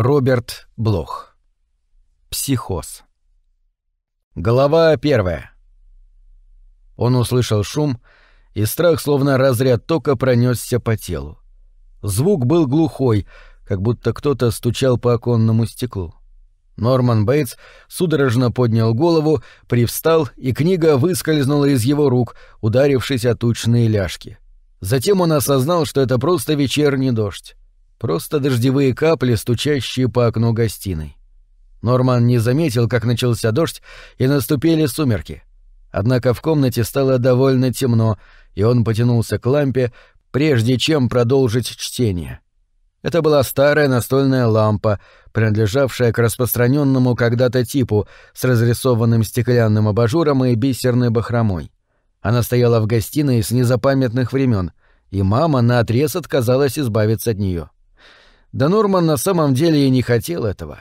Роберт Блох. Психоз. Глава первая. Он услышал шум, и страх, словно разряд тока, пронесся по телу. Звук был глухой, как будто кто-то стучал по оконному стеклу. Норман Бейтс судорожно поднял голову, привстал, и книга выскользнула из его рук, ударившись о тучные ляжки. Затем он осознал, что это просто вечерний дождь. Просто дождевые капли, стучащие по окну гостиной. Норман не заметил, как начался дождь, и наступили сумерки. Однако в комнате стало довольно темно, и он потянулся к лампе, прежде чем продолжить чтение. Это была старая настольная лампа, принадлежавшая к распространенному когда-то типу с разрисованным стеклянным абажуром и бисерной бахромой. Она стояла в гостиной с незапамятных времен, и мама наотрез отказалась избавиться от нее. Да Норман на самом деле и не хотел этого.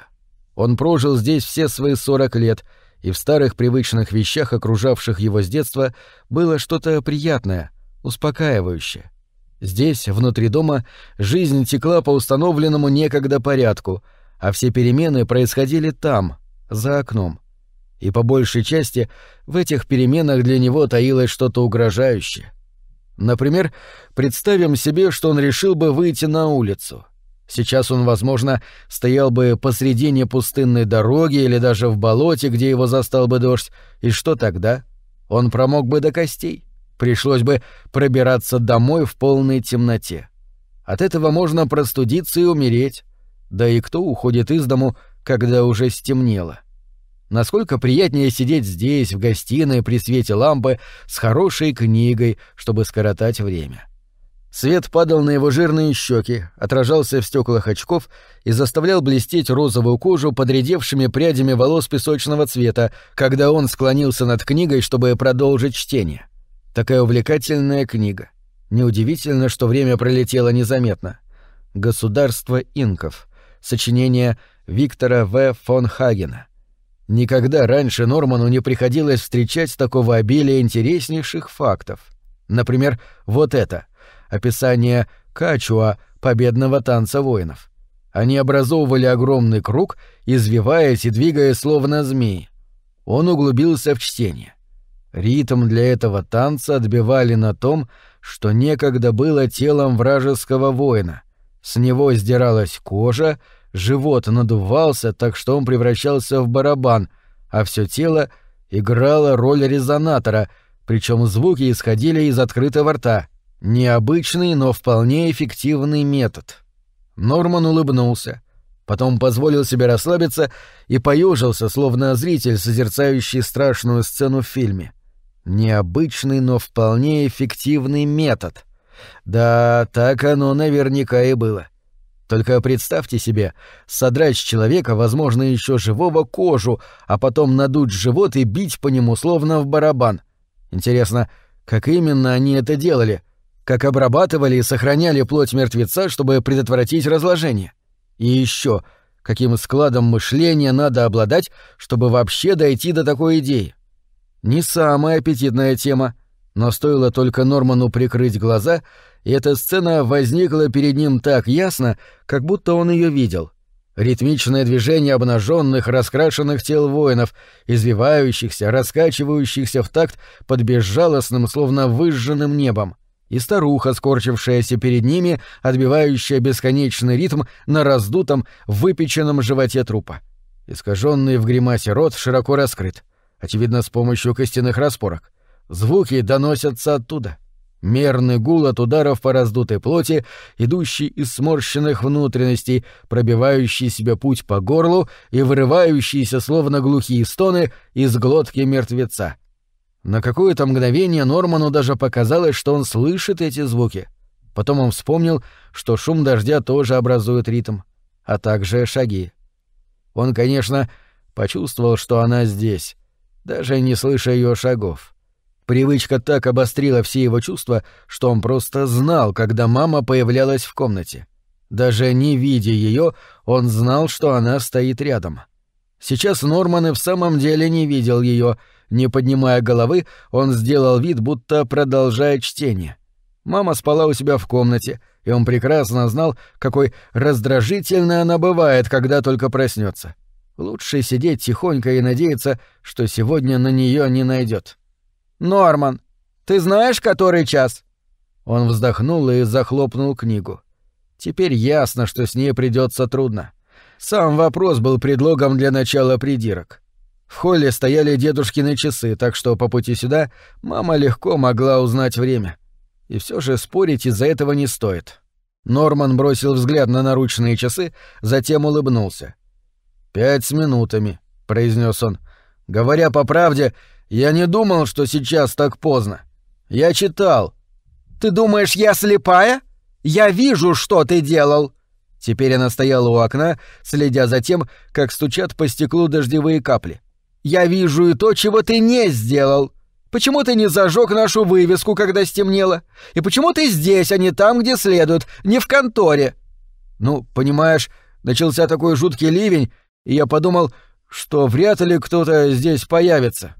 Он прожил здесь все свои сорок лет, и в старых привычных вещах, окружавших его с детства, было что-то приятное, успокаивающее. Здесь, внутри дома, жизнь текла по установленному некогда порядку, а все перемены происходили там, за окном. И по большей части в этих переменах для него таилось что-то угрожающее. Например, представим себе, что он решил бы выйти на улицу — Сейчас он, возможно, стоял бы посредине пустынной дороги или даже в болоте, где его застал бы дождь, и что тогда? Он промок бы до костей. Пришлось бы пробираться домой в полной темноте. От этого можно простудиться и умереть. Да и кто уходит из дому, когда уже стемнело? Насколько приятнее сидеть здесь, в гостиной, при свете лампы, с хорошей книгой, чтобы скоротать время. — Свет падал на его жирные щеки, отражался в стеклах очков и заставлял блестеть розовую кожу подредевшими прядями волос песочного цвета, когда он склонился над книгой, чтобы продолжить чтение. Такая увлекательная книга. Неудивительно, что время пролетело незаметно. «Государство инков». Сочинение Виктора В. фон Хагена. Никогда раньше Норману не приходилось встречать такого обилия интереснейших фактов. Например, вот это — описание качуа, победного танца воинов. Они образовывали огромный круг, извиваясь и двигаясь словно змеи. Он углубился в чтение. Ритм для этого танца отбивали на том, что некогда было телом вражеского воина. С него сдиралась кожа, живот надувался так, что он превращался в барабан, а все тело играло роль резонатора, причем звуки исходили из открытого рта — Необычный, но вполне эффективный метод. Норман улыбнулся, потом позволил себе расслабиться и поежился, словно зритель, созерцающий страшную сцену в фильме. Необычный, но вполне эффективный метод. Да, так оно наверняка и было. Только представьте себе, содрать с человека, возможно, еще живого кожу, а потом надуть живот и бить по нему словно в барабан. Интересно, как именно они это делали? Как обрабатывали и сохраняли плоть мертвеца, чтобы предотвратить разложение. И еще, каким складом мышления надо обладать, чтобы вообще дойти до такой идеи. Не самая аппетитная тема, но стоило только Норману прикрыть глаза, и эта сцена возникла перед ним так ясно, как будто он ее видел. Ритмичное движение обнаженных, раскрашенных тел воинов, извивающихся, раскачивающихся в такт под безжалостным, словно выжженным небом — и старуха, скорчившаяся перед ними, отбивающая бесконечный ритм на раздутом, выпеченном животе трупа. Искаженный в гримасе рот широко раскрыт, очевидно, с помощью костяных распорок. Звуки доносятся оттуда. Мерный гул от ударов по раздутой плоти, идущий из сморщенных внутренностей, пробивающий себе путь по горлу и вырывающийся, словно глухие стоны, из глотки мертвеца — на какое-то мгновение Норману даже показалось, что он слышит эти звуки. Потом он вспомнил, что шум дождя тоже образует ритм, а также шаги. Он, конечно, почувствовал, что она здесь, даже не слыша ее шагов. Привычка так обострила все его чувства, что он просто знал, когда мама появлялась в комнате. Даже не видя ее, он знал, что она стоит рядом. Сейчас Норман и в самом деле не видел ее, не поднимая головы, он сделал вид, будто продолжает чтение. Мама спала у себя в комнате, и он прекрасно знал, какой раздражительной она бывает, когда только проснется. Лучше сидеть тихонько и надеяться, что сегодня на нее не найдет. «Норман, ты знаешь, который час?» Он вздохнул и захлопнул книгу. Теперь ясно, что с ней придется трудно. Сам вопрос был предлогом для начала придирок. В холле стояли дедушкины часы, так что по пути сюда мама легко могла узнать время. И все же спорить из-за этого не стоит. Норман бросил взгляд на наручные часы, затем улыбнулся. «Пять с минутами», — произнес он. «Говоря по правде, я не думал, что сейчас так поздно. Я читал». «Ты думаешь, я слепая? Я вижу, что ты делал!» Теперь она стояла у окна, следя за тем, как стучат по стеклу дождевые капли. Я вижу и то, чего ты не сделал. Почему ты не зажег нашу вывеску, когда стемнело? И почему ты здесь, а не там, где следует, не в конторе? Ну, понимаешь, начался такой жуткий ливень, и я подумал, что вряд ли кто-то здесь появится.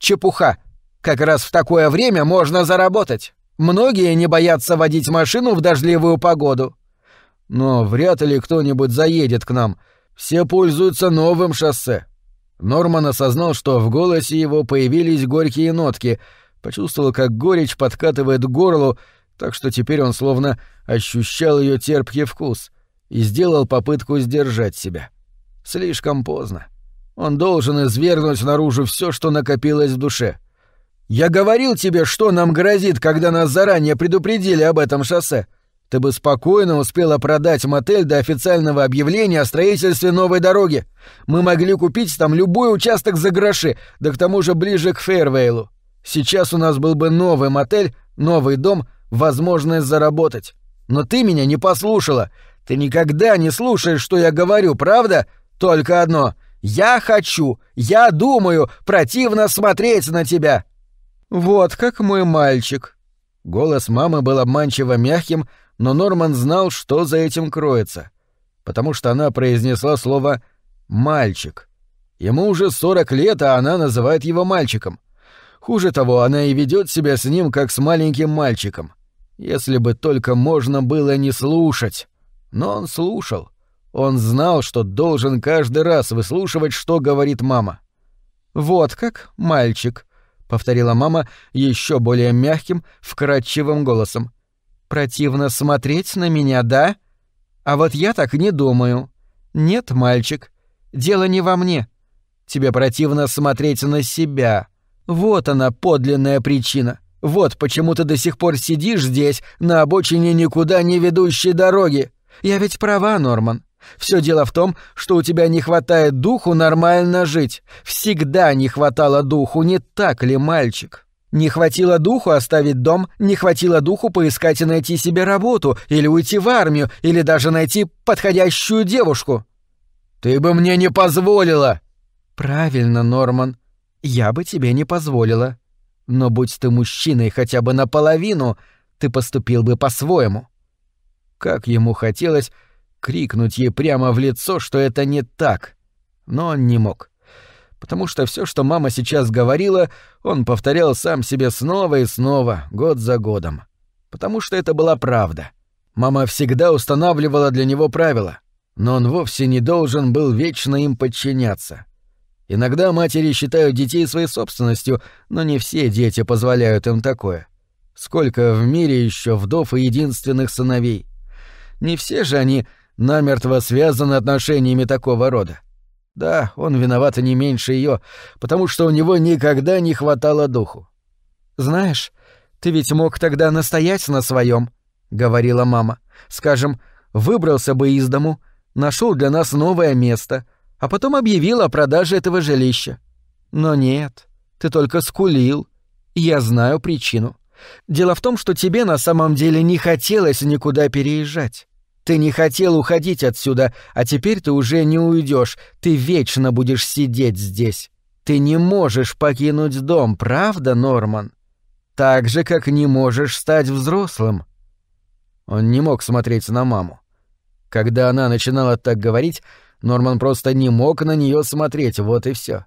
Чепуха. Как раз в такое время можно заработать. Многие не боятся водить машину в дождливую погоду. Но вряд ли кто-нибудь заедет к нам. Все пользуются новым шоссе. Норман осознал, что в голосе его появились горькие нотки, почувствовал, как горечь подкатывает к горлу, так что теперь он словно ощущал ее терпкий вкус и сделал попытку сдержать себя. Слишком поздно. Он должен извергнуть наружу все, что накопилось в душе. «Я говорил тебе, что нам грозит, когда нас заранее предупредили об этом шоссе», ты бы спокойно успела продать мотель до официального объявления о строительстве новой дороги. Мы могли купить там любой участок за гроши, да к тому же ближе к Фейрвейлу. Сейчас у нас был бы новый мотель, новый дом, возможность заработать. Но ты меня не послушала. Ты никогда не слушаешь, что я говорю, правда? Только одно. Я хочу, я думаю, противно смотреть на тебя. Вот как мой мальчик. Голос мамы был обманчиво мягким, но Норман знал, что за этим кроется, потому что она произнесла слово «мальчик». Ему уже сорок лет, а она называет его мальчиком. Хуже того, она и ведет себя с ним, как с маленьким мальчиком. Если бы только можно было не слушать. Но он слушал. Он знал, что должен каждый раз выслушивать, что говорит мама. «Вот как, мальчик», — повторила мама еще более мягким, вкрадчивым голосом. Противно смотреть на меня, да? А вот я так не думаю. Нет, мальчик, дело не во мне. Тебе противно смотреть на себя. Вот она, подлинная причина. Вот почему ты до сих пор сидишь здесь, на обочине никуда не ведущей дороги. Я ведь права, Норман. Все дело в том, что у тебя не хватает духу нормально жить. Всегда не хватало духу, не так ли, мальчик? Не хватило духу оставить дом, не хватило духу поискать и найти себе работу, или уйти в армию, или даже найти подходящую девушку. Ты бы мне не позволила. Правильно, Норман. Я бы тебе не позволила. Но будь ты мужчиной хотя бы наполовину, ты поступил бы по-своему. Как ему хотелось крикнуть ей прямо в лицо, что это не так. Но он не мог потому что все, что мама сейчас говорила, он повторял сам себе снова и снова, год за годом. Потому что это была правда. Мама всегда устанавливала для него правила, но он вовсе не должен был вечно им подчиняться. Иногда матери считают детей своей собственностью, но не все дети позволяют им такое. Сколько в мире еще вдов и единственных сыновей. Не все же они намертво связаны отношениями такого рода. Да, он виноват не меньше ее, потому что у него никогда не хватало духу. Знаешь, ты ведь мог тогда настоять на своем, говорила мама. Скажем, выбрался бы из дому, нашел для нас новое место, а потом объявил о продаже этого жилища. Но нет, ты только скулил. Я знаю причину. Дело в том, что тебе на самом деле не хотелось никуда переезжать. Ты не хотел уходить отсюда, а теперь ты уже не уйдешь. Ты вечно будешь сидеть здесь. Ты не можешь покинуть дом, правда, Норман? Так же, как не можешь стать взрослым. Он не мог смотреть на маму. Когда она начинала так говорить, Норман просто не мог на нее смотреть, вот и все.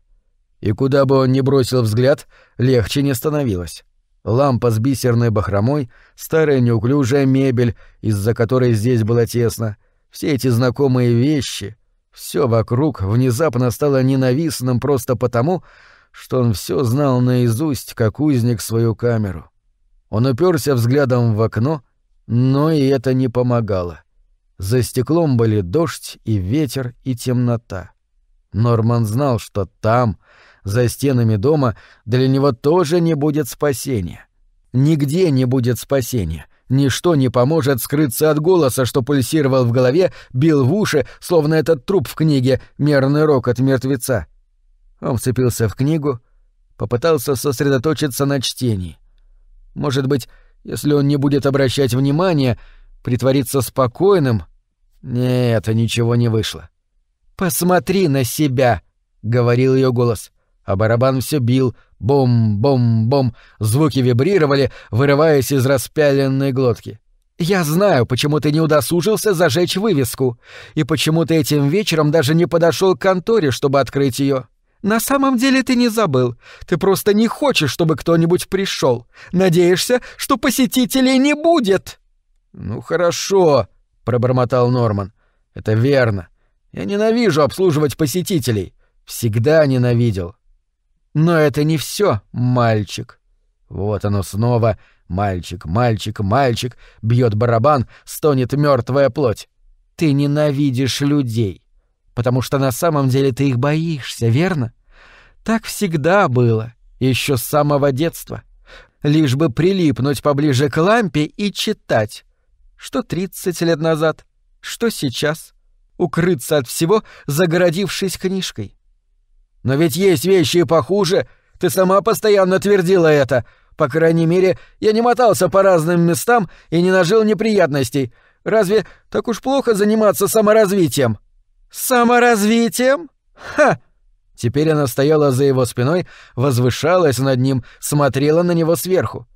И куда бы он ни бросил взгляд, легче не становилось. Лампа с бисерной бахромой, старая неуклюжая мебель, из-за которой здесь было тесно, все эти знакомые вещи, все вокруг внезапно стало ненавистным просто потому, что он все знал наизусть, как узник свою камеру. Он уперся взглядом в окно, но и это не помогало. За стеклом были дождь и ветер и темнота. Норман знал, что там, за стенами дома, для него тоже не будет спасения. Нигде не будет спасения. Ничто не поможет скрыться от голоса, что пульсировал в голове, бил в уши, словно этот труп в книге «Мерный рок от мертвеца». Он вцепился в книгу, попытался сосредоточиться на чтении. Может быть, если он не будет обращать внимания, притвориться спокойным... Нет, ничего не вышло. «Посмотри на себя!» — говорил ее голос. А барабан все бил, бом-бом-бом, звуки вибрировали, вырываясь из распяленной глотки. «Я знаю, почему ты не удосужился зажечь вывеску, и почему ты этим вечером даже не подошел к конторе, чтобы открыть ее. На самом деле ты не забыл. Ты просто не хочешь, чтобы кто-нибудь пришел. Надеешься, что посетителей не будет. Ну хорошо, пробормотал Норман. Это верно. Я ненавижу обслуживать посетителей. Всегда ненавидел. Но это не все, мальчик. Вот оно снова. Мальчик, мальчик, мальчик. Бьет барабан, стонет мертвая плоть. Ты ненавидишь людей потому что на самом деле ты их боишься, верно? Так всегда было, еще с самого детства. Лишь бы прилипнуть поближе к лампе и читать. Что тридцать лет назад, что сейчас. Укрыться от всего, загородившись книжкой. Но ведь есть вещи и похуже. Ты сама постоянно твердила это. По крайней мере, я не мотался по разным местам и не нажил неприятностей. Разве так уж плохо заниматься саморазвитием? «Саморазвитием? Ха!» Теперь она стояла за его спиной, возвышалась над ним, смотрела на него сверху.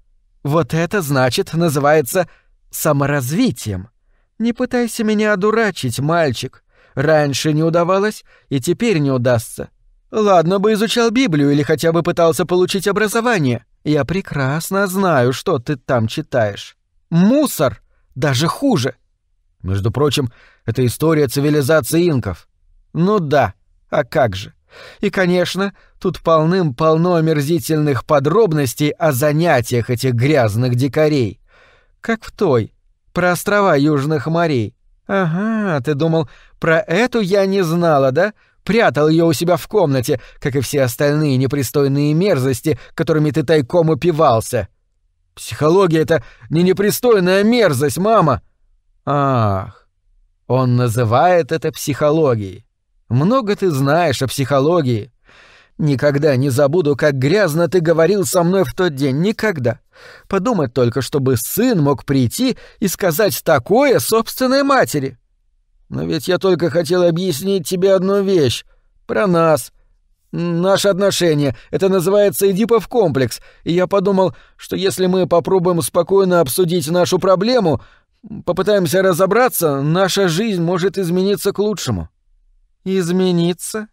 «Вот это, значит, называется саморазвитием. Не пытайся меня одурачить, мальчик. Раньше не удавалось, и теперь не удастся. Ладно бы изучал Библию или хотя бы пытался получить образование. Я прекрасно знаю, что ты там читаешь. Мусор! Даже хуже. Между прочим, это история цивилизации инков. Ну да, а как же. И, конечно, тут полным-полно омерзительных подробностей о занятиях этих грязных дикарей. Как в той, про острова Южных морей. Ага, ты думал, про эту я не знала, да? Прятал ее у себя в комнате, как и все остальные непристойные мерзости, которыми ты тайком упивался. Психология — это не непристойная мерзость, мама. Ах, он называет это психологией. Много ты знаешь о психологии. Никогда не забуду, как грязно ты говорил со мной в тот день. Никогда. Подумать только, чтобы сын мог прийти и сказать такое собственной матери. Но ведь я только хотел объяснить тебе одну вещь. Про нас. Наши отношения. Это называется Эдипов комплекс. И я подумал, что если мы попробуем спокойно обсудить нашу проблему, попытаемся разобраться, наша жизнь может измениться к лучшему». «Измениться?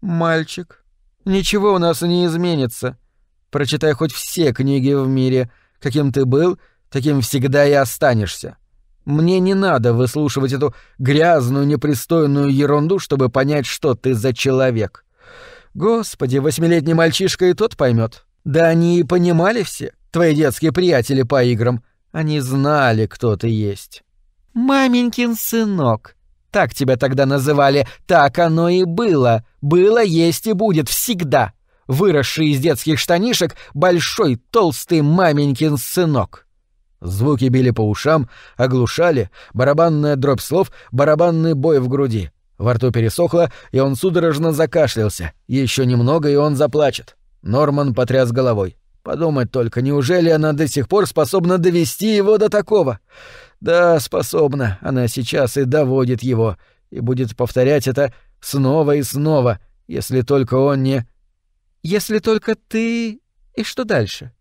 Мальчик? Ничего у нас не изменится. Прочитай хоть все книги в мире. Каким ты был, таким всегда и останешься. Мне не надо выслушивать эту грязную, непристойную ерунду, чтобы понять, что ты за человек. Господи, восьмилетний мальчишка и тот поймет. Да они и понимали все, твои детские приятели по играм. Они знали, кто ты есть. «Маменькин сынок», так тебя тогда называли, так оно и было. Было, есть и будет, всегда. Выросший из детских штанишек большой толстый маменькин сынок. Звуки били по ушам, оглушали, барабанная дробь слов, барабанный бой в груди. Во рту пересохло, и он судорожно закашлялся. Еще немного, и он заплачет. Норман потряс головой. Подумать только, неужели она до сих пор способна довести его до такого? Да, способна. Она сейчас и доводит его, и будет повторять это снова и снова, если только он не... Если только ты... И что дальше?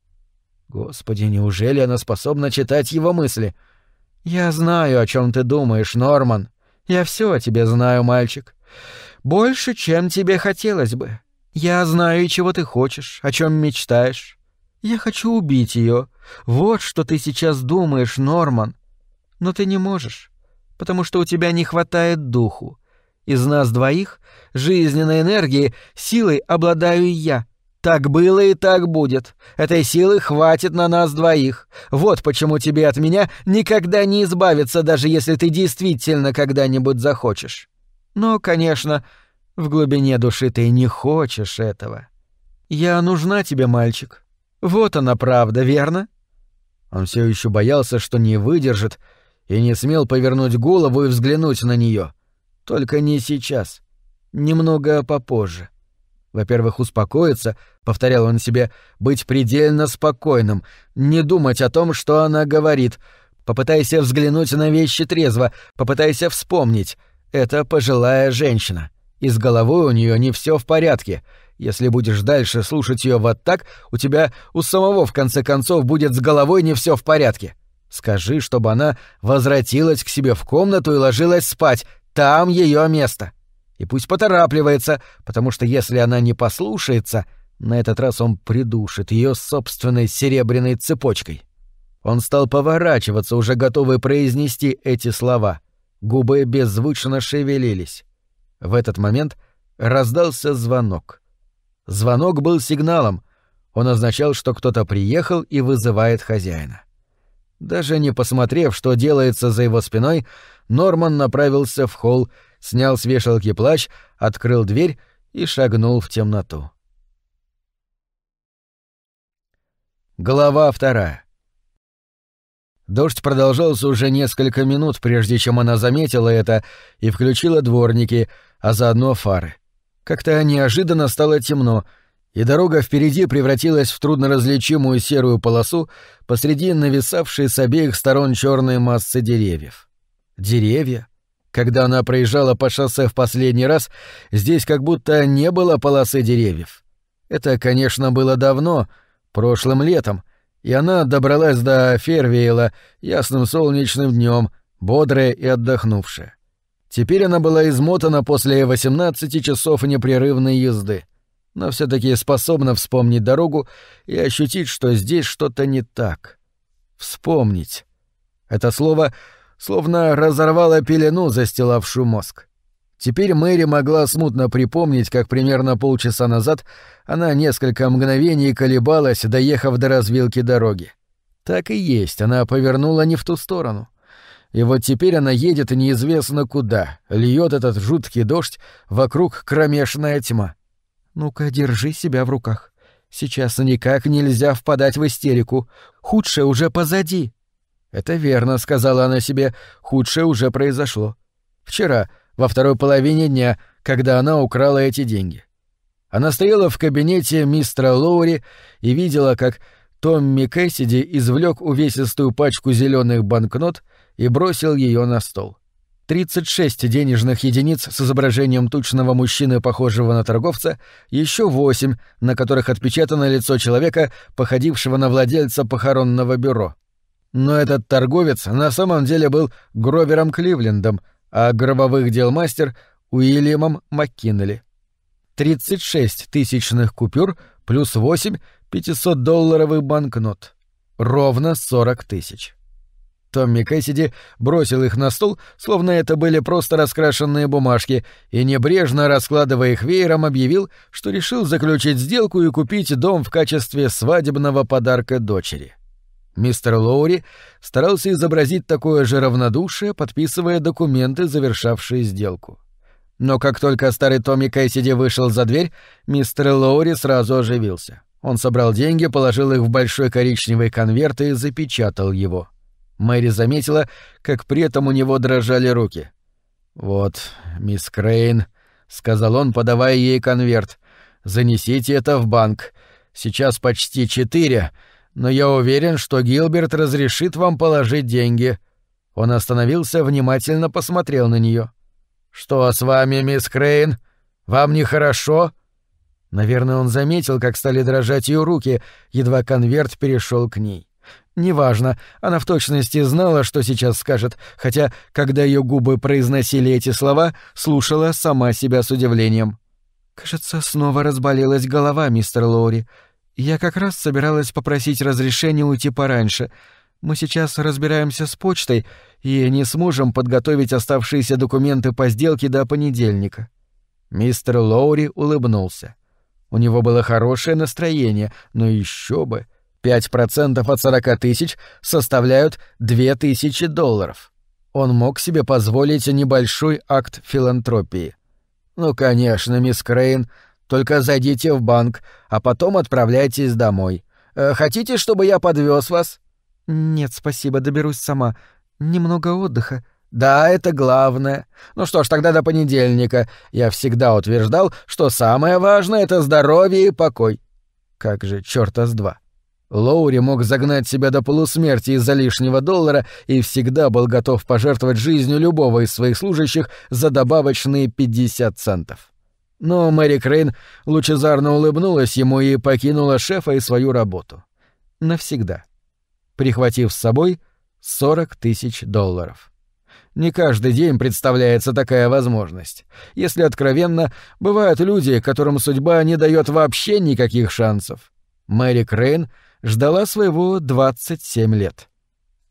Господи, неужели она способна читать его мысли? Я знаю, о чем ты думаешь, Норман. Я все о тебе знаю, мальчик. Больше, чем тебе хотелось бы. Я знаю, чего ты хочешь, о чем мечтаешь. Я хочу убить ее. Вот что ты сейчас думаешь, Норман. Но ты не можешь, потому что у тебя не хватает духу. Из нас двоих жизненной энергии, силой обладаю я. Так было и так будет. Этой силы хватит на нас двоих. Вот почему тебе от меня никогда не избавиться, даже если ты действительно когда-нибудь захочешь. Но, конечно, в глубине души ты не хочешь этого. Я нужна тебе, мальчик. Вот она правда, верно? Он все еще боялся, что не выдержит, и не смел повернуть голову и взглянуть на нее. Только не сейчас. Немного попозже. Во-первых, успокоиться, повторял он себе, быть предельно спокойным, не думать о том, что она говорит. Попытайся взглянуть на вещи трезво, попытайся вспомнить. Это пожилая женщина. И с головой у нее не все в порядке. Если будешь дальше слушать ее вот так, у тебя у самого в конце концов будет с головой не все в порядке. Скажи, чтобы она возвратилась к себе в комнату и ложилась спать. Там ее место. И пусть поторапливается, потому что если она не послушается, на этот раз он придушит ее собственной серебряной цепочкой. Он стал поворачиваться, уже готовый произнести эти слова. Губы беззвучно шевелились. В этот момент раздался звонок. Звонок был сигналом. Он означал, что кто-то приехал и вызывает хозяина. Даже не посмотрев, что делается за его спиной, Норман направился в холл, снял с вешалки плащ, открыл дверь и шагнул в темноту. Глава вторая. Дождь продолжался уже несколько минут, прежде чем она заметила это и включила дворники, а заодно фары. Как-то неожиданно стало темно, и дорога впереди превратилась в трудноразличимую серую полосу посреди нависавшей с обеих сторон черной массы деревьев. Деревья? Когда она проезжала по шоссе в последний раз, здесь как будто не было полосы деревьев. Это, конечно, было давно, прошлым летом, и она добралась до Фервейла ясным солнечным днем, бодрая и отдохнувшая. Теперь она была измотана после 18 часов непрерывной езды, но все таки способна вспомнить дорогу и ощутить, что здесь что-то не так. Вспомнить. Это слово словно разорвала пелену, застилавшую мозг. Теперь Мэри могла смутно припомнить, как примерно полчаса назад она несколько мгновений колебалась, доехав до развилки дороги. Так и есть, она повернула не в ту сторону. И вот теперь она едет неизвестно куда, льет этот жуткий дождь, вокруг кромешная тьма. Ну-ка, держи себя в руках. Сейчас никак нельзя впадать в истерику. Худшее уже позади. «Это верно», — сказала она себе, — «худшее уже произошло. Вчера, во второй половине дня, когда она украла эти деньги». Она стояла в кабинете мистера Лоури и видела, как Томми Кэссиди извлек увесистую пачку зеленых банкнот и бросил ее на стол. 36 денежных единиц с изображением тучного мужчины, похожего на торговца, еще восемь, на которых отпечатано лицо человека, походившего на владельца похоронного бюро. Но этот торговец на самом деле был Гровером Кливлендом, а гробовых дел мастер — Уильямом МакКиннелли. 36 тысячных купюр плюс 8 500-долларовых банкнот. Ровно 40 тысяч. Томми Кэссиди бросил их на стол, словно это были просто раскрашенные бумажки, и небрежно раскладывая их веером, объявил, что решил заключить сделку и купить дом в качестве свадебного подарка дочери. — Мистер Лоури старался изобразить такое же равнодушие, подписывая документы, завершавшие сделку. Но как только старый Томми Кэссиди вышел за дверь, мистер Лоури сразу оживился. Он собрал деньги, положил их в большой коричневый конверт и запечатал его. Мэри заметила, как при этом у него дрожали руки. «Вот, мисс Крейн», — сказал он, подавая ей конверт, — «занесите это в банк. Сейчас почти четыре, но я уверен, что Гилберт разрешит вам положить деньги». Он остановился, внимательно посмотрел на нее. «Что с вами, мисс Крейн? Вам нехорошо?» Наверное, он заметил, как стали дрожать ее руки, едва конверт перешел к ней. Неважно, она в точности знала, что сейчас скажет, хотя, когда ее губы произносили эти слова, слушала сама себя с удивлением. «Кажется, снова разболелась голова, мистер Лоури. «Я как раз собиралась попросить разрешения уйти пораньше. Мы сейчас разбираемся с почтой и не сможем подготовить оставшиеся документы по сделке до понедельника». Мистер Лоури улыбнулся. У него было хорошее настроение, но еще бы. Пять процентов от сорока тысяч составляют две тысячи долларов. Он мог себе позволить небольшой акт филантропии. «Ну, конечно, мисс Крейн, только зайдите в банк, а потом отправляйтесь домой. Э, хотите, чтобы я подвез вас?» «Нет, спасибо, доберусь сама. Немного отдыха». «Да, это главное. Ну что ж, тогда до понедельника. Я всегда утверждал, что самое важное — это здоровье и покой». Как же, чёрта с два. Лоури мог загнать себя до полусмерти из-за лишнего доллара и всегда был готов пожертвовать жизнью любого из своих служащих за добавочные 50 центов. Но Мэри Крейн лучезарно улыбнулась ему и покинула шефа и свою работу. Навсегда. Прихватив с собой 40 тысяч долларов. Не каждый день представляется такая возможность. Если откровенно, бывают люди, которым судьба не дает вообще никаких шансов. Мэри Крейн ждала своего 27 лет.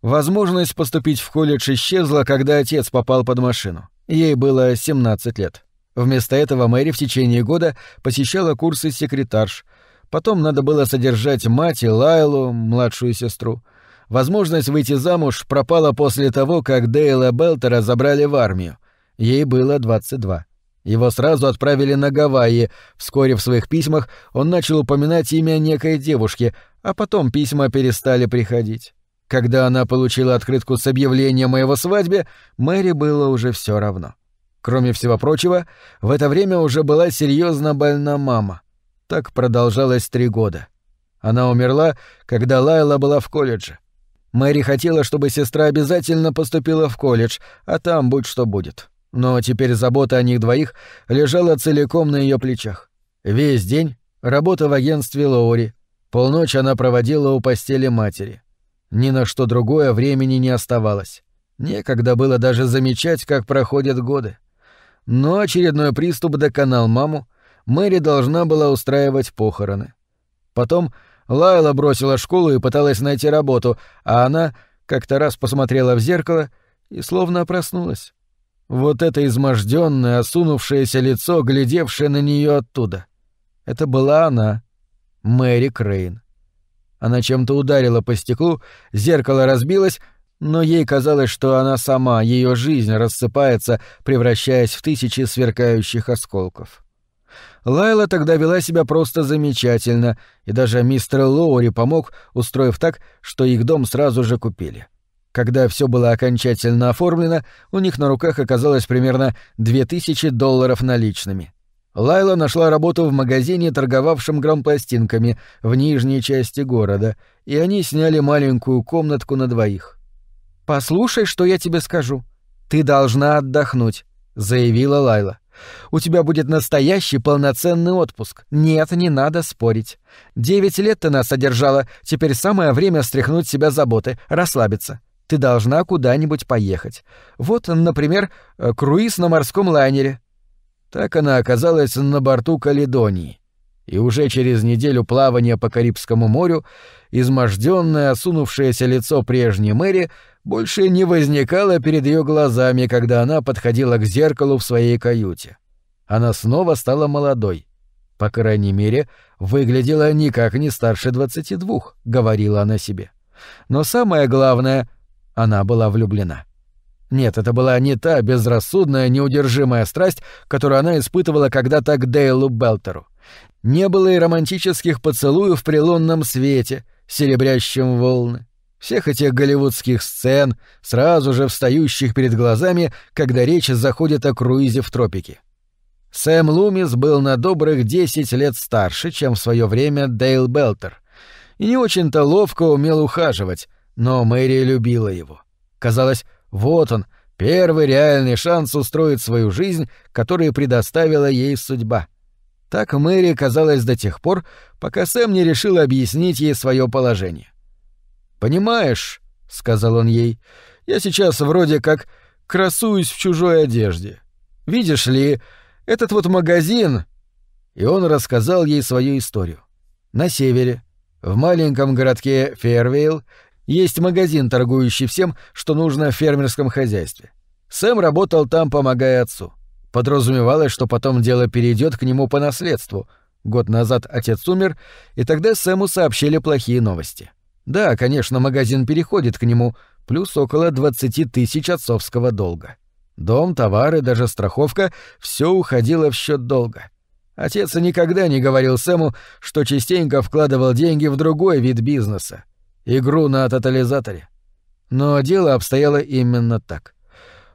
Возможность поступить в колледж исчезла, когда отец попал под машину. Ей было 17 лет. Вместо этого Мэри в течение года посещала курсы секретарш. Потом надо было содержать мать и Лайлу, младшую сестру. Возможность выйти замуж пропала после того, как Дейла Белтера забрали в армию. Ей было 22. Его сразу отправили на Гавайи. Вскоре в своих письмах он начал упоминать имя некой девушки, а потом письма перестали приходить. Когда она получила открытку с объявлением о его свадьбе, Мэри было уже все равно. Кроме всего прочего, в это время уже была серьезно больна мама. Так продолжалось три года. Она умерла, когда Лайла была в колледже. Мэри хотела, чтобы сестра обязательно поступила в колледж, а там будь что будет. Но теперь забота о них двоих лежала целиком на ее плечах. Весь день работа в агентстве Лоури. Полночь она проводила у постели матери. Ни на что другое времени не оставалось. Некогда было даже замечать, как проходят годы. Но очередной приступ доконал маму, Мэри должна была устраивать похороны. Потом Лайла бросила школу и пыталась найти работу, а она как-то раз посмотрела в зеркало и словно проснулась. Вот это изможденное, осунувшееся лицо, глядевшее на нее оттуда. Это была она, Мэри Крейн. Она чем-то ударила по стеклу, зеркало разбилось, но ей казалось, что она сама, ее жизнь рассыпается, превращаясь в тысячи сверкающих осколков. Лайла тогда вела себя просто замечательно, и даже мистер Лоури помог, устроив так, что их дом сразу же купили. Когда все было окончательно оформлено, у них на руках оказалось примерно 2000 долларов наличными. Лайла нашла работу в магазине, торговавшем грампластинками в нижней части города, и они сняли маленькую комнатку на двоих. «Послушай, что я тебе скажу. Ты должна отдохнуть», — заявила Лайла. «У тебя будет настоящий полноценный отпуск. Нет, не надо спорить. Девять лет ты нас содержала, теперь самое время стряхнуть себя заботы, расслабиться. Ты должна куда-нибудь поехать. Вот, например, э, круиз на морском лайнере». Так она оказалась на борту Каледонии. И уже через неделю плавания по Карибскому морю изможденное, осунувшееся лицо прежней Мэри больше не возникало перед ее глазами, когда она подходила к зеркалу в своей каюте. Она снова стала молодой. По крайней мере, выглядела никак не старше двадцати двух, говорила она себе. Но самое главное, она была влюблена. Нет, это была не та безрассудная, неудержимая страсть, которую она испытывала когда-то к Дейлу Белтеру. Не было и романтических поцелуев при лунном свете, серебрящем волны. Всех этих голливудских сцен, сразу же встающих перед глазами, когда речь заходит о круизе в тропике. Сэм Лумис был на добрых 10 лет старше, чем в свое время Дейл Белтер. И не очень-то ловко умел ухаживать, но Мэри любила его. Казалось, вот он, первый реальный шанс устроить свою жизнь, который предоставила ей судьба. Так Мэри казалось до тех пор, пока Сэм не решил объяснить ей свое положение. «Понимаешь», — сказал он ей, — «я сейчас вроде как красуюсь в чужой одежде. Видишь ли, этот вот магазин...» И он рассказал ей свою историю. На севере, в маленьком городке Фейервейл, есть магазин, торгующий всем, что нужно в фермерском хозяйстве. Сэм работал там, помогая отцу. Подразумевалось, что потом дело перейдет к нему по наследству. Год назад отец умер, и тогда Сэму сообщили плохие новости. Да, конечно, магазин переходит к нему, плюс около 20 тысяч отцовского долга. Дом, товары, даже страховка — все уходило в счет долга. Отец никогда не говорил Сэму, что частенько вкладывал деньги в другой вид бизнеса — игру на тотализаторе. Но дело обстояло именно так.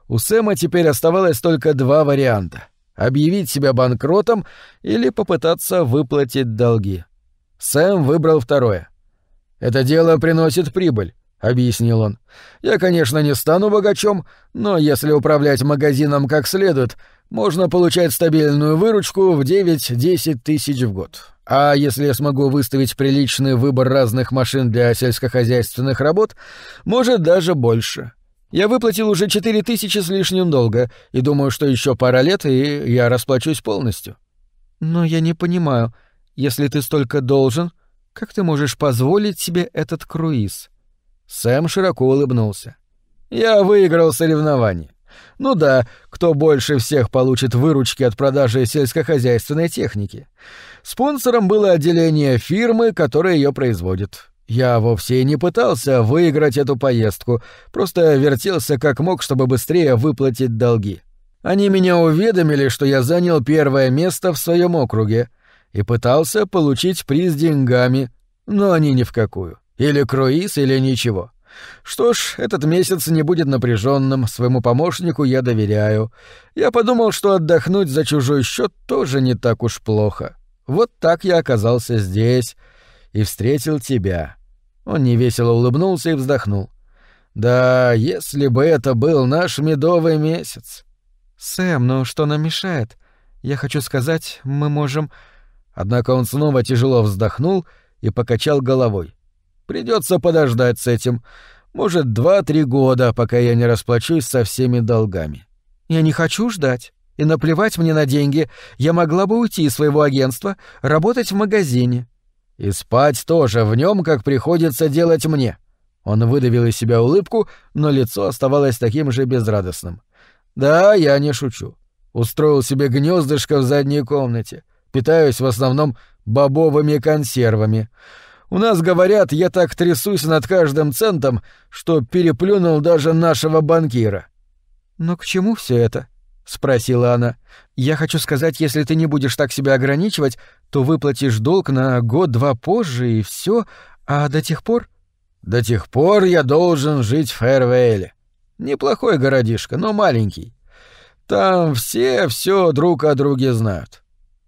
У Сэма теперь оставалось только два варианта — объявить себя банкротом или попытаться выплатить долги. Сэм выбрал второе. Это дело приносит прибыль. — объяснил он. «Я, конечно, не стану богачом, но если управлять магазином как следует, можно получать стабильную выручку в 9-10 тысяч в год. А если я смогу выставить приличный выбор разных машин для сельскохозяйственных работ, может, даже больше. Я выплатил уже 4 тысячи с лишним долга, и думаю, что еще пара лет, и я расплачусь полностью». «Но я не понимаю, если ты столько должен, как ты можешь позволить себе этот круиз?» Сэм широко улыбнулся. «Я выиграл соревнование. Ну да, кто больше всех получит выручки от продажи сельскохозяйственной техники. Спонсором было отделение фирмы, которая ее производит. Я вовсе и не пытался выиграть эту поездку, просто вертелся как мог, чтобы быстрее выплатить долги. Они меня уведомили, что я занял первое место в своем округе и пытался получить приз деньгами, но они ни в какую. Или круиз, или ничего. Что ж, этот месяц не будет напряженным, своему помощнику я доверяю. Я подумал, что отдохнуть за чужой счет тоже не так уж плохо. Вот так я оказался здесь и встретил тебя. Он невесело улыбнулся и вздохнул. Да, если бы это был наш медовый месяц. Сэм, ну что нам мешает? Я хочу сказать, мы можем... Однако он снова тяжело вздохнул и покачал головой. Придется подождать с этим. Может, два-три года, пока я не расплачусь со всеми долгами. Я не хочу ждать. И наплевать мне на деньги. Я могла бы уйти из своего агентства, работать в магазине. И спать тоже в нем, как приходится делать мне. Он выдавил из себя улыбку, но лицо оставалось таким же безрадостным. Да, я не шучу. Устроил себе гнездышко в задней комнате. Питаюсь в основном бобовыми консервами. У нас говорят, я так трясусь над каждым центом, что переплюнул даже нашего банкира. Но к чему все это? спросила она. Я хочу сказать, если ты не будешь так себя ограничивать, то выплатишь долг на год-два позже и все, а до тех пор... До тех пор я должен жить в Фэрвейле. Неплохой городишко, но маленький. Там все все друг о друге знают.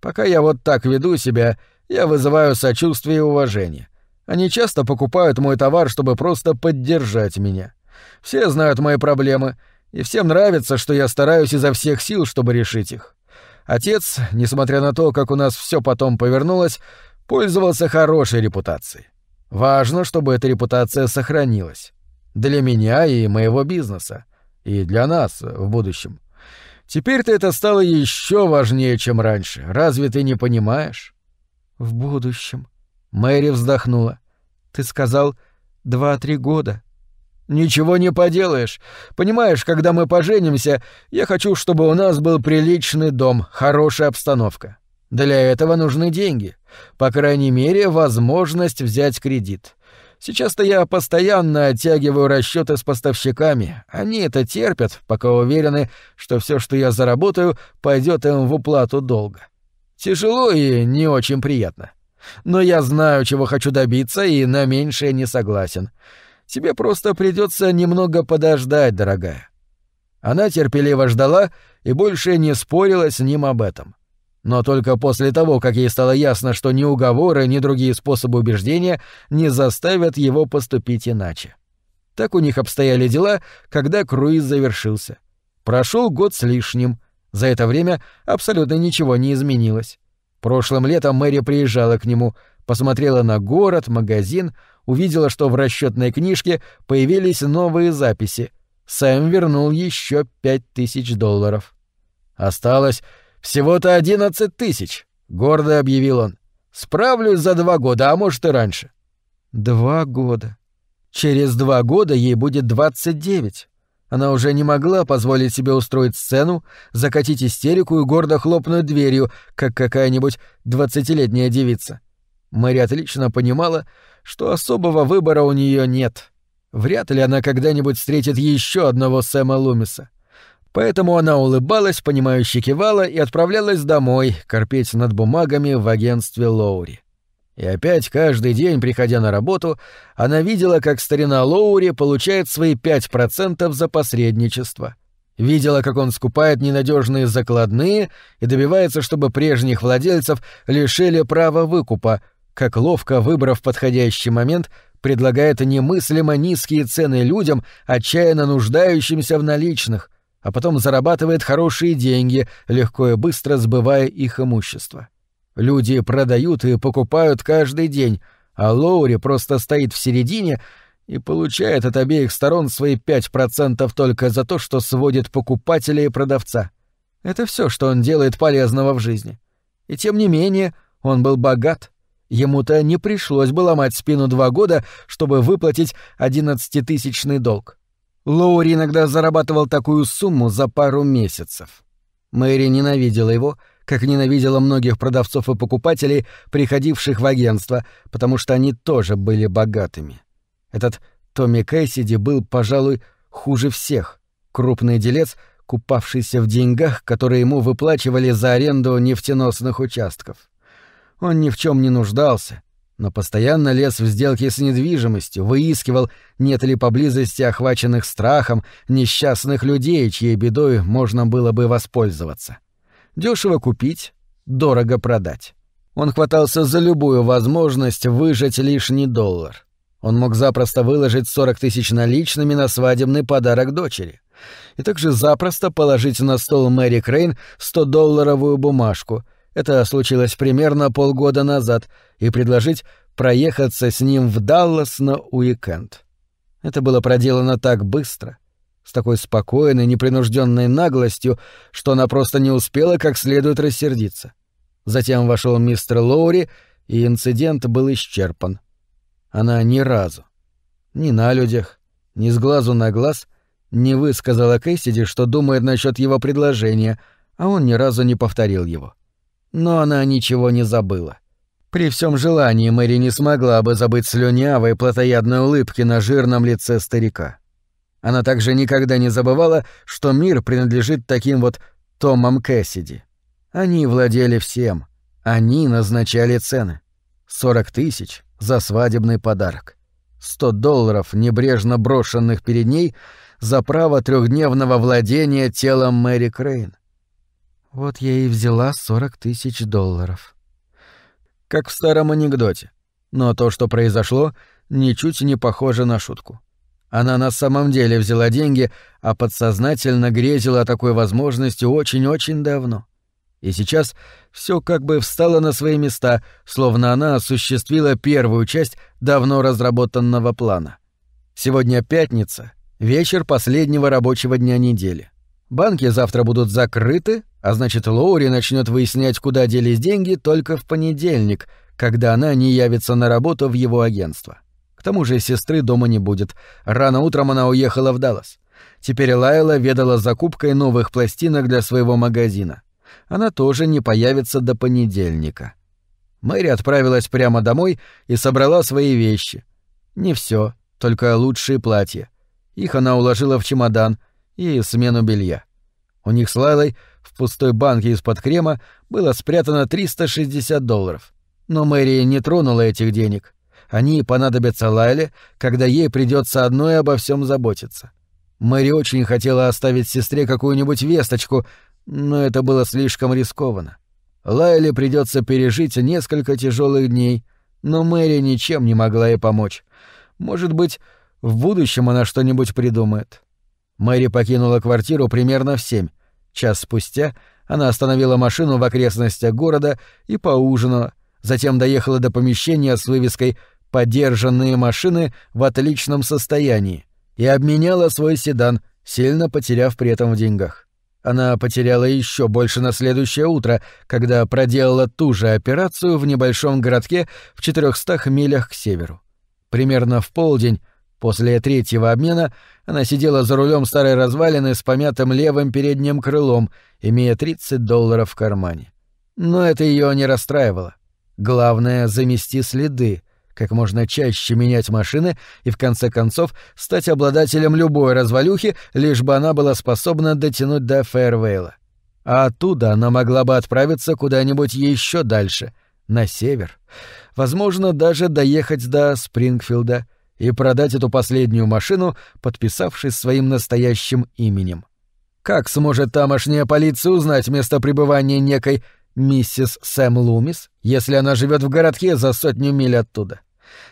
Пока я вот так веду себя, я вызываю сочувствие и уважение. Они часто покупают мой товар, чтобы просто поддержать меня. Все знают мои проблемы, и всем нравится, что я стараюсь изо всех сил, чтобы решить их. Отец, несмотря на то, как у нас все потом повернулось, пользовался хорошей репутацией. Важно, чтобы эта репутация сохранилась. Для меня и моего бизнеса. И для нас в будущем. Теперь-то это стало еще важнее, чем раньше. Разве ты не понимаешь? В будущем. Мэри вздохнула. «Ты сказал два-три года». «Ничего не поделаешь. Понимаешь, когда мы поженимся, я хочу, чтобы у нас был приличный дом, хорошая обстановка. Для этого нужны деньги. По крайней мере, возможность взять кредит. Сейчас-то я постоянно оттягиваю расчеты с поставщиками. Они это терпят, пока уверены, что все, что я заработаю, пойдет им в уплату долга. Тяжело и не очень приятно. Но я знаю, чего хочу добиться, и на меньшее не согласен. Тебе просто придется немного подождать, дорогая». Она терпеливо ждала и больше не спорила с ним об этом. Но только после того, как ей стало ясно, что ни уговоры, ни другие способы убеждения не заставят его поступить иначе. Так у них обстояли дела, когда круиз завершился. Прошел год с лишним. За это время абсолютно ничего не изменилось. Прошлым летом Мэри приезжала к нему, посмотрела на город, магазин, увидела, что в расчетной книжке появились новые записи. Сэм вернул еще пять тысяч долларов. «Осталось всего-то одиннадцать тысяч», — гордо объявил он. Справлюсь за два года, а может и раньше». «Два года. Через два года ей будет двадцать девять. Она уже не могла позволить себе устроить сцену, закатить истерику и гордо хлопнуть дверью, как какая-нибудь двадцатилетняя девица. Мэри отлично понимала, что особого выбора у нее нет. Вряд ли она когда-нибудь встретит еще одного Сэма Лумиса. Поэтому она улыбалась, понимающе кивала и отправлялась домой, корпеть над бумагами в агентстве Лоури. И опять каждый день, приходя на работу, она видела, как старина Лоури получает свои 5% за посредничество. Видела, как он скупает ненадежные закладные и добивается, чтобы прежних владельцев лишили права выкупа, как ловко выбрав подходящий момент, предлагает немыслимо низкие цены людям, отчаянно нуждающимся в наличных, а потом зарабатывает хорошие деньги, легко и быстро сбывая их имущество. Люди продают и покупают каждый день, а Лоури просто стоит в середине и получает от обеих сторон свои 5% только за то, что сводит покупателя и продавца. Это все, что он делает полезного в жизни. И тем не менее, он был богат. Ему-то не пришлось бы ломать спину два года, чтобы выплатить одиннадцатитысячный долг. Лоури иногда зарабатывал такую сумму за пару месяцев. Мэри ненавидела его — как ненавидела многих продавцов и покупателей, приходивших в агентство, потому что они тоже были богатыми. Этот Томми Кэссиди был, пожалуй, хуже всех. Крупный делец, купавшийся в деньгах, которые ему выплачивали за аренду нефтеносных участков. Он ни в чем не нуждался, но постоянно лез в сделки с недвижимостью, выискивал, нет ли поблизости охваченных страхом несчастных людей, чьей бедой можно было бы воспользоваться. Дешево купить, дорого продать. Он хватался за любую возможность выжать лишний доллар. Он мог запросто выложить 40 тысяч наличными на свадебный подарок дочери. И также запросто положить на стол Мэри Крейн 100-долларовую бумажку. Это случилось примерно полгода назад. И предложить проехаться с ним в Даллас на уикенд. Это было проделано так быстро, с такой спокойной, непринужденной наглостью, что она просто не успела как следует рассердиться. Затем вошел мистер Лоури, и инцидент был исчерпан. Она ни разу, ни на людях, ни с глазу на глаз не высказала Кэссиди, что думает насчет его предложения, а он ни разу не повторил его. Но она ничего не забыла. При всем желании Мэри не смогла бы забыть слюнявой плотоядной улыбки на жирном лице старика. Она также никогда не забывала, что мир принадлежит таким вот Томам Кэссиди. Они владели всем. Они назначали цены. 40 тысяч за свадебный подарок. 100 долларов, небрежно брошенных перед ней, за право трехдневного владения телом Мэри Крейн. Вот я и взяла 40 тысяч долларов. Как в старом анекдоте. Но то, что произошло, ничуть не похоже на шутку. Она на самом деле взяла деньги, а подсознательно грезила о такой возможности очень-очень давно. И сейчас все как бы встало на свои места, словно она осуществила первую часть давно разработанного плана. Сегодня пятница, вечер последнего рабочего дня недели. Банки завтра будут закрыты, а значит, Лоури начнет выяснять, куда делись деньги только в понедельник, когда она не явится на работу в его агентство. К тому же сестры дома не будет. Рано утром она уехала в Даллас. Теперь Лайла ведала закупкой новых пластинок для своего магазина. Она тоже не появится до понедельника. Мэри отправилась прямо домой и собрала свои вещи. Не все, только лучшие платья. Их она уложила в чемодан и смену белья. У них с Лайлой в пустой банке из-под крема было спрятано 360 долларов. Но Мэри не тронула этих денег. Они понадобятся Лайле, когда ей придется одной обо всем заботиться. Мэри очень хотела оставить сестре какую-нибудь весточку, но это было слишком рискованно. Лайле придется пережить несколько тяжелых дней, но Мэри ничем не могла ей помочь. Может быть, в будущем она что-нибудь придумает. Мэри покинула квартиру примерно в семь. Час спустя она остановила машину в окрестностях города и поужинала, затем доехала до помещения с вывеской подержанные машины в отличном состоянии и обменяла свой седан, сильно потеряв при этом в деньгах. Она потеряла еще больше на следующее утро, когда проделала ту же операцию в небольшом городке в 400 милях к северу. Примерно в полдень, после третьего обмена, она сидела за рулем старой развалины с помятым левым передним крылом, имея 30 долларов в кармане. Но это ее не расстраивало. Главное — замести следы, как можно чаще менять машины и в конце концов стать обладателем любой развалюхи, лишь бы она была способна дотянуть до Фэрвейла. А оттуда она могла бы отправиться куда-нибудь еще дальше, на север. Возможно, даже доехать до Спрингфилда и продать эту последнюю машину, подписавшись своим настоящим именем. Как сможет тамошняя полиция узнать место пребывания некой миссис Сэм Лумис, если она живет в городке за сотню миль оттуда.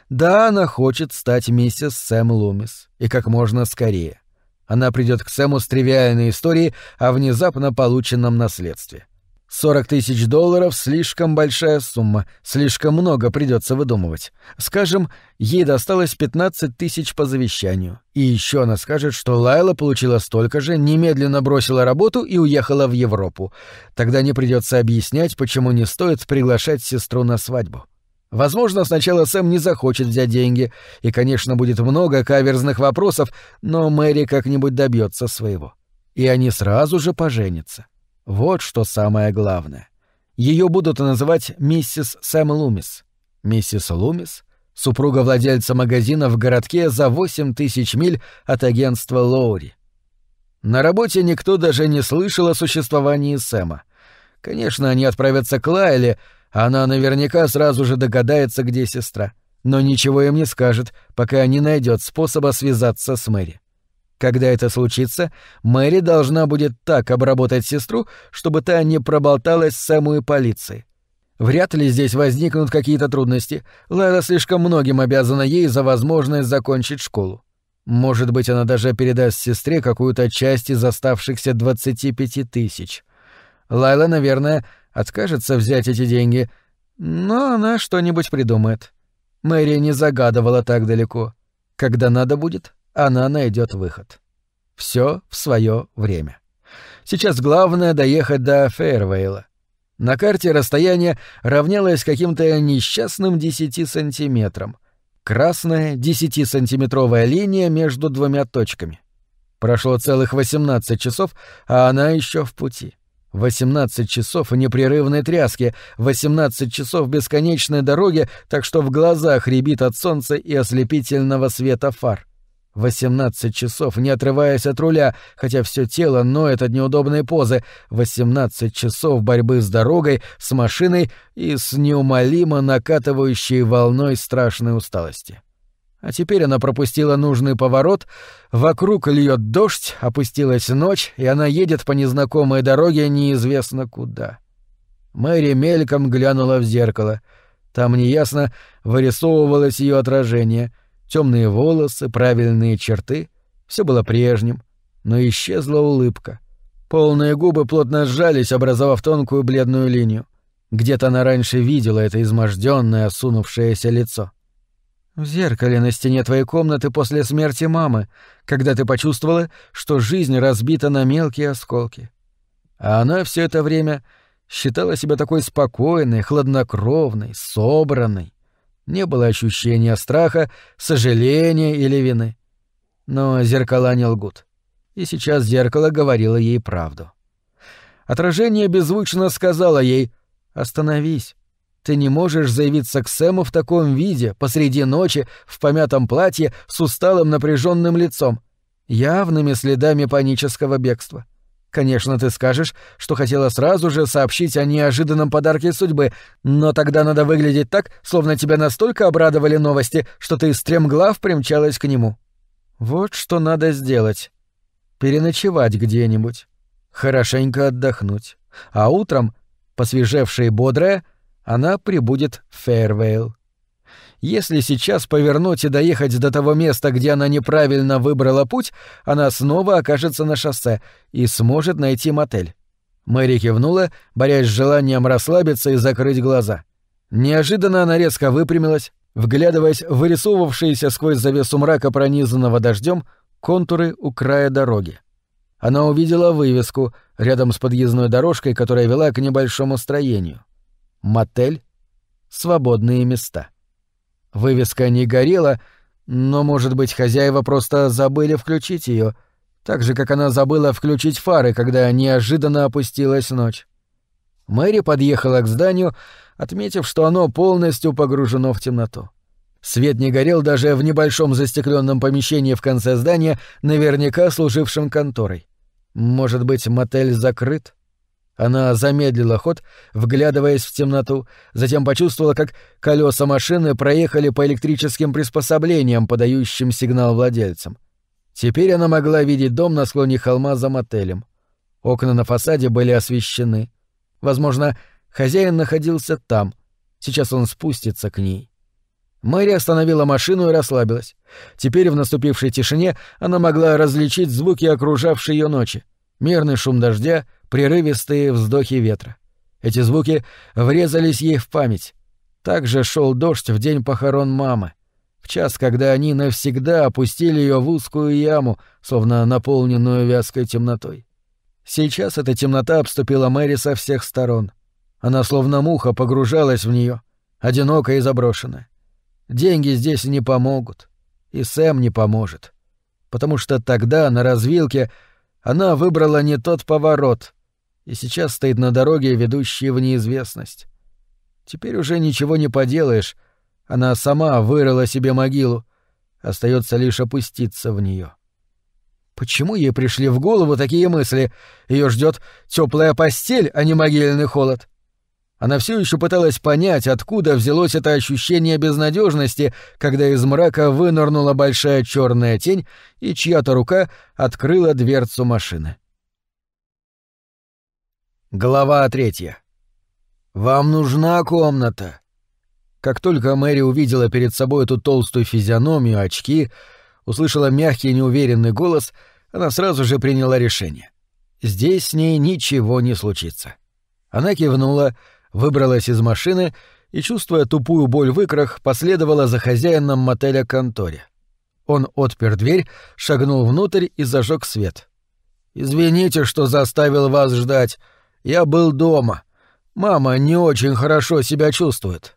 Да, она хочет стать миссис Сэм Лумис, и как можно скорее. Она придет к Сэму с тривиальной историей о внезапно полученном наследстве. 40 тысяч долларов — слишком большая сумма, слишком много придется выдумывать. Скажем, ей досталось 15 тысяч по завещанию. И еще она скажет, что Лайла получила столько же, немедленно бросила работу и уехала в Европу. Тогда не придется объяснять, почему не стоит приглашать сестру на свадьбу. Возможно, сначала Сэм не захочет взять деньги, и, конечно, будет много каверзных вопросов, но Мэри как-нибудь добьется своего. И они сразу же поженятся. Вот что самое главное. Ее будут называть миссис Сэм Лумис. Миссис Лумис — супруга владельца магазина в городке за 8 тысяч миль от агентства Лоури. На работе никто даже не слышал о существовании Сэма. Конечно, они отправятся к Лайле, а она наверняка сразу же догадается, где сестра. Но ничего им не скажет, пока не найдет способа связаться с Мэри. Когда это случится, Мэри должна будет так обработать сестру, чтобы та не проболталась Сэму и полиции. Вряд ли здесь возникнут какие-то трудности. Лайла слишком многим обязана ей за возможность закончить школу. Может быть, она даже передаст сестре какую-то часть из оставшихся 25 тысяч. Лайла, наверное, откажется взять эти деньги, но она что-нибудь придумает. Мэри не загадывала так далеко. Когда надо будет, она найдет выход. Все в свое время. Сейчас главное доехать до Фейервейла. На карте расстояние равнялось каким-то несчастным 10 сантиметрам. Красная 10-сантиметровая линия между двумя точками. Прошло целых 18 часов, а она еще в пути. 18 часов непрерывной тряски, 18 часов бесконечной дороги, так что в глазах рябит от солнца и ослепительного света фар. 18 часов, не отрываясь от руля, хотя все тело ноет от неудобной позы. 18 часов борьбы с дорогой, с машиной и с неумолимо накатывающей волной страшной усталости. А теперь она пропустила нужный поворот, вокруг льет дождь, опустилась ночь, и она едет по незнакомой дороге неизвестно куда. Мэри мельком глянула в зеркало. Там неясно вырисовывалось ее отражение — темные волосы, правильные черты — все было прежним, но исчезла улыбка. Полные губы плотно сжались, образовав тонкую бледную линию. Где-то она раньше видела это изможденное, осунувшееся лицо. «В зеркале на стене твоей комнаты после смерти мамы, когда ты почувствовала, что жизнь разбита на мелкие осколки». А она все это время считала себя такой спокойной, хладнокровной, собранной. Не было ощущения страха, сожаления или вины. Но зеркала не лгут. И сейчас зеркало говорило ей правду. Отражение беззвучно сказала ей «Остановись. Ты не можешь заявиться к Сэму в таком виде, посреди ночи, в помятом платье, с усталым напряженным лицом, явными следами панического бегства. Конечно, ты скажешь, что хотела сразу же сообщить о неожиданном подарке судьбы, но тогда надо выглядеть так, словно тебя настолько обрадовали новости, что ты стремглав примчалась к нему. Вот что надо сделать. Переночевать где-нибудь, хорошенько отдохнуть, а утром, посвежевшая и бодрая, она прибудет в Фейрвейл. Если сейчас повернуть и доехать до того места, где она неправильно выбрала путь, она снова окажется на шоссе и сможет найти мотель. Мэри кивнула, борясь с желанием расслабиться и закрыть глаза. Неожиданно она резко выпрямилась, вглядываясь в вырисовывавшиеся сквозь завесу мрака, пронизанного дождем, контуры у края дороги. она увидела вывеску рядом с подъездной дорожкой, которая вела к небольшому строению. Мотель «Свободные места». Вывеска не горела, но, может быть, хозяева просто забыли включить ее, так же, как она забыла включить фары, когда неожиданно опустилась ночь. Мэри подъехала к зданию, отметив, что оно полностью погружено в темноту. Свет не горел даже в небольшом застекленном помещении в конце здания, наверняка служившем конторой. Может быть, мотель закрыт? Она замедлила ход, вглядываясь в темноту, затем почувствовала, как колеса машины проехали по электрическим приспособлениям, подающим сигнал владельцам. Теперь она могла видеть дом на склоне холма за мотелем. Окна на фасаде были освещены. Возможно, хозяин находился там. Сейчас он спустится к ней. Мэри остановила машину и расслабилась. Теперь в наступившей тишине она могла различить звуки окружавшей ее ночи. Мерный шум дождя, прерывистые вздохи ветра. Эти звуки врезались ей в память. Также шел дождь в день похорон мамы. В час, когда они навсегда опустили ее в узкую яму, словно наполненную вязкой темнотой. Сейчас эта темнота обступила Мэри со всех сторон. Она словно муха погружалась в нее, одинокая и заброшенная. Деньги здесь не помогут. И Сэм не поможет. Потому что тогда, на развилке, она выбрала не тот поворот и сейчас стоит на дороге, ведущей в неизвестность. Теперь уже ничего не поделаешь. Она сама вырыла себе могилу. Остается лишь опуститься в нее. Почему ей пришли в голову такие мысли? Ее ждет теплая постель, а не могильный холод. Она все еще пыталась понять, откуда взялось это ощущение безнадежности, когда из мрака вынырнула большая черная тень, и чья-то рука открыла дверцу машины. Глава третья. «Вам нужна комната?» Как только Мэри увидела перед собой эту толстую физиономию, очки, услышала мягкий неуверенный голос, она сразу же приняла решение. Здесь с ней ничего не случится. Она кивнула, выбралась из машины и, чувствуя тупую боль в икрах, последовала за хозяином мотеля конторе. Он отпер дверь, шагнул внутрь и зажег свет. «Извините, что заставил вас ждать. Я был дома. Мама не очень хорошо себя чувствует».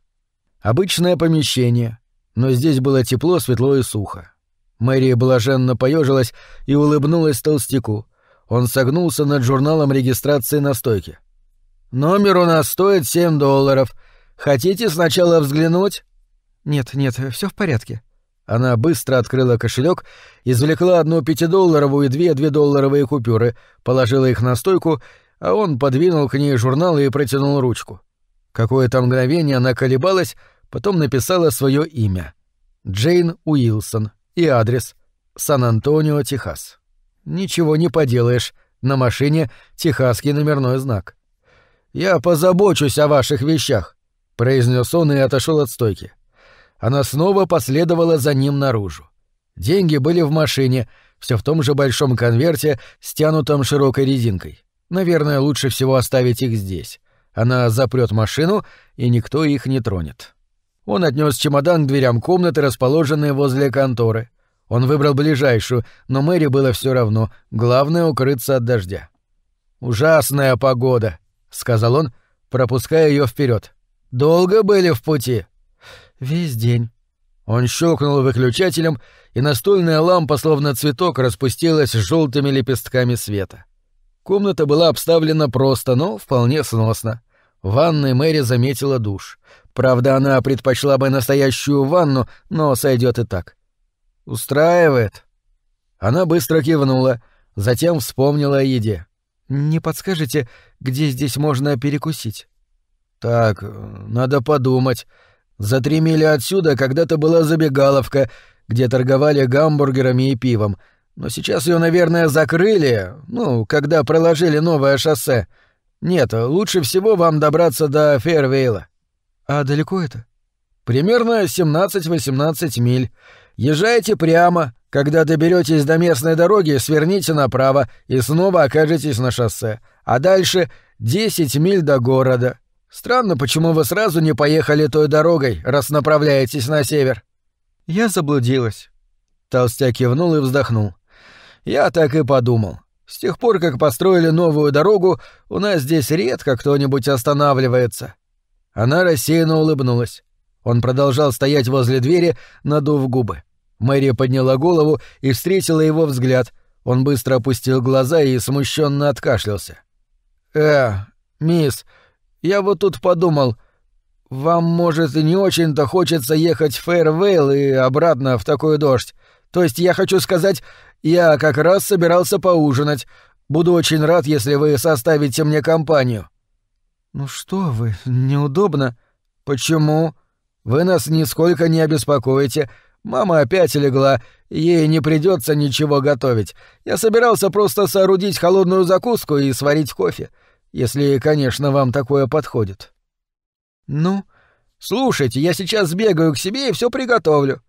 Обычное помещение, но здесь было тепло, светло и сухо. Мэри блаженно поежилась и улыбнулась толстяку. Он согнулся над журналом регистрации на стойке. Номер у нас стоит семь долларов. Хотите сначала взглянуть? Нет, нет, все в порядке. Она быстро открыла кошелек, извлекла одну пятидолларовую и две дведолларовые купюры, положила их на стойку, а он подвинул к ней журнал и протянул ручку. Какое-то мгновение она колебалась, потом написала свое имя. Джейн Уилсон и адрес Сан-Антонио, Техас. Ничего не поделаешь, на машине техасский номерной знак. «Я позабочусь о ваших вещах», — произнес он и отошел от стойки. Она снова последовала за ним наружу. Деньги были в машине, все в том же большом конверте, стянутом широкой резинкой. Наверное, лучше всего оставить их здесь. Она запрет машину, и никто их не тронет. Он отнес чемодан к дверям комнаты, расположенной возле конторы. Он выбрал ближайшую, но Мэри было все равно. Главное — укрыться от дождя. «Ужасная погода», сказал он, пропуская ее вперед. Долго были в пути? Весь день. Он щелкнул выключателем, и настольная лампа, словно цветок, распустилась желтыми лепестками света. Комната была обставлена просто, но вполне сносно. В ванной Мэри заметила душ. Правда, она предпочла бы настоящую ванну, но сойдет и так. «Устраивает?» Она быстро кивнула, затем вспомнила о еде. «Не подскажете, где здесь можно перекусить?» «Так, надо подумать. За три мили отсюда когда-то была забегаловка, где торговали гамбургерами и пивом, но сейчас ее, наверное, закрыли, ну, когда проложили новое шоссе. Нет, лучше всего вам добраться до Фейрвейла». «А далеко это?» «Примерно 17-18 миль. Езжайте прямо, когда доберетесь до местной дороги, сверните направо и снова окажетесь на шоссе. А дальше 10 миль до города. Странно, почему вы сразу не поехали той дорогой, раз направляетесь на север. Я заблудилась. Толстяк кивнул и вздохнул. Я так и подумал. С тех пор, как построили новую дорогу, у нас здесь редко кто-нибудь останавливается». Она рассеянно улыбнулась. Он продолжал стоять возле двери, надув губы. Мэри подняла голову и встретила его взгляд. Он быстро опустил глаза и смущенно откашлялся. «Э, мисс, я вот тут подумал, вам, может, и не очень-то хочется ехать в Фейрвейл и обратно в такой дождь. То есть я хочу сказать, я как раз собирался поужинать. Буду очень рад, если вы составите мне компанию». «Ну что вы, неудобно». «Почему? Вы нас нисколько не обеспокоите. Мама опять легла, ей не придется ничего готовить. Я собирался просто соорудить холодную закуску и сварить кофе, если, конечно, вам такое подходит». «Ну?» «Слушайте, я сейчас сбегаю к себе и все приготовлю».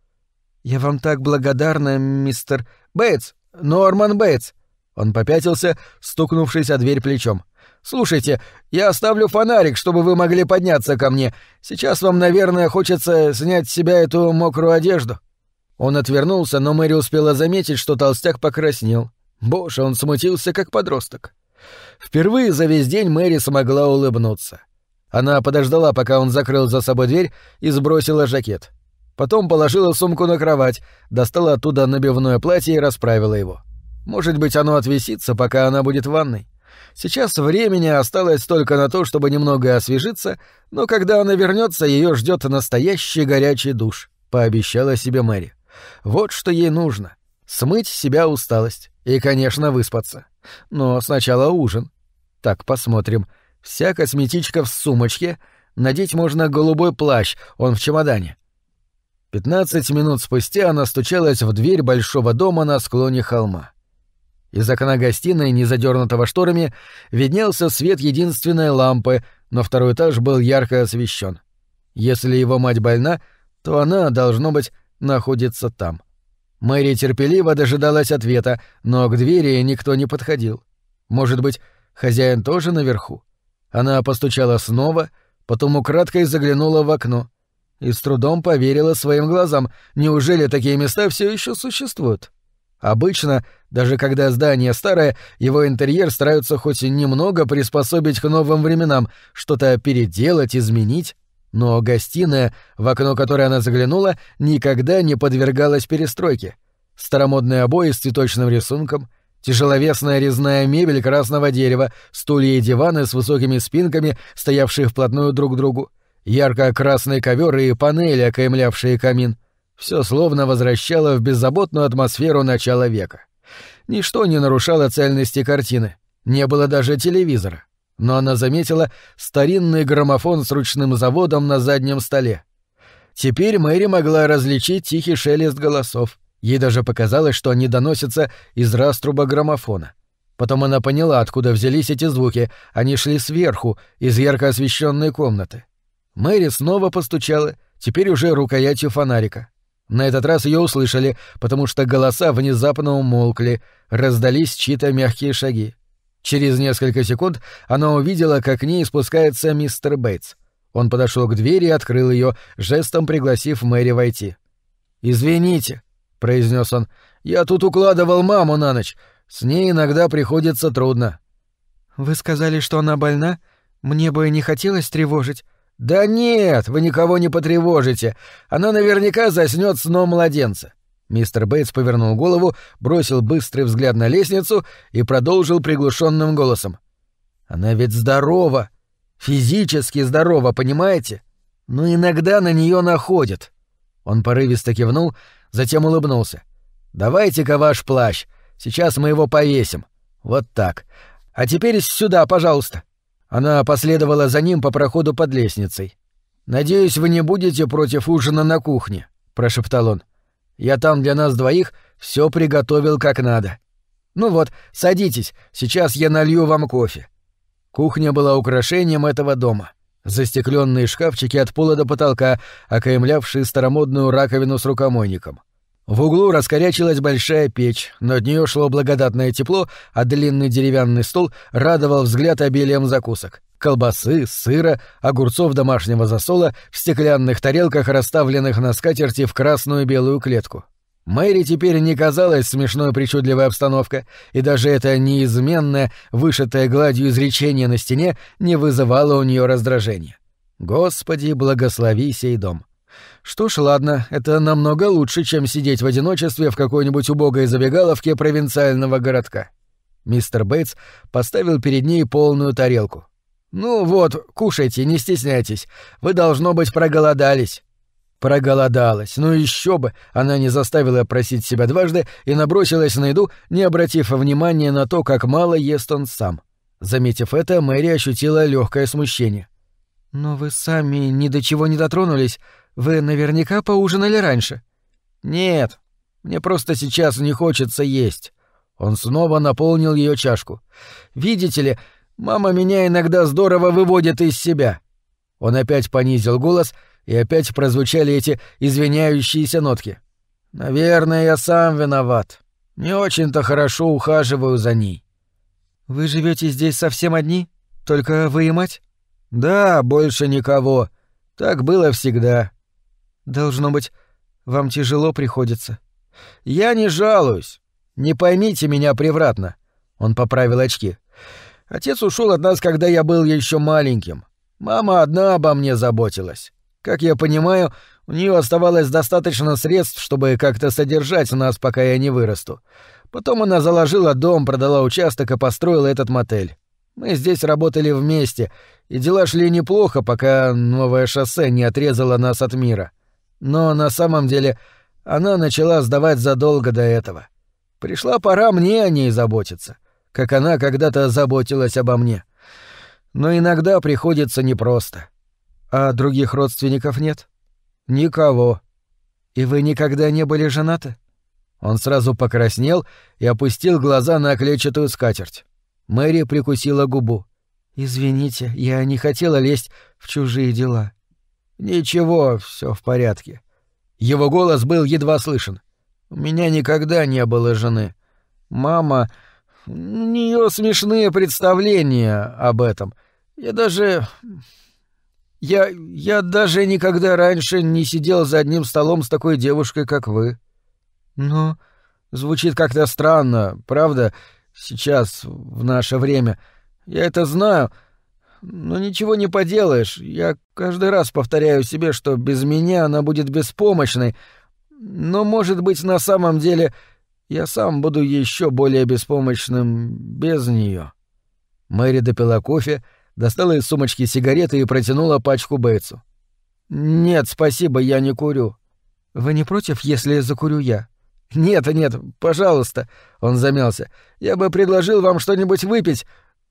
«Я вам так благодарна, мистер Бейтс, Норман Бейтс». Он попятился, стукнувшись о дверь плечом. «Слушайте, я оставлю фонарик, чтобы вы могли подняться ко мне. Сейчас вам, наверное, хочется снять с себя эту мокрую одежду». Он отвернулся, но Мэри успела заметить, что толстяк покраснел. Боже, он смутился, как подросток. Впервые за весь день Мэри смогла улыбнуться. Она подождала, пока он закрыл за собой дверь и сбросила жакет. Потом положила сумку на кровать, достала оттуда набивное платье и расправила его. Может быть, оно отвисится, пока она будет в ванной. Сейчас времени осталось только на то, чтобы немного освежиться, но когда она вернется, ее ждет настоящий горячий душ, пообещала себе Мэри. Вот что ей нужно. Смыть себя усталость и, конечно, выспаться. Но сначала ужин. Так, посмотрим. Вся косметичка в сумочке. Надеть можно голубой плащ, он в чемодане. Пятнадцать минут спустя она стучалась в дверь большого дома на склоне холма. Из окна гостиной, не задернутого шторами, виднелся свет единственной лампы, но второй этаж был ярко освещен. Если его мать больна, то она, должно быть, находится там. Мэри терпеливо дожидалась ответа, но к двери никто не подходил. Может быть, хозяин тоже наверху? Она постучала снова, потом украдкой заглянула в окно и с трудом поверила своим глазам. Неужели такие места все еще существуют? Обычно, даже когда здание старое, его интерьер стараются хоть немного приспособить к новым временам, что-то переделать, изменить. Но гостиная, в окно которой она заглянула, никогда не подвергалась перестройке. Старомодные обои с цветочным рисунком, тяжеловесная резная мебель красного дерева, стулья и диваны с высокими спинками, стоявшие вплотную друг к другу, ярко-красный ковер и панели, окаймлявшие камин — все словно возвращало в беззаботную атмосферу начала века. Ничто не нарушало цельности картины, не было даже телевизора. Но она заметила старинный граммофон с ручным заводом на заднем столе. Теперь Мэри могла различить тихий шелест голосов. Ей даже показалось, что они доносятся из раструба граммофона. Потом она поняла, откуда взялись эти звуки. Они шли сверху, из ярко освещенной комнаты. Мэри снова постучала, теперь уже рукоятью фонарика. На этот раз ее услышали, потому что голоса внезапно умолкли, раздались чьи-то мягкие шаги. Через несколько секунд она увидела, как к ней спускается мистер Бейтс. Он подошел к двери и открыл ее, жестом пригласив Мэри войти. «Извините», — произнес он, — «я тут укладывал маму на ночь. С ней иногда приходится трудно». «Вы сказали, что она больна? Мне бы не хотелось тревожить. «Да нет, вы никого не потревожите. Она наверняка заснёт сном младенца». Мистер Бейтс повернул голову, бросил быстрый взгляд на лестницу и продолжил приглушенным голосом. «Она ведь здорова. Физически здорова, понимаете? Но иногда на неё находят». Он порывисто кивнул, затем улыбнулся. «Давайте-ка ваш плащ. Сейчас мы его повесим. Вот так. А теперь сюда, пожалуйста». Она последовала за ним по проходу под лестницей. «Надеюсь, вы не будете против ужина на кухне», — прошептал он. «Я там для нас двоих все приготовил как надо. Ну вот, садитесь, сейчас я налью вам кофе». Кухня была украшением этого дома. Застекленные шкафчики от пола до потолка, окаймлявшие старомодную раковину с рукомойником. В углу раскорячилась большая печь, но от нее шло благодатное тепло, а длинный деревянный стол радовал взгляд обилием закусок. Колбасы, сыра, огурцов домашнего засола в стеклянных тарелках, расставленных на скатерти в красную и белую клетку. Мэри теперь не казалась смешной причудливая обстановка, и даже это неизменное, вышитое гладью изречение на стене не вызывало у нее раздражения. Господи, благослови сей дом. Что ж, ладно, это намного лучше, чем сидеть в одиночестве в какой-нибудь убогой забегаловке провинциального городка. Мистер Бейтс поставил перед ней полную тарелку. «Ну вот, кушайте, не стесняйтесь. Вы, должно быть, проголодались». Проголодалась. Ну еще бы! Она не заставила просить себя дважды и набросилась на еду, не обратив внимания на то, как мало ест он сам. Заметив это, Мэри ощутила легкое смущение. «Но вы сами ни до чего не дотронулись. Вы наверняка поужинали раньше». «Нет, мне просто сейчас не хочется есть». Он снова наполнил ее чашку. «Видите ли, мама меня иногда здорово выводит из себя». Он опять понизил голос, и опять прозвучали эти извиняющиеся нотки. «Наверное, я сам виноват. Не очень-то хорошо ухаживаю за ней». «Вы живете здесь совсем одни? Только вы и мать?» «Да, больше никого. Так было всегда». «Должно быть, вам тяжело приходится». «Я не жалуюсь. Не поймите меня превратно». Он поправил очки. «Отец ушел от нас, когда я был еще маленьким. Мама одна обо мне заботилась. Как я понимаю, у нее оставалось достаточно средств, чтобы как-то содержать нас, пока я не вырасту. Потом она заложила дом, продала участок и построила этот мотель. Мы здесь работали вместе, и дела шли неплохо, пока новое шоссе не отрезало нас от мира. Но на самом деле она начала сдавать задолго до этого. Пришла пора мне о ней заботиться, как она когда-то заботилась обо мне. Но иногда приходится непросто. А других родственников нет? Никого. И вы никогда не были женаты? Он сразу покраснел и опустил глаза на клетчатую скатерть. Мэри прикусила губу. «Извините, я не хотела лезть в чужие дела». «Ничего, все в порядке». Его голос был едва слышен. «У меня никогда не было жены. Мама... У нее смешные представления об этом. Я даже... Я... я даже никогда раньше не сидел за одним столом с такой девушкой, как вы». «Но...» Звучит как-то странно, правда? Сейчас, в наше время. Я это знаю, но ничего не поделаешь. Я каждый раз повторяю себе, что без меня она будет беспомощной. Но, может быть, на самом деле я сам буду еще более беспомощным без нее. Мэри допила кофе, достала из сумочки сигареты и протянула пачку Бейтсу. «Нет, спасибо, я не курю». «Вы не против, если закурю я?» «Нет, нет, пожалуйста», — он замялся. «Я бы предложил вам что-нибудь выпить,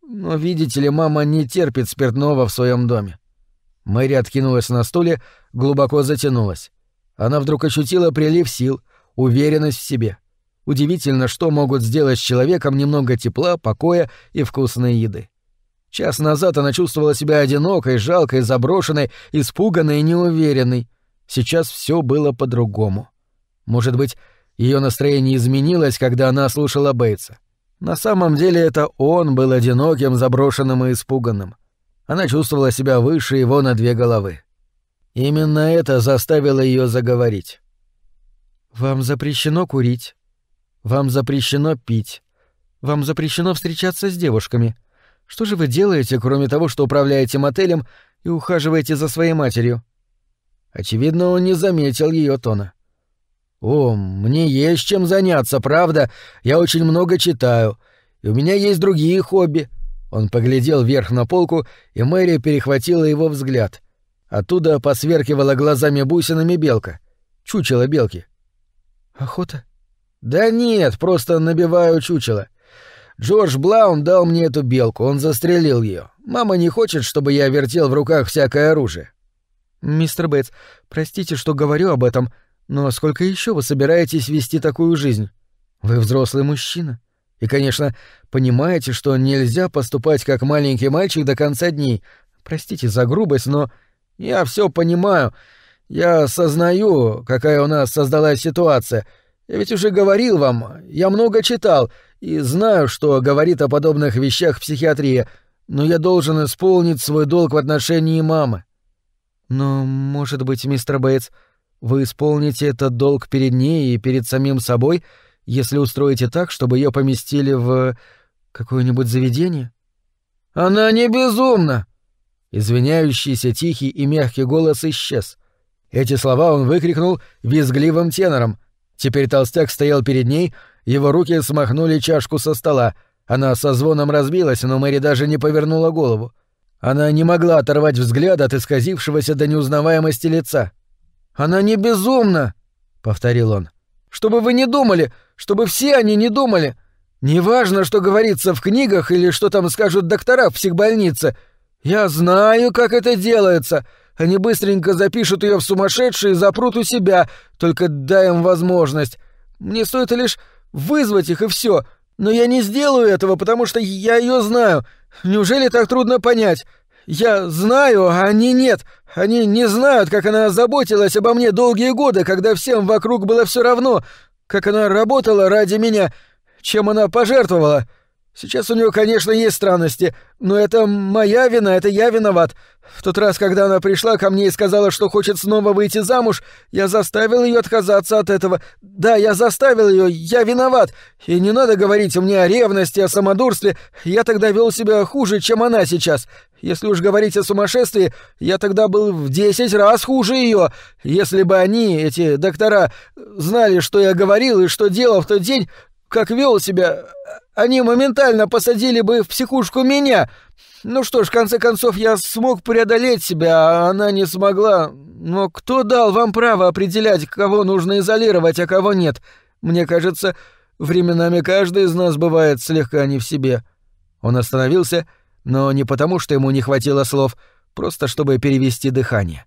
но, видите ли, мама не терпит спиртного в своем доме». Мэри откинулась на стуле, глубоко затянулась. Она вдруг ощутила прилив сил, уверенность в себе. Удивительно, что могут сделать с человеком немного тепла, покоя и вкусной еды. Час назад она чувствовала себя одинокой, жалкой, заброшенной, испуганной и неуверенной. Сейчас все было по-другому. Может быть, ее настроение изменилось, когда она слушала Бейтса. На самом деле это он был одиноким, заброшенным и испуганным. Она чувствовала себя выше его на две головы. Именно это заставило ее заговорить. «Вам запрещено курить. Вам запрещено пить. Вам запрещено встречаться с девушками. Что же вы делаете, кроме того, что управляете мотелем и ухаживаете за своей матерью?» Очевидно, он не заметил ее тона. «О, мне есть чем заняться, правда? Я очень много читаю. И у меня есть другие хобби». Он поглядел вверх на полку, и Мэри перехватила его взгляд. Оттуда посверкивала глазами бусинами белка. Чучело белки. «Охота?» «Да нет, просто набиваю чучело. Джордж Блаун дал мне эту белку, он застрелил ее. Мама не хочет, чтобы я вертел в руках всякое оружие». «Мистер Бейтс, простите, что говорю об этом, но сколько еще вы собираетесь вести такую жизнь? Вы взрослый мужчина. И, конечно, понимаете, что нельзя поступать как маленький мальчик до конца дней. Простите за грубость, но я все понимаю. Я сознаю, какая у нас создалась ситуация. Я ведь уже говорил вам, я много читал и знаю, что говорит о подобных вещах психиатрия, но я должен исполнить свой долг в отношении мамы. Но, может быть, мистер Бейтс, Вы исполните этот долг перед ней и перед самим собой, если устроите так, чтобы ее поместили в какое-нибудь заведение? Она не безумна! Извиняющийся тихий и мягкий голос исчез. Эти слова он выкрикнул визгливым тенором. Теперь толстяк стоял перед ней, его руки смахнули чашку со стола. Она со звоном разбилась, но Мэри даже не повернула голову. Она не могла оторвать взгляд от исказившегося до неузнаваемости лица. «Она не безумна!» — повторил он. «Чтобы вы не думали! Чтобы все они не думали! Неважно, что говорится в книгах или что там скажут доктора в психбольнице. Я знаю, как это делается. Они быстренько запишут ее в сумасшедшие и запрут у себя. Только дай им возможность. Мне стоит лишь вызвать их и все. Но я не сделаю этого, потому что я ее знаю. Неужели так трудно понять? Я знаю, а они нет. Они не знают, как она заботилась обо мне долгие годы, когда всем вокруг было все равно, как она работала ради меня, чем она пожертвовала. Сейчас у нее, конечно, есть странности, но это моя вина, это я виноват. В тот раз, когда она пришла ко мне и сказала, что хочет снова выйти замуж, я заставил ее отказаться от этого. Да, я заставил ее, я виноват. И не надо говорить мне о ревности, о самодурстве. Я тогда вел себя хуже, чем она сейчас. Если уж говорить о сумасшествии, я тогда был в десять раз хуже ее. Если бы они, эти доктора, знали, что я говорил и что делал в тот день, как вел себя, они моментально посадили бы в психушку меня. Ну что ж, в конце концов, я смог преодолеть себя, а она не смогла. Но кто дал вам право определять, кого нужно изолировать, а кого нет? Мне кажется, временами каждый из нас бывает слегка не в себе. Он остановился, но не потому, что ему не хватило слов, просто чтобы перевести дыхание.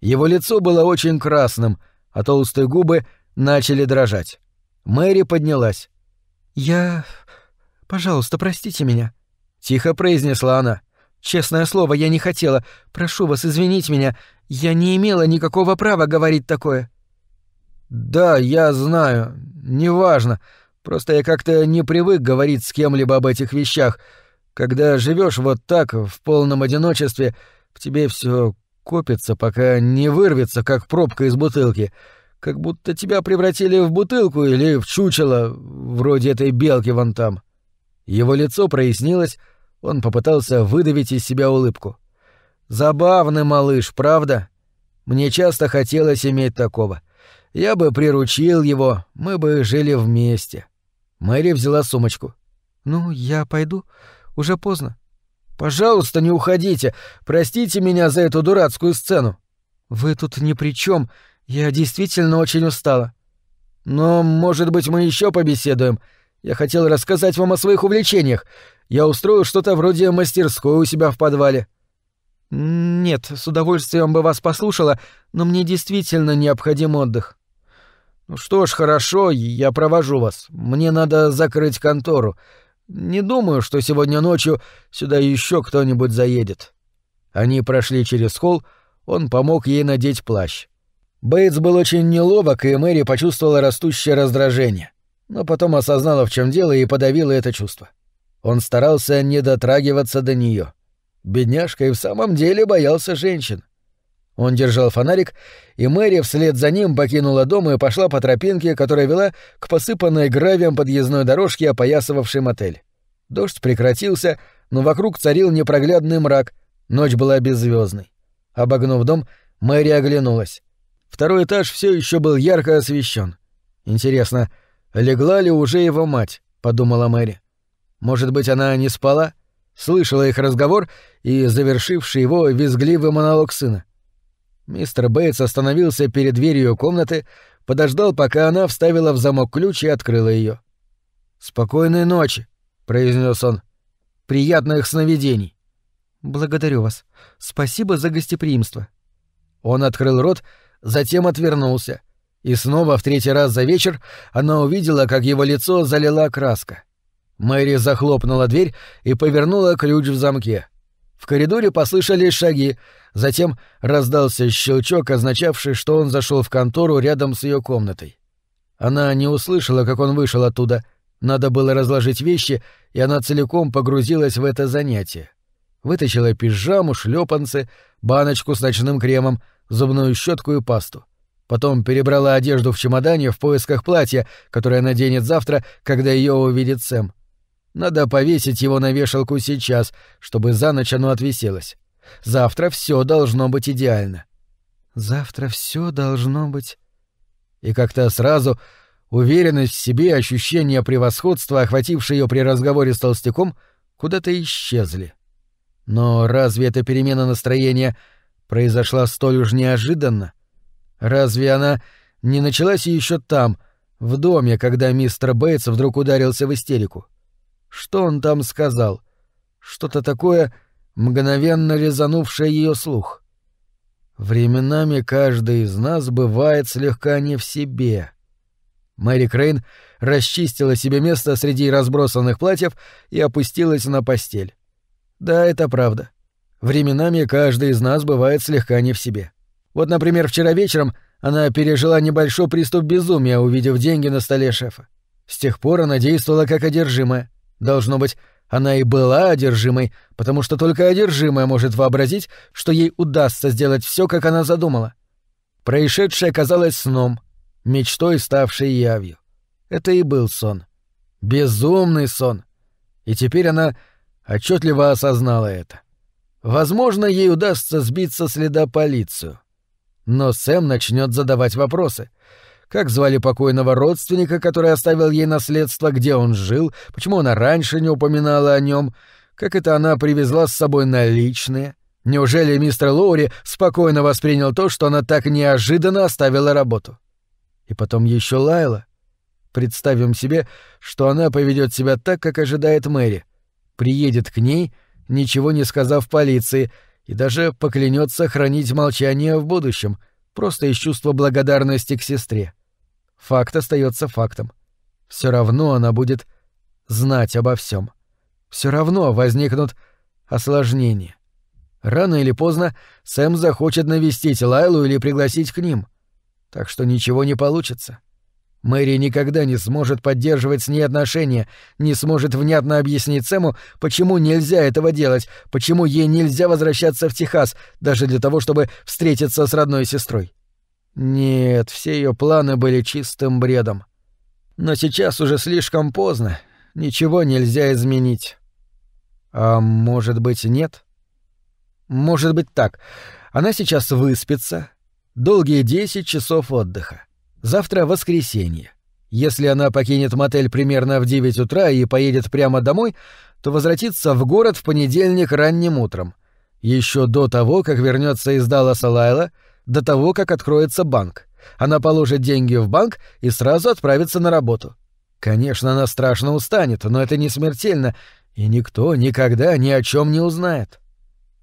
Его лицо было очень красным, а толстые губы начали дрожать. Мэри поднялась. «Я... Пожалуйста, простите меня», — тихо произнесла она. «Честное слово, я не хотела. Прошу вас извинить меня. Я не имела никакого права говорить такое». «Да, я знаю. Неважно. Просто я как-то не привык говорить с кем-либо об этих вещах. Когда живешь вот так, в полном одиночестве, в тебе все копится, пока не вырвется, как пробка из бутылки как будто тебя превратили в бутылку или в чучело, вроде этой белки вон там. Его лицо прояснилось, он попытался выдавить из себя улыбку. Забавный малыш, правда? Мне часто хотелось иметь такого. Я бы приручил его, мы бы жили вместе. Мэри взяла сумочку. Ну, я пойду, уже поздно. Пожалуйста, не уходите. Простите меня за эту дурацкую сцену. Вы тут ни при чем. Я действительно очень устала. Но, может быть, мы еще побеседуем. Я хотел рассказать вам о своих увлечениях. Я устроил что-то вроде мастерской у себя в подвале. Нет, с удовольствием бы вас послушала, но мне действительно необходим отдых. Ну что ж, хорошо, я провожу вас. Мне надо закрыть контору. Не думаю, что сегодня ночью сюда еще кто-нибудь заедет. Они прошли через холл, он помог ей надеть плащ. Бейтс был очень неловок, и Мэри почувствовала растущее раздражение, но потом осознала, в чем дело, и подавила это чувство. Он старался не дотрагиваться до нее. Бедняжка и в самом деле боялся женщин. Он держал фонарик, и Мэри вслед за ним покинула дом и пошла по тропинке, которая вела к посыпанной гравием подъездной дорожке, опоясывавшей мотель. Дождь прекратился, но вокруг царил непроглядный мрак, ночь была беззвездной. Обогнув дом, Мэри оглянулась. Второй этаж все еще был ярко освещен. Интересно, легла ли уже его мать? подумала Мэри. Может быть, она не спала, слышала их разговор и завершивший его визгливый монолог сына. Мистер Бейтс остановился перед дверью комнаты, подождал, пока она вставила в замок ключ и открыла ее. «Спокойной ночи», — произнес он. «Приятных сновидений». «Благодарю вас. Спасибо за гостеприимство». Он открыл рот, затем отвернулся. И снова в третий раз за вечер она увидела, как его лицо залила краска. Мэри захлопнула дверь и повернула ключ в замке. В коридоре послышались шаги, затем раздался щелчок, означавший, что он зашел в контору рядом с ее комнатой. Она не услышала, как он вышел оттуда. Надо было разложить вещи, и она целиком погрузилась в это занятие. Вытащила пижаму, шлепанцы, баночку с ночным кремом, зубную щетку и пасту. Потом перебрала одежду в чемодане в поисках платья, которое наденет завтра, когда ее увидит Сэм. Надо повесить его на вешалку сейчас, чтобы за ночь оно отвиселось. Завтра все должно быть идеально. Завтра все должно быть. И как-то сразу уверенность в себе, ощущение превосходства, охватившее ее при разговоре с толстяком, куда-то исчезли. Но разве эта перемена настроения произошла столь уж неожиданно? Разве она не началась еще там, в доме, когда мистер Бейтс вдруг ударился в истерику? Что он там сказал? Что-то такое, мгновенно резанувшее ее слух. Временами каждый из нас бывает слегка не в себе. Мэри Крейн расчистила себе место среди разбросанных платьев и опустилась на постель. Да, это правда. Временами каждый из нас бывает слегка не в себе. Вот, например, вчера вечером она пережила небольшой приступ безумия, увидев деньги на столе шефа. С тех пор она действовала как одержимая. Должно быть, она и была одержимой, потому что только одержимая может вообразить, что ей удастся сделать все, как она задумала. Происшедшее казалось сном, мечтой, ставшей явью. Это и был сон. Безумный сон. И теперь она отчетливо осознала это. Возможно, ей удастся сбиться следа полицию. Но Сэм начнет задавать вопросы — как звали покойного родственника, который оставил ей наследство, где он жил, почему она раньше не упоминала о нем, как это она привезла с собой наличные. Неужели мистер Лоури спокойно воспринял то, что она так неожиданно оставила работу? И потом еще Лайла. Представим себе, что она поведет себя так, как ожидает Мэри. Приедет к ней, ничего не сказав полиции, и даже поклянется хранить молчание в будущем, просто из чувства благодарности к сестре. Факт остается фактом. Все равно она будет знать обо всем. Все равно возникнут осложнения. Рано или поздно Сэм захочет навестить Лайлу или пригласить к ним. Так что ничего не получится. Мэри никогда не сможет поддерживать с ней отношения, не сможет внятно объяснить Сэму, почему нельзя этого делать, почему ей нельзя возвращаться в Техас, даже для того, чтобы встретиться с родной сестрой. Нет, все ее планы были чистым бредом. Но сейчас уже слишком поздно, ничего нельзя изменить. А может быть, нет? Может быть так. Она сейчас выспится. Долгие десять часов отдыха. Завтра воскресенье. Если она покинет мотель примерно в девять утра и поедет прямо домой, то возвратится в город в понедельник ранним утром. Еще до того, как вернется из Далласа Лайла — до того, как откроется банк. Она положит деньги в банк и сразу отправится на работу. Конечно, она страшно устанет, но это не смертельно, и никто никогда ни о чем не узнает.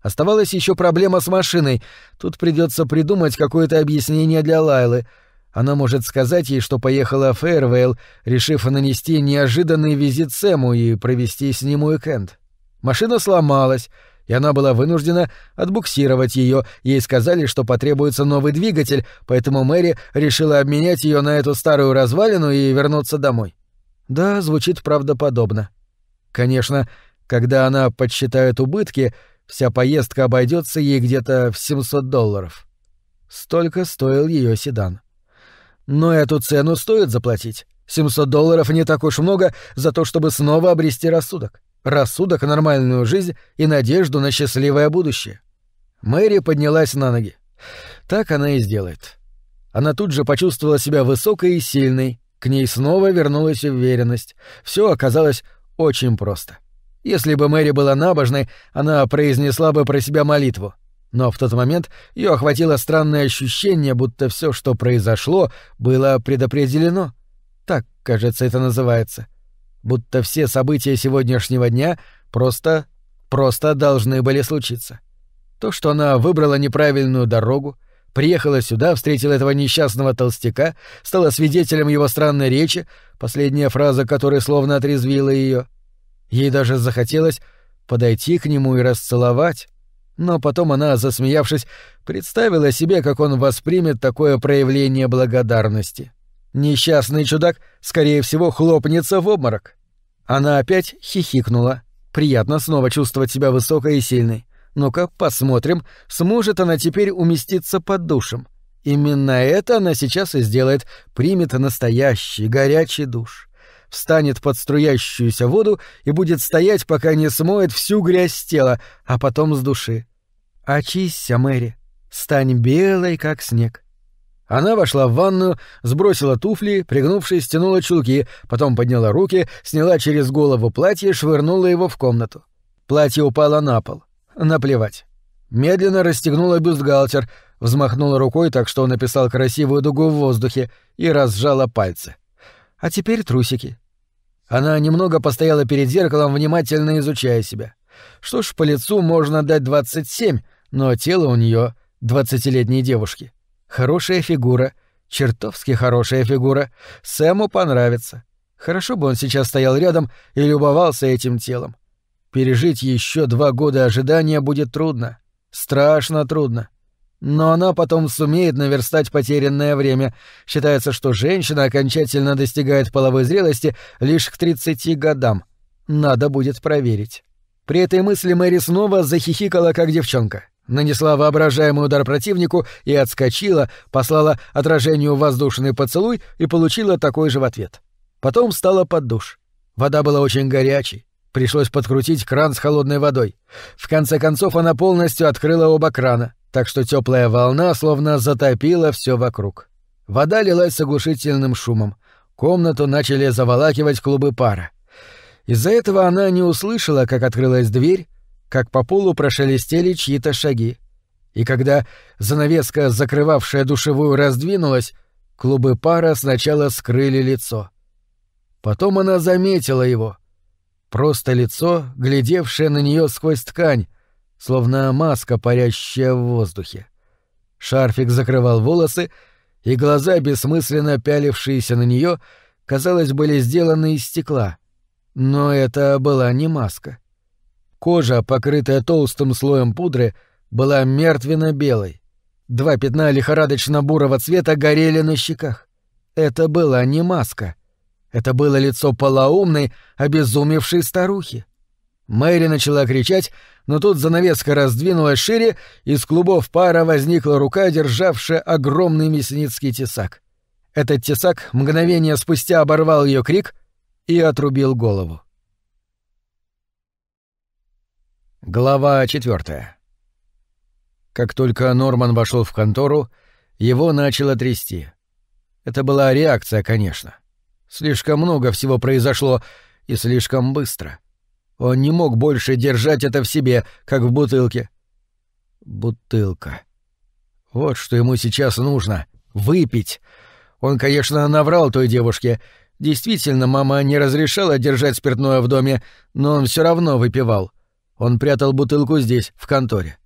Оставалась еще проблема с машиной. Тут придется придумать какое-то объяснение для Лайлы. Она может сказать ей, что поехала в Фейрвейл, решив нанести неожиданный визит Сэму и провести с ним уикенд. Машина сломалась, и она была вынуждена отбуксировать ее. Ей сказали, что потребуется новый двигатель, поэтому Мэри решила обменять ее на эту старую развалину и вернуться домой. Да, звучит правдоподобно. Конечно, когда она подсчитает убытки, вся поездка обойдется ей где-то в 700 долларов. Столько стоил ее седан. Но эту цену стоит заплатить. 700 долларов не так уж много за то, чтобы снова обрести рассудок рассудок, нормальную жизнь и надежду на счастливое будущее. Мэри поднялась на ноги. Так она и сделает. Она тут же почувствовала себя высокой и сильной, к ней снова вернулась уверенность. Все оказалось очень просто. Если бы Мэри была набожной, она произнесла бы про себя молитву. Но в тот момент ее охватило странное ощущение, будто все, что произошло, было предопределено. Так, кажется, это называется будто все события сегодняшнего дня просто... просто должны были случиться. То, что она выбрала неправильную дорогу, приехала сюда, встретила этого несчастного толстяка, стала свидетелем его странной речи, последняя фраза которой словно отрезвила ее. Ей даже захотелось подойти к нему и расцеловать. Но потом она, засмеявшись, представила себе, как он воспримет такое проявление благодарности. Несчастный чудак, скорее всего, хлопнется в обморок. Она опять хихикнула. Приятно снова чувствовать себя высокой и сильной. Ну-ка, посмотрим, сможет она теперь уместиться под душем. Именно это она сейчас и сделает, примет настоящий горячий душ. Встанет под струящуюся воду и будет стоять, пока не смоет всю грязь с тела, а потом с души. Очисься, Мэри, стань белой, как снег. Она вошла в ванную, сбросила туфли, пригнувшись, стянула чулки, потом подняла руки, сняла через голову платье, швырнула его в комнату. Платье упало на пол. Наплевать. Медленно расстегнула бюстгальтер, взмахнула рукой так, что он написал красивую дугу в воздухе, и разжала пальцы. А теперь трусики. Она немного постояла перед зеркалом, внимательно изучая себя. Что ж, по лицу можно дать 27, но тело у нее двадцатилетней девушки. Хорошая фигура, чертовски хорошая фигура. Сэму понравится. Хорошо бы он сейчас стоял рядом и любовался этим телом. Пережить еще два года ожидания будет трудно. Страшно трудно. Но она потом сумеет наверстать потерянное время. Считается, что женщина окончательно достигает половой зрелости лишь к 30 годам. Надо будет проверить. При этой мысли Мэри снова захихикала, как девчонка. Нанесла воображаемый удар противнику и отскочила, послала отражению воздушный поцелуй и получила такой же в ответ. Потом встала под душ. Вода была очень горячей. Пришлось подкрутить кран с холодной водой. В конце концов она полностью открыла оба крана, так что теплая волна словно затопила все вокруг. Вода лилась с оглушительным шумом. Комнату начали заволакивать клубы пара. Из-за этого она не услышала, как открылась дверь, как по полу прошелестели чьи-то шаги. И когда занавеска, закрывавшая душевую, раздвинулась, клубы пара сначала скрыли лицо. Потом она заметила его — Просто лицо, глядевшее на нее сквозь ткань, словно маска, парящая в воздухе. Шарфик закрывал волосы, и глаза, бессмысленно пялившиеся на нее, казалось, были сделаны из стекла. Но это была не маска. Кожа, покрытая толстым слоем пудры, была мертвенно-белой. Два пятна лихорадочно-бурого цвета горели на щеках. Это была не маска — это было лицо полоумной, обезумевшей старухи. Мэри начала кричать, но тут занавеска раздвинулась шире, из клубов пара возникла рука, державшая огромный мясницкий тесак. Этот тесак мгновение спустя оборвал ее крик и отрубил голову. Глава четвертая. Как только Норман вошел в контору, его начало трясти. Это была реакция, конечно. Слишком много всего произошло и слишком быстро. Он не мог больше держать это в себе, как в бутылке. Бутылка. Вот что ему сейчас нужно. Выпить. Он, конечно, наврал той девушке. Действительно, мама не разрешала держать спиртное в доме, но он все равно выпивал. Он прятал бутылку здесь, в конторе.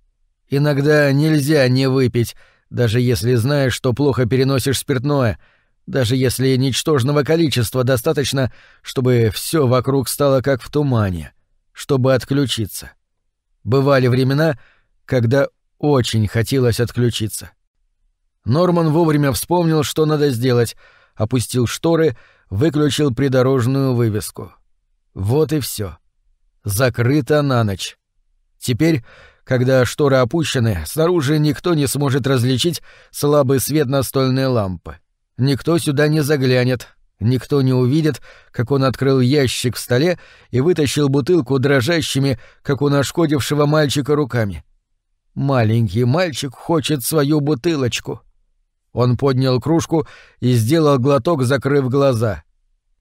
Иногда нельзя не выпить, даже если знаешь, что плохо переносишь спиртное — даже если ничтожного количества достаточно, чтобы все вокруг стало как в тумане, чтобы отключиться. Бывали времена, когда очень хотелось отключиться. Норман вовремя вспомнил, что надо сделать, опустил шторы, выключил придорожную вывеску. Вот и все. Закрыто на ночь. Теперь, когда шторы опущены, снаружи никто не сможет различить слабый свет настольной лампы. Никто сюда не заглянет, никто не увидит, как он открыл ящик в столе и вытащил бутылку дрожащими, как у нашкодившего мальчика руками. Маленький мальчик хочет свою бутылочку. Он поднял кружку и сделал глоток, закрыв глаза.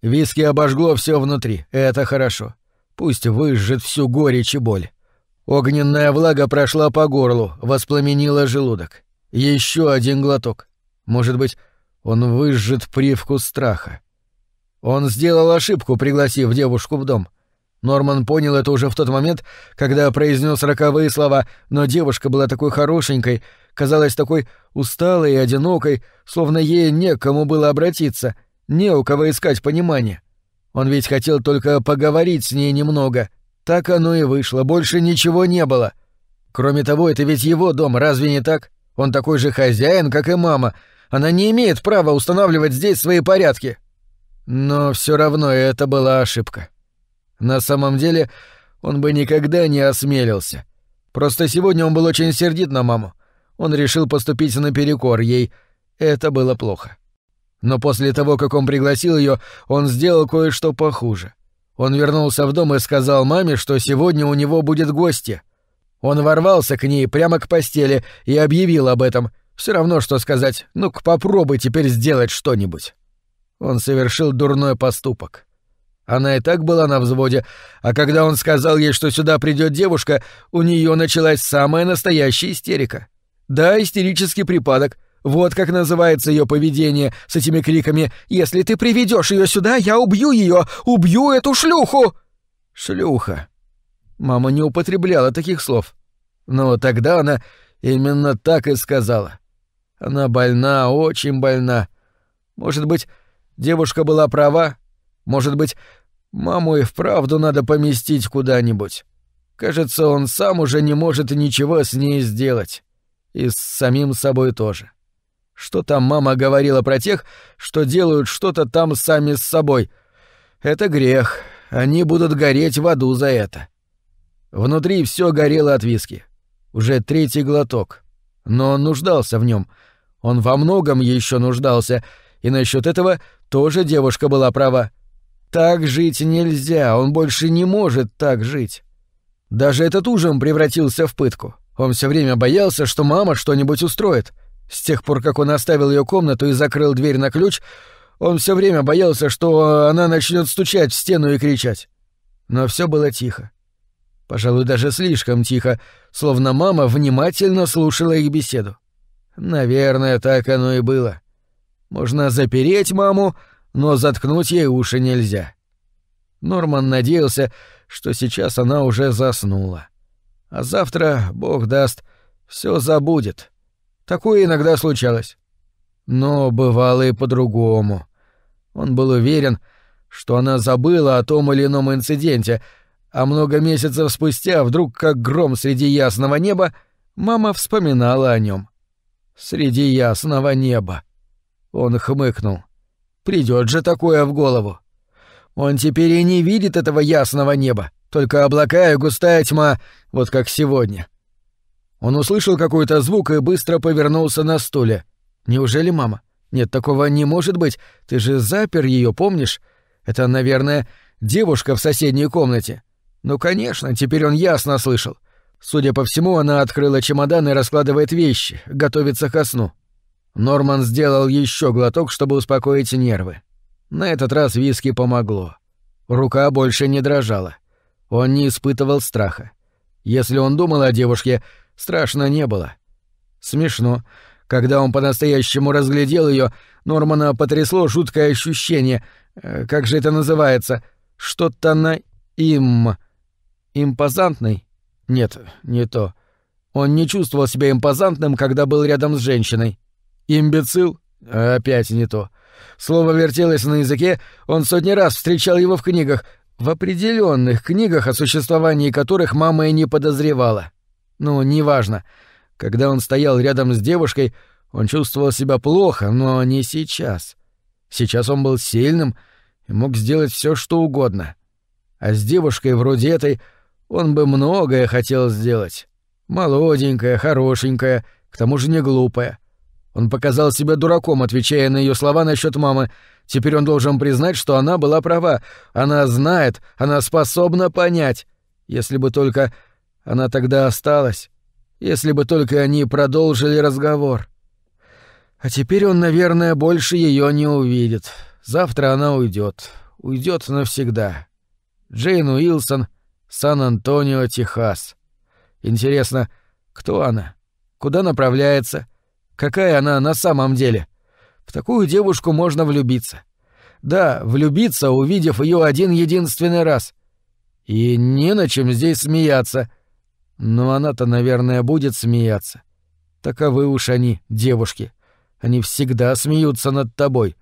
Виски обожгло все внутри, это хорошо. Пусть выжжет всю горечь и боль. Огненная влага прошла по горлу, воспламенила желудок. Еще один глоток. Может быть, он выжжет привкус страха. Он сделал ошибку, пригласив девушку в дом. Норман понял это уже в тот момент, когда произнес роковые слова, но девушка была такой хорошенькой, казалась такой усталой и одинокой, словно ей некому было обратиться, не у кого искать понимания. Он ведь хотел только поговорить с ней немного. Так оно и вышло, больше ничего не было. Кроме того, это ведь его дом, разве не так? Он такой же хозяин, как и мама, она не имеет права устанавливать здесь свои порядки. Но все равно это была ошибка. На самом деле, он бы никогда не осмелился. Просто сегодня он был очень сердит на маму. Он решил поступить наперекор ей, Это было плохо. Но после того, как он пригласил ее, он сделал кое-что похуже. Он вернулся в дом и сказал маме, что сегодня у него будет гости. Он ворвался к ней прямо к постели и объявил об этом. Все равно, что сказать, ну-ка попробуй теперь сделать что-нибудь. Он совершил дурной поступок. Она и так была на взводе, а когда он сказал ей, что сюда придет девушка, у нее началась самая настоящая истерика. Да, истерический припадок — вот как называется ее поведение с этими криками «Если ты приведешь ее сюда, я убью ее! Убью эту шлюху!» Шлюха. Мама не употребляла таких слов. Но тогда она именно так и сказала. Она больна, очень больна. Может быть, девушка была права? Может быть, маму и вправду надо поместить куда-нибудь? Кажется, он сам уже не может ничего с ней сделать. И с самим собой тоже. — что там мама говорила про тех, что делают что-то там сами с собой? Это грех. Они будут гореть в аду за это. Внутри все горело от виски. Уже третий глоток. Но он нуждался в нем. Он во многом еще нуждался, и насчет этого тоже девушка была права. Так жить нельзя, он больше не может так жить. Даже этот ужин превратился в пытку. Он все время боялся, что мама что-нибудь устроит — с тех пор, как он оставил ее комнату и закрыл дверь на ключ, он все время боялся, что она начнет стучать в стену и кричать. Но все было тихо. Пожалуй, даже слишком тихо, словно мама внимательно слушала их беседу. Наверное, так оно и было. Можно запереть маму, но заткнуть ей уши нельзя. Норман надеялся, что сейчас она уже заснула. А завтра, бог даст, все забудет. Такое иногда случалось. Но бывало и по-другому. Он был уверен, что она забыла о том или ином инциденте, а много месяцев спустя, вдруг как гром среди ясного неба, мама вспоминала о нем. Среди ясного неба. Он хмыкнул. Придет же такое в голову. Он теперь и не видит этого ясного неба, только облака и густая тьма, вот как сегодня. — он услышал какой-то звук и быстро повернулся на стуле. Неужели мама? Нет, такого не может быть. Ты же запер ее, помнишь? Это, наверное, девушка в соседней комнате. Ну, конечно, теперь он ясно слышал. Судя по всему, она открыла чемодан и раскладывает вещи, готовится ко сну. Норман сделал еще глоток, чтобы успокоить нервы. На этот раз виски помогло. Рука больше не дрожала. Он не испытывал страха. Если он думал о девушке, Страшно не было. Смешно. Когда он по-настоящему разглядел ее, Нормана потрясло жуткое ощущение. Э, как же это называется? Что-то на им... Импозантный? Нет, не то. Он не чувствовал себя импозантным, когда был рядом с женщиной. Имбецил? Опять не то. Слово вертелось на языке, он сотни раз встречал его в книгах, в определенных книгах, о существовании которых мама и не подозревала. Ну, неважно. Когда он стоял рядом с девушкой, он чувствовал себя плохо, но не сейчас. Сейчас он был сильным и мог сделать все, что угодно. А с девушкой вроде этой он бы многое хотел сделать. Молоденькая, хорошенькая, к тому же не глупая. Он показал себя дураком, отвечая на ее слова насчет мамы. Теперь он должен признать, что она была права. Она знает, она способна понять. Если бы только она тогда осталась, если бы только они продолжили разговор. А теперь он, наверное, больше ее не увидит. Завтра она уйдет, уйдет навсегда. Джейн Уилсон, Сан-Антонио, Техас. Интересно, кто она? Куда направляется? Какая она на самом деле? В такую девушку можно влюбиться. Да, влюбиться, увидев ее один единственный раз. И не на чем здесь смеяться — но она-то, наверное, будет смеяться. Таковы уж они, девушки. Они всегда смеются над тобой,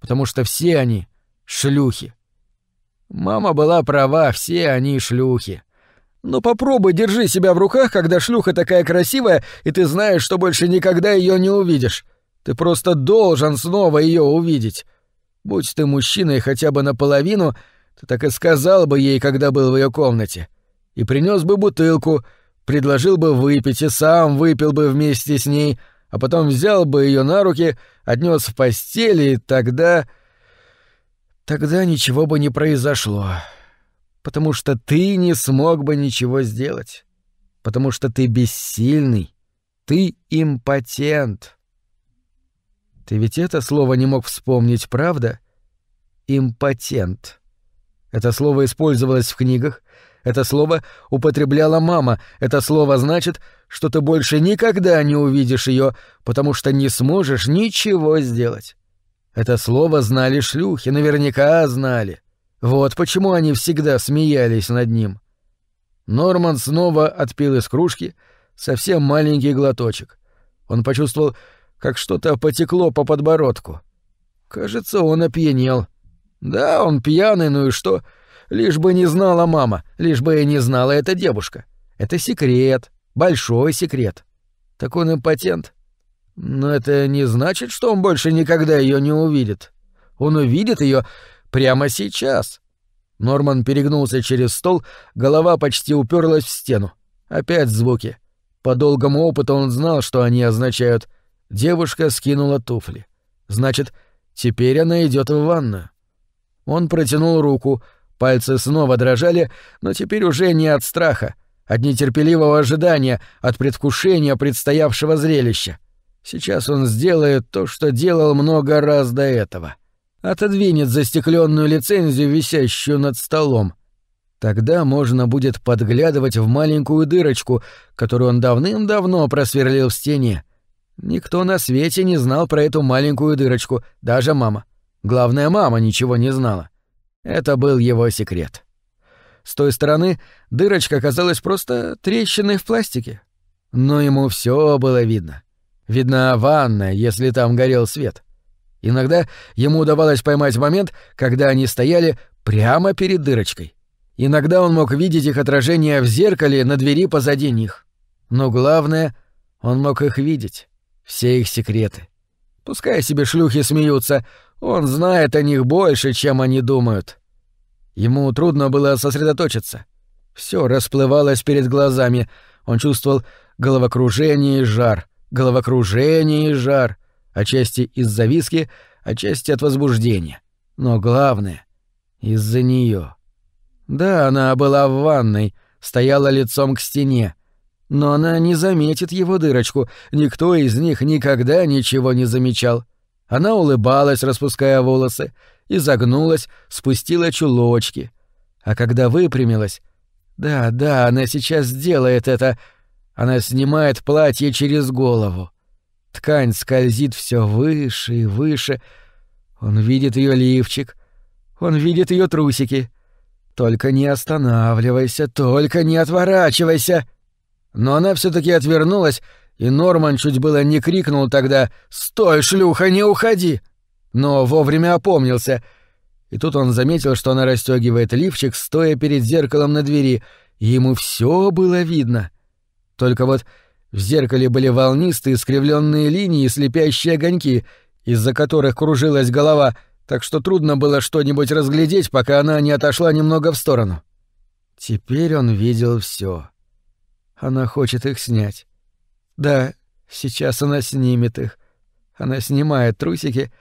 потому что все они — шлюхи. Мама была права, все они шлюхи. Но попробуй держи себя в руках, когда шлюха такая красивая, и ты знаешь, что больше никогда ее не увидишь. Ты просто должен снова ее увидеть. Будь ты мужчиной хотя бы наполовину, ты так и сказал бы ей, когда был в ее комнате. И принес бы бутылку — предложил бы выпить и сам выпил бы вместе с ней, а потом взял бы ее на руки, отнес в постель, и тогда... Тогда ничего бы не произошло. Потому что ты не смог бы ничего сделать. Потому что ты бессильный. Ты импотент. Ты ведь это слово не мог вспомнить, правда? Импотент. Это слово использовалось в книгах, это слово употребляла мама. Это слово значит, что ты больше никогда не увидишь ее, потому что не сможешь ничего сделать. Это слово знали шлюхи, наверняка знали. Вот почему они всегда смеялись над ним. Норман снова отпил из кружки совсем маленький глоточек. Он почувствовал, как что-то потекло по подбородку. Кажется, он опьянел. Да, он пьяный, ну и что? — Лишь бы не знала мама, лишь бы и не знала эта девушка. Это секрет, большой секрет. Так он импотент. Но это не значит, что он больше никогда ее не увидит. Он увидит ее прямо сейчас. Норман перегнулся через стол, голова почти уперлась в стену. Опять звуки. По долгому опыту он знал, что они означают. Девушка скинула туфли. Значит, теперь она идет в ванную. Он протянул руку, Пальцы снова дрожали, но теперь уже не от страха, от нетерпеливого ожидания, от предвкушения предстоявшего зрелища. Сейчас он сделает то, что делал много раз до этого. Отодвинет застекленную лицензию, висящую над столом. Тогда можно будет подглядывать в маленькую дырочку, которую он давным-давно просверлил в стене. Никто на свете не знал про эту маленькую дырочку, даже мама. Главное, мама ничего не знала. Это был его секрет. С той стороны дырочка казалась просто трещиной в пластике. Но ему все было видно. Видна ванная, если там горел свет. Иногда ему удавалось поймать момент, когда они стояли прямо перед дырочкой. Иногда он мог видеть их отражение в зеркале на двери позади них. Но главное, он мог их видеть. Все их секреты. Пускай себе шлюхи смеются, он знает о них больше, чем они думают. Ему трудно было сосредоточиться. Все расплывалось перед глазами. Он чувствовал головокружение и жар, головокружение и жар, отчасти из-за виски, отчасти от возбуждения. Но главное — из-за нее. Да, она была в ванной, стояла лицом к стене. Но она не заметит его дырочку, никто из них никогда ничего не замечал. Она улыбалась, распуская волосы, изогнулась, спустила чулочки. А когда выпрямилась... Да, да, она сейчас сделает это. Она снимает платье через голову. Ткань скользит все выше и выше. Он видит ее лифчик. Он видит ее трусики. Только не останавливайся, только не отворачивайся. Но она все таки отвернулась и Норман чуть было не крикнул тогда «Стой, шлюха, не уходи!» Но вовремя опомнился. И тут он заметил, что она расстегивает лифчик, стоя перед зеркалом на двери, и ему все было видно. Только вот в зеркале были волнистые искривленные линии и слепящие огоньки, из-за которых кружилась голова, так что трудно было что-нибудь разглядеть, пока она не отошла немного в сторону. Теперь он видел все. Она хочет их снять. Да, сейчас она снимет их. Она снимает трусики,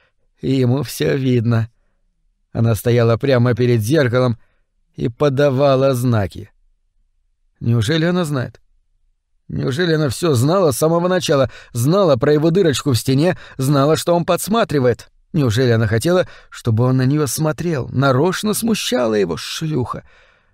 и ему все видно. Она стояла прямо перед зеркалом и подавала знаки. Неужели она знает? Неужели она все знала с самого начала, знала про его дырочку в стене, знала, что он подсматривает? Неужели она хотела, чтобы он на нее смотрел, нарочно смущала его шлюха?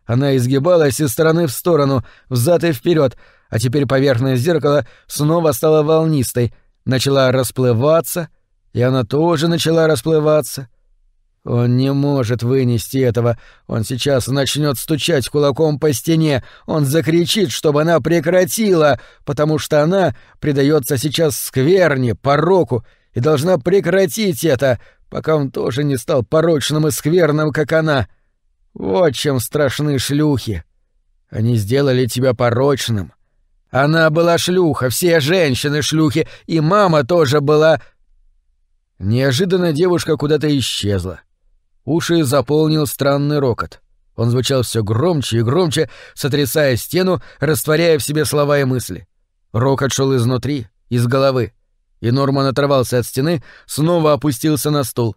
Она изгибалась из стороны в сторону, взад и вперед, а теперь поверхность зеркала снова стала волнистой, начала расплываться, и она тоже начала расплываться. Он не может вынести этого. Он сейчас начнет стучать кулаком по стене. Он закричит, чтобы она прекратила, потому что она предается сейчас скверне, пороку, и должна прекратить это, пока он тоже не стал порочным и скверным, как она. Вот чем страшны шлюхи. Они сделали тебя порочным, она была шлюха, все женщины шлюхи, и мама тоже была... Неожиданно девушка куда-то исчезла. Уши заполнил странный рокот. Он звучал все громче и громче, сотрясая стену, растворяя в себе слова и мысли. Рокот шел изнутри, из головы. и Норман оторвался от стены, снова опустился на стул.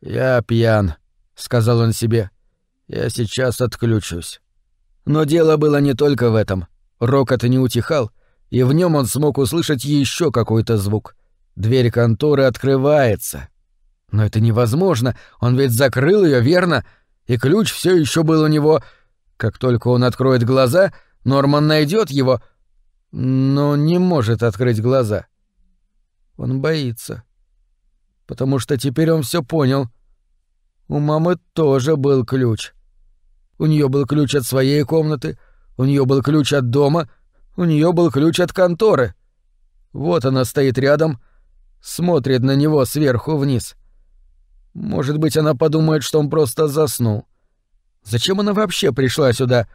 «Я пьян», — сказал он себе. «Я сейчас отключусь». Но дело было не только в этом. Рокот не утихал, и в нем он смог услышать еще какой-то звук. Дверь конторы открывается. Но это невозможно, он ведь закрыл ее, верно? И ключ все еще был у него. Как только он откроет глаза, Норман найдет его, но не может открыть глаза. Он боится. Потому что теперь он все понял. У мамы тоже был ключ. У нее был ключ от своей комнаты, у нее был ключ от дома, у нее был ключ от конторы. Вот она стоит рядом, смотрит на него сверху вниз. Может быть, она подумает, что он просто заснул. Зачем она вообще пришла сюда?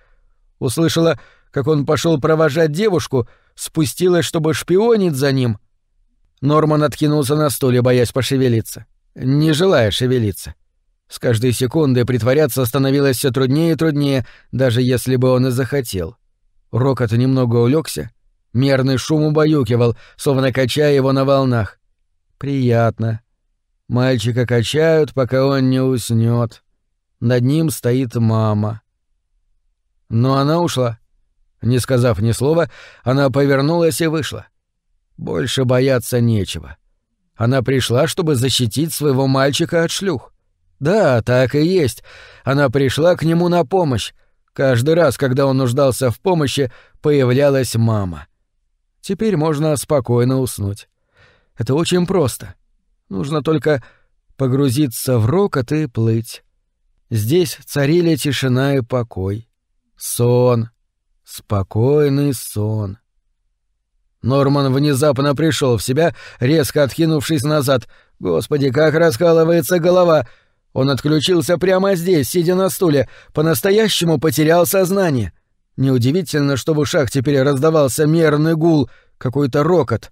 Услышала, как он пошел провожать девушку, спустилась, чтобы шпионить за ним. Норман откинулся на стуле, боясь пошевелиться, не желая шевелиться. С каждой секундой притворяться становилось все труднее и труднее, даже если бы он и захотел. Рокот немного улегся, мерный шум убаюкивал, словно качая его на волнах. Приятно. Мальчика качают, пока он не уснет. Над ним стоит мама. Но она ушла. Не сказав ни слова, она повернулась и вышла. Больше бояться нечего. Она пришла, чтобы защитить своего мальчика от шлюх. Да, так и есть. Она пришла к нему на помощь. Каждый раз, когда он нуждался в помощи, появлялась мама. Теперь можно спокойно уснуть. Это очень просто. Нужно только погрузиться в рокот и плыть. Здесь царили тишина и покой. Сон. Спокойный сон. Норман внезапно пришел в себя, резко откинувшись назад. Господи, как раскалывается голова! Он отключился прямо здесь, сидя на стуле, по-настоящему потерял сознание. Неудивительно, что в ушах теперь раздавался мерный гул, какой-то рокот.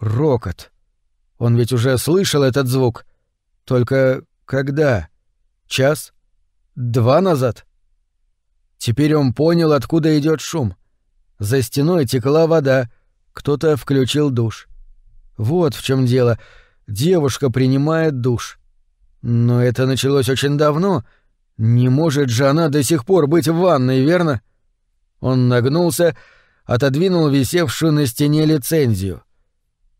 Рокот. Он ведь уже слышал этот звук. Только когда? Час? Два назад? Теперь он понял, откуда идет шум. За стеной текла вода, кто-то включил душ. Вот в чем дело. Девушка принимает душ. Но это началось очень давно. Не может же она до сих пор быть в ванной, верно? Он нагнулся, отодвинул висевшую на стене лицензию.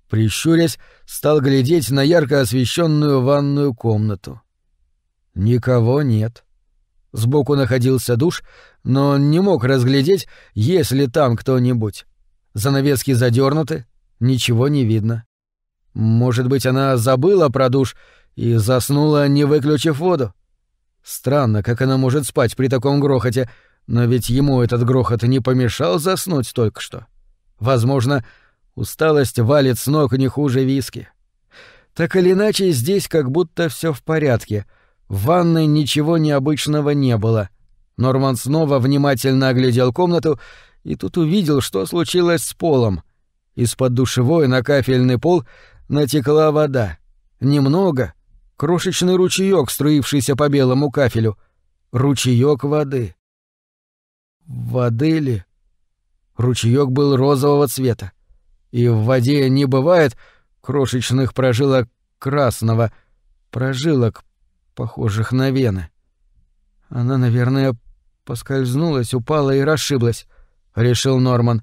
Прищурясь, стал глядеть на ярко освещенную ванную комнату. Никого нет. Сбоку находился душ, но он не мог разглядеть, есть ли там кто-нибудь. Занавески задернуты, ничего не видно. Может быть, она забыла про душ и заснула, не выключив воду? Странно, как она может спать при таком грохоте, но ведь ему этот грохот не помешал заснуть только что. Возможно, усталость валит с ног не хуже виски. Так или иначе, здесь как будто все в порядке. В ванной ничего необычного не было. Норман снова внимательно оглядел комнату и тут увидел, что случилось с полом. Из-под душевой на кафельный пол натекла вода. Немного, крошечный ручеёк, струившийся по белому кафелю. Ручеёк воды. Воды ли? Ручеёк был розового цвета. И в воде не бывает крошечных прожилок красного, прожилок, похожих на вены. Она, наверное, поскользнулась, упала и расшиблась решил Норман.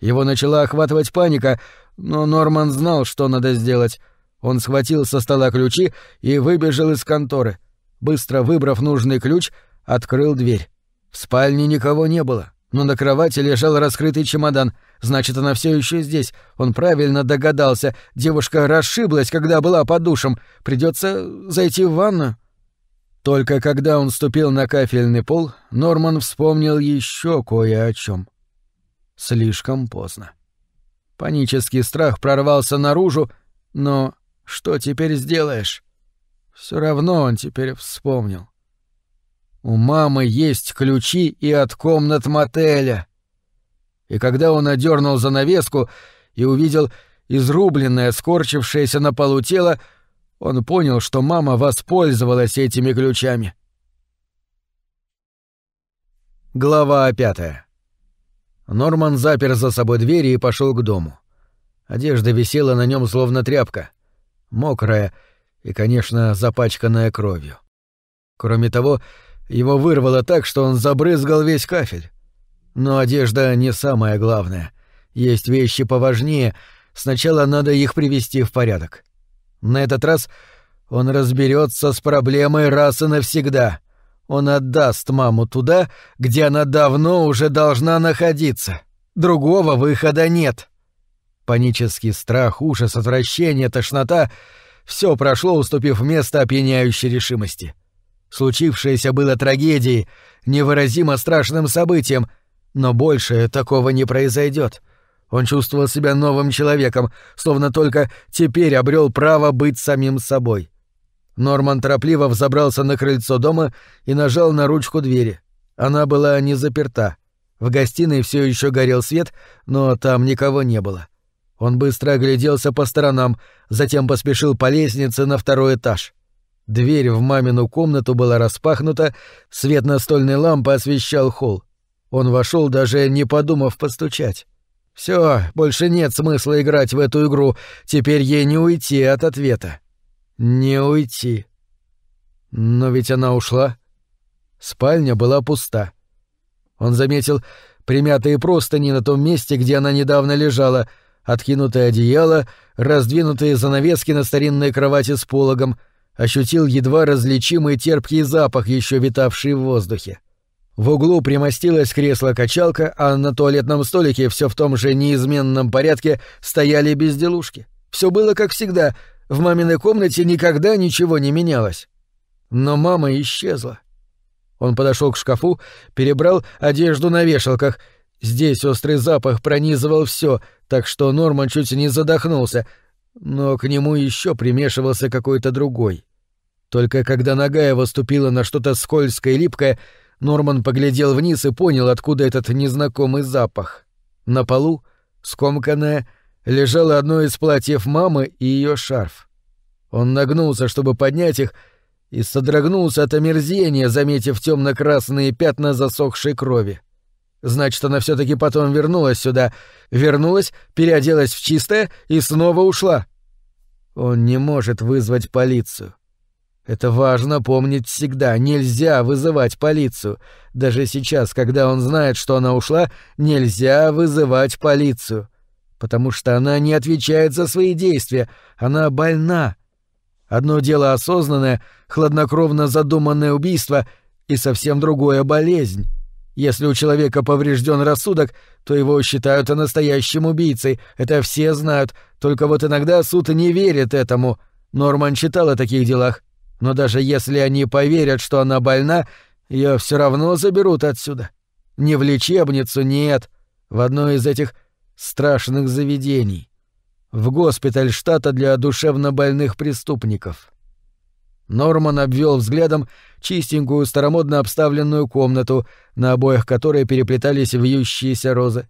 Его начала охватывать паника, но Норман знал, что надо сделать. Он схватил со стола ключи и выбежал из конторы. Быстро выбрав нужный ключ, открыл дверь. В спальне никого не было, но на кровати лежал раскрытый чемодан. Значит, она все еще здесь. Он правильно догадался. Девушка расшиблась, когда была под душем. Придется зайти в ванную. Только когда он ступил на кафельный пол, Норман вспомнил еще кое о чем. Слишком поздно. Панический страх прорвался наружу, но что теперь сделаешь? Все равно он теперь вспомнил. У мамы есть ключи и от комнат мотеля. И когда он одернул занавеску и увидел изрубленное, скорчившееся на полу тело, он понял, что мама воспользовалась этими ключами. Глава пятая. Норман запер за собой двери и пошел к дому. Одежда висела на нем словно тряпка, мокрая и, конечно, запачканная кровью. Кроме того, его вырвало так, что он забрызгал весь кафель. Но одежда не самое главное. Есть вещи поважнее, сначала надо их привести в порядок. На этот раз он разберется с проблемой раз и навсегда. Он отдаст маму туда, где она давно уже должна находиться. Другого выхода нет. Панический страх, ужас, отвращение, тошнота — все прошло, уступив место опьяняющей решимости. Случившееся было трагедией, невыразимо страшным событием, но больше такого не произойдет. Он чувствовал себя новым человеком, словно только теперь обрел право быть самим собой. Норман торопливо взобрался на крыльцо дома и нажал на ручку двери. Она была не заперта. В гостиной все еще горел свет, но там никого не было. Он быстро огляделся по сторонам, затем поспешил по лестнице на второй этаж. Дверь в мамину комнату была распахнута, свет настольной лампы освещал холл. Он вошел, даже не подумав постучать. Все, больше нет смысла играть в эту игру, теперь ей не уйти от ответа. Не уйти. Но ведь она ушла. Спальня была пуста. Он заметил примятые простыни на том месте, где она недавно лежала — откинутое одеяло, раздвинутые занавески на старинной кровати с пологом, ощутил едва различимый терпкий запах, еще витавший в воздухе. В углу примостилось кресло-качалка, а на туалетном столике все в том же неизменном порядке стояли безделушки. Все было как всегда, в маминой комнате никогда ничего не менялось. Но мама исчезла. Он подошел к шкафу, перебрал одежду на вешалках — Здесь острый запах пронизывал все, так что Норман чуть не задохнулся, но к нему еще примешивался какой-то другой. Только когда нога его ступила на что-то скользкое и липкое, Норман поглядел вниз и понял, откуда этот незнакомый запах. На полу, скомканное, лежало одно из платьев мамы и ее шарф. Он нагнулся, чтобы поднять их, и содрогнулся от омерзения, заметив темно-красные пятна засохшей крови. Значит, она все таки потом вернулась сюда. Вернулась, переоделась в чистое и снова ушла. Он не может вызвать полицию. Это важно помнить всегда. Нельзя вызывать полицию. Даже сейчас, когда он знает, что она ушла, нельзя вызывать полицию. Потому что она не отвечает за свои действия. Она больна. Одно дело осознанное, хладнокровно задуманное убийство и совсем другое — болезнь. Если у человека поврежден рассудок, то его считают настоящим убийцей. Это все знают. Только вот иногда суд не верит этому. Норман читал о таких делах. Но даже если они поверят, что она больна, ее все равно заберут отсюда. Не в лечебницу, нет. В одно из этих страшных заведений. В госпиталь штата для душевнобольных преступников. Норман обвел взглядом чистенькую старомодно обставленную комнату, на обоях которой переплетались вьющиеся розы.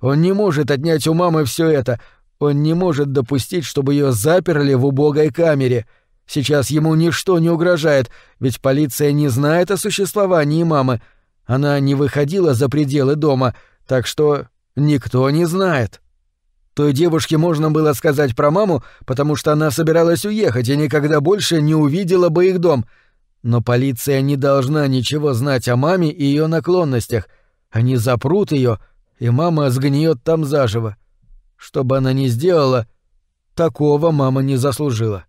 Он не может отнять у мамы все это. Он не может допустить, чтобы ее заперли в убогой камере. Сейчас ему ничто не угрожает, ведь полиция не знает о существовании мамы. Она не выходила за пределы дома, так что никто не знает. Той девушке можно было сказать про маму, потому что она собиралась уехать и никогда больше не увидела бы их дом. Но полиция не должна ничего знать о маме и ее наклонностях. Они запрут ее, и мама сгниет там заживо. Что бы она ни сделала, такого мама не заслужила.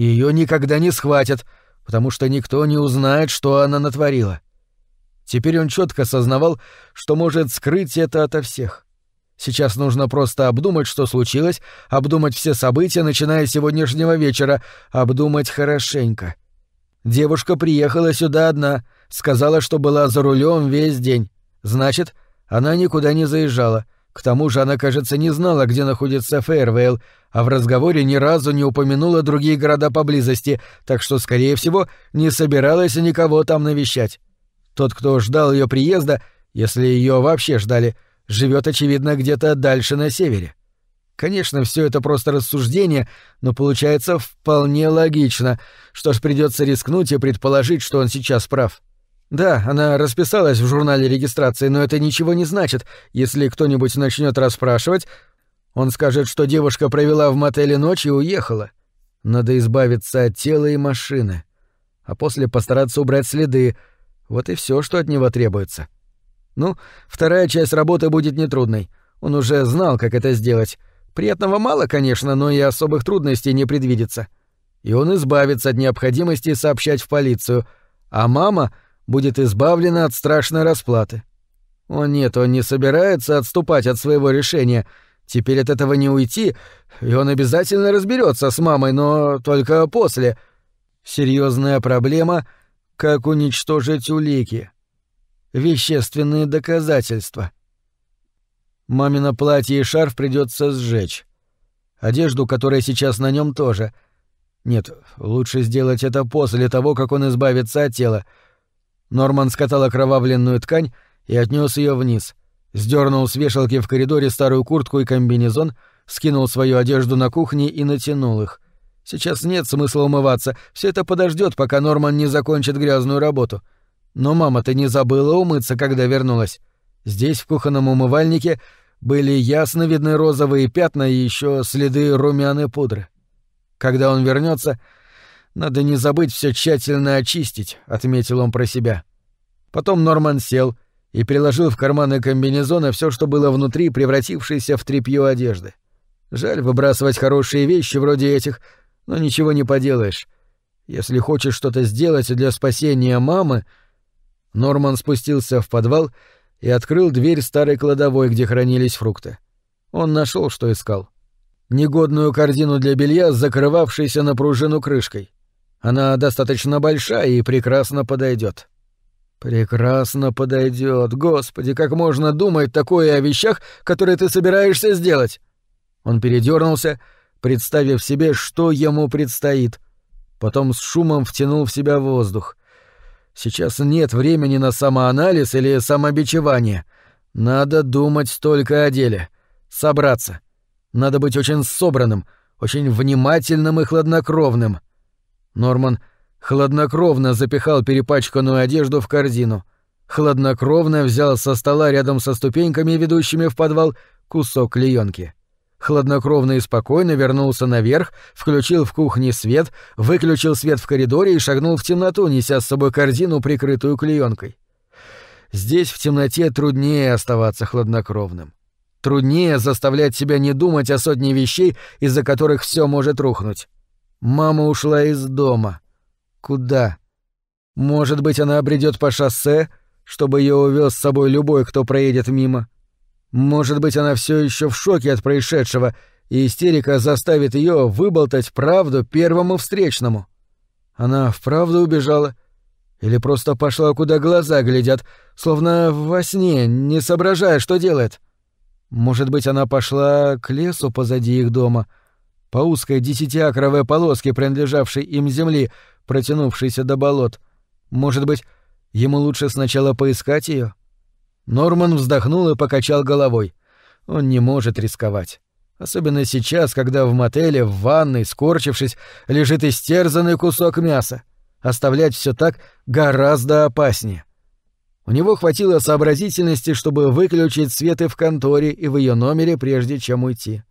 Ее никогда не схватят, потому что никто не узнает, что она натворила. Теперь он четко осознавал, что может скрыть это ото всех. Сейчас нужно просто обдумать, что случилось, обдумать все события, начиная с сегодняшнего вечера, обдумать хорошенько. Девушка приехала сюда одна, сказала, что была за рулем весь день. Значит, она никуда не заезжала. К тому же она, кажется, не знала, где находится Фейрвейл, а в разговоре ни разу не упомянула другие города поблизости, так что, скорее всего, не собиралась никого там навещать. Тот, кто ждал ее приезда, если ее вообще ждали, — живет, очевидно, где-то дальше на севере. Конечно, все это просто рассуждение, но получается вполне логично. Что ж, придется рискнуть и предположить, что он сейчас прав. Да, она расписалась в журнале регистрации, но это ничего не значит. Если кто-нибудь начнет расспрашивать, Он скажет, что девушка провела в мотеле ночь и уехала. Надо избавиться от тела и машины. А после постараться убрать следы. Вот и все, что от него требуется. Ну, вторая часть работы будет нетрудной. Он уже знал, как это сделать. Приятного мало, конечно, но и особых трудностей не предвидится. И он избавится от необходимости сообщать в полицию, а мама будет избавлена от страшной расплаты. О нет, он не собирается отступать от своего решения. Теперь от этого не уйти, и он обязательно разберется с мамой, но только после. Серьезная проблема — как уничтожить улики. Вещественные доказательства. Мамино платье и шарф придется сжечь. Одежду, которая сейчас на нем, тоже. Нет, лучше сделать это после того, как он избавится от тела. Норман скатал окровавленную ткань и отнес ее вниз. Сдернул с вешалки в коридоре старую куртку и комбинезон, скинул свою одежду на кухне и натянул их. Сейчас нет смысла умываться, все это подождет, пока Норман не закончит грязную работу. Но мама-то не забыла умыться, когда вернулась. Здесь, в кухонном умывальнике, были ясно видны розовые пятна и еще следы румяной пудры. Когда он вернется, надо не забыть все тщательно очистить, отметил он про себя. Потом Норман сел — и приложил в карманы комбинезона все, что было внутри, превратившееся в тряпье одежды. Жаль выбрасывать хорошие вещи вроде этих, но ничего не поделаешь. Если хочешь что-то сделать для спасения мамы... Норман спустился в подвал и открыл дверь старой кладовой, где хранились фрукты. Он нашел, что искал. Негодную корзину для белья с закрывавшейся на пружину крышкой. Она достаточно большая и прекрасно подойдет. Прекрасно подойдет. Господи, как можно думать такое о вещах, которые ты собираешься сделать? Он передернулся, представив себе, что ему предстоит. Потом с шумом втянул в себя воздух. Сейчас нет времени на самоанализ или самобичевание. Надо думать только о деле. Собраться. Надо быть очень собранным, очень внимательным и хладнокровным. Норман Хладнокровно запихал перепачканную одежду в корзину. Хладнокровно взял со стола рядом со ступеньками, ведущими в подвал, кусок клеенки. Хладнокровно и спокойно вернулся наверх, включил в кухне свет, выключил свет в коридоре и шагнул в темноту, неся с собой корзину, прикрытую клеенкой. Здесь в темноте труднее оставаться хладнокровным. Труднее заставлять себя не думать о сотне вещей, из-за которых все может рухнуть. Мама ушла из дома. Куда? Может быть, она обредет по шоссе, чтобы ее увез с собой любой, кто проедет мимо. Может быть, она все еще в шоке от происшедшего, и истерика заставит ее выболтать правду первому встречному. Она вправду убежала или просто пошла, куда глаза глядят, словно во сне, не соображая, что делает. Может быть, она пошла к лесу позади их дома, по узкой десятиакровой полоске, принадлежавшей им земли, протянувшейся до болот. Может быть, ему лучше сначала поискать ее? Норман вздохнул и покачал головой. Он не может рисковать. Особенно сейчас, когда в мотеле, в ванной, скорчившись, лежит истерзанный кусок мяса. Оставлять все так гораздо опаснее. У него хватило сообразительности, чтобы выключить свет и в конторе, и в ее номере, прежде чем уйти.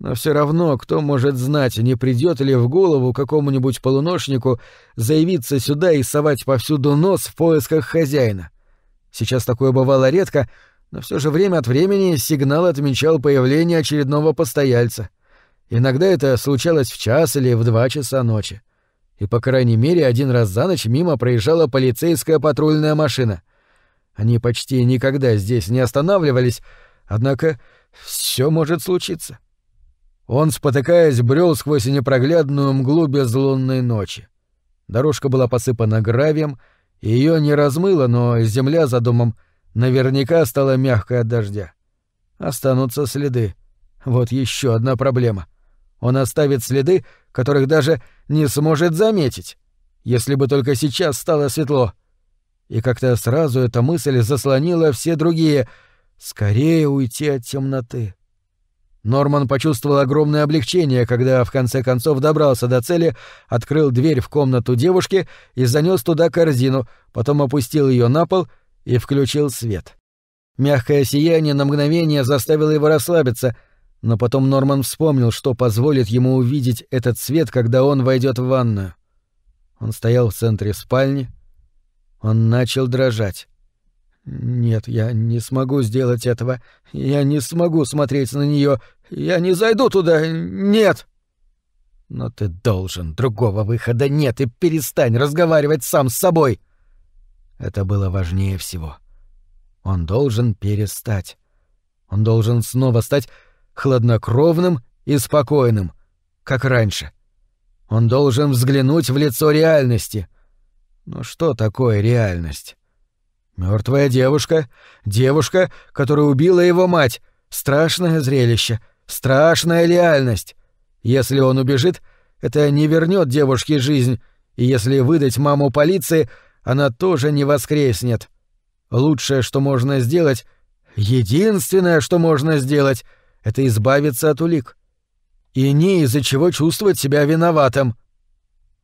Но все равно, кто может знать, не придет ли в голову какому-нибудь полуношнику заявиться сюда и совать повсюду нос в поисках хозяина. Сейчас такое бывало редко, но все же время от времени сигнал отмечал появление очередного постояльца. Иногда это случалось в час или в два часа ночи. И, по крайней мере, один раз за ночь мимо проезжала полицейская патрульная машина. Они почти никогда здесь не останавливались, однако все может случиться. Он, спотыкаясь, брел сквозь непроглядную мглу безлунной ночи. Дорожка была посыпана гравием, и ее не размыло, но земля за домом наверняка стала мягкой от дождя. Останутся следы. Вот еще одна проблема. Он оставит следы, которых даже не сможет заметить, если бы только сейчас стало светло. И как-то сразу эта мысль заслонила все другие. Скорее уйти от темноты. Норман почувствовал огромное облегчение, когда в конце концов добрался до цели, открыл дверь в комнату девушки и занес туда корзину, потом опустил ее на пол и включил свет. Мягкое сияние на мгновение заставило его расслабиться, Но потом Норман вспомнил, что позволит ему увидеть этот свет, когда он войдет в ванную. Он стоял в центре спальни. Он начал дрожать. «Нет, я не смогу сделать этого. Я не смогу смотреть на нее. Я не зайду туда. Нет!» «Но ты должен. Другого выхода нет. И перестань разговаривать сам с собой!» Это было важнее всего. Он должен перестать. Он должен снова стать хладнокровным и спокойным, как раньше. Он должен взглянуть в лицо реальности. Но что такое реальность? Мертвая девушка, девушка, которая убила его мать. Страшное зрелище, страшная реальность. Если он убежит, это не вернет девушке жизнь, и если выдать маму полиции, она тоже не воскреснет. Лучшее, что можно сделать, единственное, что можно сделать, это избавиться от улик. И не из-за чего чувствовать себя виноватым.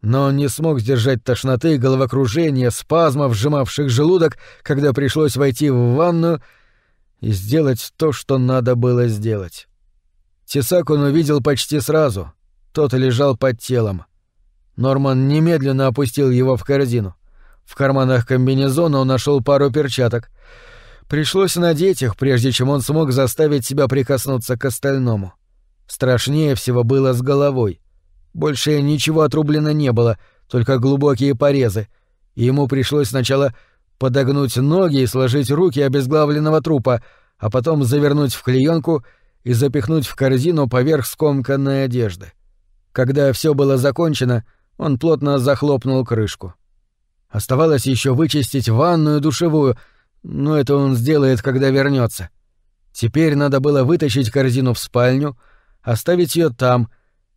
Но он не смог сдержать тошноты головокружения, спазмов, сжимавших желудок, когда пришлось войти в ванную и сделать то, что надо было сделать. Тесак он увидел почти сразу. Тот лежал под телом. Норман немедленно опустил его в корзину. В карманах комбинезона он нашел пару перчаток. Пришлось надеть их, прежде чем он смог заставить себя прикоснуться к остальному. Страшнее всего было с головой. Больше ничего отрублено не было, только глубокие порезы, и ему пришлось сначала подогнуть ноги и сложить руки обезглавленного трупа, а потом завернуть в клеенку и запихнуть в корзину поверх скомканной одежды. Когда все было закончено, он плотно захлопнул крышку. Оставалось еще вычистить ванную и душевую, но это он сделает, когда вернется. Теперь надо было вытащить корзину в спальню, оставить ее там,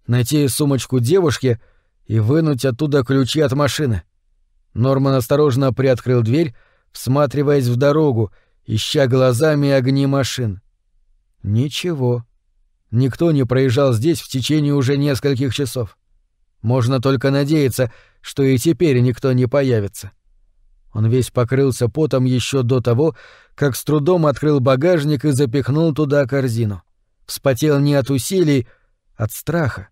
найти сумочку девушки и вынуть оттуда ключи от машины. Норман осторожно приоткрыл дверь, всматриваясь в дорогу, ища глазами огни машин. Ничего. Никто не проезжал здесь в течение уже нескольких часов. Можно только надеяться, что и теперь никто не появится. Он весь покрылся потом еще до того, как с трудом открыл багажник и запихнул туда корзину. Вспотел не от усилий, от страха.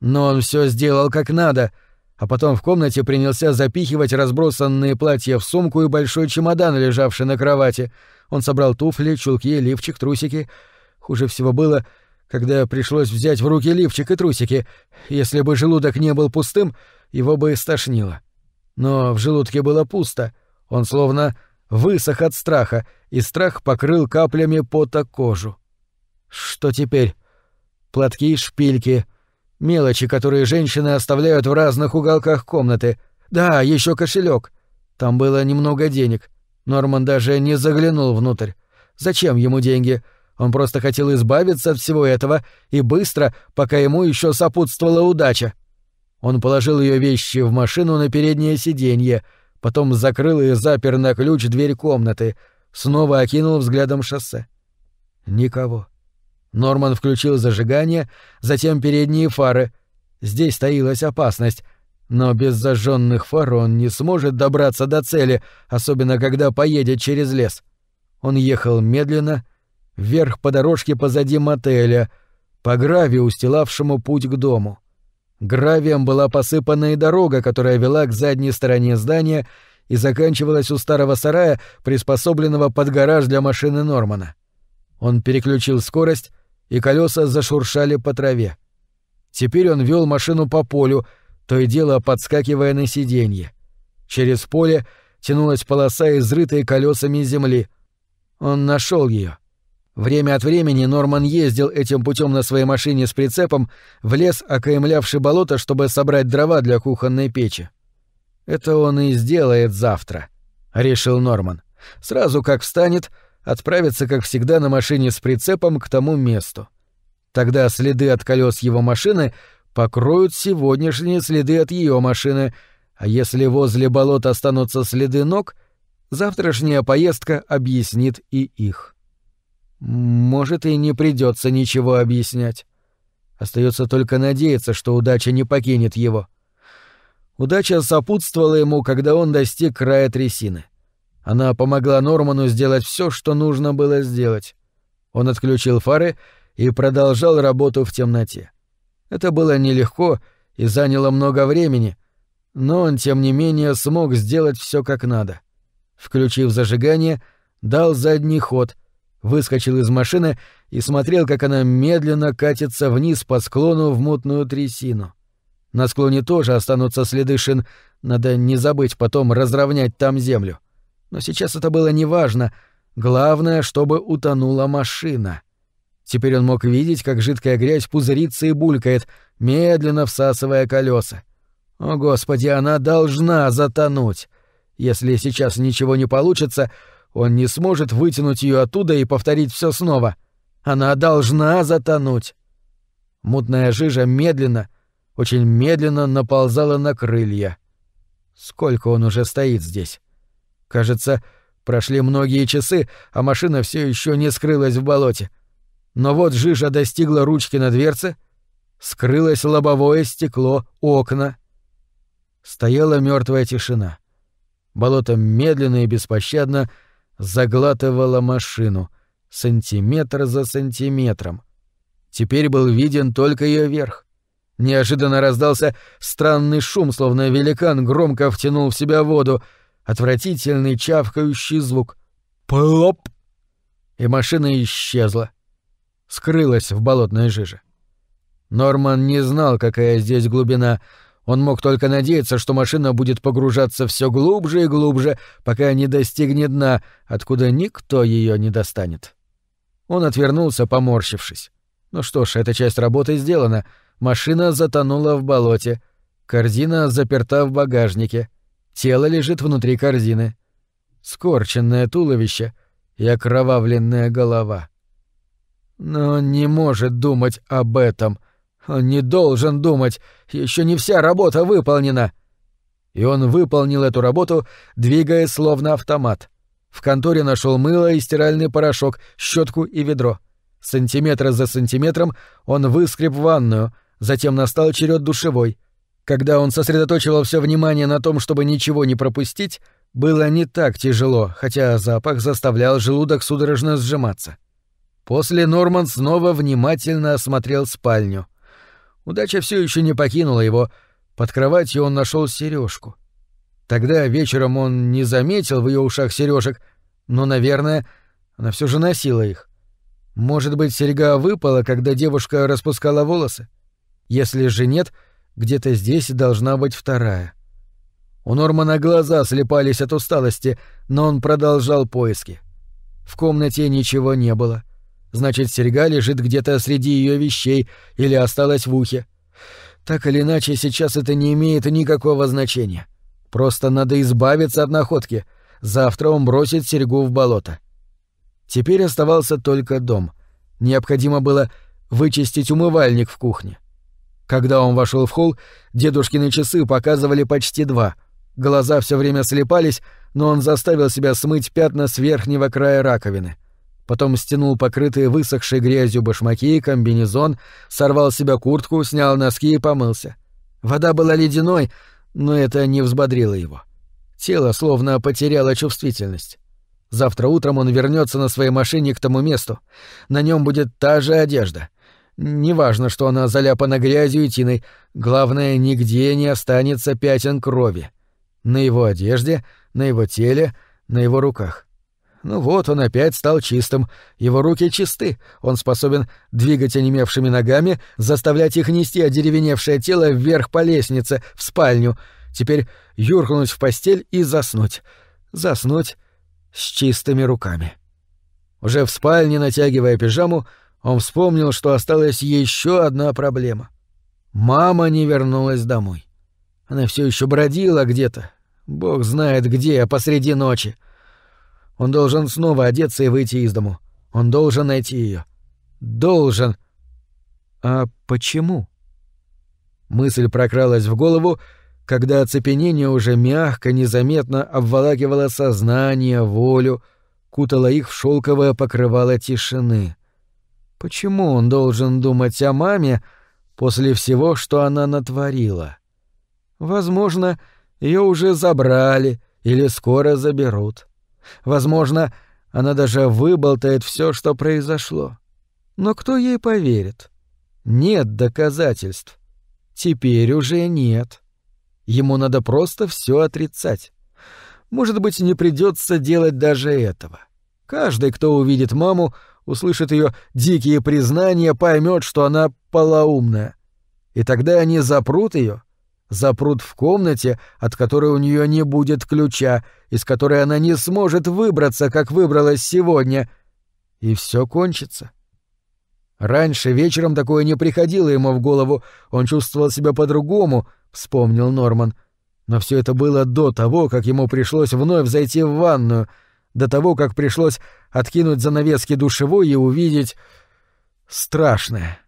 Но он все сделал как надо, а потом в комнате принялся запихивать разбросанные платья в сумку и большой чемодан, лежавший на кровати. Он собрал туфли, чулки, лифчик, трусики. Хуже всего было, когда пришлось взять в руки лифчик и трусики. Если бы желудок не был пустым, его бы стошнило. Но в желудке было пусто. Он словно высох от страха, и страх покрыл каплями пота кожу. Что теперь? Платки, шпильки, мелочи, которые женщины оставляют в разных уголках комнаты. Да, еще кошелек. Там было немного денег. Норман даже не заглянул внутрь. Зачем ему деньги? — он просто хотел избавиться от всего этого и быстро, пока ему еще сопутствовала удача. Он положил ее вещи в машину на переднее сиденье, потом закрыл и запер на ключ дверь комнаты, снова окинул взглядом шоссе. Никого. Норман включил зажигание, затем передние фары. Здесь таилась опасность, но без зажженных фар он не сможет добраться до цели, особенно когда поедет через лес. Он ехал медленно, вверх по дорожке позади мотеля, по гравию, устилавшему путь к дому. Гравием была посыпана и дорога, которая вела к задней стороне здания и заканчивалась у старого сарая, приспособленного под гараж для машины Нормана. Он переключил скорость, и колеса зашуршали по траве. Теперь он вел машину по полю, то и дело подскакивая на сиденье. Через поле тянулась полоса изрытой колесами земли. Он нашел ее. Время от времени Норман ездил этим путем на своей машине с прицепом в лес, окаймлявший болото, чтобы собрать дрова для кухонной печи. «Это он и сделает завтра», — решил Норман. «Сразу как встанет, отправится, как всегда, на машине с прицепом к тому месту. Тогда следы от колес его машины покроют сегодняшние следы от ее машины, а если возле болота останутся следы ног, завтрашняя поездка объяснит и их». Может, и не придется ничего объяснять. Остается только надеяться, что удача не покинет его. Удача сопутствовала ему, когда он достиг края трясины. Она помогла Норману сделать все, что нужно было сделать. Он отключил фары и продолжал работу в темноте. Это было нелегко и заняло много времени, но он, тем не менее, смог сделать все как надо. Включив зажигание, дал задний ход, выскочил из машины и смотрел, как она медленно катится вниз по склону в мутную трясину. На склоне тоже останутся следы шин, надо не забыть потом разровнять там землю. Но сейчас это было неважно, главное, чтобы утонула машина. Теперь он мог видеть, как жидкая грязь пузырится и булькает, медленно всасывая колеса. О, Господи, она должна затонуть. Если сейчас ничего не получится, он не сможет вытянуть ее оттуда и повторить все снова. Она должна затонуть. Мутная жижа медленно, очень медленно наползала на крылья. Сколько он уже стоит здесь? Кажется, прошли многие часы, а машина все еще не скрылась в болоте. Но вот жижа достигла ручки на дверце, скрылось лобовое стекло, окна. Стояла мертвая тишина. Болото медленно и беспощадно заглатывало машину, сантиметр за сантиметром. Теперь был виден только ее верх. Неожиданно раздался странный шум, словно великан громко втянул в себя воду, отвратительный чавкающий звук. Плоп! И машина исчезла. Скрылась в болотной жиже. Норман не знал, какая здесь глубина — он мог только надеяться, что машина будет погружаться все глубже и глубже, пока не достигнет дна, откуда никто ее не достанет. Он отвернулся, поморщившись. Ну что ж, эта часть работы сделана. Машина затонула в болоте. Корзина заперта в багажнике. Тело лежит внутри корзины. Скорченное туловище и окровавленная голова. Но он не может думать об этом — он не должен думать, еще не вся работа выполнена. И он выполнил эту работу, двигаясь словно автомат. В конторе нашел мыло и стиральный порошок, щетку и ведро. Сантиметр за сантиметром он выскреб ванную, затем настал черед душевой. Когда он сосредоточивал все внимание на том, чтобы ничего не пропустить, было не так тяжело, хотя запах заставлял желудок судорожно сжиматься. После Норман снова внимательно осмотрел спальню. Удача все еще не покинула его. Под кроватью он нашел сережку. Тогда вечером он не заметил в ее ушах сережек, но, наверное, она все же носила их. Может быть, серьга выпала, когда девушка распускала волосы? Если же нет, где-то здесь должна быть вторая. У Нормана глаза слепались от усталости, но он продолжал поиски. В комнате ничего не было. Значит, серьга лежит где-то среди ее вещей или осталась в ухе. Так или иначе, сейчас это не имеет никакого значения. Просто надо избавиться от находки. Завтра он бросит серьгу в болото. Теперь оставался только дом. Необходимо было вычистить умывальник в кухне. Когда он вошел в холл, дедушкины часы показывали почти два. Глаза все время слепались, но он заставил себя смыть пятна с верхнего края раковины потом стянул покрытые высохшей грязью башмаки и комбинезон, сорвал с себя куртку, снял носки и помылся. Вода была ледяной, но это не взбодрило его. Тело словно потеряло чувствительность. Завтра утром он вернется на своей машине к тому месту. На нем будет та же одежда. Неважно, что она заляпана грязью и тиной, главное, нигде не останется пятен крови. На его одежде, на его теле, на его руках. Ну вот, он опять стал чистым. Его руки чисты. Он способен двигать онемевшими ногами, заставлять их нести одеревеневшее тело вверх по лестнице, в спальню. Теперь юркнуть в постель и заснуть. Заснуть с чистыми руками. Уже в спальне, натягивая пижаму, он вспомнил, что осталась еще одна проблема. Мама не вернулась домой. Она все еще бродила где-то. Бог знает где, посреди ночи. — он должен снова одеться и выйти из дому. Он должен найти ее. Должен. А почему? Мысль прокралась в голову, когда оцепенение уже мягко, незаметно обволакивало сознание, волю, кутало их в шелковое покрывало тишины. Почему он должен думать о маме после всего, что она натворила? Возможно, ее уже забрали или скоро заберут. Возможно, она даже выболтает все, что произошло. Но кто ей поверит? Нет доказательств. Теперь уже нет. Ему надо просто все отрицать. Может быть, не придется делать даже этого. Каждый, кто увидит маму, услышит ее дикие признания, поймет, что она полоумная. И тогда они запрут ее, запрут в комнате, от которой у нее не будет ключа, из которой она не сможет выбраться, как выбралась сегодня, и все кончится. Раньше вечером такое не приходило ему в голову, он чувствовал себя по-другому, вспомнил Норман. Но все это было до того, как ему пришлось вновь зайти в ванную, до того, как пришлось откинуть занавески душевой и увидеть страшное.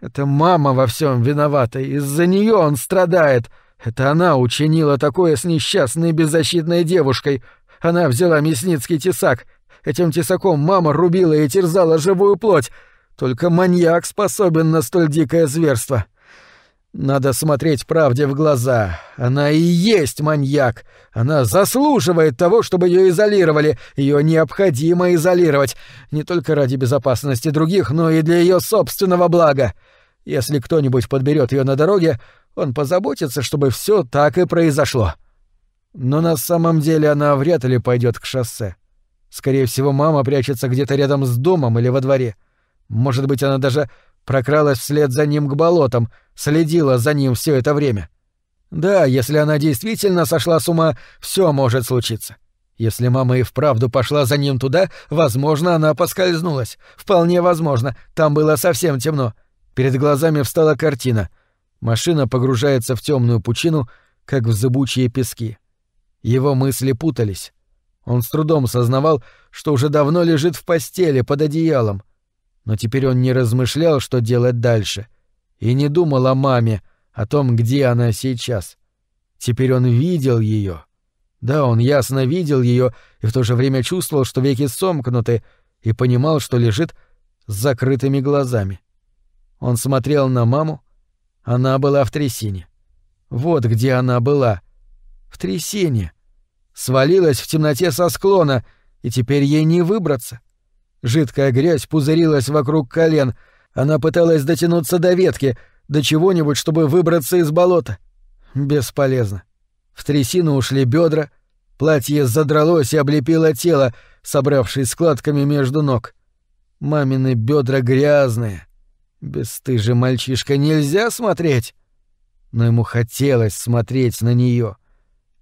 Это мама во всем виновата, из-за нее он страдает. Это она учинила такое с несчастной беззащитной девушкой. Она взяла мясницкий тесак. Этим тесаком мама рубила и терзала живую плоть. Только маньяк способен на столь дикое зверство. Надо смотреть правде в глаза. Она и есть маньяк. Она заслуживает того, чтобы ее изолировали. Ее необходимо изолировать. Не только ради безопасности других, но и для ее собственного блага. Если кто-нибудь подберет ее на дороге, он позаботится, чтобы все так и произошло. Но на самом деле она вряд ли пойдет к шоссе. Скорее всего, мама прячется где-то рядом с домом или во дворе. Может быть, она даже прокралась вслед за ним к болотам, следила за ним все это время. Да, если она действительно сошла с ума, все может случиться. Если мама и вправду пошла за ним туда, возможно, она поскользнулась. Вполне возможно, там было совсем темно. Перед глазами встала картина. Машина погружается в темную пучину, как в зыбучие пески. Его мысли путались. Он с трудом сознавал, что уже давно лежит в постели под одеялом, но теперь он не размышлял, что делать дальше, и не думал о маме, о том, где она сейчас. Теперь он видел ее. Да, он ясно видел ее и в то же время чувствовал, что веки сомкнуты, и понимал, что лежит с закрытыми глазами. Он смотрел на маму. Она была в трясине. Вот где она была. В трясине. Свалилась в темноте со склона, и теперь ей не выбраться. — Жидкая грязь пузырилась вокруг колен. Она пыталась дотянуться до ветки, до чего-нибудь, чтобы выбраться из болота. Бесполезно. В трясину ушли бедра, платье задралось и облепило тело, собравшись складками между ног. Мамины бедра грязные. Бесстыжий мальчишка, нельзя смотреть. Но ему хотелось смотреть на нее.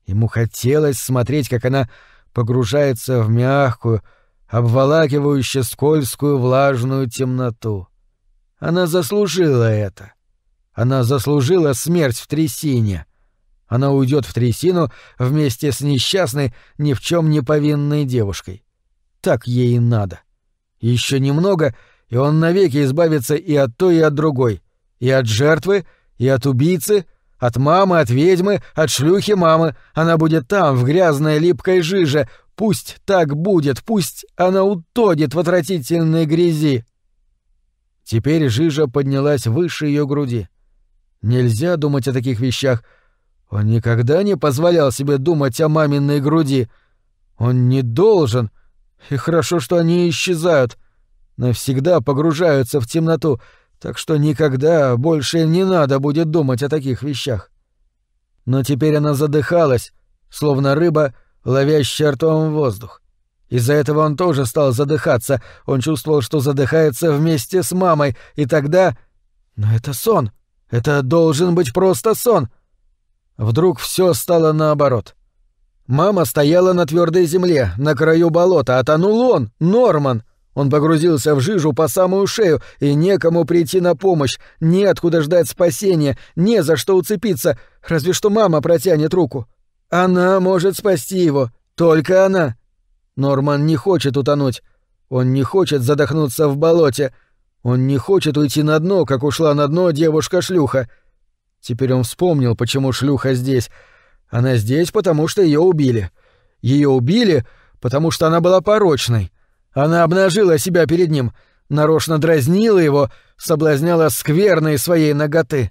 Ему хотелось смотреть, как она погружается в мягкую, обволакивающе скользкую влажную темноту. Она заслужила это. Она заслужила смерть в трясине. Она уйдет в трясину вместе с несчастной, ни в чем не повинной девушкой. Так ей и надо. Еще немного, и он навеки избавится и от той, и от другой. И от жертвы, и от убийцы, от мамы, от ведьмы, от шлюхи мамы. Она будет там, в грязной липкой жиже, Пусть так будет, пусть она утонет в отвратительной грязи. Теперь жижа поднялась выше ее груди. Нельзя думать о таких вещах. Он никогда не позволял себе думать о маминой груди. Он не должен. И хорошо, что они исчезают. Навсегда погружаются в темноту, так что никогда больше не надо будет думать о таких вещах. Но теперь она задыхалась, словно рыба — ловящий ртом воздух. Из-за этого он тоже стал задыхаться, он чувствовал, что задыхается вместе с мамой, и тогда... Но это сон. Это должен быть просто сон. Вдруг все стало наоборот. Мама стояла на твердой земле, на краю болота, а тонул он, Норман. Он погрузился в жижу по самую шею, и некому прийти на помощь, неоткуда ждать спасения, не за что уцепиться, разве что мама протянет руку. Она может спасти его, только она. Норман не хочет утонуть. Он не хочет задохнуться в болоте. Он не хочет уйти на дно, как ушла на дно девушка-шлюха. Теперь он вспомнил, почему шлюха здесь. Она здесь, потому что ее убили. Ее убили, потому что она была порочной. Она обнажила себя перед ним, нарочно дразнила его, соблазняла скверной своей ноготы.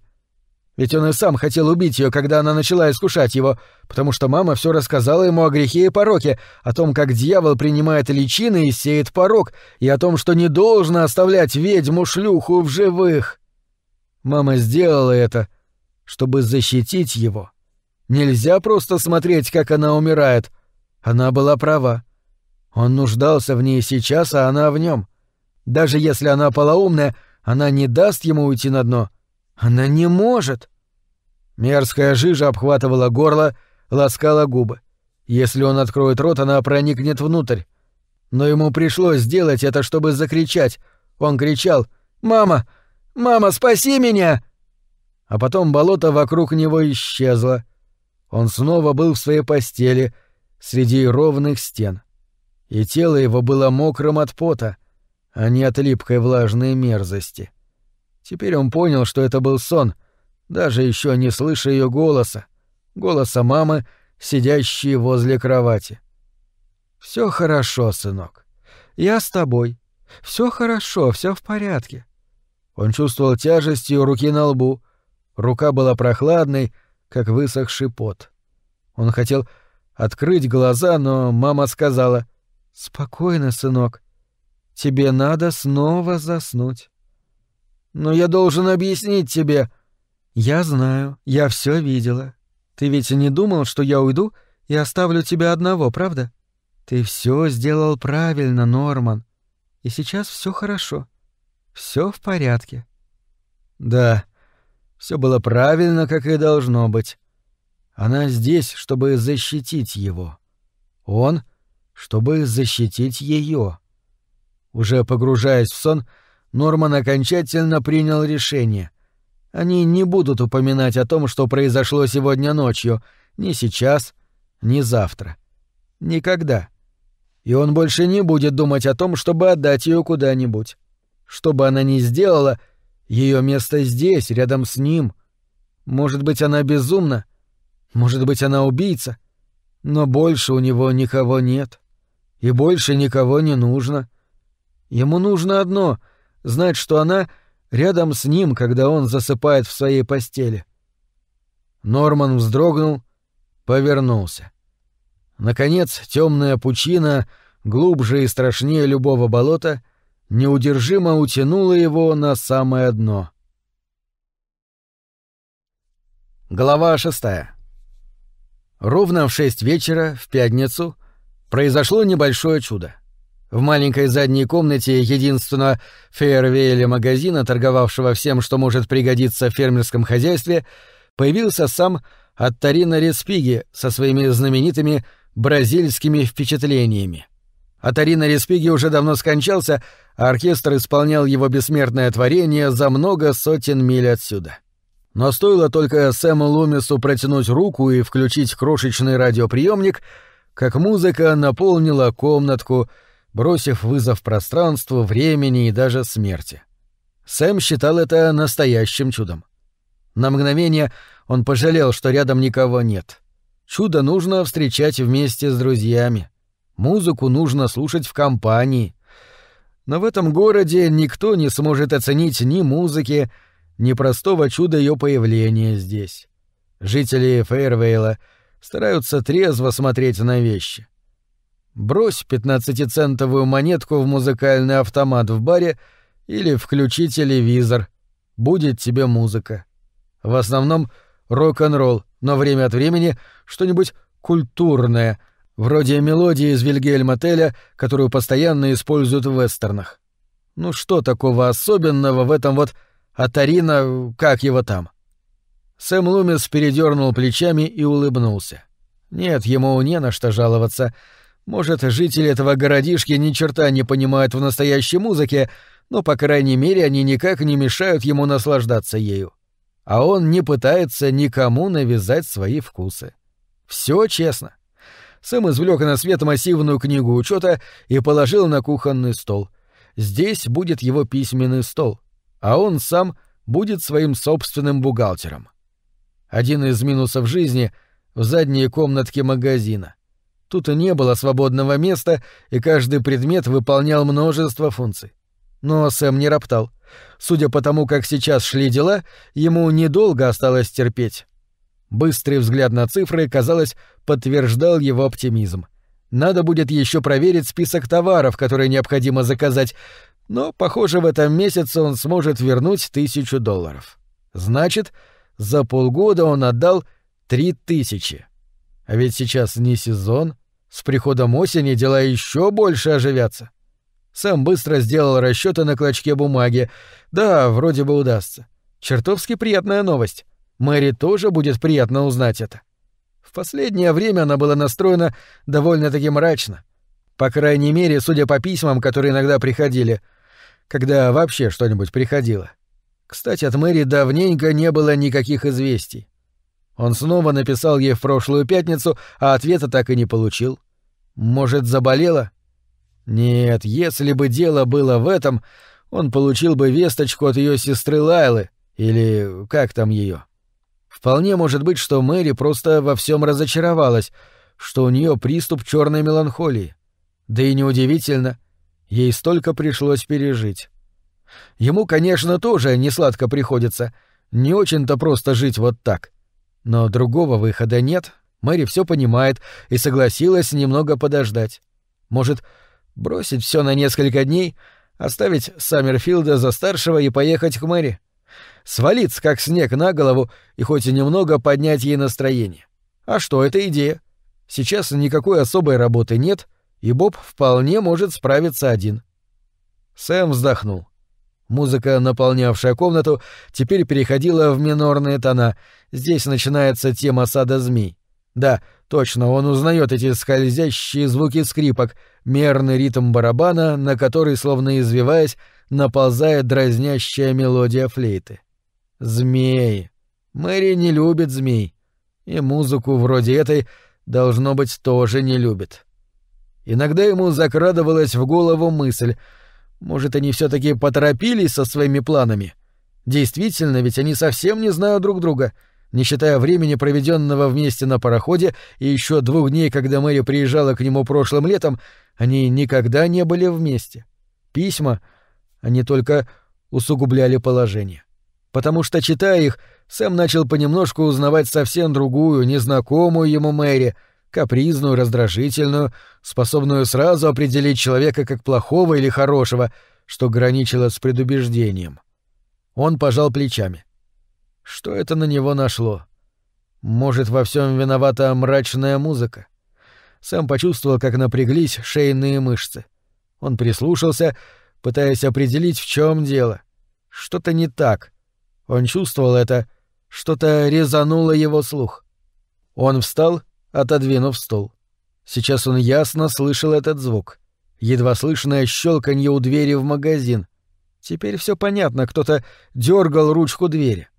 Ведь он и сам хотел убить ее, когда она начала искушать его, потому что мама все рассказала ему о грехе и пороке, о том, как дьявол принимает личины и сеет порок, и о том, что не должно оставлять ведьму-шлюху в живых. Мама сделала это, чтобы защитить его. Нельзя просто смотреть, как она умирает. Она была права. Он нуждался в ней сейчас, а она в нем. Даже если она полоумная, она не даст ему уйти на дно — она не может. Мерзкая жижа обхватывала горло, ласкала губы. Если он откроет рот, она проникнет внутрь. Но ему пришлось сделать это, чтобы закричать. Он кричал «Мама! Мама, спаси меня!» А потом болото вокруг него исчезло. Он снова был в своей постели, среди ровных стен. И тело его было мокрым от пота, а не от липкой влажной мерзости. — Теперь он понял, что это был сон, даже еще не слыша ее голоса, голоса мамы, сидящей возле кровати. Все хорошо, сынок. Я с тобой. Все хорошо, все в порядке. Он чувствовал тяжесть ее руки на лбу. Рука была прохладной, как высохший пот. Он хотел открыть глаза, но мама сказала «Спокойно, сынок. Тебе надо снова заснуть». Но я должен объяснить тебе. Я знаю, я все видела. Ты ведь не думал, что я уйду и оставлю тебя одного, правда? Ты все сделал правильно, Норман. И сейчас все хорошо. Все в порядке. Да, все было правильно, как и должно быть. Она здесь, чтобы защитить его. Он, чтобы защитить ее. Уже погружаясь в сон, Норман окончательно принял решение. Они не будут упоминать о том, что произошло сегодня ночью, ни сейчас, ни завтра. Никогда. И он больше не будет думать о том, чтобы отдать ее куда-нибудь. Что бы она ни сделала, ее место здесь, рядом с ним. Может быть, она безумна, может быть, она убийца, но больше у него никого нет. И больше никого не нужно. Ему нужно одно — знать, что она рядом с ним, когда он засыпает в своей постели. Норман вздрогнул, повернулся. Наконец, темная пучина, глубже и страшнее любого болота, неудержимо утянула его на самое дно. Глава шестая. Ровно в шесть вечера, в пятницу, произошло небольшое чудо. В маленькой задней комнате единственного фейервейля магазина, торговавшего всем, что может пригодиться в фермерском хозяйстве, появился сам Аттарина Респиги со своими знаменитыми бразильскими впечатлениями. Атарина Респиги уже давно скончался, а оркестр исполнял его бессмертное творение за много сотен миль отсюда. Но стоило только Сэму Лумису протянуть руку и включить крошечный радиоприемник, как музыка наполнила комнатку — бросив вызов пространству, времени и даже смерти. Сэм считал это настоящим чудом. На мгновение он пожалел, что рядом никого нет. Чудо нужно встречать вместе с друзьями. Музыку нужно слушать в компании. Но в этом городе никто не сможет оценить ни музыки, ни простого чуда ее появления здесь. Жители Фейервейла стараются трезво смотреть на вещи. Брось пятнадцатицентовую монетку в музыкальный автомат в баре или включи телевизор. Будет тебе музыка. В основном рок-н-ролл, но время от времени что-нибудь культурное, вроде мелодии из Вильгельма Теля, которую постоянно используют в вестернах. Ну что такого особенного в этом вот Атарина, как его там? Сэм Лумис передернул плечами и улыбнулся. Нет, ему не на что жаловаться — может, жители этого городишки ни черта не понимают в настоящей музыке, но, по крайней мере, они никак не мешают ему наслаждаться ею. А он не пытается никому навязать свои вкусы. Все честно. Сэм извлек на свет массивную книгу учета и положил на кухонный стол. Здесь будет его письменный стол, а он сам будет своим собственным бухгалтером. Один из минусов жизни — в задней комнатке магазина. Тут и не было свободного места, и каждый предмет выполнял множество функций. Но Сэм не роптал. Судя по тому, как сейчас шли дела, ему недолго осталось терпеть. Быстрый взгляд на цифры, казалось, подтверждал его оптимизм. Надо будет еще проверить список товаров, которые необходимо заказать, но, похоже, в этом месяце он сможет вернуть тысячу долларов. Значит, за полгода он отдал три тысячи. А ведь сейчас не сезон, с приходом осени дела еще больше оживятся. Сам быстро сделал расчеты на клочке бумаги. Да, вроде бы удастся. Чертовски приятная новость. Мэри тоже будет приятно узнать это. В последнее время она была настроена довольно-таки мрачно. По крайней мере, судя по письмам, которые иногда приходили, когда вообще что-нибудь приходило. Кстати, от Мэри давненько не было никаких известий. Он снова написал ей в прошлую пятницу, а ответа так и не получил. Может, заболела? Нет, если бы дело было в этом, он получил бы весточку от ее сестры Лайлы, или как там ее. Вполне может быть, что Мэри просто во всем разочаровалась, что у нее приступ черной меланхолии. Да и неудивительно, ей столько пришлось пережить. Ему, конечно, тоже не сладко приходится, не очень-то просто жить вот так. Но другого выхода нет, Мэри все понимает и согласилась немного подождать. Может, бросить все на несколько дней, оставить Саммерфилда за старшего и поехать к Мэри? свалиться как снег на голову и хоть и немного поднять ей настроение. А что, это идея. Сейчас никакой особой работы нет, и Боб вполне может справиться один. Сэм вздохнул. Музыка, наполнявшая комнату, теперь переходила в минорные тона. Здесь начинается тема сада змей. Да, точно, он узнает эти скользящие звуки скрипок, мерный ритм барабана, на который, словно извиваясь, наползает дразнящая мелодия флейты. Змеи. Мэри не любит змей. И музыку вроде этой, должно быть, тоже не любит. Иногда ему закрадывалась в голову мысль, может, они все таки поторопились со своими планами? Действительно, ведь они совсем не знают друг друга, не считая времени, проведенного вместе на пароходе, и еще двух дней, когда Мэри приезжала к нему прошлым летом, они никогда не были вместе. Письма, они только усугубляли положение потому что, читая их, Сэм начал понемножку узнавать совсем другую, незнакомую ему Мэри, капризную, раздражительную, способную сразу определить человека как плохого или хорошего, что граничило с предубеждением. Он пожал плечами. Что это на него нашло? Может, во всем виновата мрачная музыка? Сэм почувствовал, как напряглись шейные мышцы. Он прислушался, пытаясь определить, в чем дело. Что-то не так — он чувствовал это, что-то резануло его слух. Он встал, отодвинув стол. Сейчас он ясно слышал этот звук. Едва слышное щелканье у двери в магазин. Теперь все понятно, кто-то дергал ручку двери.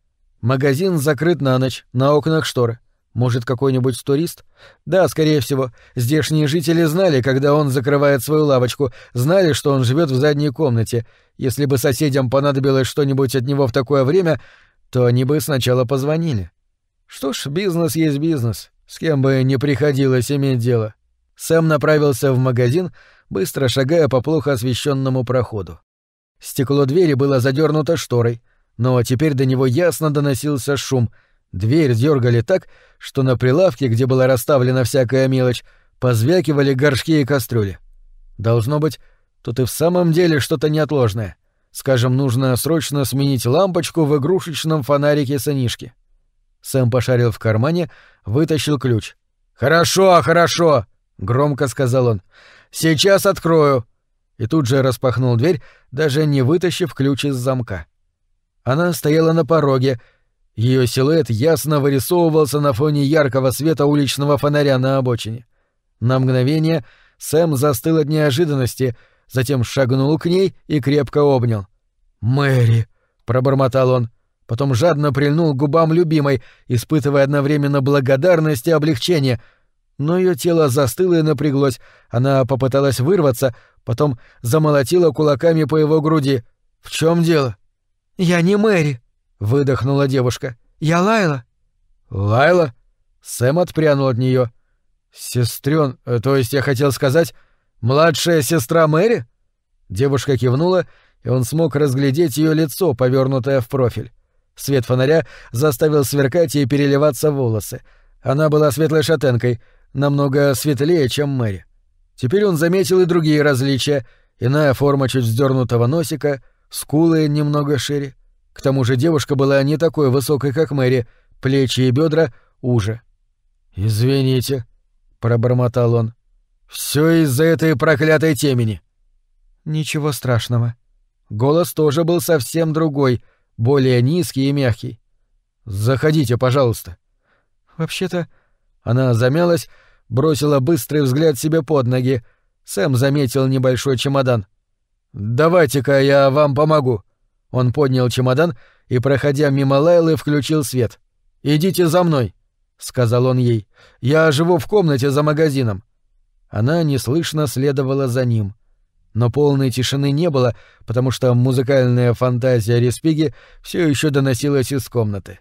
Магазин закрыт на ночь, на окнах шторы. Может, какой-нибудь турист? Да, скорее всего. Здешние жители знали, когда он закрывает свою лавочку, знали, что он живет в задней комнате. Если бы соседям понадобилось что-нибудь от него в такое время, то они бы сначала позвонили. Что ж, бизнес есть бизнес. С кем бы не приходилось иметь дело. Сэм направился в магазин, быстро шагая по плохо освещенному проходу. Стекло двери было задернуто шторой, но теперь до него ясно доносился шум — Дверь дергали так, что на прилавке, где была расставлена всякая мелочь, позвякивали горшки и кастрюли. Должно быть, тут и в самом деле что-то неотложное. Скажем, нужно срочно сменить лампочку в игрушечном фонарике сынишки. Сэм пошарил в кармане, вытащил ключ. «Хорошо, хорошо!» — громко сказал он. «Сейчас открою!» И тут же распахнул дверь, даже не вытащив ключ из замка. Она стояла на пороге, ее силуэт ясно вырисовывался на фоне яркого света уличного фонаря на обочине. На мгновение Сэм застыл от неожиданности, затем шагнул к ней и крепко обнял. «Мэри!» — пробормотал он. Потом жадно прильнул к губам любимой, испытывая одновременно благодарность и облегчение. Но ее тело застыло и напряглось. Она попыталась вырваться, потом замолотила кулаками по его груди. «В чем дело?» «Я не Мэри», — выдохнула девушка. «Я Лайла». «Лайла?» Сэм отпрянул от нее. «Сестрён, э, то есть я хотел сказать, младшая сестра Мэри?» Девушка кивнула и он смог разглядеть ее лицо, повернутое в профиль. Свет фонаря заставил сверкать и переливаться волосы. Она была светлой шатенкой, намного светлее, чем Мэри. Теперь он заметил и другие различия. Иная форма чуть вздернутого носика, скулы немного шире. К тому же девушка была не такой высокой, как Мэри, плечи и бедра уже. «Извините», — пробормотал он. Все из-за этой проклятой темени». «Ничего страшного». Голос тоже был совсем другой, более низкий и мягкий. «Заходите, пожалуйста». «Вообще-то...» Она замялась, бросила быстрый взгляд себе под ноги. Сэм заметил небольшой чемодан. «Давайте-ка я вам помогу». Он поднял чемодан и, проходя мимо Лайлы, включил свет. «Идите за мной», — сказал он ей. «Я живу в комнате за магазином». Она неслышно следовала за ним. Но полной тишины не было, потому что музыкальная фантазия Респиги все еще доносилась из комнаты.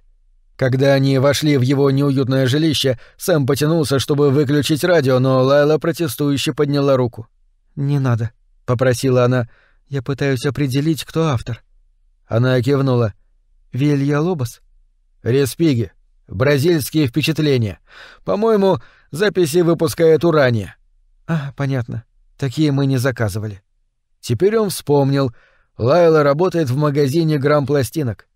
Когда они вошли в его неуютное жилище, Сэм потянулся, чтобы выключить радио, но Лайла протестующе подняла руку. «Не надо», — попросила она. «Я пытаюсь определить, кто автор». Она кивнула. «Вилья Лобос?» «Респиги. Бразильские впечатления. По-моему, записи выпускает Урания». «А, понятно. Такие мы не заказывали». Теперь он вспомнил. Лайла работает в магазине грамм-пластинок.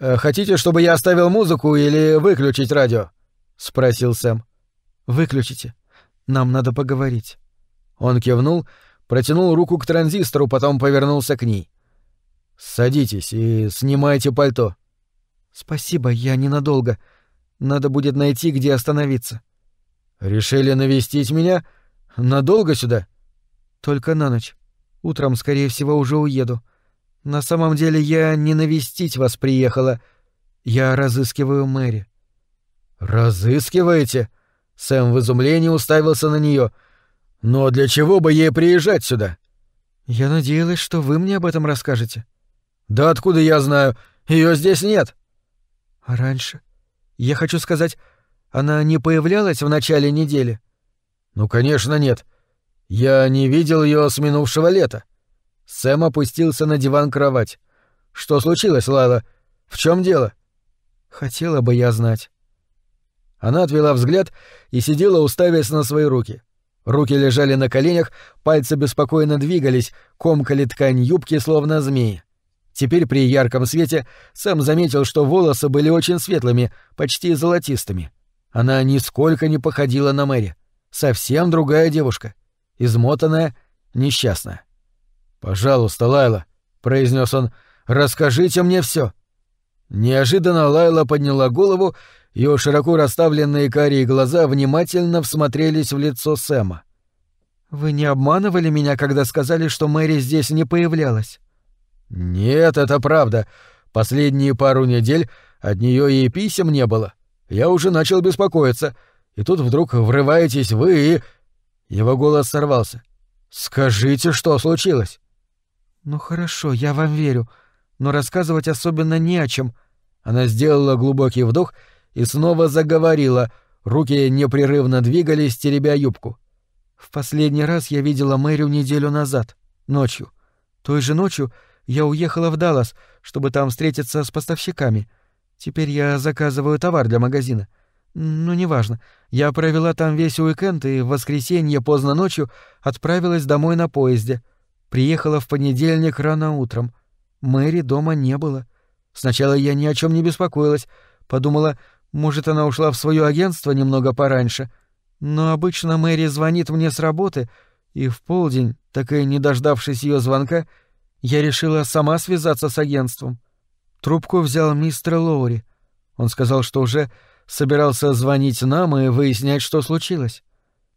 «Э, «Хотите, чтобы я оставил музыку или выключить радио?» — спросил Сэм. «Выключите. Нам надо поговорить». Он кивнул, протянул руку к транзистору, потом повернулся к ней. «Садитесь и снимайте пальто». «Спасибо, я ненадолго. Надо будет найти, где остановиться». «Решили навестить меня? Надолго сюда?» «Только на ночь. Утром, скорее всего, уже уеду. На самом деле я не навестить вас приехала. Я разыскиваю Мэри». «Разыскиваете?» Сэм в изумлении уставился на нее. «Но для чего бы ей приезжать сюда?» «Я надеялась, что вы мне об этом расскажете». «Да откуда я знаю? Ее здесь нет». «А раньше? Я хочу сказать, она не появлялась в начале недели?» «Ну, конечно, нет. Я не видел ее с минувшего лета». Сэм опустился на диван-кровать. «Что случилось, Лайла? В чем дело?» «Хотела бы я знать». Она отвела взгляд и сидела, уставясь на свои руки. Руки лежали на коленях, пальцы беспокойно двигались, комкали ткань юбки, словно змеи. Теперь при ярком свете Сэм заметил, что волосы были очень светлыми, почти золотистыми. Она нисколько не походила на Мэри. Совсем другая девушка. Измотанная, несчастная. «Пожалуйста, Лайла», — произнес он, — «расскажите мне все. Неожиданно Лайла подняла голову, ее широко расставленные карие глаза внимательно всмотрелись в лицо Сэма. «Вы не обманывали меня, когда сказали, что Мэри здесь не появлялась?» «Нет, это правда. Последние пару недель от нее и писем не было. Я уже начал беспокоиться. И тут вдруг врываетесь вы и...» Его голос сорвался. «Скажите, что случилось?» «Ну хорошо, я вам верю, но рассказывать особенно не о чем». Она сделала глубокий вдох и снова заговорила, руки непрерывно двигались, теребя юбку. «В последний раз я видела Мэрию неделю назад, ночью. Той же ночью я уехала в Даллас, чтобы там встретиться с поставщиками. Теперь я заказываю товар для магазина. Ну, неважно. Я провела там весь уикенд и в воскресенье поздно ночью отправилась домой на поезде. Приехала в понедельник рано утром. Мэри дома не было. Сначала я ни о чем не беспокоилась. Подумала, может, она ушла в свое агентство немного пораньше. Но обычно Мэри звонит мне с работы, и в полдень, так и не дождавшись ее звонка, я решила сама связаться с агентством. Трубку взял мистер Лоури. Он сказал, что уже собирался звонить нам и выяснять, что случилось.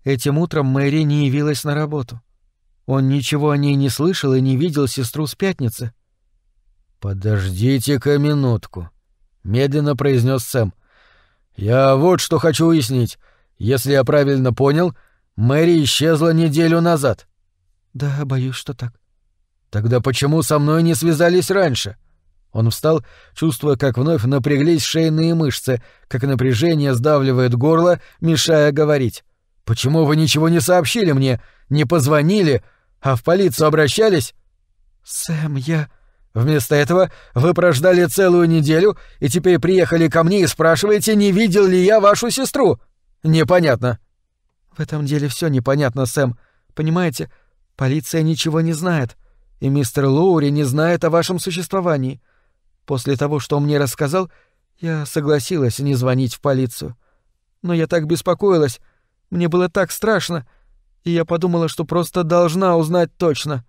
Этим утром Мэри не явилась на работу. Он ничего о ней не слышал и не видел сестру с пятницы. «Подождите-ка минутку», — медленно произнес Сэм. «Я вот что хочу уяснить. Если я правильно понял, Мэри исчезла неделю назад». «Да, боюсь, что так». Тогда почему со мной не связались раньше? Он встал, чувствуя, как вновь напряглись шейные мышцы, как напряжение сдавливает горло, мешая говорить. Почему вы ничего не сообщили мне, не позвонили, а в полицию обращались? «Сэм, я...» «Вместо этого вы прождали целую неделю и теперь приехали ко мне и спрашиваете, не видел ли я вашу сестру. Непонятно». «В этом деле все непонятно, Сэм. Понимаете, полиция ничего не знает, и мистер Лоури не знает о вашем существовании. После того, что он мне рассказал, я согласилась не звонить в полицию. Но я так беспокоилась, мне было так страшно, и я подумала, что просто должна узнать точно.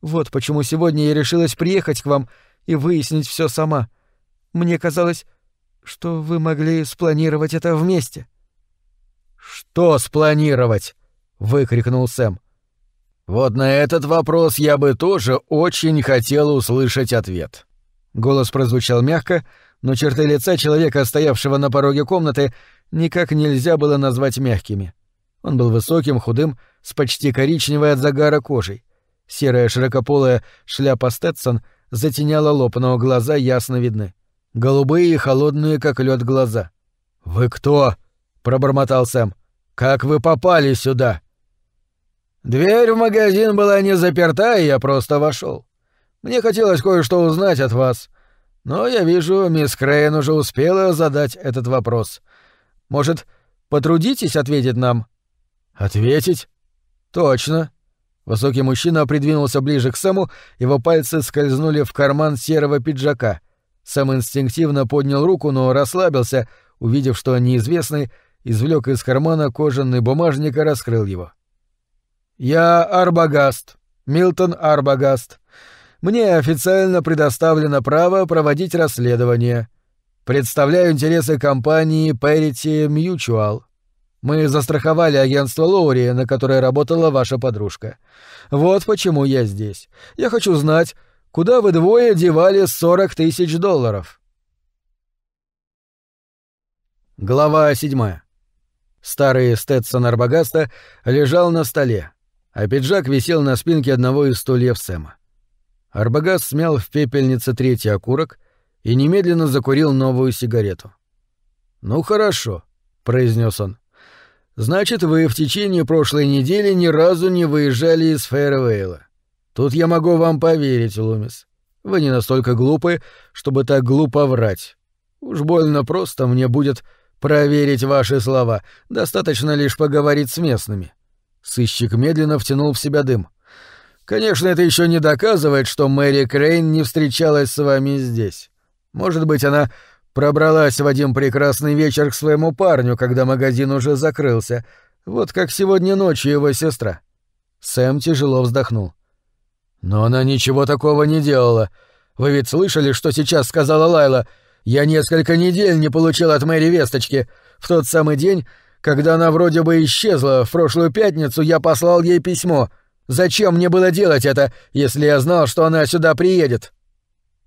Вот почему сегодня я решилась приехать к вам и выяснить все сама. Мне казалось, что вы могли спланировать это вместе. Что спланировать? выкрикнул Сэм. Вот на этот вопрос я бы тоже очень хотел услышать ответ. Голос прозвучал мягко, но черты лица человека, стоявшего на пороге комнаты, никак нельзя было назвать мягкими. Он был высоким, худым, с почти коричневой от загара кожей. Серая широкополая шляпа Стэтсон затеняла лоб, но глаза ясно видны. Голубые и холодные, как лед глаза. «Вы кто?» — пробормотал Сэм. «Как вы попали сюда?» «Дверь в магазин была не заперта, и я просто вошел. Мне хотелось кое-что узнать от вас. Но я вижу, мисс Крейн уже успела задать этот вопрос. Может, потрудитесь ответить нам?» «Ответить?» «Точно». Высокий мужчина придвинулся ближе к Сэму, его пальцы скользнули в карман серого пиджака. Сэм инстинктивно поднял руку, но расслабился, увидев, что неизвестный извлек из кармана кожаный бумажник и раскрыл его. «Я Арбагаст, Милтон Арбагаст. Мне официально предоставлено право проводить расследование. Представляю интересы компании Parity Mutual. Мы застраховали агентство Лоури, на которое работала ваша подружка. Вот почему я здесь. Я хочу знать, куда вы двое девали 40 тысяч долларов. Глава седьмая. Старый Стэтсон Арбагаста лежал на столе, а пиджак висел на спинке одного из стульев Сэма. Арбагаст смял в пепельнице третий окурок и немедленно закурил новую сигарету. «Ну хорошо», — произнес он. Значит, вы в течение прошлой недели ни разу не выезжали из Фейервейла. Тут я могу вам поверить, Лумис. Вы не настолько глупы, чтобы так глупо врать. Уж больно просто мне будет проверить ваши слова. Достаточно лишь поговорить с местными. Сыщик медленно втянул в себя дым. Конечно, это еще не доказывает, что Мэри Крейн не встречалась с вами здесь. Может быть, она Пробралась в один прекрасный вечер к своему парню, когда магазин уже закрылся. Вот как сегодня ночью его сестра. Сэм тяжело вздохнул. Но она ничего такого не делала. Вы ведь слышали, что сейчас сказала Лайла? Я несколько недель не получил от Мэри весточки. В тот самый день, когда она вроде бы исчезла, в прошлую пятницу я послал ей письмо. Зачем мне было делать это, если я знал, что она сюда приедет?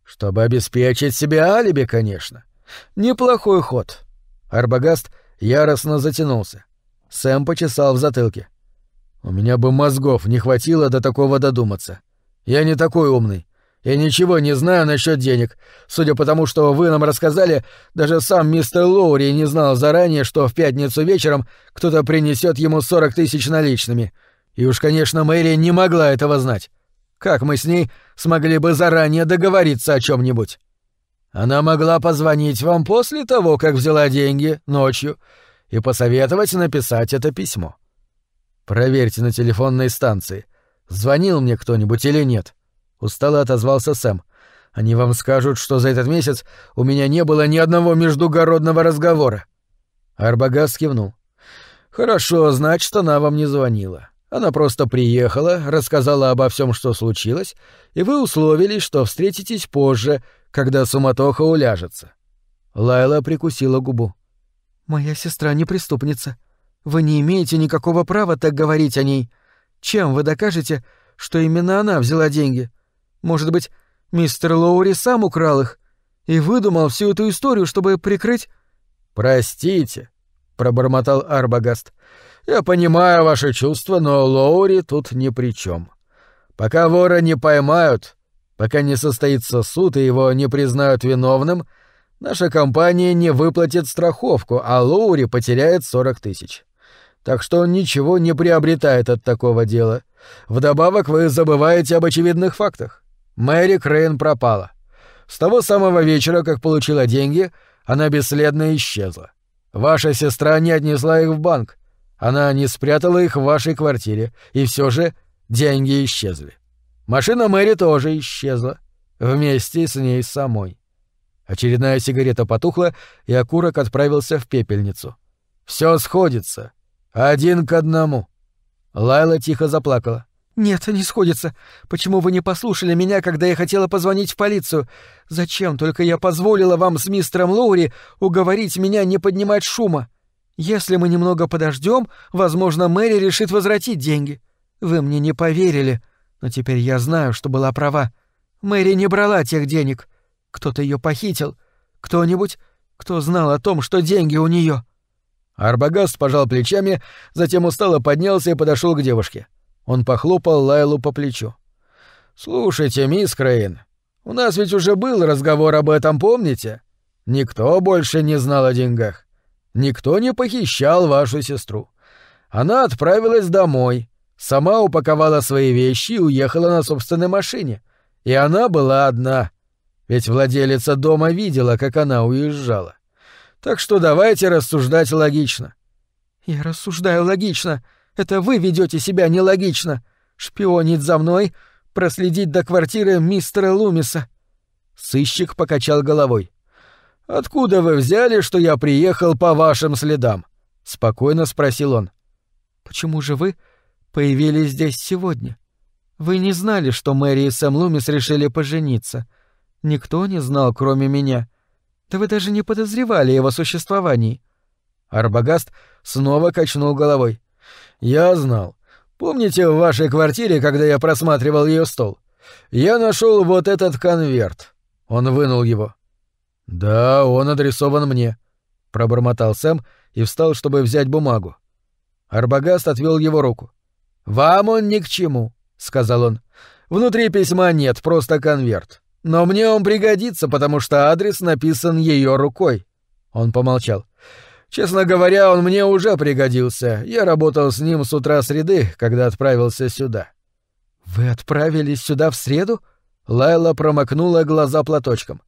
Чтобы обеспечить себе алиби, конечно. Неплохой ход. Арбагаст яростно затянулся. Сэм почесал в затылке. У меня бы мозгов не хватило до такого додуматься. Я не такой умный. Я ничего не знаю насчет денег. Судя по тому, что вы нам рассказали, даже сам мистер Лоури не знал заранее, что в пятницу вечером кто-то принесет ему 40 тысяч наличными. И уж, конечно, Мэри не могла этого знать. Как мы с ней смогли бы заранее договориться о чем нибудь она могла позвонить вам после того, как взяла деньги, ночью, и посоветовать написать это письмо. Проверьте на телефонной станции, звонил мне кто-нибудь или нет. Устало отозвался Сэм. Они вам скажут, что за этот месяц у меня не было ни одного междугородного разговора. Арбагас кивнул. Хорошо, значит, она вам не звонила. Она просто приехала, рассказала обо всем, что случилось, и вы условились, что встретитесь позже, когда суматоха уляжется. Лайла прикусила губу. «Моя сестра не преступница. Вы не имеете никакого права так говорить о ней. Чем вы докажете, что именно она взяла деньги? Может быть, мистер Лоури сам украл их и выдумал всю эту историю, чтобы прикрыть...» «Простите», — пробормотал Арбагаст. «Я понимаю ваши чувства, но Лоури тут ни при чем. Пока вора не поймают, Пока не состоится суд и его не признают виновным, наша компания не выплатит страховку, а Лоури потеряет 40 тысяч. Так что он ничего не приобретает от такого дела. Вдобавок вы забываете об очевидных фактах. Мэри Крейн пропала. С того самого вечера, как получила деньги, она бесследно исчезла. Ваша сестра не отнесла их в банк. Она не спрятала их в вашей квартире, и все же деньги исчезли. Машина Мэри тоже исчезла. Вместе с ней самой. Очередная сигарета потухла, и окурок отправился в пепельницу. Все сходится. Один к одному. Лайла тихо заплакала. «Нет, не сходится. Почему вы не послушали меня, когда я хотела позвонить в полицию? Зачем только я позволила вам с мистером Лоури уговорить меня не поднимать шума? Если мы немного подождем, возможно, Мэри решит возвратить деньги. Вы мне не поверили, но теперь я знаю, что была права. Мэри не брала тех денег. Кто-то ее похитил. Кто-нибудь, кто знал о том, что деньги у нее. Арбагаст пожал плечами, затем устало поднялся и подошел к девушке. Он похлопал Лайлу по плечу. «Слушайте, мисс Крейн, у нас ведь уже был разговор об этом, помните? Никто больше не знал о деньгах. Никто не похищал вашу сестру. Она отправилась домой, сама упаковала свои вещи и уехала на собственной машине. И она была одна. Ведь владелица дома видела, как она уезжала. Так что давайте рассуждать логично. Я рассуждаю логично, это вы ведете себя нелогично. Шпионить за мной, проследить до квартиры мистера Лумиса. Сыщик покачал головой. Откуда вы взяли, что я приехал по вашим следам? спокойно спросил он. Почему же вы появились здесь сегодня? Вы не знали, что Мэри и Сэм Лумис решили пожениться. Никто не знал, кроме меня. Да вы даже не подозревали его существовании. Арбагаст снова качнул головой. «Я знал. Помните в вашей квартире, когда я просматривал ее стол? Я нашел вот этот конверт». Он вынул его. «Да, он адресован мне», — пробормотал Сэм и встал, чтобы взять бумагу. Арбагаст отвел его руку. «Вам он ни к чему», — сказал он. «Внутри письма нет, просто конверт. Но мне он пригодится, потому что адрес написан ее рукой». Он помолчал. Честно говоря, он мне уже пригодился. Я работал с ним с утра среды, когда отправился сюда. Вы отправились сюда в среду? Лайла промокнула глаза платочком.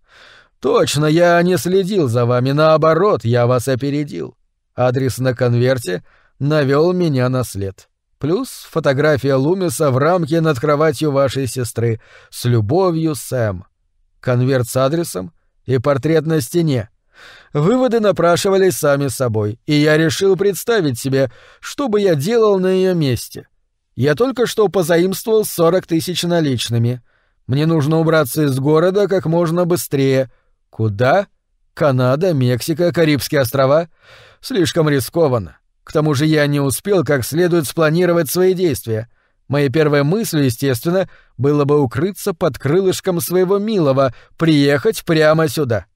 Точно, я не следил за вами, наоборот, я вас опередил. Адрес на конверте навел меня на след. Плюс фотография Лумиса в рамке над кроватью вашей сестры. С любовью, Сэм. Конверт с адресом и портрет на стене. Выводы напрашивались сами собой, и я решил представить себе, что бы я делал на ее месте. Я только что позаимствовал 40 тысяч наличными. Мне нужно убраться из города как можно быстрее. Куда? Канада, Мексика, Карибские острова? Слишком рискованно. К тому же я не успел как следует спланировать свои действия. Моей первой мыслью, естественно, было бы укрыться под крылышком своего милого, приехать прямо сюда.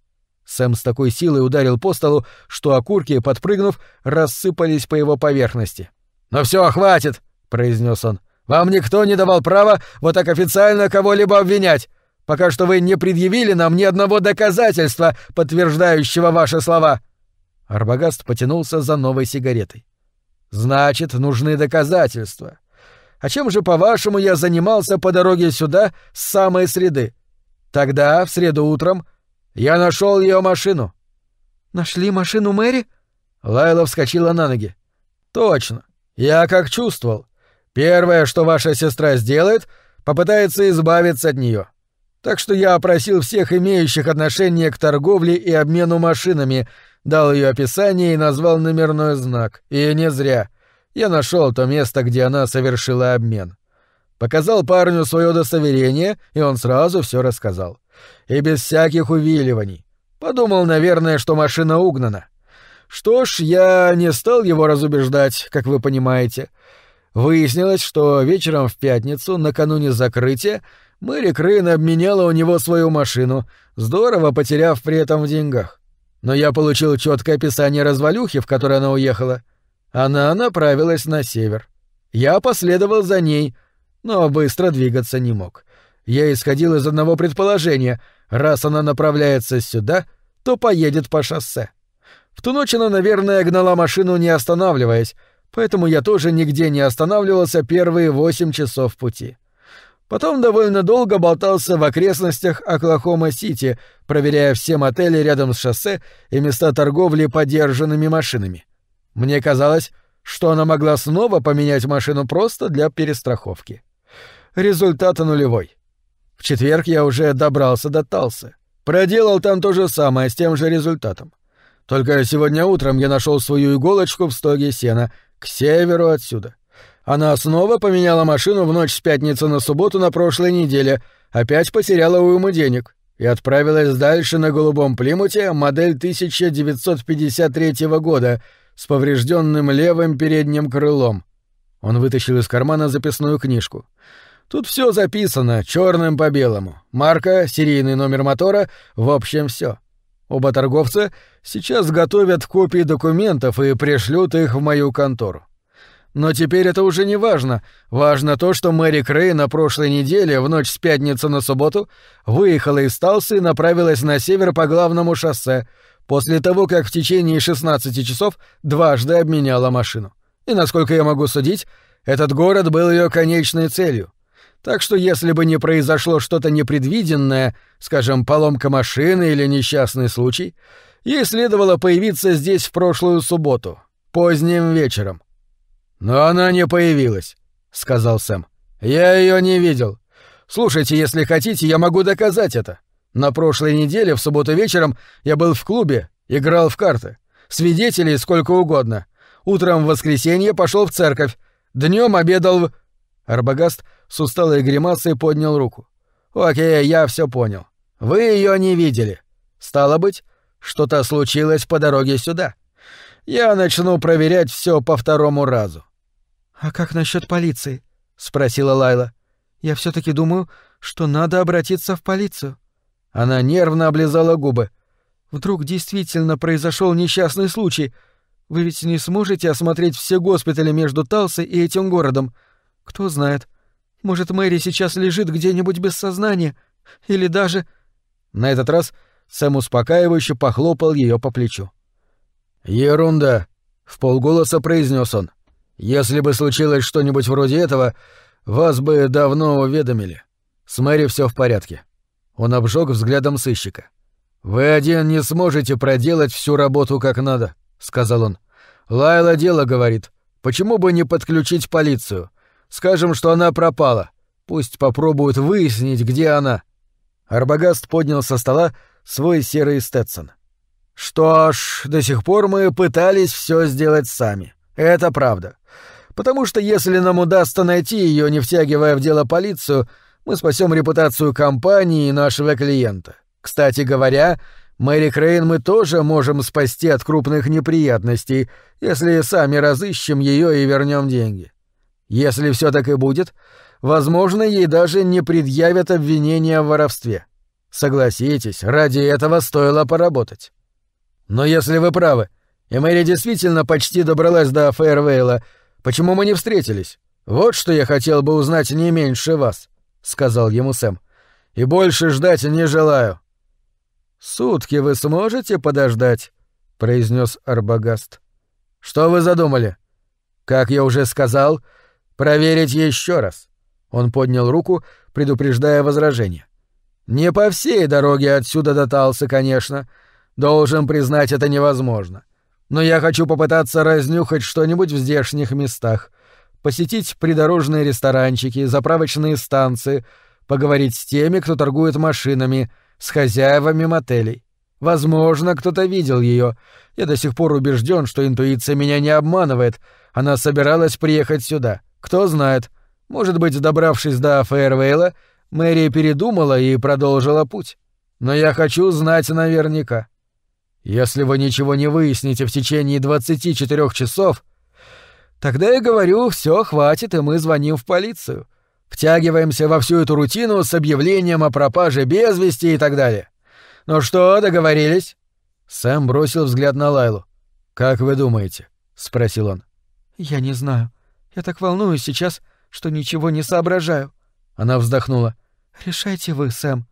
Сэм с такой силой ударил по столу, что окурки, подпрыгнув, рассыпались по его поверхности. «Ну все, хватит!» — произнес он. «Вам никто не давал права вот так официально кого-либо обвинять, пока что вы не предъявили нам ни одного доказательства, подтверждающего ваши слова». Арбагаст потянулся за новой сигаретой. «Значит, нужны доказательства. А чем же, по-вашему, я занимался по дороге сюда с самой среды? Тогда, в среду утром, я нашел ее машину. Нашли машину Мэри? Лайла вскочила на ноги. Точно. Я как чувствовал. Первое, что ваша сестра сделает, попытается избавиться от нее. Так что я опросил всех имеющих отношение к торговле и обмену машинами, дал ее описание и назвал номерной знак. И не зря. Я нашел то место, где она совершила обмен. Показал парню свое удостоверение, и он сразу все рассказал и без всяких увиливаний. Подумал, наверное, что машина угнана. Что ж, я не стал его разубеждать, как вы понимаете. Выяснилось, что вечером в пятницу, накануне закрытия, Мэри Крейн обменяла у него свою машину, здорово потеряв при этом в деньгах. Но я получил четкое описание развалюхи, в которой она уехала. Она направилась на север. Я последовал за ней, но быстро двигаться не мог. Я исходил из одного предположения. Раз она направляется сюда, то поедет по шоссе. В ту ночь она, наверное, гнала машину, не останавливаясь, поэтому я тоже нигде не останавливался первые восемь часов пути. Потом довольно долго болтался в окрестностях Оклахома-Сити, проверяя все мотели рядом с шоссе и места торговли подержанными машинами. Мне казалось, что она могла снова поменять машину просто для перестраховки. Результат нулевой. В четверг я уже добрался до Талсы. Проделал там то же самое с тем же результатом. Только сегодня утром я нашел свою иголочку в стоге сена, к северу отсюда. Она снова поменяла машину в ночь с пятницы на субботу на прошлой неделе, опять потеряла уйму денег и отправилась дальше на голубом Плимуте модель 1953 года с поврежденным левым передним крылом. Он вытащил из кармана записную книжку. Тут все записано, черным по белому. Марка, серийный номер мотора, в общем, все. Оба торговца сейчас готовят копии документов и пришлют их в мою контору. Но теперь это уже не важно. Важно то, что Мэри Крей на прошлой неделе, в ночь с пятницы на субботу, выехала из Талсы и направилась на север по главному шоссе, после того, как в течение 16 часов дважды обменяла машину. И, насколько я могу судить, этот город был ее конечной целью. Так что если бы не произошло что-то непредвиденное, скажем, поломка машины или несчастный случай, ей следовало появиться здесь в прошлую субботу, поздним вечером. «Но она не появилась», — сказал Сэм. «Я ее не видел. Слушайте, если хотите, я могу доказать это. На прошлой неделе, в субботу вечером, я был в клубе, играл в карты. Свидетелей сколько угодно. Утром в воскресенье пошел в церковь. Днем обедал в...» Арбагаст с усталой гримасой поднял руку. «Окей, я все понял. Вы ее не видели. Стало быть, что-то случилось по дороге сюда. Я начну проверять все по второму разу. «А как насчет полиции?» — спросила Лайла. «Я все таки думаю, что надо обратиться в полицию». Она нервно облизала губы. «Вдруг действительно произошел несчастный случай. Вы ведь не сможете осмотреть все госпитали между Талсой и этим городом. Кто знает. Может, Мэри сейчас лежит где-нибудь без сознания. Или даже...» На этот раз Сэм успокаивающе похлопал ее по плечу. «Ерунда», — в полголоса произнес он. Если бы случилось что-нибудь вроде этого, вас бы давно уведомили. С Мэри все в порядке. Он обжег взглядом сыщика. Вы один не сможете проделать всю работу как надо, сказал он. Лайла дело говорит. Почему бы не подключить полицию? Скажем, что она пропала. Пусть попробуют выяснить, где она. Арбагаст поднял со стола свой серый Стетсон. Что ж, до сих пор мы пытались все сделать сами. Это правда. Потому что если нам удастся найти ее, не втягивая в дело полицию, мы спасем репутацию компании и нашего клиента. Кстати говоря, Мэри Крейн мы тоже можем спасти от крупных неприятностей, если сами разыщем ее и вернем деньги. Если все так и будет, возможно, ей даже не предъявят обвинения в воровстве. Согласитесь, ради этого стоило поработать. Но если вы правы, и Мэри действительно почти добралась до Фейервейла, Почему мы не встретились? Вот что я хотел бы узнать не меньше вас, сказал ему Сэм. И больше ждать не желаю. Сутки вы сможете подождать, произнес Арбагаст. Что вы задумали? Как я уже сказал, проверить еще раз. Он поднял руку, предупреждая возражение. Не по всей дороге отсюда дотался, конечно. Должен признать, это невозможно но я хочу попытаться разнюхать что-нибудь в здешних местах, посетить придорожные ресторанчики, заправочные станции, поговорить с теми, кто торгует машинами, с хозяевами мотелей. Возможно, кто-то видел ее. Я до сих пор убежден, что интуиция меня не обманывает. Она собиралась приехать сюда. Кто знает. Может быть, добравшись до Фейервейла, Мэри передумала и продолжила путь. Но я хочу знать наверняка. Если вы ничего не выясните в течение 24 часов, тогда я говорю, все хватит, и мы звоним в полицию. Втягиваемся во всю эту рутину с объявлением о пропаже без вести и так далее. Ну что, договорились? Сэм бросил взгляд на Лайлу. Как вы думаете? спросил он. Я не знаю. Я так волнуюсь сейчас, что ничего не соображаю. Она вздохнула. Решайте вы, Сэм.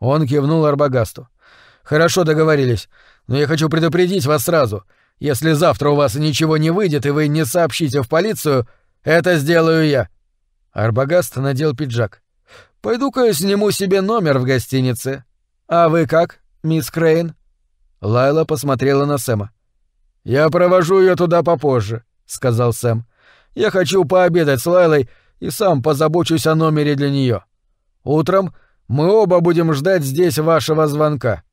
Он кивнул Арбагасту. Хорошо договорились но я хочу предупредить вас сразу. Если завтра у вас ничего не выйдет и вы не сообщите в полицию, это сделаю я». Арбагаст надел пиджак. Пойду-ка сниму себе номер в гостинице. А вы как, мисс Крейн?» Лайла посмотрела на Сэма. «Я провожу ее туда попозже», — сказал Сэм. «Я хочу пообедать с Лайлой и сам позабочусь о номере для нее. Утром мы оба будем ждать здесь вашего звонка».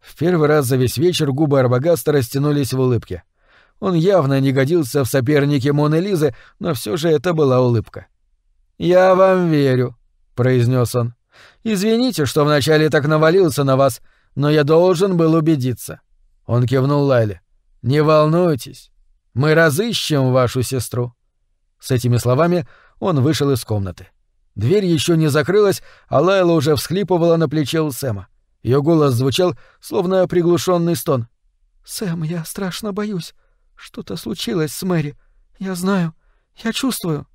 В первый раз за весь вечер губы Арбагаста растянулись в улыбке. Он явно не годился в сопернике Моны Лизы, но все же это была улыбка. «Я вам верю», — произнес он. «Извините, что вначале так навалился на вас, но я должен был убедиться». Он кивнул Лайле. «Не волнуйтесь, мы разыщем вашу сестру». С этими словами он вышел из комнаты. Дверь еще не закрылась, а Лайла уже всхлипывала на плече у Сэма. Ее голос звучал, словно приглушенный стон. «Сэм, я страшно боюсь. Что-то случилось с Мэри. Я знаю. Я чувствую».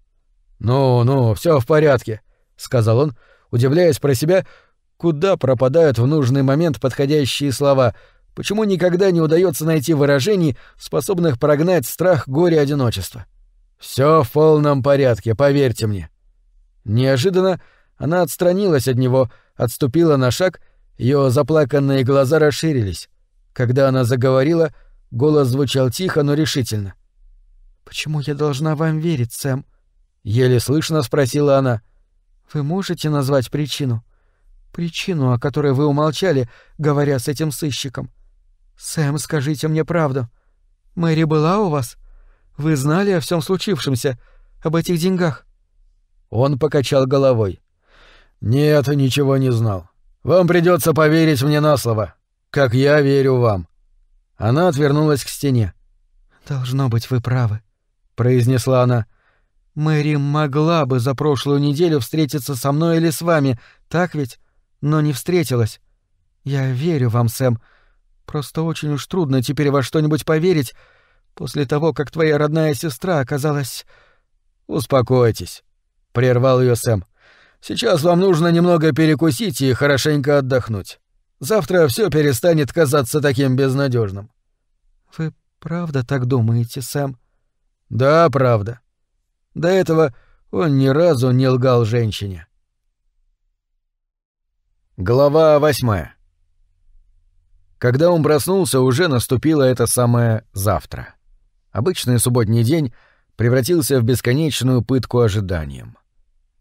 «Ну-ну, все в порядке», — сказал он, удивляясь про себя, куда пропадают в нужный момент подходящие слова, почему никогда не удается найти выражений, способных прогнать страх, горе, одиночество. Все в полном порядке, поверьте мне. Неожиданно она отстранилась от него, отступила на шаг, ее заплаканные глаза расширились. Когда она заговорила, голос звучал тихо, но решительно. «Почему я должна вам верить, Сэм?» — еле слышно спросила она. «Вы можете назвать причину? Причину, о которой вы умолчали, говоря с этим сыщиком. Сэм, скажите мне правду. Мэри была у вас? Вы знали о всем случившемся, об этих деньгах?» Он покачал головой. «Нет, ничего не знал. Вам придется поверить мне на слово, как я верю вам». Она отвернулась к стене. «Должно быть, вы правы», — произнесла она. «Мэри могла бы за прошлую неделю встретиться со мной или с вами, так ведь? Но не встретилась. Я верю вам, Сэм. Просто очень уж трудно теперь во что-нибудь поверить после того, как твоя родная сестра оказалась...» «Успокойтесь», — прервал ее Сэм. «Сейчас вам нужно немного перекусить и хорошенько отдохнуть. Завтра все перестанет казаться таким безнадежным. Вы правда так думаете, Сэм? Да, правда. До этого он ни разу не лгал женщине. Глава восьмая. Когда он проснулся, уже наступило это самое завтра. Обычный субботний день превратился в бесконечную пытку ожиданием.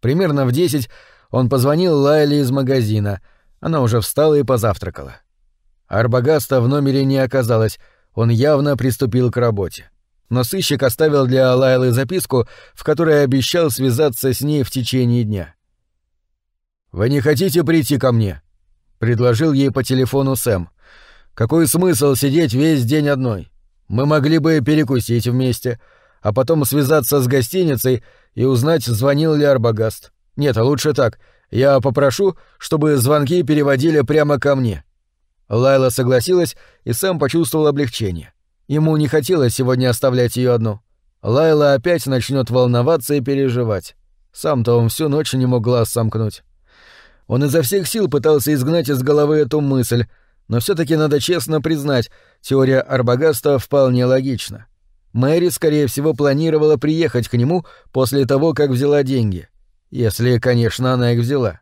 Примерно в десять он позвонил Лайле из магазина — она уже встала и позавтракала. Арбагаста в номере не оказалось, он явно приступил к работе. Но сыщик оставил для Лайлы записку, в которой обещал связаться с ней в течение дня. «Вы не хотите прийти ко мне?» — предложил ей по телефону Сэм. «Какой смысл сидеть весь день одной? Мы могли бы перекусить вместе, а потом связаться с гостиницей и узнать, звонил ли Арбагаст. Нет, а лучше так — я попрошу, чтобы звонки переводили прямо ко мне». Лайла согласилась и сам почувствовал облегчение. Ему не хотелось сегодня оставлять ее одну. Лайла опять начнет волноваться и переживать. Сам-то он всю ночь не мог глаз сомкнуть. Он изо всех сил пытался изгнать из головы эту мысль, но все таки надо честно признать, теория Арбагаста вполне логична. Мэри, скорее всего, планировала приехать к нему после того, как взяла деньги. Если, конечно, она их взяла.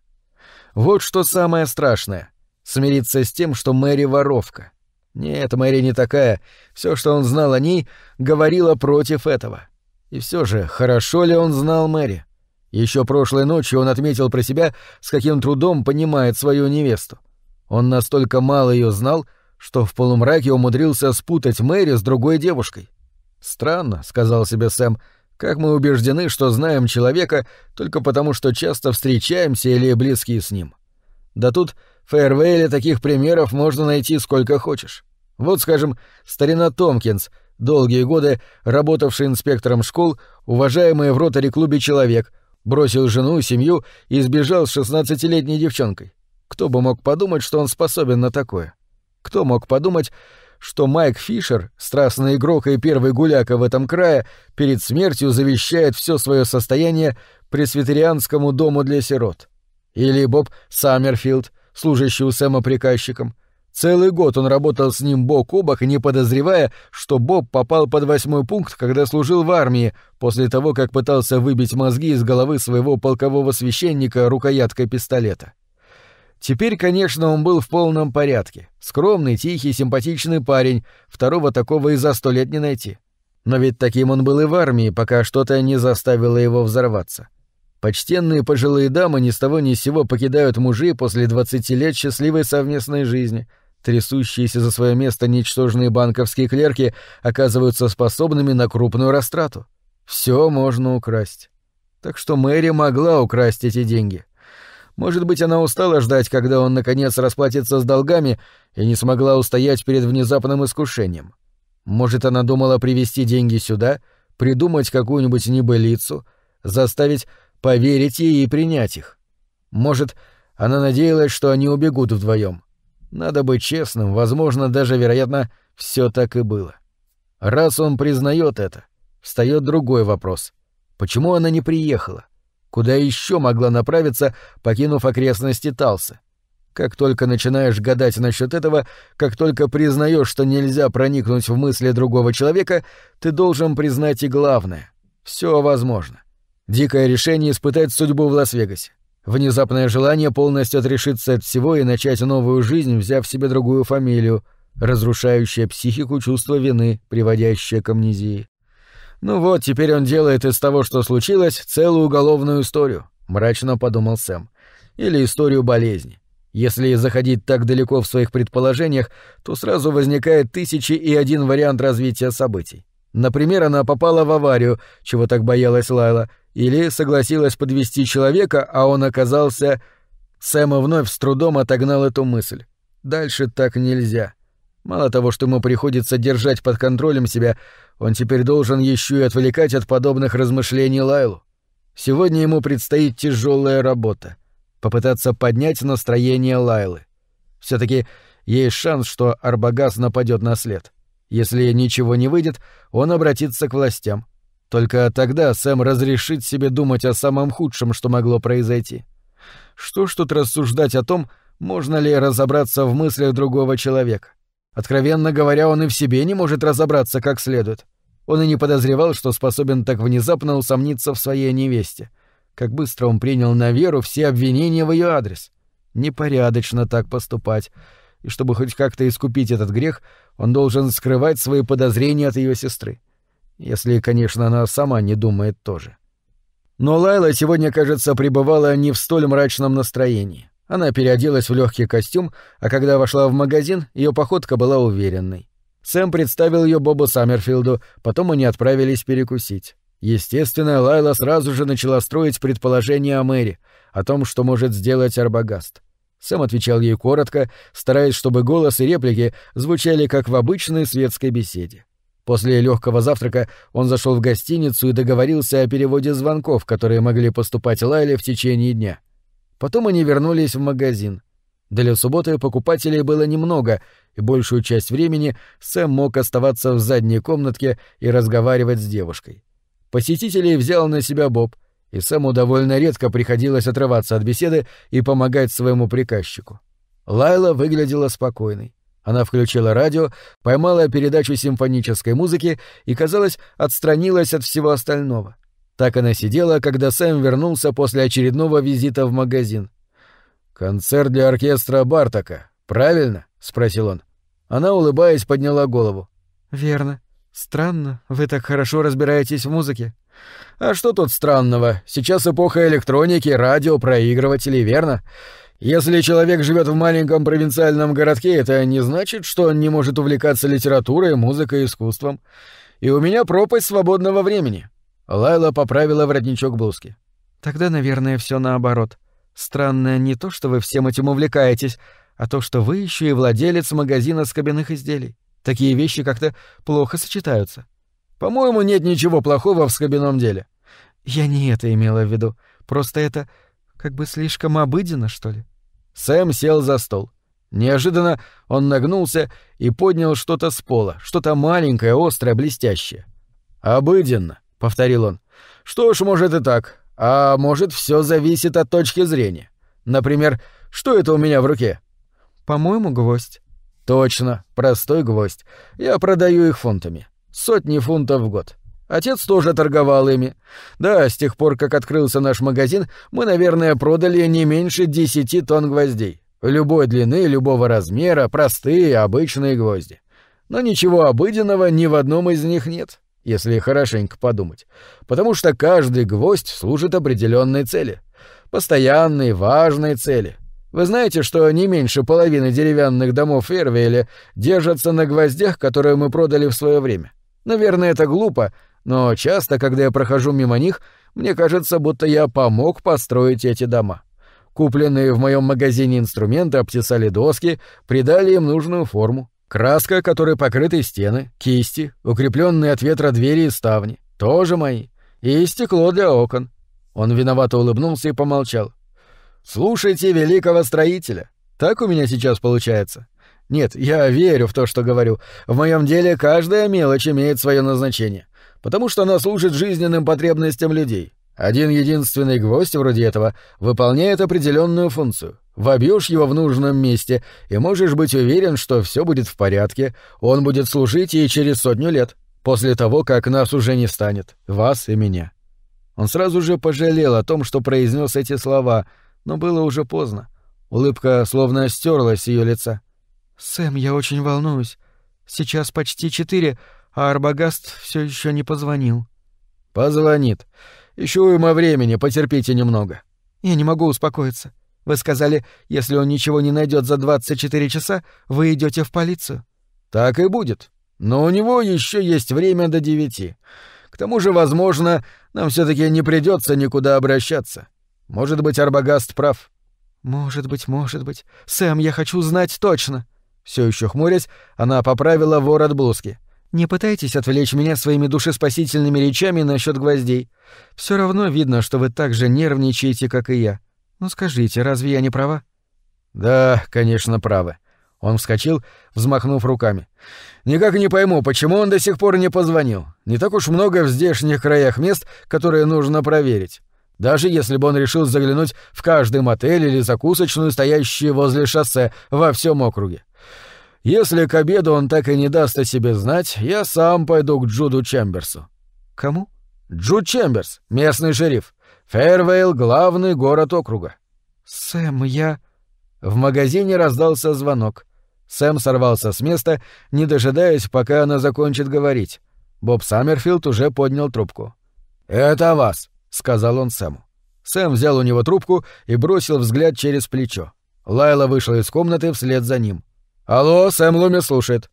Вот что самое страшное — смириться с тем, что Мэри воровка. Нет, Мэри не такая. Все, что он знал о ней, говорило против этого. И все же, хорошо ли он знал Мэри? Еще прошлой ночью он отметил про себя, с каким трудом понимает свою невесту. Он настолько мало ее знал, что в полумраке умудрился спутать Мэри с другой девушкой. «Странно», — сказал себе Сэм, как мы убеждены, что знаем человека только потому, что часто встречаемся или близки с ним. Да тут в Фейервейле таких примеров можно найти сколько хочешь. Вот, скажем, старина Томкинс, долгие годы работавший инспектором школ, уважаемый в ротари-клубе человек, бросил жену, семью и сбежал с шестнадцатилетней девчонкой. Кто бы мог подумать, что он способен на такое? Кто мог подумать, что Майк Фишер, страстный игрок и первый гуляка в этом крае, перед смертью завещает все свое состояние пресвитерианскому дому для сирот. Или Боб Саммерфилд, служащий у Сэма приказчиком, Целый год он работал с ним бок о бок, не подозревая, что Боб попал под восьмой пункт, когда служил в армии, после того, как пытался выбить мозги из головы своего полкового священника рукояткой пистолета. Теперь, конечно, он был в полном порядке. Скромный, тихий, симпатичный парень, второго такого и за сто лет не найти. Но ведь таким он был и в армии, пока что-то не заставило его взорваться. Почтенные пожилые дамы ни с того ни с сего покидают мужей после 20 лет счастливой совместной жизни — Трясущиеся за свое место ничтожные банковские клерки оказываются способными на крупную растрату. Все можно украсть. Так что Мэри могла украсть эти деньги. Может быть, она устала ждать, когда он наконец расплатится с долгами, и не смогла устоять перед внезапным искушением. Может, она думала привести деньги сюда, придумать какую-нибудь небылицу, заставить поверить ей и принять их. Может, она надеялась, что они убегут вдвоем. Надо быть честным, возможно, даже, вероятно, все так и было. Раз он признает это, встает другой вопрос. Почему она не приехала? Куда еще могла направиться, покинув окрестности Талса? Как только начинаешь гадать насчет этого, как только признаешь, что нельзя проникнуть в мысли другого человека, ты должен признать и главное. Все возможно. Дикое решение испытать судьбу в Лас-Вегасе. Внезапное желание полностью отрешиться от всего и начать новую жизнь, взяв себе другую фамилию, разрушающее психику чувство вины, приводящее к амнезии. Ну вот, теперь он делает из того, что случилось, целую уголовную историю, мрачно подумал Сэм. Или историю болезни. Если заходить так далеко в своих предположениях, то сразу возникает тысячи и один вариант развития событий. Например, она попала в аварию, чего так боялась Лайла, или согласилась подвести человека, а он оказался... Сэма вновь с трудом отогнал эту мысль. Дальше так нельзя. Мало того, что ему приходится держать под контролем себя, он теперь должен еще и отвлекать от подобных размышлений Лайлу. Сегодня ему предстоит тяжелая работа — попытаться поднять настроение Лайлы. все таки есть шанс, что Арбагас нападет на след. Если ничего не выйдет, он обратится к властям. Только тогда Сэм разрешит себе думать о самом худшем, что могло произойти. Что ж тут рассуждать о том, можно ли разобраться в мыслях другого человека? Откровенно говоря, он и в себе не может разобраться как следует. Он и не подозревал, что способен так внезапно усомниться в своей невесте. Как быстро он принял на веру все обвинения в ее адрес. Непорядочно так поступать. И чтобы хоть как-то искупить этот грех, он должен скрывать свои подозрения от ее сестры. Если, конечно, она сама не думает тоже. Но Лайла сегодня, кажется, пребывала не в столь мрачном настроении. Она переоделась в легкий костюм, а когда вошла в магазин, ее походка была уверенной. Сэм представил ее Бобу Саммерфилду, потом они отправились перекусить. Естественно, Лайла сразу же начала строить предположения о Мэри, о том, что может сделать Арбагаст. Сэм отвечал ей коротко, стараясь, чтобы голос и реплики звучали как в обычной светской беседе. После легкого завтрака он зашел в гостиницу и договорился о переводе звонков, которые могли поступать Лайле в течение дня. Потом они вернулись в магазин. Для субботы покупателей было немного, и большую часть времени Сэм мог оставаться в задней комнатке и разговаривать с девушкой. Посетителей взял на себя Боб, и Сэму довольно редко приходилось отрываться от беседы и помогать своему приказчику. Лайла выглядела спокойной. Она включила радио, поймала передачу симфонической музыки и, казалось, отстранилась от всего остального. Так она сидела, когда Сэм вернулся после очередного визита в магазин. «Концерт для оркестра Бартака, правильно?» — спросил он. Она, улыбаясь, подняла голову. «Верно. Странно, вы так хорошо разбираетесь в музыке». «А что тут странного? Сейчас эпоха электроники, радио, проигрывателей, верно? Если человек живет в маленьком провинциальном городке, это не значит, что он не может увлекаться литературой, музыкой, искусством. И у меня пропасть свободного времени. Лайла поправила воротничок блузки. Тогда, наверное, все наоборот. Странно не то, что вы всем этим увлекаетесь, а то, что вы еще и владелец магазина скобяных изделий. Такие вещи как-то плохо сочетаются. По-моему, нет ничего плохого в скобяном деле. Я не это имела в виду. Просто это как бы слишком обыденно, что ли. Сэм сел за стол. Неожиданно он нагнулся и поднял что-то с пола, что-то маленькое, острое, блестящее. «Обыденно», — повторил он. «Что ж, может и так. А может, все зависит от точки зрения. Например, что это у меня в руке?» «По-моему, гвоздь». Точно, простой гвоздь. Я продаю их фунтами. Сотни фунтов в год. Отец тоже торговал ими. Да, с тех пор, как открылся наш магазин, мы, наверное, продали не меньше десяти тонн гвоздей. Любой длины, любого размера, простые, обычные гвозди. Но ничего обыденного ни в одном из них нет, если хорошенько подумать. Потому что каждый гвоздь служит определенной цели. Постоянной, важной цели. Вы знаете, что не меньше половины деревянных домов Эрвеля держатся на гвоздях, которые мы продали в свое время. Наверное, это глупо, но часто, когда я прохожу мимо них, мне кажется, будто я помог построить эти дома. Купленные в моем магазине инструменты обтесали доски, придали им нужную форму. Краска, которой покрыты стены, кисти, укрепленные от ветра двери и ставни, тоже мои. И стекло для окон. Он виновато улыбнулся и помолчал. Слушайте великого строителя. Так у меня сейчас получается. Нет, я верю в то, что говорю. В моем деле каждая мелочь имеет свое назначение, потому что она служит жизненным потребностям людей. Один единственный гвоздь вроде этого выполняет определенную функцию. Вобьешь его в нужном месте, и можешь быть уверен, что все будет в порядке, он будет служить и через сотню лет, после того, как нас уже не станет, вас и меня. Он сразу же пожалел о том, что произнес эти слова, но было уже поздно. Улыбка словно стерлась с ее лица. «Сэм, я очень волнуюсь. Сейчас почти четыре, а Арбагаст все еще не позвонил». «Позвонит. Еще уйма времени, потерпите немного». «Я не могу успокоиться. Вы сказали, если он ничего не найдет за 24 часа, вы идете в полицию». «Так и будет. Но у него еще есть время до девяти. К тому же, возможно, нам все таки не придется никуда обращаться. Может быть, Арбагаст прав». «Может быть, может быть. Сэм, я хочу знать точно». Все еще хмурясь, она поправила ворот блузки. «Не пытайтесь отвлечь меня своими душеспасительными речами насчет гвоздей. Все равно видно, что вы так же нервничаете, как и я. Ну скажите, разве я не права?» «Да, конечно, правы». Он вскочил, взмахнув руками. «Никак не пойму, почему он до сих пор не позвонил. Не так уж много в здешних краях мест, которые нужно проверить. Даже если бы он решил заглянуть в каждый мотель или закусочную, стоящую возле шоссе, во всем округе. Если к обеду он так и не даст о себе знать, я сам пойду к Джуду Чемберсу». «Кому?» «Джуд Чемберс, местный шериф. Фэрвейл — главный город округа». «Сэм, я...» В магазине раздался звонок. Сэм сорвался с места, не дожидаясь, пока она закончит говорить. Боб Саммерфилд уже поднял трубку. «Это вас», — сказал он Сэму. Сэм взял у него трубку и бросил взгляд через плечо. Лайла вышла из комнаты вслед за ним. «Алло, Сэм Лумис слушает».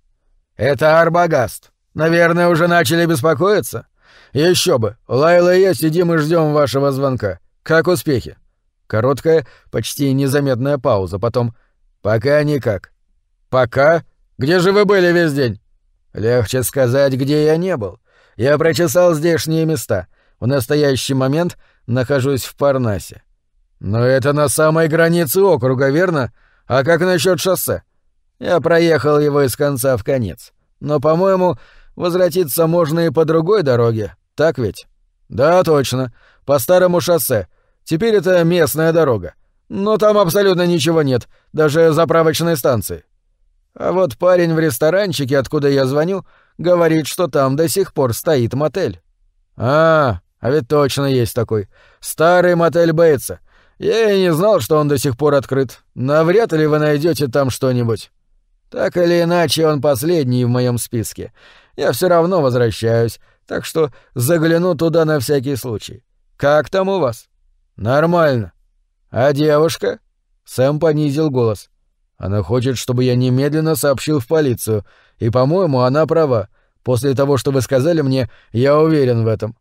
«Это Арбогаст. Наверное, уже начали беспокоиться?» Еще бы. Лайла и я сидим и ждем вашего звонка. Как успехи? Короткая, почти незаметная пауза, потом пока никак. Пока? Где же вы были весь день? Легче сказать, где я не был. Я прочесал здешние места. В настоящий момент нахожусь в Парнасе. Но это на самой границе округа, верно? А как насчет шоссе? Я проехал его из конца в конец. Но, по-моему, возвратиться можно и по другой дороге, так ведь? Да, точно. По старому шоссе. Теперь это местная дорога. Но там абсолютно ничего нет, даже заправочной станции. А вот парень в ресторанчике, откуда я звоню, говорит, что там до сих пор стоит мотель. А, а ведь точно есть такой. Старый мотель Бейтса. Я и не знал, что он до сих пор открыт. Навряд ли вы найдете там что-нибудь. Так или иначе, он последний в моем списке. Я все равно возвращаюсь, так что загляну туда на всякий случай. Как там у вас? Нормально. А девушка? Сэм понизил голос. Она хочет, чтобы я немедленно сообщил в полицию, и, по-моему, она права. После того, что вы сказали мне, я уверен в этом.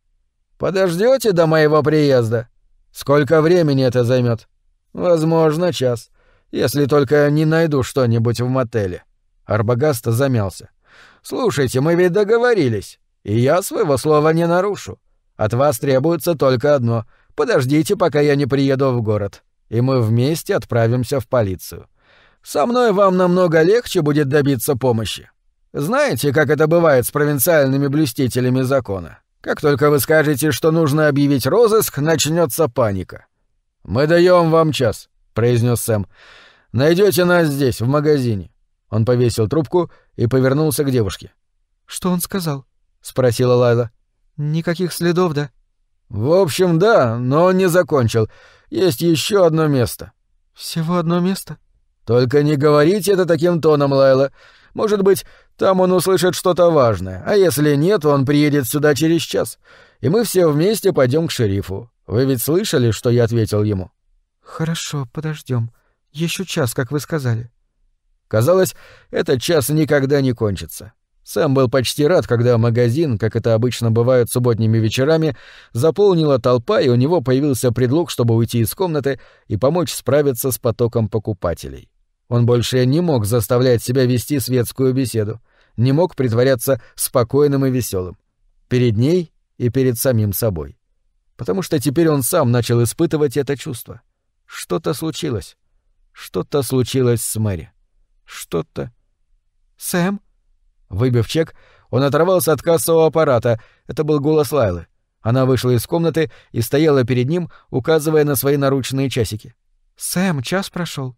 Подождете до моего приезда? Сколько времени это займет? Возможно, час. Если только не найду что-нибудь в мотеле. Арбагаст замялся. Слушайте, мы ведь договорились. И я своего слова не нарушу. От вас требуется только одно — подождите, пока я не приеду в город, и мы вместе отправимся в полицию. Со мной вам намного легче будет добиться помощи. Знаете, как это бывает с провинциальными блюстителями закона? Как только вы скажете, что нужно объявить розыск, начнется паника. Мы даем вам час, произнес Сэм. Найдете нас здесь, в магазине. Он повесил трубку и повернулся к девушке. «Что он сказал?» — спросила Лайла. «Никаких следов, да?» «В общем, да, но он не закончил. Есть еще одно место». «Всего одно место?» «Только не говорите это таким тоном, Лайла. Может быть, там он услышит что-то важное, а если нет, он приедет сюда через час, и мы все вместе пойдем к шерифу. Вы ведь слышали, что я ответил ему?» «Хорошо, подождем. Еще час, как вы сказали». Казалось, этот час никогда не кончится. Сэм был почти рад, когда магазин, как это обычно бывает субботними вечерами, заполнила толпа, и у него появился предлог, чтобы уйти из комнаты и помочь справиться с потоком покупателей. Он больше не мог заставлять себя вести светскую беседу, не мог притворяться спокойным и веселым. Перед ней и перед самим собой. Потому что теперь он сам начал испытывать это чувство. Что-то случилось. Что-то случилось с Мэри. Что-то... «Сэм?» Выбив чек, он оторвался от кассового аппарата. Это был голос Лайлы. Она вышла из комнаты и стояла перед ним, указывая на свои наручные часики. «Сэм, час прошел.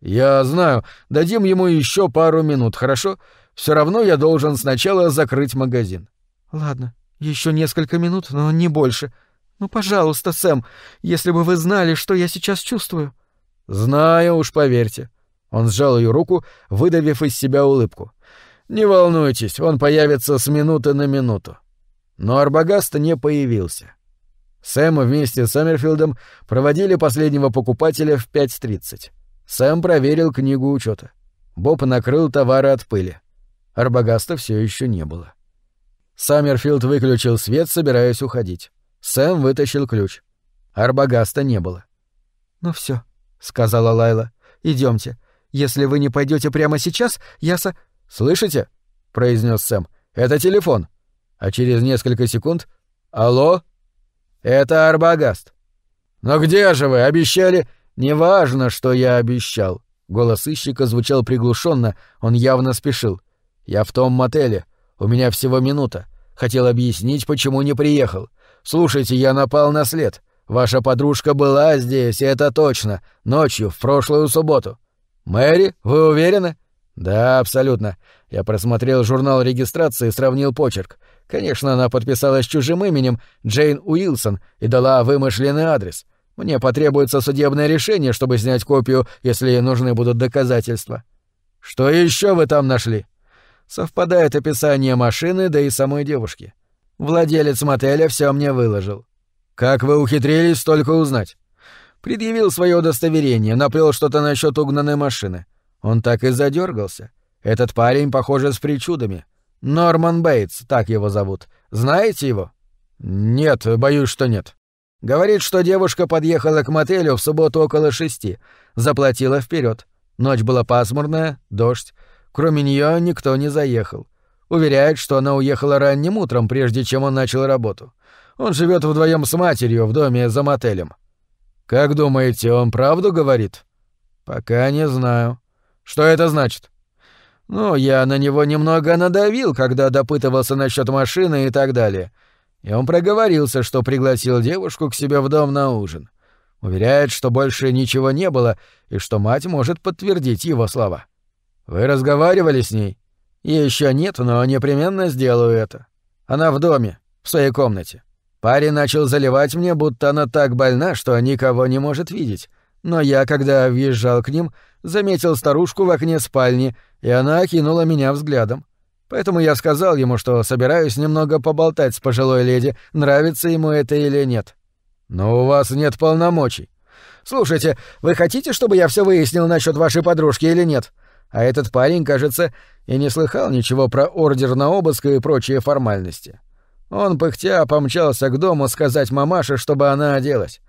«Я знаю. Дадим ему еще пару минут, хорошо? Все равно я должен сначала закрыть магазин». «Ладно, еще несколько минут, но не больше. Ну, пожалуйста, Сэм, если бы вы знали, что я сейчас чувствую». «Знаю уж, поверьте». Он сжал ее руку, выдавив из себя улыбку. Не волнуйтесь, он появится с минуты на минуту. Но Арбагаст не появился. Сэм вместе с Саммерфилдом проводили последнего покупателя в 5.30. Сэм проверил книгу учета. Боб накрыл товары от пыли. Арбагаста все еще не было. Саммерфилд выключил свет, собираясь уходить. Сэм вытащил ключ. Арбагаста не было. «Ну все, сказала Лайла. Идемте. Если вы не пойдете прямо сейчас, я со...» «Слышите?» — произнес Сэм. «Это телефон». А через несколько секунд «Алло?» «Это Арбагаст». «Но где же вы? Обещали?» «Неважно, что я обещал». Голос сыщика звучал приглушенно, он явно спешил. «Я в том мотеле. У меня всего минута. Хотел объяснить, почему не приехал. Слушайте, я напал на след. Ваша подружка была здесь, это точно. Ночью, в прошлую субботу. Мэри, вы уверены?» «Да, абсолютно. Я просмотрел журнал регистрации и сравнил почерк. Конечно, она подписалась чужим именем Джейн Уилсон и дала вымышленный адрес. Мне потребуется судебное решение, чтобы снять копию, если нужны будут доказательства. Что еще вы там нашли? Совпадает описание машины, да и самой девушки. Владелец мотеля все мне выложил. Как вы ухитрились столько узнать? Предъявил свое удостоверение, наплел что-то насчет угнанной машины. Он так и задергался. Этот парень, похоже, с причудами. Норман Бейтс, так его зовут. Знаете его? Нет, боюсь, что нет. Говорит, что девушка подъехала к мотелю в субботу около шести, заплатила вперед. Ночь была пасмурная, дождь. Кроме нее никто не заехал. Уверяет, что она уехала ранним утром, прежде чем он начал работу. Он живет вдвоем с матерью в доме за мотелем. Как думаете, он правду говорит? Пока не знаю. Что это значит? Ну, я на него немного надавил, когда допытывался насчет машины и так далее. И он проговорился, что пригласил девушку к себе в дом на ужин. Уверяет, что больше ничего не было и что мать может подтвердить его слова. Вы разговаривали с ней? Еще нет, но непременно сделаю это. Она в доме, в своей комнате. Парень начал заливать мне, будто она так больна, что никого не может видеть. Но я, когда въезжал к ним, заметил старушку в окне спальни, и она окинула меня взглядом. Поэтому я сказал ему, что собираюсь немного поболтать с пожилой леди, нравится ему это или нет. Но у вас нет полномочий. Слушайте, вы хотите, чтобы я все выяснил насчет вашей подружки или нет? А этот парень, кажется, и не слыхал ничего про ордер на обыск и прочие формальности. Он пыхтя помчался к дому сказать мамаше, чтобы она оделась.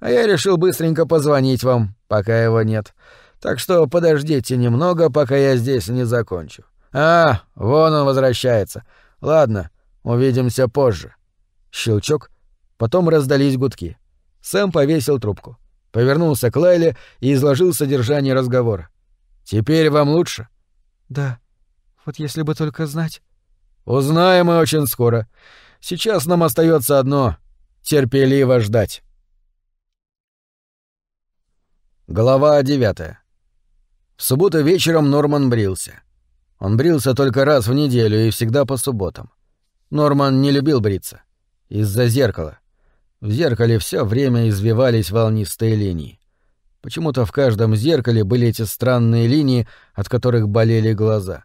А я решил быстренько позвонить вам, пока его нет. Так что подождите немного, пока я здесь не закончу. А, вон он возвращается. Ладно, увидимся позже. Щелчок, потом раздались гудки. Сэм повесил трубку, повернулся к Лайле и изложил содержание разговора. Теперь вам лучше? Да. Вот если бы только знать. Узнаем мы очень скоро. Сейчас нам остается одно терпеливо ждать. Глава девятая. В субботу вечером Норман брился. Он брился только раз в неделю и всегда по субботам. Норман не любил бриться. Из-за зеркала. В зеркале все время извивались волнистые линии. Почему-то в каждом зеркале были эти странные линии, от которых болели глаза.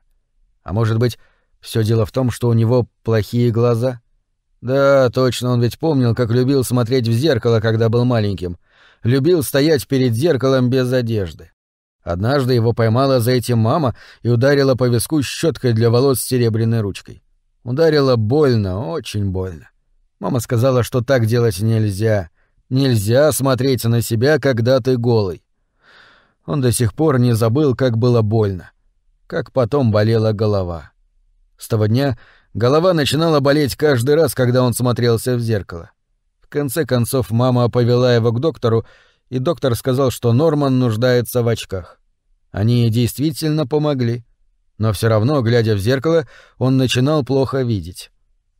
А может быть, все дело в том, что у него плохие глаза? Да, точно, он ведь помнил, как любил смотреть в зеркало, когда был маленьким. Любил стоять перед зеркалом без одежды. Однажды его поймала за этим мама и ударила по виску щеткой для волос с серебряной ручкой. Ударила больно, очень больно. Мама сказала, что так делать нельзя. Нельзя смотреть на себя, когда ты голый. Он до сих пор не забыл, как было больно. Как потом болела голова. С того дня голова начинала болеть каждый раз, когда он смотрелся в зеркало. В конце концов мама повела его к доктору, и доктор сказал, что Норман нуждается в очках. Они действительно помогли. Но все равно, глядя в зеркало, он начинал плохо видеть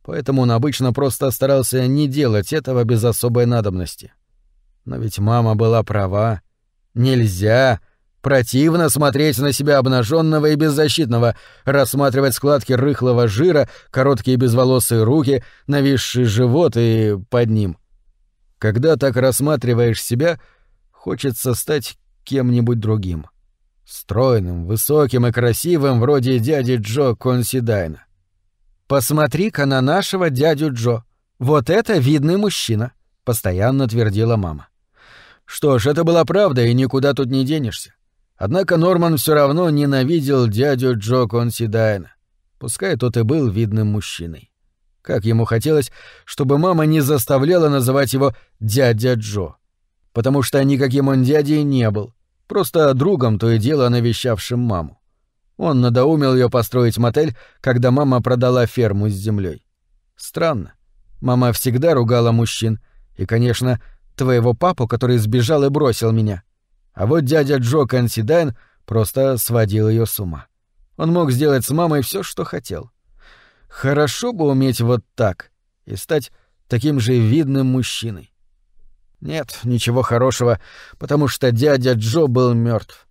поэтому он обычно просто старался не делать этого без особой надобности. Но ведь мама была права. Нельзя. Противно смотреть на себя обнаженного и беззащитного, рассматривать складки рыхлого жира, короткие безволосые руки, нависший живот и под ним. Когда так рассматриваешь себя, хочется стать кем-нибудь другим. Стройным, высоким и красивым, вроде дяди Джо Консидайна. «Посмотри-ка на нашего дядю Джо. Вот это видный мужчина», — постоянно твердила мама. Что ж, это была правда, и никуда тут не денешься. Однако Норман все равно ненавидел дядю Джо Консидайна. Пускай тот и был видным мужчиной. Как ему хотелось, чтобы мама не заставляла называть его «дядя Джо». Потому что никаким он дядей не был, просто другом то и дело навещавшим маму. Он надоумил ее построить мотель, когда мама продала ферму с землей. Странно. Мама всегда ругала мужчин. И, конечно, твоего папу, который сбежал и бросил меня. А вот дядя Джо Консидайн просто сводил ее с ума. Он мог сделать с мамой все, что хотел. Хорошо бы уметь вот так и стать таким же видным мужчиной. Нет, ничего хорошего, потому что дядя Джо был мертв.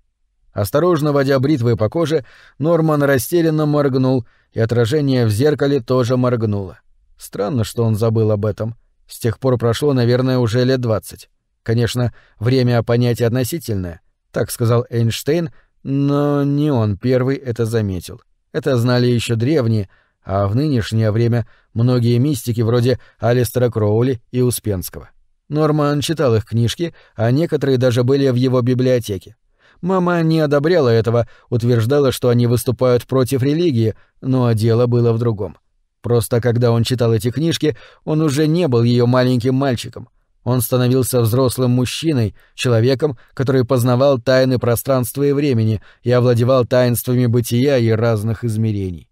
Осторожно водя бритвой по коже, Норман растерянно моргнул, и отражение в зеркале тоже моргнуло. Странно, что он забыл об этом. С тех пор прошло, наверное, уже лет двадцать. Конечно, время понятие относительное, так сказал Эйнштейн, но не он первый это заметил. Это знали еще древние, а в нынешнее время многие мистики вроде Алистера Кроули и Успенского. Норман читал их книжки, а некоторые даже были в его библиотеке. Мама не одобряла этого, утверждала, что они выступают против религии, но дело было в другом. Просто когда он читал эти книжки, он уже не был ее маленьким мальчиком. Он становился взрослым мужчиной, человеком, который познавал тайны пространства и времени и овладевал таинствами бытия и разных измерений.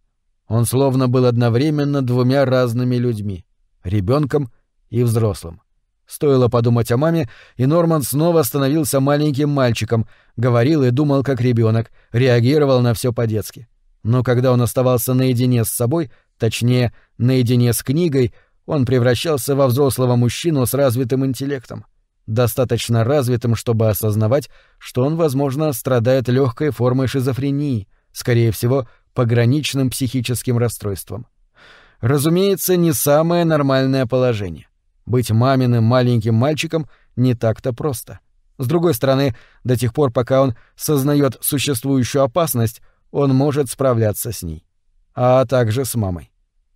Он словно был одновременно двумя разными людьми — ребенком и взрослым. Стоило подумать о маме, и Норман снова становился маленьким мальчиком, говорил и думал как ребенок, реагировал на все по-детски. Но когда он оставался наедине с собой, точнее, наедине с книгой, он превращался во взрослого мужчину с развитым интеллектом. Достаточно развитым, чтобы осознавать, что он, возможно, страдает легкой формой шизофрении, скорее всего, пограничным психическим расстройством. Разумеется, не самое нормальное положение. Быть маминым маленьким мальчиком не так-то просто. С другой стороны, до тех пор, пока он сознает существующую опасность, он может справляться с ней. А также с мамой.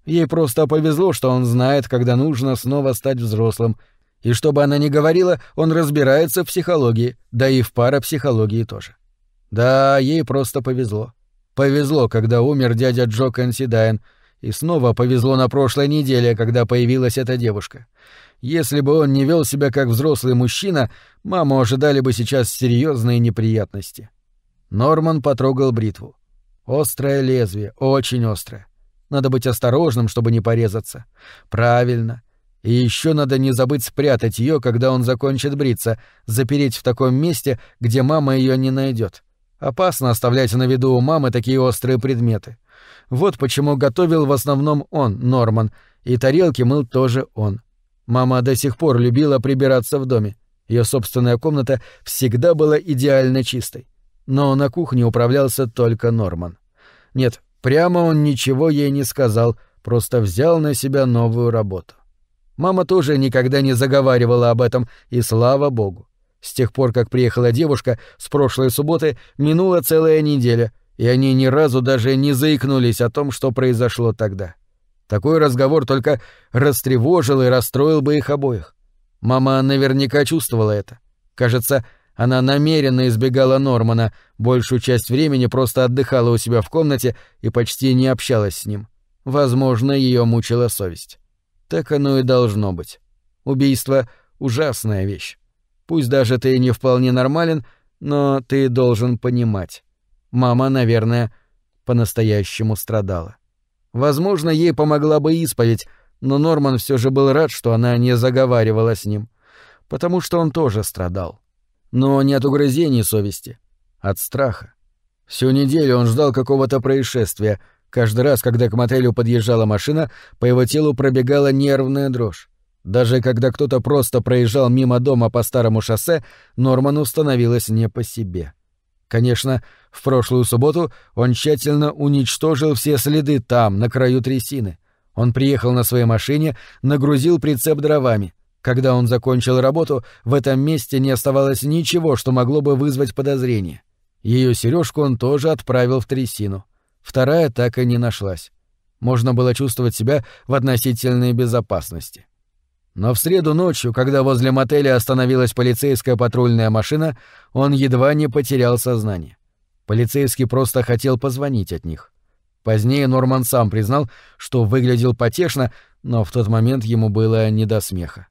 Ей просто повезло, что он знает, когда нужно снова стать взрослым. И что бы она ни говорила, он разбирается в психологии, да и в парапсихологии тоже. Да, ей просто повезло. Повезло, когда умер дядя Джо Консидайн — и снова повезло на прошлой неделе, когда появилась эта девушка. Если бы он не вел себя как взрослый мужчина, маму ожидали бы сейчас серьезные неприятности. Норман потрогал бритву. Острое лезвие, очень острое. Надо быть осторожным, чтобы не порезаться. Правильно. И еще надо не забыть спрятать ее, когда он закончит бриться, запереть в таком месте, где мама ее не найдет. Опасно оставлять на виду у мамы такие острые предметы. Вот почему готовил в основном он, Норман, и тарелки мыл тоже он. Мама до сих пор любила прибираться в доме. Ее собственная комната всегда была идеально чистой. но на кухне управлялся только Норман. Нет, прямо он ничего ей не сказал, просто взял на себя новую работу. Мама тоже никогда не заговаривала об этом, и слава богу. С тех пор, как приехала девушка, с прошлой субботы минула целая неделя, и они ни разу даже не заикнулись о том, что произошло тогда. Такой разговор только растревожил и расстроил бы их обоих. Мама наверняка чувствовала это. Кажется, она намеренно избегала Нормана, большую часть времени просто отдыхала у себя в комнате и почти не общалась с ним. Возможно, ее мучила совесть. Так оно и должно быть. Убийство — ужасная вещь. Пусть даже ты не вполне нормален, но ты должен понимать. Мама, наверное, по-настоящему страдала. Возможно, ей помогла бы исповедь, но Норман все же был рад, что она не заговаривала с ним, потому что он тоже страдал. Но не от угрызений совести, от страха. Всю неделю он ждал какого-то происшествия. Каждый раз, когда к мотелю подъезжала машина, по его телу пробегала нервная дрожь. Даже когда кто-то просто проезжал мимо дома по старому шоссе, Норману становилось не по себе. Конечно, в прошлую субботу он тщательно уничтожил все следы там, на краю трясины. Он приехал на своей машине, нагрузил прицеп дровами. Когда он закончил работу, в этом месте не оставалось ничего, что могло бы вызвать подозрение. Ее сережку он тоже отправил в трясину. Вторая так и не нашлась. Можно было чувствовать себя в относительной безопасности. Но в среду ночью, когда возле мотеля остановилась полицейская патрульная машина, он едва не потерял сознание. Полицейский просто хотел позвонить от них. Позднее Норман сам признал, что выглядел потешно, но в тот момент ему было не до смеха.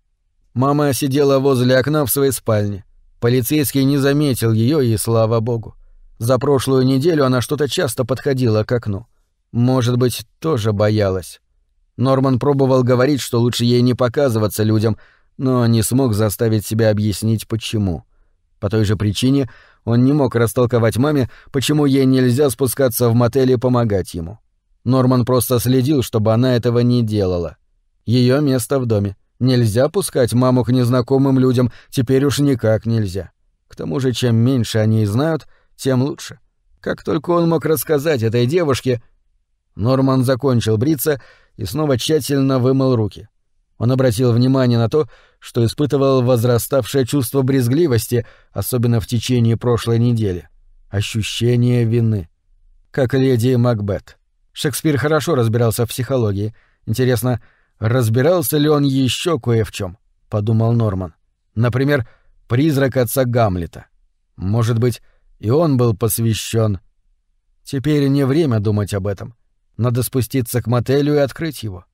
Мама сидела возле окна в своей спальне. Полицейский не заметил ее, и слава богу. За прошлую неделю она что-то часто подходила к окну. Может быть, тоже боялась. Норман пробовал говорить, что лучше ей не показываться людям, но не смог заставить себя объяснить, почему. По той же причине он не мог растолковать маме, почему ей нельзя спускаться в мотель и помогать ему. Норман просто следил, чтобы она этого не делала. Ее место в доме. Нельзя пускать маму к незнакомым людям, теперь уж никак нельзя. К тому же, чем меньше они знают, тем лучше. Как только он мог рассказать этой девушке... Норман закончил бриться и снова тщательно вымыл руки. Он обратил внимание на то, что испытывал возраставшее чувство брезгливости, особенно в течение прошлой недели. Ощущение вины. Как леди Макбет. Шекспир хорошо разбирался в психологии. Интересно, разбирался ли он еще кое в чем? подумал Норман. Например, призрак отца Гамлета. Может быть, и он был посвящен. Теперь не время думать об этом. Надо спуститься к мотелю и открыть его.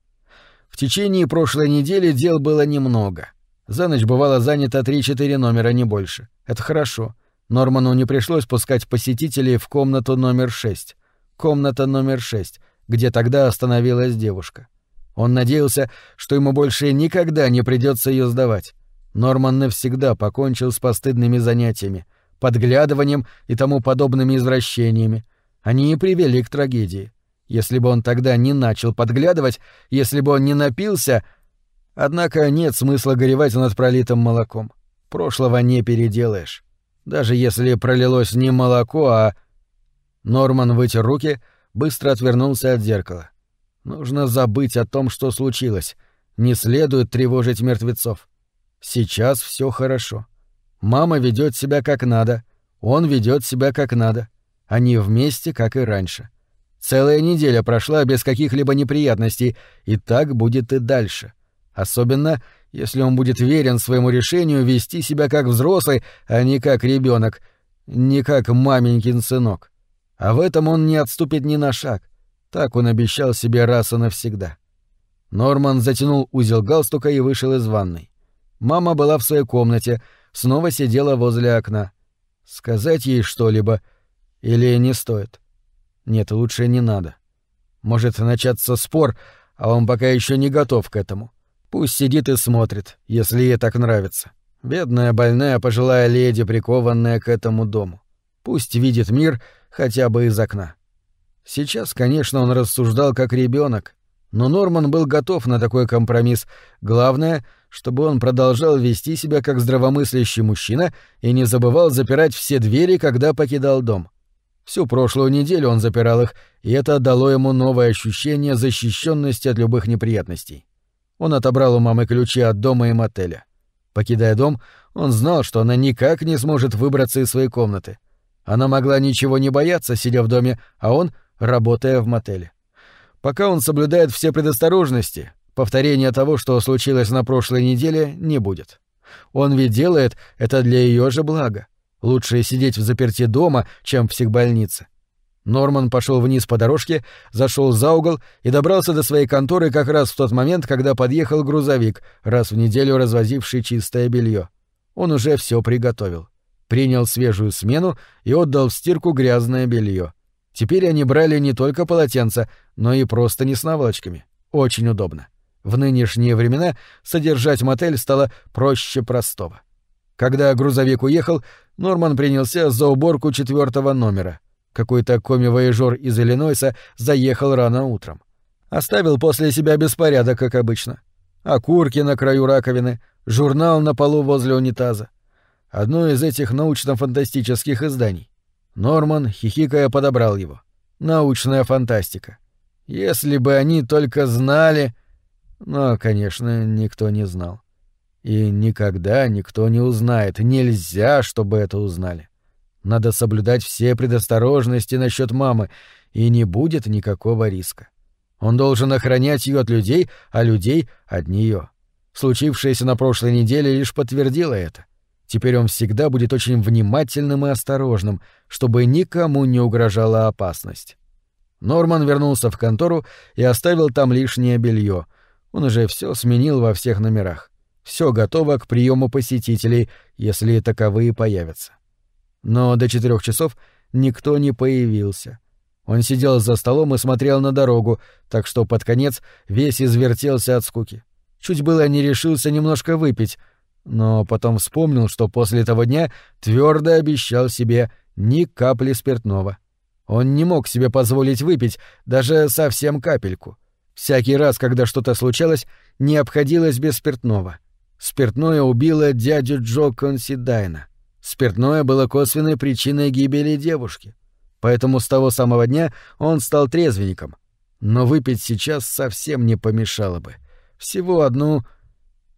В течение прошлой недели дел было немного. За ночь бывало занято 3-4 номера, не больше. Это хорошо. Норману не пришлось пускать посетителей в комнату номер 6. Комната номер 6, где тогда остановилась девушка. Он надеялся, что ему больше никогда не придется ее сдавать. Норман навсегда покончил с постыдными занятиями, подглядыванием и тому подобными извращениями. Они и привели к трагедии. Если бы он тогда не начал подглядывать, если бы он не напился... Однако нет смысла горевать над пролитым молоком. Прошлого не переделаешь. Даже если пролилось не молоко, а... Норман вытер руки, быстро отвернулся от зеркала. Нужно забыть о том, что случилось. Не следует тревожить мертвецов. Сейчас все хорошо. Мама ведет себя как надо, он ведет себя как надо. Они вместе, как и раньше. Целая неделя прошла без каких-либо неприятностей, и так будет и дальше. Особенно, если он будет верен своему решению вести себя как взрослый, а не как ребенок, не как маменькин сынок. А в этом он не отступит ни на шаг. Так он обещал себе раз и навсегда. Норман затянул узел галстука и вышел из ванной. Мама была в своей комнате, снова сидела возле окна. Сказать ей что-либо или не стоит? Нет, лучше не надо. Может начаться спор, а он пока еще не готов к этому. Пусть сидит и смотрит, если ей так нравится. Бедная больная пожилая леди, прикованная к этому дому. Пусть видит мир хотя бы из окна. Сейчас, конечно, он рассуждал как ребенок, но Норман был готов на такой компромисс. Главное, чтобы он продолжал вести себя как здравомыслящий мужчина и не забывал запирать все двери, когда покидал дом. Всю прошлую неделю он запирал их, и это дало ему новое ощущение защищенности от любых неприятностей. Он отобрал у мамы ключи от дома и мотеля. Покидая дом, он знал, что она никак не сможет выбраться из своей комнаты. Она могла ничего не бояться, сидя в доме, а он — работая в мотеле. Пока он соблюдает все предосторожности, Повторения того, что случилось на прошлой неделе, не будет. Он ведь делает это для ее же блага. Лучше сидеть в заперти дома, чем в психбольнице. Норман пошел вниз по дорожке, зашел за угол и добрался до своей конторы как раз в тот момент, когда подъехал грузовик, раз в неделю развозивший чистое белье. Он уже все приготовил. Принял свежую смену и отдал в стирку грязное белье. Теперь они брали не только полотенца, но и просто не с наволочками. Очень удобно. В нынешние времена содержать мотель стало проще простого. Когда грузовик уехал, Норман принялся за уборку четвертого номера. Какой-то коми-вояжёр из Иллинойса заехал рано утром. Оставил после себя беспорядок, как обычно. Окурки на краю раковины, журнал на полу возле унитаза. Одно из этих научно-фантастических изданий. Норман, хихикая, подобрал его. Научная фантастика. Если бы они только знали... Но, конечно, никто не знал. И никогда никто не узнает. Нельзя, чтобы это узнали. Надо соблюдать все предосторожности насчет мамы, и не будет никакого риска. Он должен охранять ее от людей, а людей — от нее. Случившееся на прошлой неделе лишь подтвердило это. Теперь он всегда будет очень внимательным и осторожным, чтобы никому не угрожала опасность. Норман вернулся в контору и оставил там лишнее белье, он уже все сменил во всех номерах. Все готово к приему посетителей, если таковые появятся. Но до четырех часов никто не появился. Он сидел за столом и смотрел на дорогу, так что под конец весь извертелся от скуки. Чуть было не решился немножко выпить, но потом вспомнил, что после того дня твердо обещал себе ни капли спиртного. Он не мог себе позволить выпить даже совсем капельку. Всякий раз, когда что-то случалось, не обходилось без спиртного. Спиртное убило дядю Джо Консидайна. Спиртное было косвенной причиной гибели девушки. Поэтому с того самого дня он стал трезвенником. Но выпить сейчас совсем не помешало бы. Всего одну...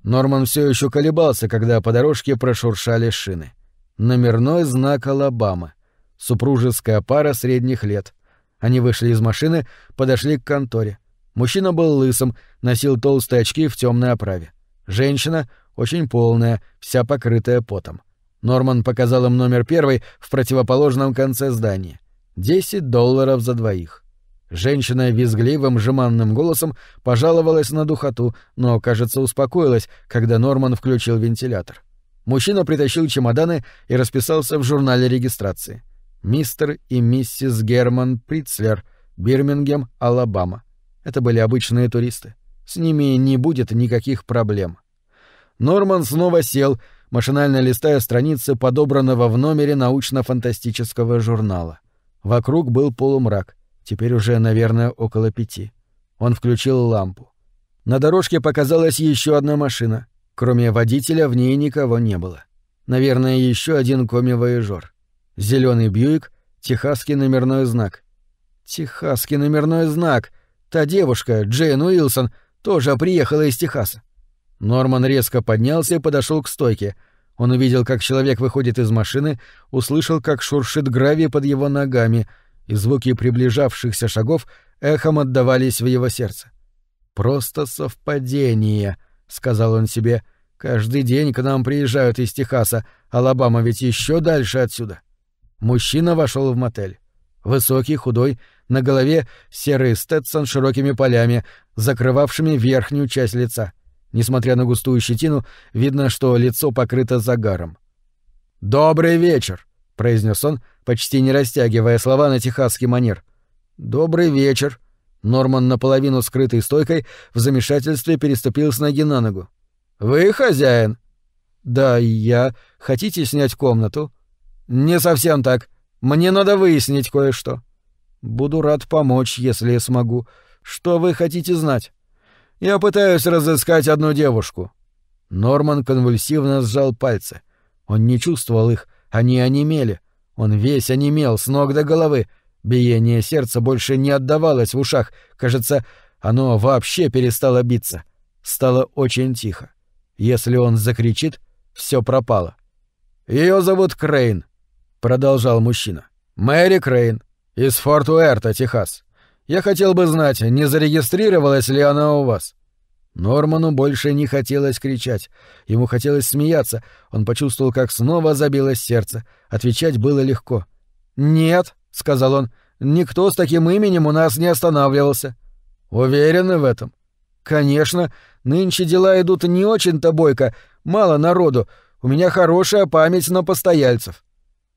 Норман все еще колебался, когда по дорожке прошуршали шины. Номерной знак Алабама. Супружеская пара средних лет. Они вышли из машины, подошли к конторе. Мужчина был лысым, носил толстые очки в темной оправе. Женщина очень полная, вся покрытая потом. Норман показал им номер первый в противоположном конце здания. Десять долларов за двоих. Женщина визгливым жеманным голосом пожаловалась на духоту, но, кажется, успокоилась, когда Норман включил вентилятор. Мужчина притащил чемоданы и расписался в журнале регистрации. Мистер и миссис Герман Прицлер, Бирмингем, Алабама. Это были обычные туристы. С ними не будет никаких проблем. Норман снова сел, машинально листая страницы подобранного в номере научно-фантастического журнала. Вокруг был полумрак, теперь уже, наверное, около пяти. Он включил лампу. На дорожке показалась еще одна машина. Кроме водителя в ней никого не было. Наверное, еще один коми-вояжёр. Зеленый Бьюик, техасский номерной знак. Техасский номерной знак — Та девушка, Джейн Уилсон, тоже приехала из Техаса. Норман резко поднялся и подошел к стойке. Он увидел, как человек выходит из машины, услышал, как шуршит гравий под его ногами, и звуки приближавшихся шагов эхом отдавались в его сердце. «Просто совпадение», — сказал он себе. «Каждый день к нам приезжают из Техаса, Алабама ведь еще дальше отсюда». Мужчина вошел в мотель. Высокий, худой, на голове серый стетсон с широкими полями, закрывавшими верхнюю часть лица. Несмотря на густую щетину, видно, что лицо покрыто загаром. «Добрый вечер!» — произнес он, почти не растягивая слова на техасский манер. «Добрый вечер!» Норман, наполовину скрытой стойкой, в замешательстве переступил с ноги на ногу. «Вы хозяин?» «Да, я. Хотите снять комнату?» «Не совсем так. Мне надо выяснить кое-что». «Буду рад помочь, если смогу. Что вы хотите знать?» «Я пытаюсь разыскать одну девушку». Норман конвульсивно сжал пальцы. Он не чувствовал их, они онемели. Он весь онемел с ног до головы. Биение сердца больше не отдавалось в ушах. Кажется, оно вообще перестало биться. Стало очень тихо. Если он закричит, все пропало. Ее зовут Крейн, продолжал мужчина. Мэри Крейн из Форт Уэрта, Техас. Я хотел бы знать, не зарегистрировалась ли она у вас. Норману больше не хотелось кричать. Ему хотелось смеяться. Он почувствовал, как снова забилось сердце. Отвечать было легко. «Нет», — сказал он, — «никто с таким именем у нас не останавливался». «Уверены в этом?» «Конечно. Нынче дела идут не очень-то бойко. Мало народу. У меня хорошая память на постояльцев».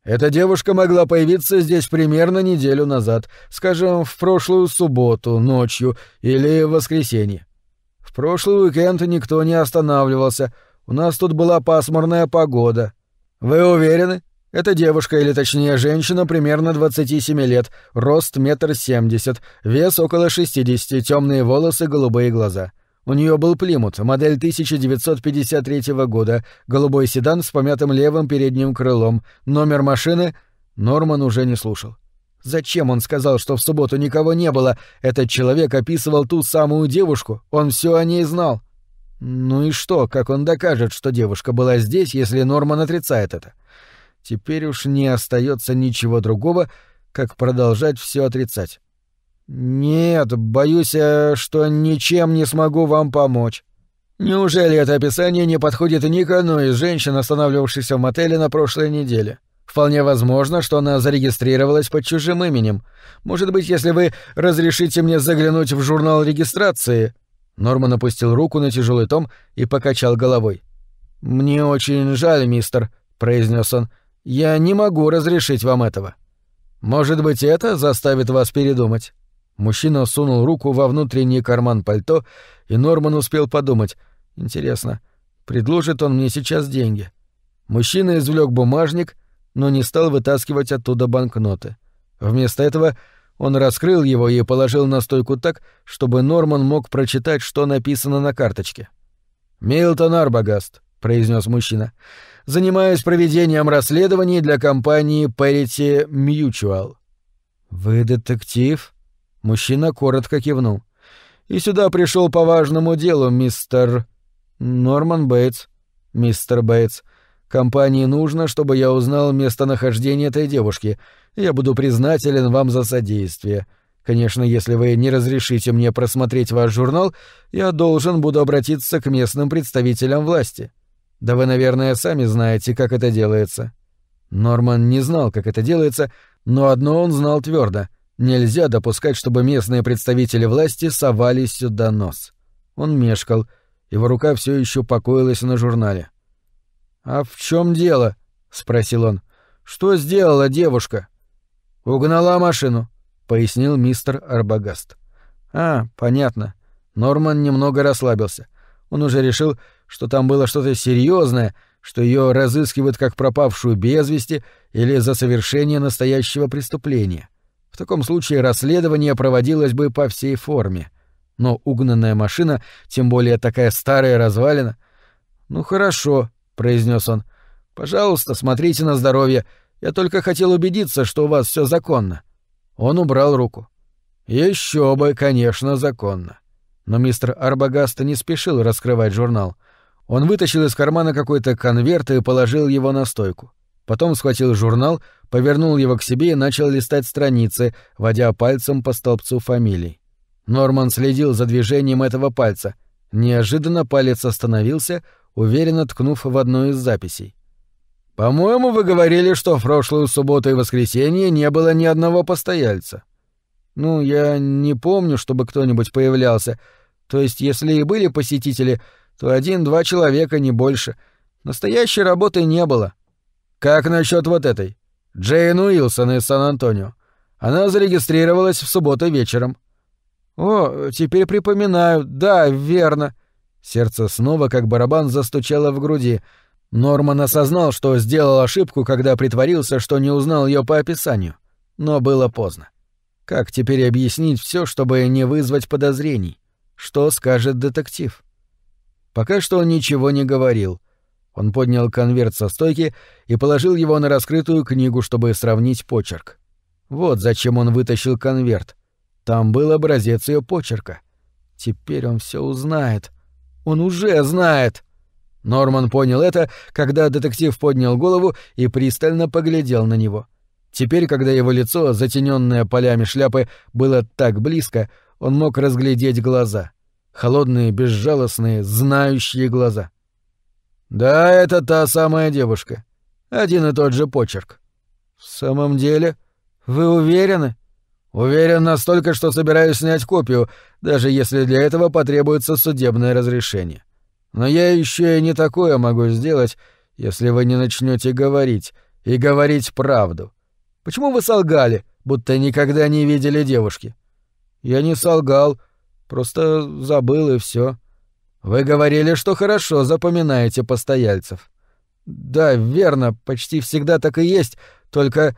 Эта девушка могла появиться здесь примерно неделю назад, скажем, в прошлую субботу, ночью или в воскресенье. В прошлый уикенд никто не останавливался. У нас тут была пасмурная погода. Вы уверены? Эта девушка, или точнее женщина, примерно 27 лет, рост метр семьдесят, вес около 60, темные волосы, голубые глаза. У нее был Плимут, модель 1953 года, голубой седан с помятым левым передним крылом, номер машины Норман уже не слушал. Зачем он сказал, что в субботу никого не было? Этот человек описывал ту самую девушку, он все о ней знал. Ну и что, как он докажет, что девушка была здесь, если Норман отрицает это? Теперь уж не остается ничего другого, как продолжать все отрицать. Нет, боюсь, э, что ничем не смогу вам помочь. Неужели это описание не подходит ни к одной из женщин, останавливавшихся в мотеле на прошлой неделе? Вполне возможно, что она зарегистрировалась под чужим именем. Может быть, если вы разрешите мне заглянуть в журнал регистрации...» Норман опустил руку на тяжелый том и покачал головой. «Мне очень жаль, мистер», — произнес он. «Я не могу разрешить вам этого». «Может быть, это заставит вас передумать?» Мужчина сунул руку во внутренний карман пальто, и Норман успел подумать. «Интересно, предложит он мне сейчас деньги?» Мужчина извлек бумажник — но не стал вытаскивать оттуда банкноты. Вместо этого он раскрыл его и положил на стойку так, чтобы Норман мог прочитать, что написано на карточке. «Милтон Арбагаст», — произнес мужчина, — «занимаюсь проведением расследований для компании Parity Mutual». «Вы детектив?» Мужчина коротко кивнул. «И сюда пришел по важному делу, мистер...» «Норман Бейтс». «Мистер Бейтс, Компании нужно, чтобы я узнал местонахождение этой девушки. Я буду признателен вам за содействие. Конечно, если вы не разрешите мне просмотреть ваш журнал, я должен буду обратиться к местным представителям власти. Да вы, наверное, сами знаете, как это делается. Норман не знал, как это делается, но одно он знал твердо: нельзя допускать, чтобы местные представители власти совали сюда нос. Он мешкал, его рука все еще покоилась на журнале. «А в чем дело?» — спросил он. «Что сделала девушка?» «Угнала машину», — пояснил мистер Арбагаст. «А, понятно». Норман немного расслабился. Он уже решил, что там было что-то серьезное, что ее разыскивают как пропавшую без вести или за совершение настоящего преступления. В таком случае расследование проводилось бы по всей форме. Но угнанная машина, тем более такая старая развалина... Ну хорошо, произнес он. Пожалуйста, смотрите на здоровье. Я только хотел убедиться, что у вас все законно. Он убрал руку. Еще бы, конечно, законно. Но мистер Арбагаста не спешил раскрывать журнал. Он вытащил из кармана какой-то конверт и положил его на стойку. Потом схватил журнал, повернул его к себе и начал листать страницы, водя пальцем по столбцу фамилий. Норман следил за движением этого пальца. Неожиданно палец остановился, уверенно ткнув в одну из записей. «По-моему, вы говорили, что в прошлую субботу и воскресенье не было ни одного постояльца». «Ну, я не помню, чтобы кто-нибудь появлялся. То есть, если и были посетители, то один-два человека, не больше. Настоящей работы не было». «Как насчет вот этой? Джейн Уилсон из Сан-Антонио. Она зарегистрировалась в субботу вечером». «О, теперь припоминаю. Да, верно. Сердце снова, как барабан, застучало в груди. Норман осознал, что сделал ошибку, когда притворился, что не узнал ее по описанию. Но было поздно. Как теперь объяснить все, чтобы не вызвать подозрений? Что скажет детектив? Пока что он ничего не говорил. Он поднял конверт со стойки и положил его на раскрытую книгу, чтобы сравнить почерк. Вот зачем он вытащил конверт. Там был образец ее почерка. Теперь он все узнает. Он уже знает. Норман понял это, когда детектив поднял голову и пристально поглядел на него. Теперь, когда его лицо, затененное полями шляпы, было так близко, он мог разглядеть глаза холодные, безжалостные, знающие глаза. «Да, это та самая девушка. Один и тот же почерк». «В самом деле? Вы уверены?» «Уверен настолько, что собираюсь снять копию, даже если для этого потребуется судебное разрешение. Но я еще и не такое могу сделать, если вы не начнете говорить, и говорить правду. Почему вы солгали, будто никогда не видели девушки?» «Я не солгал», Просто забыл и все. Вы говорили, что хорошо запоминаете постояльцев. Да, верно, почти всегда так и есть, только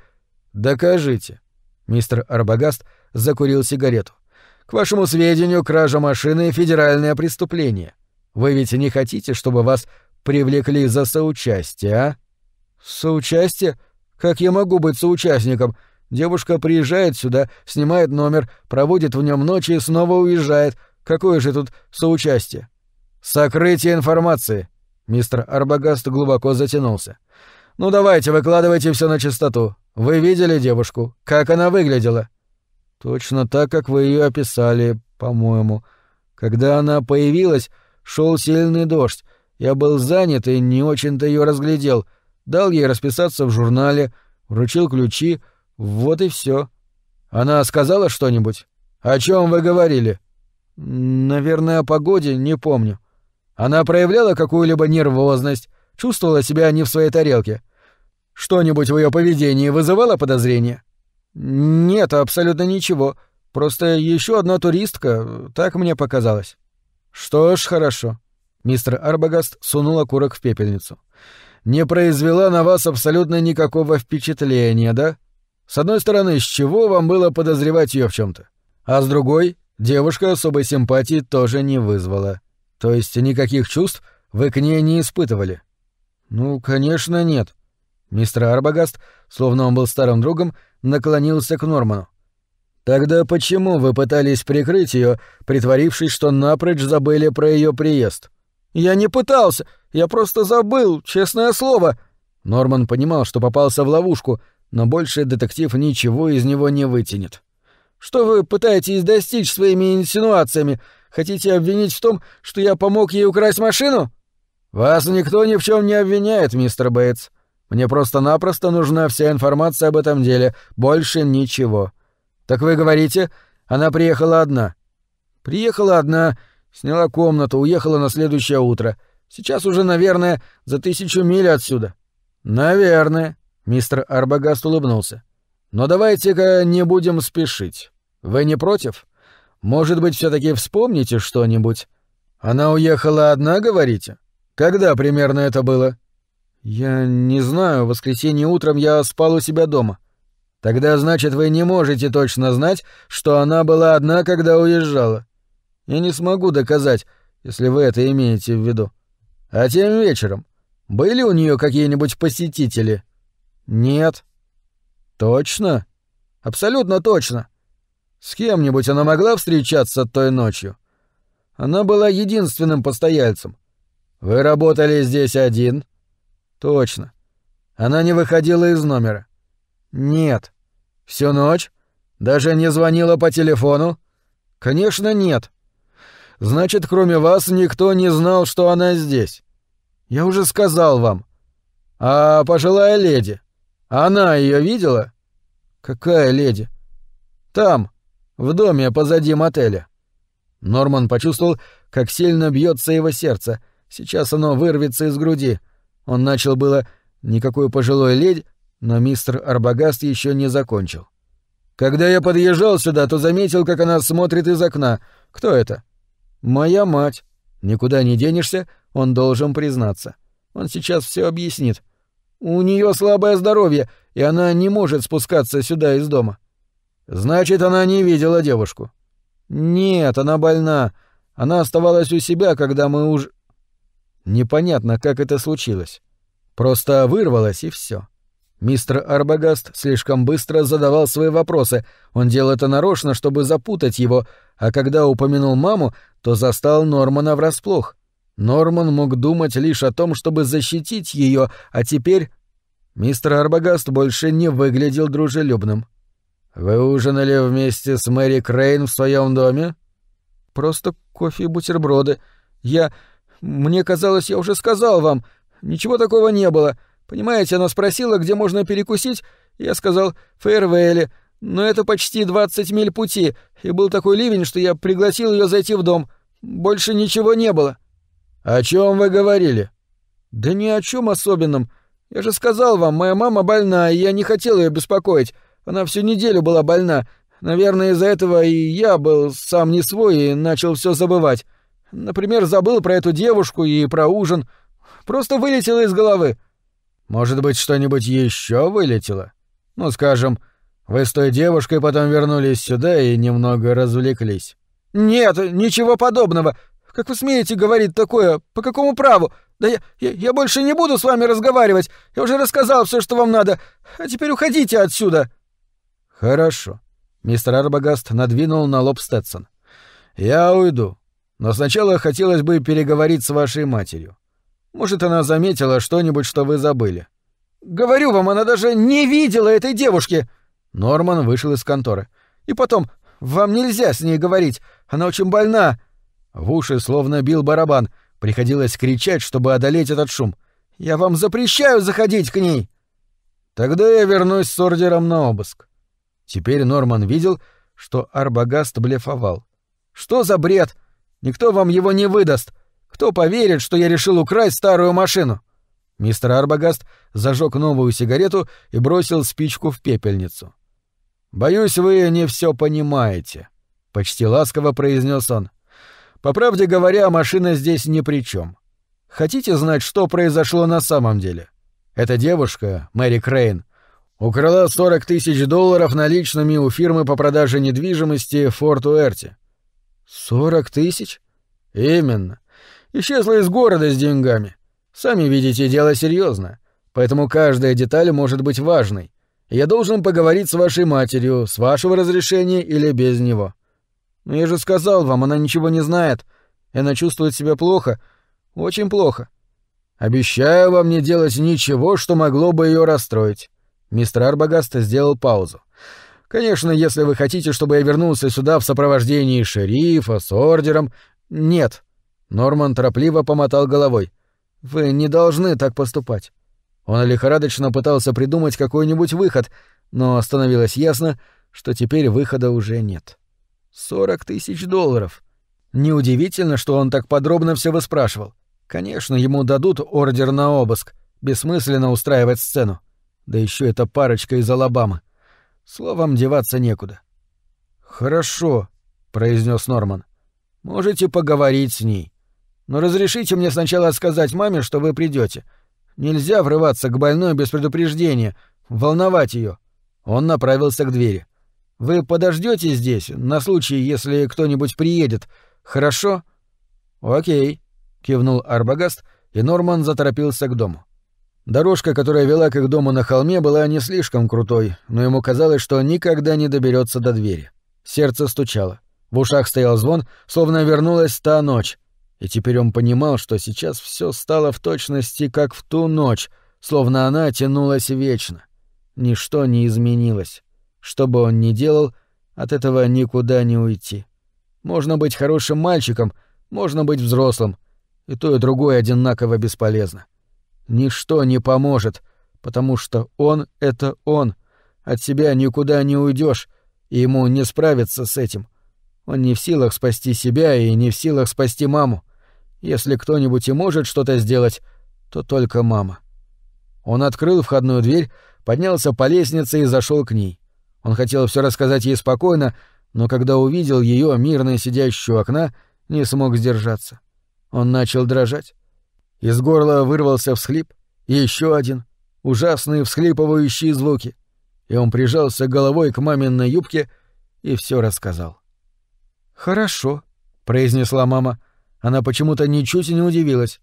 докажите. Мистер Арбагаст закурил сигарету. К вашему сведению, кража машины — федеральное преступление. Вы ведь не хотите, чтобы вас привлекли за соучастие, а? Соучастие? Как я могу быть соучастником? Девушка приезжает сюда, снимает номер, проводит в нем ночь и снова уезжает. Какое же тут соучастие? Сокрытие информации. Мистер Арбагаст глубоко затянулся. Ну давайте, выкладывайте все на чистоту. Вы видели девушку? Как она выглядела? Точно так, как вы ее описали, по-моему. Когда она появилась, шел сильный дождь. Я был занят и не очень-то ее разглядел. Дал ей расписаться в журнале, вручил ключи, вот и все. Она сказала что-нибудь? О чем вы говорили? Наверное, о погоде, не помню. Она проявляла какую-либо нервозность, чувствовала себя не в своей тарелке. Что-нибудь в ее поведении вызывало подозрения? Нет, абсолютно ничего. Просто еще одна туристка, так мне показалось. Что ж, хорошо. Мистер Арбагаст сунул окурок в пепельницу. Не произвела на вас абсолютно никакого впечатления, да? С одной стороны, с чего вам было подозревать ее в чем то А с другой, девушка особой симпатии тоже не вызвала. То есть никаких чувств вы к ней не испытывали? Ну, конечно, нет. Мистер Арбагаст, словно он был старым другом, наклонился к Норману. Тогда почему вы пытались прикрыть ее, притворившись, что напрочь забыли про ее приезд? Я не пытался, я просто забыл, честное слово. Норман понимал, что попался в ловушку, но больше детектив ничего из него не вытянет. «Что вы пытаетесь достичь своими инсинуациями? Хотите обвинить в том, что я помог ей украсть машину?» «Вас никто ни в чем не обвиняет, мистер Бейтс. Мне просто-напросто нужна вся информация об этом деле, больше ничего. Так вы говорите, она приехала одна?» «Приехала одна, сняла комнату, уехала на следующее утро. Сейчас уже, наверное, за тысячу миль отсюда». «Наверное», Мистер Арбагаст улыбнулся. «Но давайте-ка не будем спешить. Вы не против? Может быть, все таки вспомните что-нибудь? Она уехала одна, говорите? Когда примерно это было?» «Я не знаю. В воскресенье утром я спал у себя дома». «Тогда, значит, вы не можете точно знать, что она была одна, когда уезжала. Я не смогу доказать, если вы это имеете в виду. А тем вечером были у нее какие-нибудь посетители?» Нет. Точно? Абсолютно точно. С кем-нибудь она могла встречаться той ночью? Она была единственным постояльцем. Вы работали здесь один? Точно. Она не выходила из номера? Нет. Всю ночь? Даже не звонила по телефону? Конечно, нет. Значит, кроме вас никто не знал, что она здесь. Я уже сказал вам. А пожилая леди? Она ее видела? Какая леди? Там, в доме позади мотеля. Норман почувствовал, как сильно бьется его сердце. Сейчас оно вырвется из груди. Он начал было никакой пожилой леди, но мистер Арбагаст еще не закончил. Когда я подъезжал сюда, то заметил, как она смотрит из окна. Кто это? Моя мать. Никуда не денешься, он должен признаться. Он сейчас все объяснит. У нее слабое здоровье, и она не может спускаться сюда из дома. Значит, она не видела девушку. Нет, она больна. Она оставалась у себя, когда мы уж... Непонятно, как это случилось. Просто вырвалось и все. Мистер Арбагаст слишком быстро задавал свои вопросы. Он делал это нарочно, чтобы запутать его, а когда упомянул маму, то застал Нормана врасплох. Норман мог думать лишь о том, чтобы защитить ее, а теперь... Мистер Арбагаст больше не выглядел дружелюбным. «Вы ужинали вместе с Мэри Крейн в своем доме?» «Просто кофе и бутерброды. Я... Мне казалось, я уже сказал вам. Ничего такого не было. Понимаете, она спросила, где можно перекусить. Я сказал «Фейервейле». Но это почти 20 миль пути, и был такой ливень, что я пригласил ее зайти в дом. Больше ничего не было. О чем вы говорили? Да ни о чем особенном. Я же сказал вам, моя мама больна, и я не хотел ее беспокоить. Она всю неделю была больна. Наверное, из-за этого и я был сам не свой и начал все забывать. Например, забыл про эту девушку и про ужин. Просто вылетело из головы. Может быть, что-нибудь еще вылетело? Ну, скажем, вы с той девушкой потом вернулись сюда и немного развлеклись. Нет, ничего подобного. Как вы смеете говорить такое? По какому праву? Да я, я, я больше не буду с вами разговаривать. Я уже рассказал все, что вам надо. А теперь уходите отсюда. Хорошо. Мистер Арбагаст надвинул на лоб Сtetсон. Я уйду. Но сначала хотелось бы переговорить с вашей матерью. Может, она заметила что-нибудь, что вы забыли. Говорю вам, она даже не видела этой девушки. Норман вышел из конторы. И потом, вам нельзя с ней говорить. Она очень больна. В уши словно бил барабан. Приходилось кричать, чтобы одолеть этот шум. «Я вам запрещаю заходить к ней!» «Тогда я вернусь с ордером на обыск». Теперь Норман видел, что Арбагаст блефовал. «Что за бред? Никто вам его не выдаст. Кто поверит, что я решил украсть старую машину?» Мистер Арбагаст зажег новую сигарету и бросил спичку в пепельницу. «Боюсь, вы не все понимаете», — почти ласково произнес он. По правде говоря, машина здесь ни при чем. Хотите знать, что произошло на самом деле? Эта девушка, Мэри Крейн, украла 40 тысяч долларов наличными у фирмы по продаже недвижимости Форт Уэрте. 40 тысяч? Именно. Исчезла из города с деньгами. Сами видите, дело серьезно, поэтому каждая деталь может быть важной. Я должен поговорить с вашей матерью, с вашего разрешения или без него. Но я же сказал вам, она ничего не знает. Она чувствует себя плохо. Очень плохо. Обещаю вам не делать ничего, что могло бы ее расстроить. Мистер Арбагаст сделал паузу. Конечно, если вы хотите, чтобы я вернулся сюда в сопровождении шерифа с ордером... Нет. Норман торопливо помотал головой. Вы не должны так поступать. Он лихорадочно пытался придумать какой-нибудь выход, но становилось ясно, что теперь выхода уже нет. Сорок тысяч долларов. Неудивительно, что он так подробно все выспрашивал. Конечно, ему дадут ордер на обыск. Бессмысленно устраивать сцену. Да еще эта парочка из Алабамы. Словом, деваться некуда. «Хорошо», — произнес Норман. «Можете поговорить с ней. Но разрешите мне сначала сказать маме, что вы придете. Нельзя врываться к больной без предупреждения, волновать ее. Он направился к двери. Вы подождете здесь, на случай, если кто-нибудь приедет, хорошо? Окей, кивнул Арбагаст, и Норман заторопился к дому. Дорожка, которая вела к их дому на холме, была не слишком крутой, но ему казалось, что он никогда не доберется до двери. Сердце стучало. В ушах стоял звон, словно вернулась та ночь. И теперь он понимал, что сейчас все стало в точности, как в ту ночь, словно она тянулась вечно. Ничто не изменилось. Что бы он ни делал, от этого никуда не уйти. Можно быть хорошим мальчиком, можно быть взрослым. И то, и другое одинаково бесполезно. Ничто не поможет, потому что он — это он. От себя никуда не уйдешь, и ему не справиться с этим. Он не в силах спасти себя и не в силах спасти маму. Если кто-нибудь и может что-то сделать, то только мама. Он открыл входную дверь, поднялся по лестнице и зашел к ней. Он хотел все рассказать ей спокойно, но когда увидел ее мирно сидящую у окна, не смог сдержаться. Он начал дрожать. Из горла вырвался всхлип, и еще один, ужасные всхлипывающие звуки, и он прижался головой к маминой юбке и все рассказал. «Хорошо», — произнесла мама. Она почему-то ничуть не удивилась.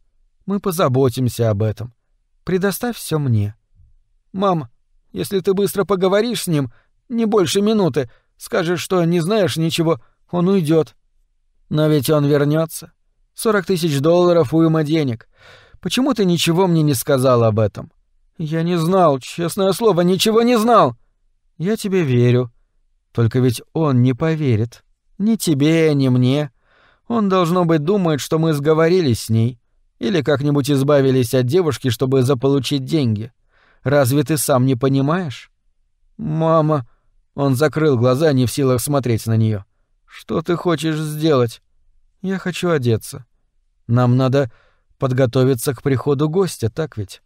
Мы позаботимся об этом. Предоставь все мне. Мам, если ты быстро поговоришь с ним, не больше минуты, скажешь, что не знаешь ничего, он уйдет. Но ведь он вернется. Сорок тысяч долларов уйма денег. Почему ты ничего мне не сказал об этом? Я не знал, честное слово, ничего не знал. Я тебе верю. Только ведь он не поверит. Ни тебе, ни мне. Он, должно быть, думает, что мы сговорились с ней. Или как-нибудь избавились от девушки, чтобы заполучить деньги. Разве ты сам не понимаешь? Мама... Он закрыл глаза, не в силах смотреть на нее. Что ты хочешь сделать? Я хочу одеться. Нам надо подготовиться к приходу гостя, так ведь?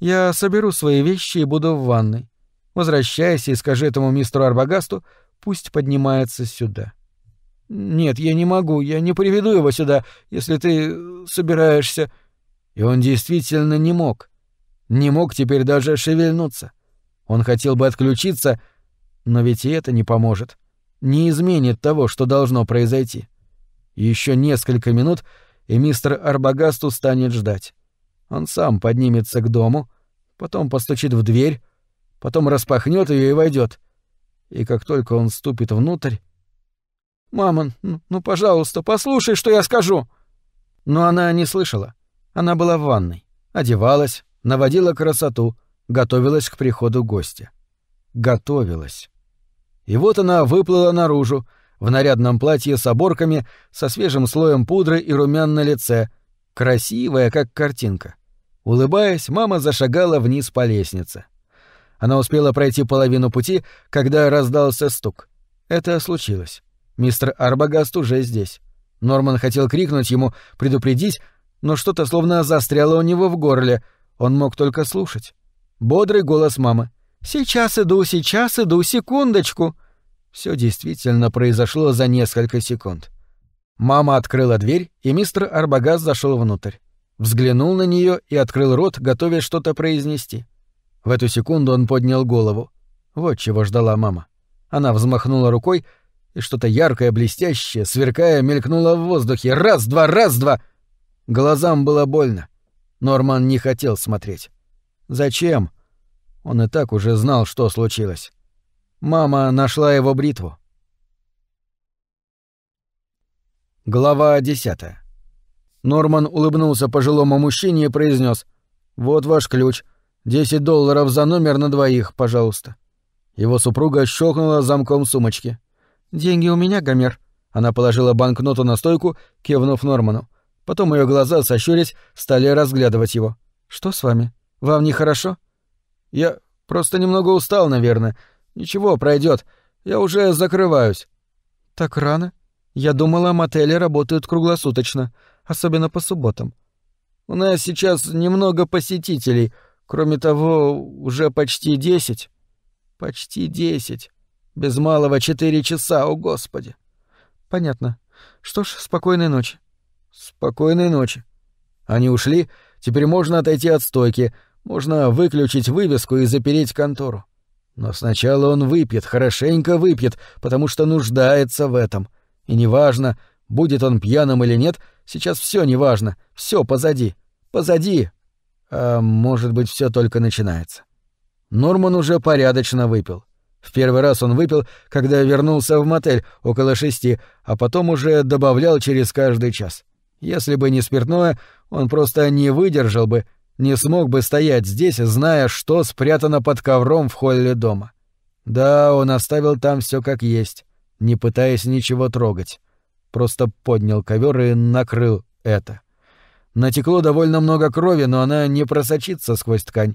Я соберу свои вещи и буду в ванной. Возвращайся и скажи этому мистеру Арбагасту, пусть поднимается сюда. Нет, я не могу, я не приведу его сюда, если ты собираешься. И он действительно не мог. Не мог теперь даже шевельнуться. Он хотел бы отключиться, но ведь и это не поможет. Не изменит того, что должно произойти. Еще несколько минут, и мистер Арбагасту станет ждать. Он сам поднимется к дому, потом постучит в дверь, потом распахнет ее и войдет. И как только он ступит внутрь... «Мама, ну, ну, пожалуйста, послушай, что я скажу!» Но она не слышала. Она была в ванной, одевалась, наводила красоту, готовилась к приходу гостя. Готовилась. И вот она выплыла наружу, в нарядном платье с оборками, со свежим слоем пудры и румян на лице, красивая, как картинка. Улыбаясь, мама зашагала вниз по лестнице. Она успела пройти половину пути, когда раздался стук. Это случилось. Мистер Арбагаст уже здесь. Норман хотел крикнуть ему, предупредить, но что-то словно застряло у него в горле. Он мог только слушать. Бодрый голос мамы. «Сейчас иду, сейчас иду, секундочку!» Все действительно произошло за несколько секунд. Мама открыла дверь, и мистер Арбагас зашел внутрь. Взглянул на нее и открыл рот, готовясь что-то произнести. В эту секунду он поднял голову. Вот чего ждала мама. Она взмахнула рукой, и что-то яркое, блестящее, сверкая, мелькнуло в воздухе. Раз, два, раз, два! Глазам было больно. Норман не хотел смотреть. Зачем? Он и так уже знал, что случилось. Мама нашла его бритву. Глава десятая. Норман улыбнулся пожилому мужчине и произнес: «Вот ваш ключ. Десять долларов за номер на двоих, пожалуйста». Его супруга щелкнула замком сумочки. «Деньги у меня, Гомер». Она положила банкноту на стойку, кивнув Норману. Потом ее глаза, сощурясь, стали разглядывать его. «Что с вами? Вам нехорошо?» «Я просто немного устал, наверное. Ничего, пройдет. Я уже закрываюсь». «Так рано? Я думала, мотели работают круглосуточно особенно по субботам. У нас сейчас немного посетителей, кроме того, уже почти десять. Почти десять. Без малого четыре часа, о господи. Понятно. Что ж, спокойной ночи. Спокойной ночи. Они ушли, теперь можно отойти от стойки, можно выключить вывеску и запереть контору. Но сначала он выпьет, хорошенько выпьет, потому что нуждается в этом. И неважно, будет он пьяным или нет, Сейчас все неважно, все позади. Позади. А может быть, все только начинается. Норман уже порядочно выпил. В первый раз он выпил, когда вернулся в мотель около шести, а потом уже добавлял через каждый час. Если бы не спиртное, он просто не выдержал бы, не смог бы стоять здесь, зная, что спрятано под ковром в холле дома. Да, он оставил там все как есть, не пытаясь ничего трогать просто поднял ковер и накрыл это. Натекло довольно много крови, но она не просочится сквозь ткань.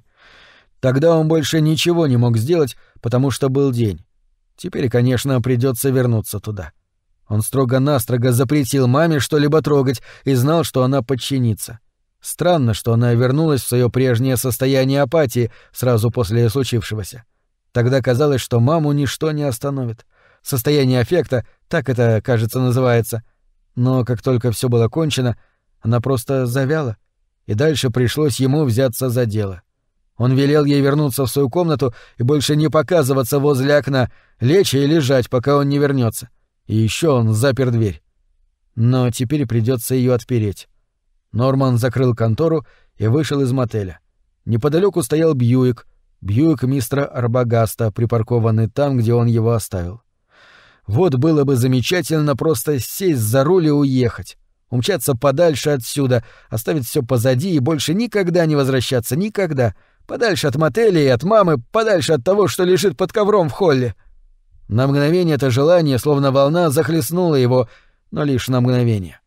Тогда он больше ничего не мог сделать, потому что был день. Теперь, конечно, придется вернуться туда. Он строго-настрого запретил маме что-либо трогать и знал, что она подчинится. Странно, что она вернулась в свое прежнее состояние апатии сразу после случившегося. Тогда казалось, что маму ничто не остановит. Состояние аффекта так это, кажется, называется. Но как только все было кончено, она просто завяла, и дальше пришлось ему взяться за дело. Он велел ей вернуться в свою комнату и больше не показываться возле окна, лечь и лежать, пока он не вернется. И еще он запер дверь. Но теперь придется ее отпереть. Норман закрыл контору и вышел из мотеля. Неподалеку стоял Бьюик, Бьюик мистера Арбагаста, припаркованный там, где он его оставил. Вот было бы замечательно просто сесть за руль и уехать, умчаться подальше отсюда, оставить все позади и больше никогда не возвращаться, никогда. Подальше от мотеля и от мамы, подальше от того, что лежит под ковром в холле. На мгновение это желание, словно волна, захлестнуло его, но лишь на мгновение.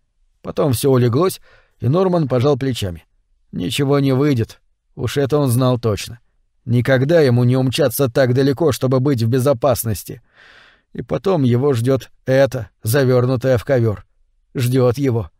Потом все улеглось, и Норман пожал плечами. Ничего не выйдет. Уж это он знал точно. Никогда ему не умчаться так далеко, чтобы быть в безопасности. И потом его ждет это, завернутое в ковер. Ждет его.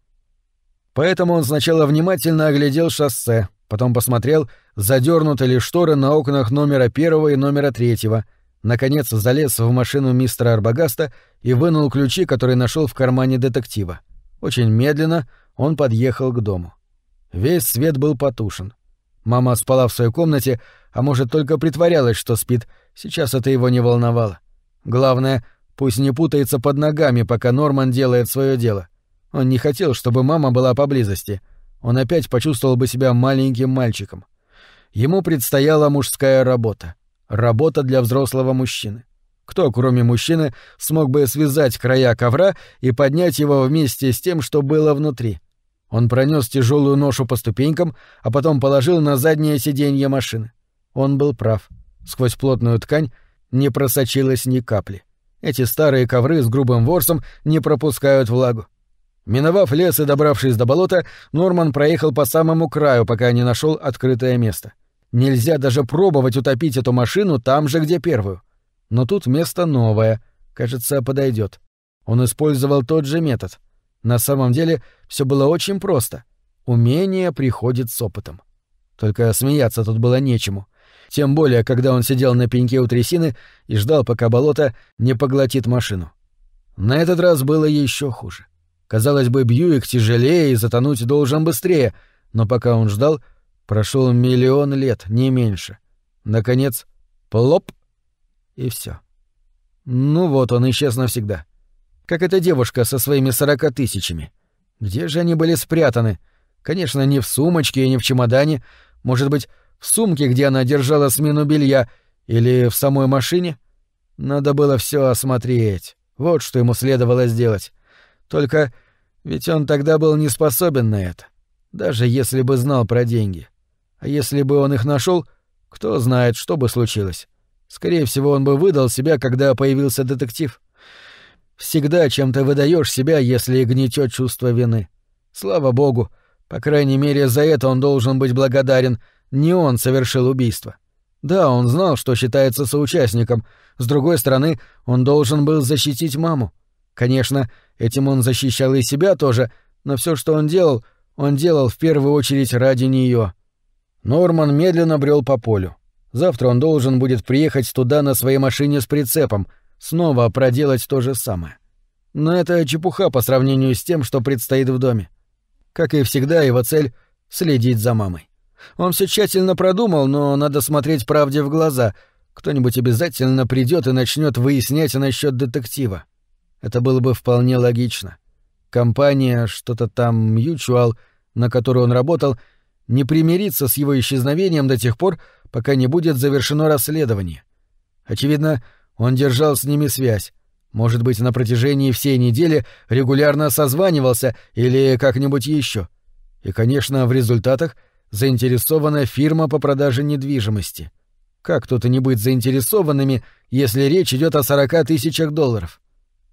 Поэтому он сначала внимательно оглядел шоссе, потом посмотрел, задернуты ли шторы на окнах номера первого и номера третьего, наконец залез в машину мистера Арбагаста и вынул ключи, которые нашел в кармане детектива. Очень медленно, он подъехал к дому. Весь свет был потушен. Мама спала в своей комнате, а может, только притворялась, что спит. Сейчас это его не волновало. Главное, пусть не путается под ногами, пока Норман делает свое дело. Он не хотел, чтобы мама была поблизости. Он опять почувствовал бы себя маленьким мальчиком. Ему предстояла мужская работа. Работа для взрослого мужчины. Кто, кроме мужчины, смог бы связать края ковра и поднять его вместе с тем, что было внутри? Он пронес тяжелую ношу по ступенькам, а потом положил на заднее сиденье машины. Он был прав. Сквозь плотную ткань не просочилось ни капли. Эти старые ковры с грубым ворсом не пропускают влагу. Миновав лес и добравшись до болота, Норман проехал по самому краю, пока не нашел открытое место. Нельзя даже пробовать утопить эту машину там же, где первую. Но тут место новое, кажется, подойдет. Он использовал тот же метод — на самом деле все было очень просто. Умение приходит с опытом. Только смеяться тут было нечему. Тем более, когда он сидел на пеньке у трясины и ждал, пока болото не поглотит машину. На этот раз было еще хуже. Казалось бы, Бьюик тяжелее и затонуть должен быстрее, но пока он ждал, прошел миллион лет, не меньше. Наконец, плоп, и все. Ну вот он исчез навсегда как эта девушка со своими сорока тысячами. Где же они были спрятаны? Конечно, не в сумочке и не в чемодане. Может быть, в сумке, где она держала смену белья, или в самой машине? Надо было все осмотреть. Вот что ему следовало сделать. Только ведь он тогда был не способен на это. Даже если бы знал про деньги. А если бы он их нашел, кто знает, что бы случилось. Скорее всего, он бы выдал себя, когда появился детектив. Всегда чем-то выдаешь себя, если гнетет чувство вины. Слава богу, по крайней мере, за это он должен быть благодарен. Не он совершил убийство. Да, он знал, что считается соучастником. С другой стороны, он должен был защитить маму. Конечно, этим он защищал и себя тоже, но все, что он делал, он делал в первую очередь ради нее. Норман медленно брел по полю. Завтра он должен будет приехать туда на своей машине с прицепом — снова проделать то же самое. Но это чепуха по сравнению с тем, что предстоит в доме. Как и всегда, его цель — следить за мамой. Он все тщательно продумал, но надо смотреть правде в глаза. Кто-нибудь обязательно придет и начнет выяснять насчет детектива. Это было бы вполне логично. Компания, что-то там Mutual, на которую он работал, не примирится с его исчезновением до тех пор, пока не будет завершено расследование. Очевидно, он держал с ними связь. Может быть, на протяжении всей недели регулярно созванивался или как-нибудь еще. И, конечно, в результатах заинтересована фирма по продаже недвижимости. Как и не быть заинтересованными, если речь идет о 40 тысячах долларов?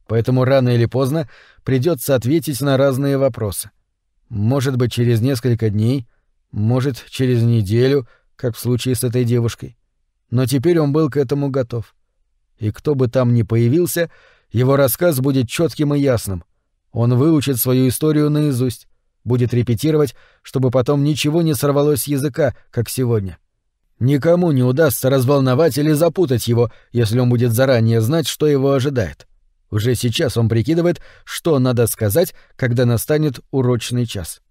Поэтому рано или поздно придется ответить на разные вопросы. Может быть, через несколько дней, может, через неделю, как в случае с этой девушкой. Но теперь он был к этому готов и кто бы там ни появился, его рассказ будет четким и ясным. Он выучит свою историю наизусть, будет репетировать, чтобы потом ничего не сорвалось с языка, как сегодня. Никому не удастся разволновать или запутать его, если он будет заранее знать, что его ожидает. Уже сейчас он прикидывает, что надо сказать, когда настанет урочный час.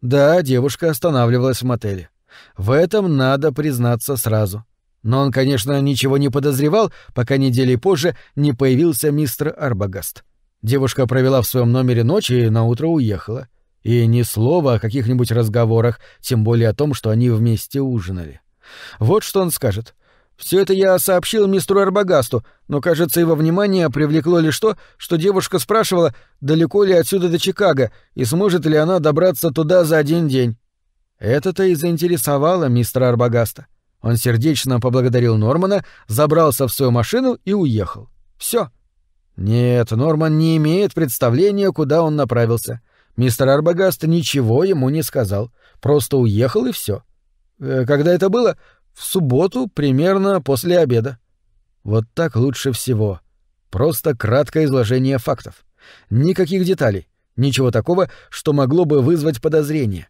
Да, девушка останавливалась в мотеле. В этом надо признаться сразу. Но он, конечно, ничего не подозревал, пока недели позже не появился мистер Арбагаст. Девушка провела в своем номере ночь и наутро уехала. И ни слова о каких-нибудь разговорах, тем более о том, что они вместе ужинали. Вот что он скажет. Все это я сообщил мистеру Арбагасту, но, кажется, его внимание привлекло лишь то, что девушка спрашивала, далеко ли отсюда до Чикаго и сможет ли она добраться туда за один день. Это-то и заинтересовало мистера Арбагаста. Он сердечно поблагодарил Нормана, забрался в свою машину и уехал. Все. Нет, Норман не имеет представления, куда он направился. Мистер Арбагаст ничего ему не сказал. Просто уехал и все. Э, когда это было? В субботу, примерно после обеда. Вот так лучше всего. Просто краткое изложение фактов. Никаких деталей. Ничего такого, что могло бы вызвать подозрение.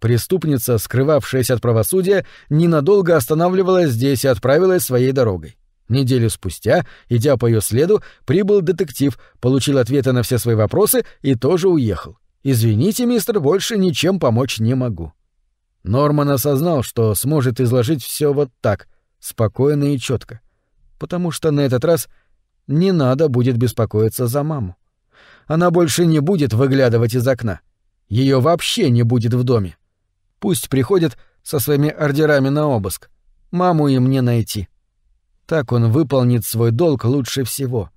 Преступница, скрывавшаяся от правосудия, ненадолго останавливалась здесь и отправилась своей дорогой. Неделю спустя, идя по ее следу, прибыл детектив, получил ответы на все свои вопросы и тоже уехал. «Извините, мистер, больше ничем помочь не могу». Норман осознал, что сможет изложить все вот так, спокойно и четко, потому что на этот раз не надо будет беспокоиться за маму. Она больше не будет выглядывать из окна. Ее вообще не будет в доме. Пусть приходит со своими ордерами на обыск. Маму им не найти. Так он выполнит свой долг лучше всего.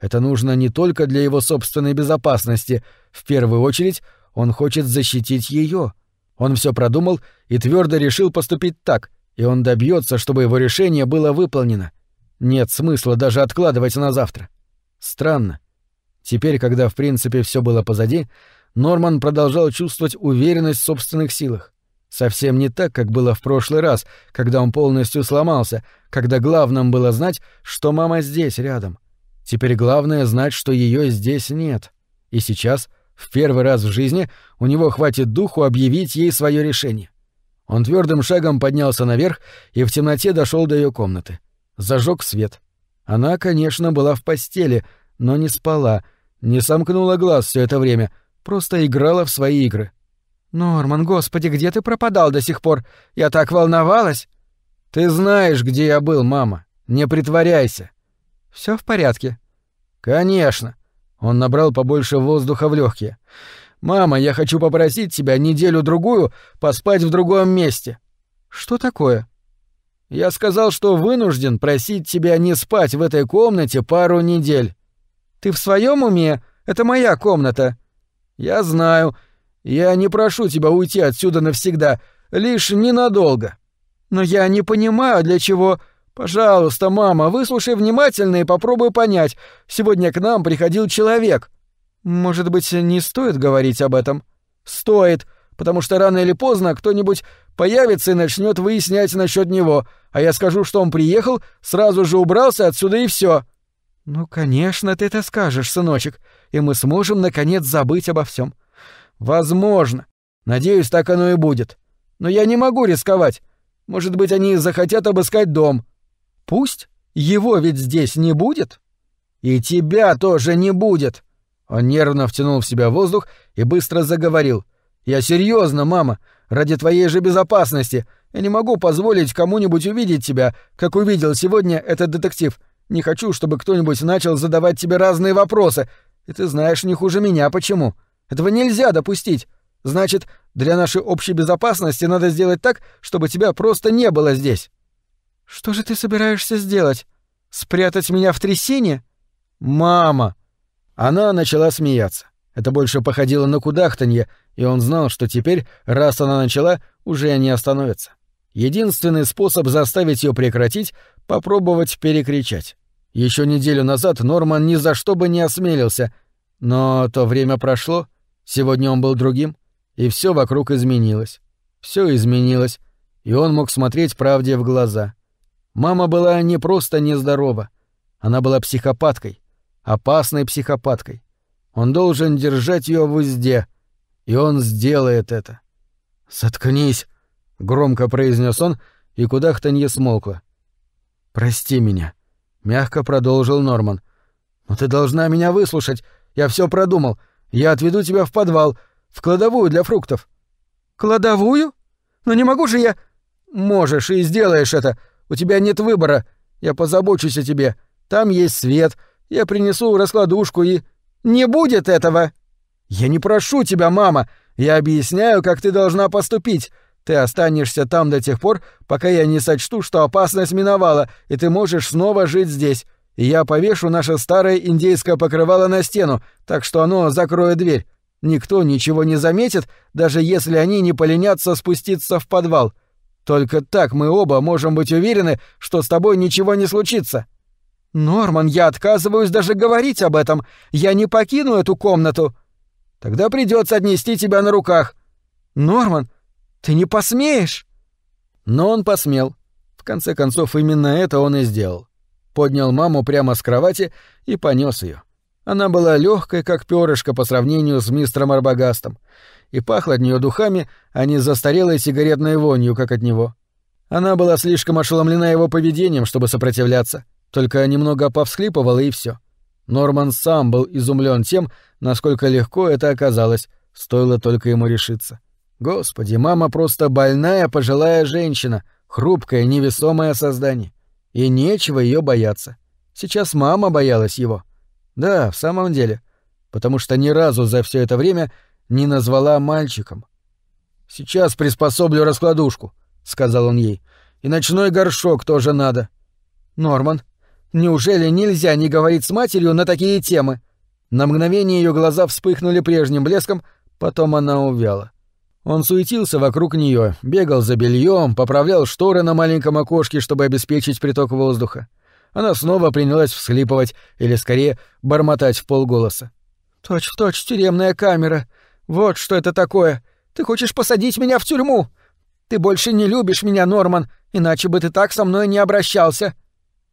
Это нужно не только для его собственной безопасности. В первую очередь он хочет защитить ее. Он все продумал и твердо решил поступить так, и он добьется, чтобы его решение было выполнено. Нет смысла даже откладывать на завтра. Странно. Теперь, когда в принципе все было позади, Норман продолжал чувствовать уверенность в собственных силах. Совсем не так, как было в прошлый раз, когда он полностью сломался, когда главным было знать, что мама здесь, рядом. Теперь главное знать, что ее здесь нет. И сейчас — в первый раз в жизни у него хватит духу объявить ей свое решение. Он твердым шагом поднялся наверх и в темноте дошел до ее комнаты. Зажег свет. Она, конечно, была в постели, но не спала, не сомкнула глаз все это время, просто играла в свои игры. «Норман, господи, где ты пропадал до сих пор? Я так волновалась!» «Ты знаешь, где я был, мама. Не притворяйся». Все в порядке?» «Конечно. Он набрал побольше воздуха в легкие. «Мама, я хочу попросить тебя неделю-другую поспать в другом месте». «Что такое?» «Я сказал, что вынужден просить тебя не спать в этой комнате пару недель». «Ты в своем уме? Это моя комната». «Я знаю. Я не прошу тебя уйти отсюда навсегда, лишь ненадолго». «Но я не понимаю, для чего...» «Пожалуйста, мама, выслушай внимательно и попробуй понять. Сегодня к нам приходил человек». «Может быть, не стоит говорить об этом?» «Стоит, потому что рано или поздно кто-нибудь появится и начнет выяснять насчет него, а я скажу, что он приехал, сразу же убрался отсюда и все. «Ну, конечно, ты это скажешь, сыночек, и мы сможем, наконец, забыть обо всем. «Возможно. Надеюсь, так оно и будет. Но я не могу рисковать. Может быть, они захотят обыскать дом». Пусть. Его ведь здесь не будет. И тебя тоже не будет. Он нервно втянул в себя воздух и быстро заговорил. Я серьезно, мама, ради твоей же безопасности. Я не могу позволить кому-нибудь увидеть тебя, как увидел сегодня этот детектив. Не хочу, чтобы кто-нибудь начал задавать тебе разные вопросы. И ты знаешь не хуже меня почему. Этого нельзя допустить. Значит, для нашей общей безопасности надо сделать так, чтобы тебя просто не было здесь. «Что же ты собираешься сделать? Спрятать меня в трясине?» «Мама!» Она начала смеяться. Это больше походило на кудахтанье, и он знал, что теперь, раз она начала, уже не остановится. Единственный способ заставить ее прекратить — попробовать перекричать. Еще неделю назад Норман ни за что бы не осмелился, но то время прошло, сегодня он был другим, и все вокруг изменилось. Все изменилось, и он мог смотреть правде в глаза. Мама была не просто нездорова, она была психопаткой, опасной психопаткой. Он должен держать ее в узде, и он сделает это. «Заткнись!» — громко произнес он, и кудахтанье смолкло. «Прости меня», — мягко продолжил Норман. «Но ты должна меня выслушать. Я все продумал. Я отведу тебя в подвал, в кладовую для фруктов». «Кладовую? Но не могу же я...» «Можешь и сделаешь это. У тебя нет выбора. Я позабочусь о тебе. Там есть свет. Я принесу раскладушку и... Не будет этого! Я не прошу тебя, мама. Я объясняю, как ты должна поступить. Ты останешься там до тех пор, пока я не сочту, что опасность миновала, и ты можешь снова жить здесь. Я повешу наше старое индейское покрывало на стену, так что оно закроет дверь. Никто ничего не заметит, даже если они не поленятся спуститься в подвал. Только так мы оба можем быть уверены, что с тобой ничего не случится. Норман, я отказываюсь даже говорить об этом. Я не покину эту комнату. Тогда придется отнести тебя на руках. Норман, ты не посмеешь. Но он посмел. В конце концов, именно это он и сделал. Поднял маму прямо с кровати и понес ее. Она была легкой, как перышко по сравнению с мистером Арбагастом, и пахла от нее духами, а не застарелой сигаретной вонью, как от него. Она была слишком ошеломлена его поведением, чтобы сопротивляться, только немного повсхлипывала и все. Норман сам был изумлен тем, насколько легко это оказалось, стоило только ему решиться. Господи, мама просто больная пожилая женщина, хрупкое, невесомое создание. И нечего ее бояться. Сейчас мама боялась его. Да, в самом деле. Потому что ни разу за все это время не назвала мальчиком. «Сейчас приспособлю раскладушку», — сказал он ей. «И ночной горшок тоже надо». «Норман, неужели нельзя не говорить с матерью на такие темы?» На мгновение ее глаза вспыхнули прежним блеском, потом она увяла. Он суетился вокруг нее, бегал за бельем, поправлял шторы на маленьком окошке, чтобы обеспечить приток воздуха. Она снова принялась всхлипывать, или скорее бормотать в полголоса. «Точь в точь тюремная камера. Вот что это такое. Ты хочешь посадить меня в тюрьму? Ты больше не любишь меня, Норман, иначе бы ты так со мной не обращался.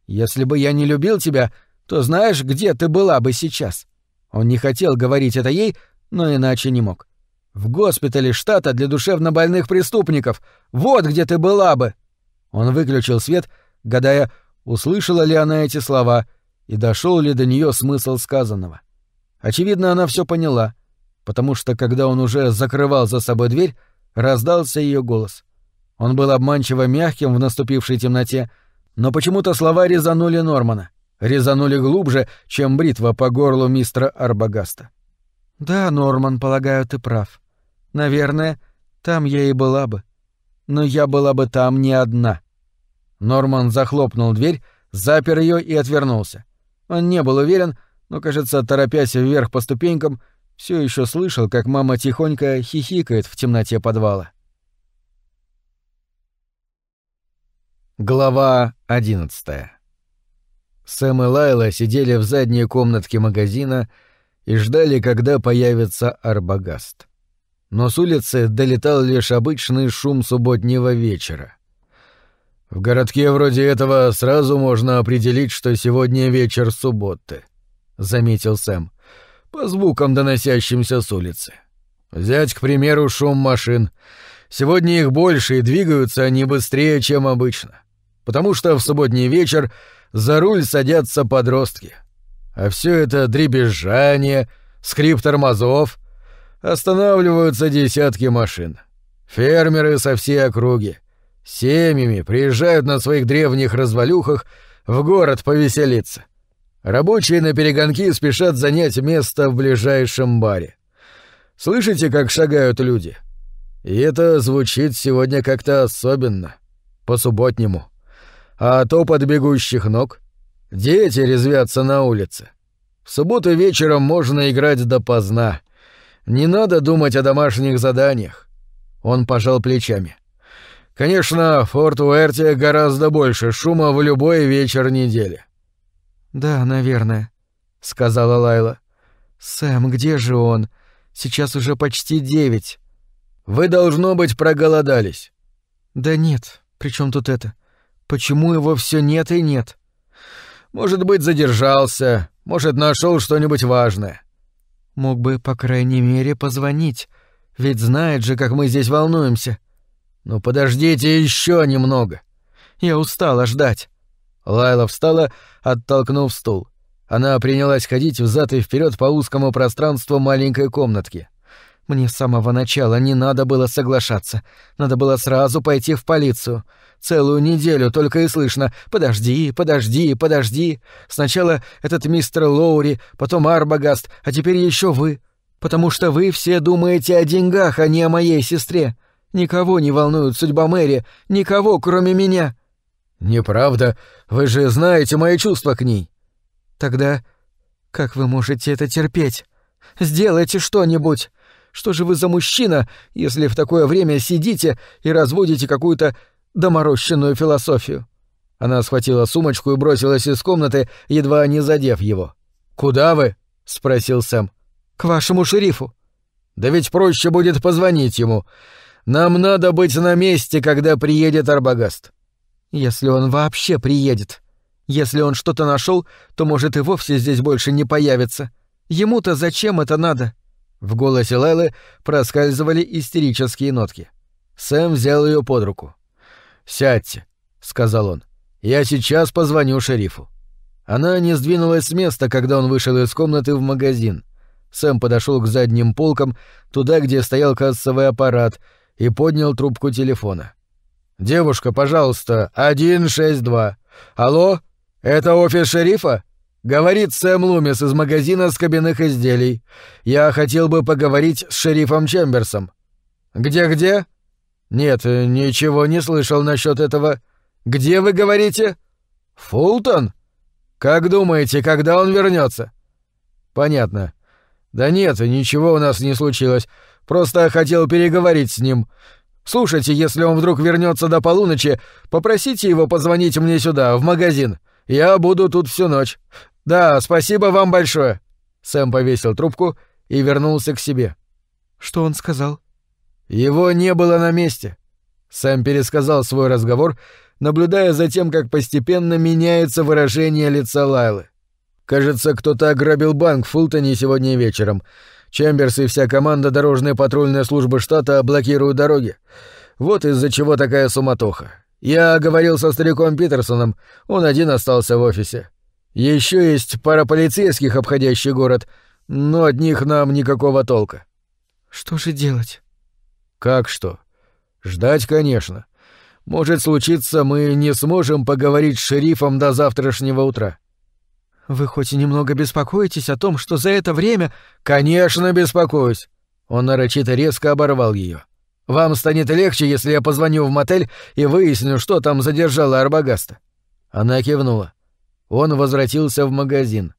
Если бы я не любил тебя, то знаешь, где ты была бы сейчас?» Он не хотел говорить это ей, но иначе не мог. В госпитале штата для душевнобольных преступников. Вот где ты была бы. Он выключил свет, гадая, услышала ли она эти слова и дошел ли до нее смысл сказанного. Очевидно, она все поняла, потому что когда он уже закрывал за собой дверь, раздался ее голос. Он был обманчиво мягким в наступившей темноте, но почему-то слова резанули Нормана, резанули глубже, чем бритва по горлу мистера Арбагаста. «Да, Норман, полагаю, ты прав. Наверное, там я и была бы. Но я была бы там не одна». Норман захлопнул дверь, запер ее и отвернулся. Он не был уверен, но, кажется, торопясь вверх по ступенькам, все еще слышал, как мама тихонько хихикает в темноте подвала. Глава одиннадцатая. Сэм и Лайла сидели в задней комнатке магазина и ждали, когда появится Арбагаст. Но с улицы долетал лишь обычный шум субботнего вечера. В городке вроде этого сразу можно определить, что сегодня вечер субботы, заметил Сэм, по звукам, доносящимся с улицы. Взять, к примеру, шум машин. Сегодня их больше, и двигаются они быстрее, чем обычно. Потому что в субботний вечер за руль садятся подростки — а все это дребезжание, скрип тормозов. Останавливаются десятки машин. Фермеры со всей округи. Семьями приезжают на своих древних развалюхах в город повеселиться. Рабочие на перегонки спешат занять место в ближайшем баре. Слышите, как шагают люди? И это звучит сегодня как-то особенно, по-субботнему. А топот бегущих ног — Дети резвятся на улице. В субботу вечером можно играть допоздна. Не надо думать о домашних заданиях. Он пожал плечами. Конечно, в Форт Уэрте гораздо больше шума в любой вечер недели. Да, наверное, сказала Лайла. Сэм, где же он? Сейчас уже почти девять. Вы должно быть проголодались. Да нет, при чем тут это? Почему его все нет и нет? Может быть, задержался, может, нашел что-нибудь важное. Мог бы, по крайней мере, позвонить, ведь знает же, как мы здесь волнуемся. Ну подождите еще немного. Я устала ждать. Лайла встала, оттолкнув стул. Она принялась ходить взад и вперед по узкому пространству маленькой комнатки. Мне с самого начала не надо было соглашаться. Надо было сразу пойти в полицию. Целую неделю только и слышно «Подожди, подожди, подожди». Сначала этот мистер Лоури, потом Арбагаст, а теперь еще вы. Потому что вы все думаете о деньгах, а не о моей сестре. Никого не волнует судьба Мэри, никого, кроме меня». «Неправда. Вы же знаете мои чувства к ней». «Тогда как вы можете это терпеть? Сделайте что-нибудь. Что же вы за мужчина, если в такое время сидите и разводите какую-то доморощенную философию?» Она схватила сумочку и бросилась из комнаты, едва не задев его. «Куда вы?» — спросил Сэм. «К вашему шерифу». «Да ведь проще будет позвонить ему. Нам надо быть на месте, когда приедет Арбагаст». «Если он вообще приедет. Если он что-то нашел, то, может, и вовсе здесь больше не появится. Ему-то зачем это надо?» В голосе Лайлы проскальзывали истерические нотки. Сэм взял ее под руку. «Сядьте», — сказал он. «Я сейчас позвоню шерифу». Она не сдвинулась с места, когда он вышел из комнаты в магазин. Сэм подошел к задним полкам, туда, где стоял кассовый аппарат, и поднял трубку телефона. «Девушка, пожалуйста, 162. Алло? Это офис шерифа?» Говорит Сэм Лумис из магазина скобяных изделий. Я хотел бы поговорить с шерифом Чемберсом. Где-где? Нет, ничего не слышал насчет этого. Где вы говорите? Фултон? Как думаете, когда он вернется? Понятно. Да нет, ничего у нас не случилось. Просто хотел переговорить с ним. Слушайте, если он вдруг вернется до полуночи, попросите его позвонить мне сюда, в магазин. Я буду тут всю ночь. Да, спасибо вам большое. Сэм повесил трубку и вернулся к себе. Что он сказал? Его не было на месте. Сэм пересказал свой разговор, наблюдая за тем, как постепенно меняется выражение лица Лайлы. Кажется, кто-то ограбил банк в Фултоне сегодня вечером. Чемберс и вся команда дорожной патрульной службы штата блокируют дороги. Вот из-за чего такая суматоха. Я говорил со стариком Питерсоном, он один остался в офисе. Еще есть пара полицейских, обходящих город, но от них нам никакого толка. Что же делать? Как что? Ждать, конечно. Может случиться, мы не сможем поговорить с шерифом до завтрашнего утра. Вы хоть и немного беспокоитесь о том, что за это время... Конечно, беспокоюсь. Он нарочито резко оборвал ее. Вам станет легче, если я позвоню в мотель и выясню, что там задержала Арбагаста. Она кивнула. Он возвратился в магазин.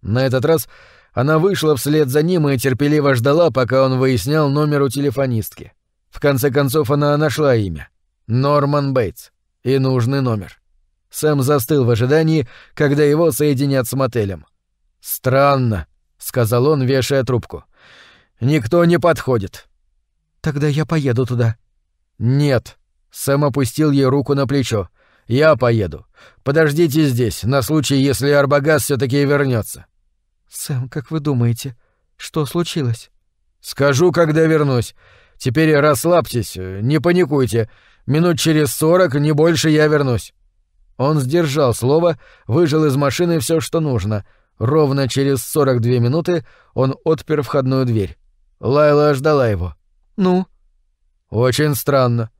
На этот раз она вышла вслед за ним и терпеливо ждала, пока он выяснял номер у телефонистки. В конце концов она нашла имя. Норман Бейтс. И нужный номер. Сэм застыл в ожидании, когда его соединят с мотелем. «Странно», — сказал он, вешая трубку. «Никто не подходит». «Тогда я поеду туда». «Нет». Сэм опустил ей руку на плечо. «Я поеду. Подождите здесь, на случай, если Арбагас все таки вернется. «Сэм, как вы думаете, что случилось?» «Скажу, когда вернусь. Теперь расслабьтесь, не паникуйте. Минут через сорок, не больше, я вернусь». Он сдержал слово, выжил из машины все, что нужно. Ровно через 42 минуты он отпер входную дверь. Лайла ждала его. «Ну?» «Очень странно.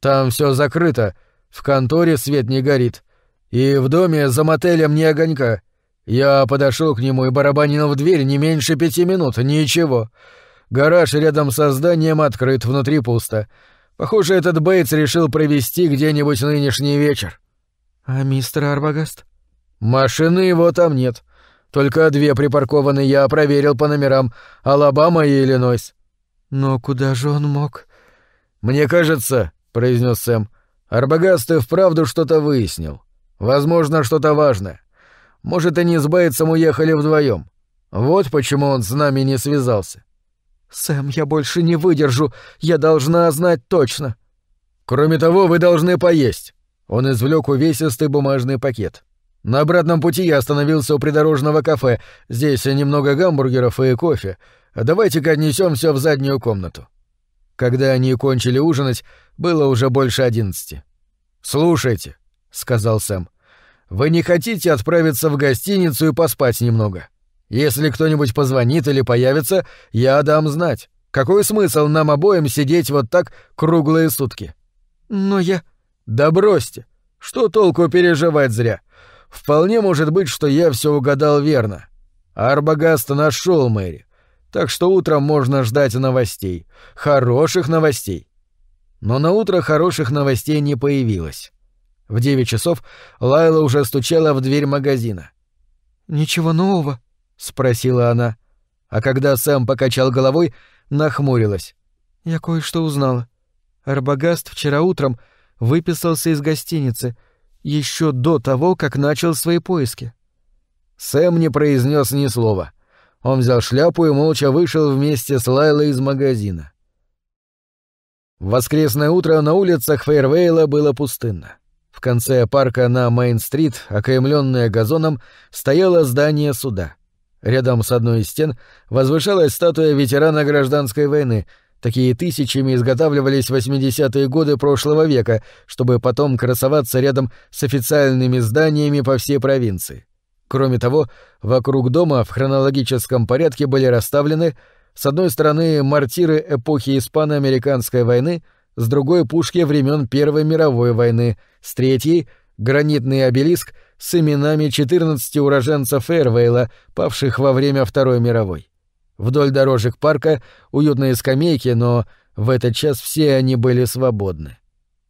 Там все закрыто, в конторе свет не горит. И в доме за мотелем ни огонька. Я подошел к нему и барабанил в дверь не меньше пяти минут, ничего. Гараж рядом со зданием открыт, внутри пусто. Похоже, этот Бейтс решил провести где-нибудь нынешний вечер. «А мистер Арбагаст?» «Машины его там нет. Только две припаркованы, я проверил по номерам. Алабама и Иллинойс». «Но куда же он мог?» «Мне кажется», — произнес Сэм, — «Арбагаст и вправду что-то выяснил. Возможно, что-то важное. Может, они с Бейтсом уехали вдвоем. Вот почему он с нами не связался». «Сэм, я больше не выдержу. Я должна знать точно». «Кроме того, вы должны поесть». Он извлек увесистый бумажный пакет. На обратном пути я остановился у придорожного кафе. Здесь немного гамбургеров и кофе. Давайте-ка отнесем все в заднюю комнату. Когда они кончили ужинать, было уже больше одиннадцати. «Слушайте», — сказал Сэм, — «вы не хотите отправиться в гостиницу и поспать немного? Если кто-нибудь позвонит или появится, я дам знать. Какой смысл нам обоим сидеть вот так круглые сутки?» «Но я...» «Да бросьте! Что толку переживать зря? Вполне может быть, что я все угадал верно. Арбагаст нашел Мэри. Так что утром можно ждать новостей. Хороших новостей. Но на утро хороших новостей не появилось. В девять часов Лайла уже стучала в дверь магазина. «Ничего нового?» — спросила она. А когда Сэм покачал головой, нахмурилась. «Я кое-что узнала. Арбагаст вчера утром выписался из гостиницы еще до того, как начал свои поиски». Сэм не произнес ни слова. Он взял шляпу и молча вышел вместе с Лайлой из магазина. В воскресное утро на улицах Фейрвейла было пустынно. В конце парка на Мейн-стрит, окаймленное газоном, стояло здание суда. Рядом с одной из стен возвышалась статуя ветерана гражданской войны. Такие тысячами изготавливались в 80-е годы прошлого века, чтобы потом красоваться рядом с официальными зданиями по всей провинции. Кроме того, вокруг дома в хронологическом порядке были расставлены с одной стороны мортиры эпохи испано-американской войны — с другой — пушки времен Первой мировой войны, с третьей — гранитный обелиск с именами 14 уроженцев Эрвейла, павших во время Второй мировой. Вдоль дорожек парка уютные скамейки, но в этот час все они были свободны.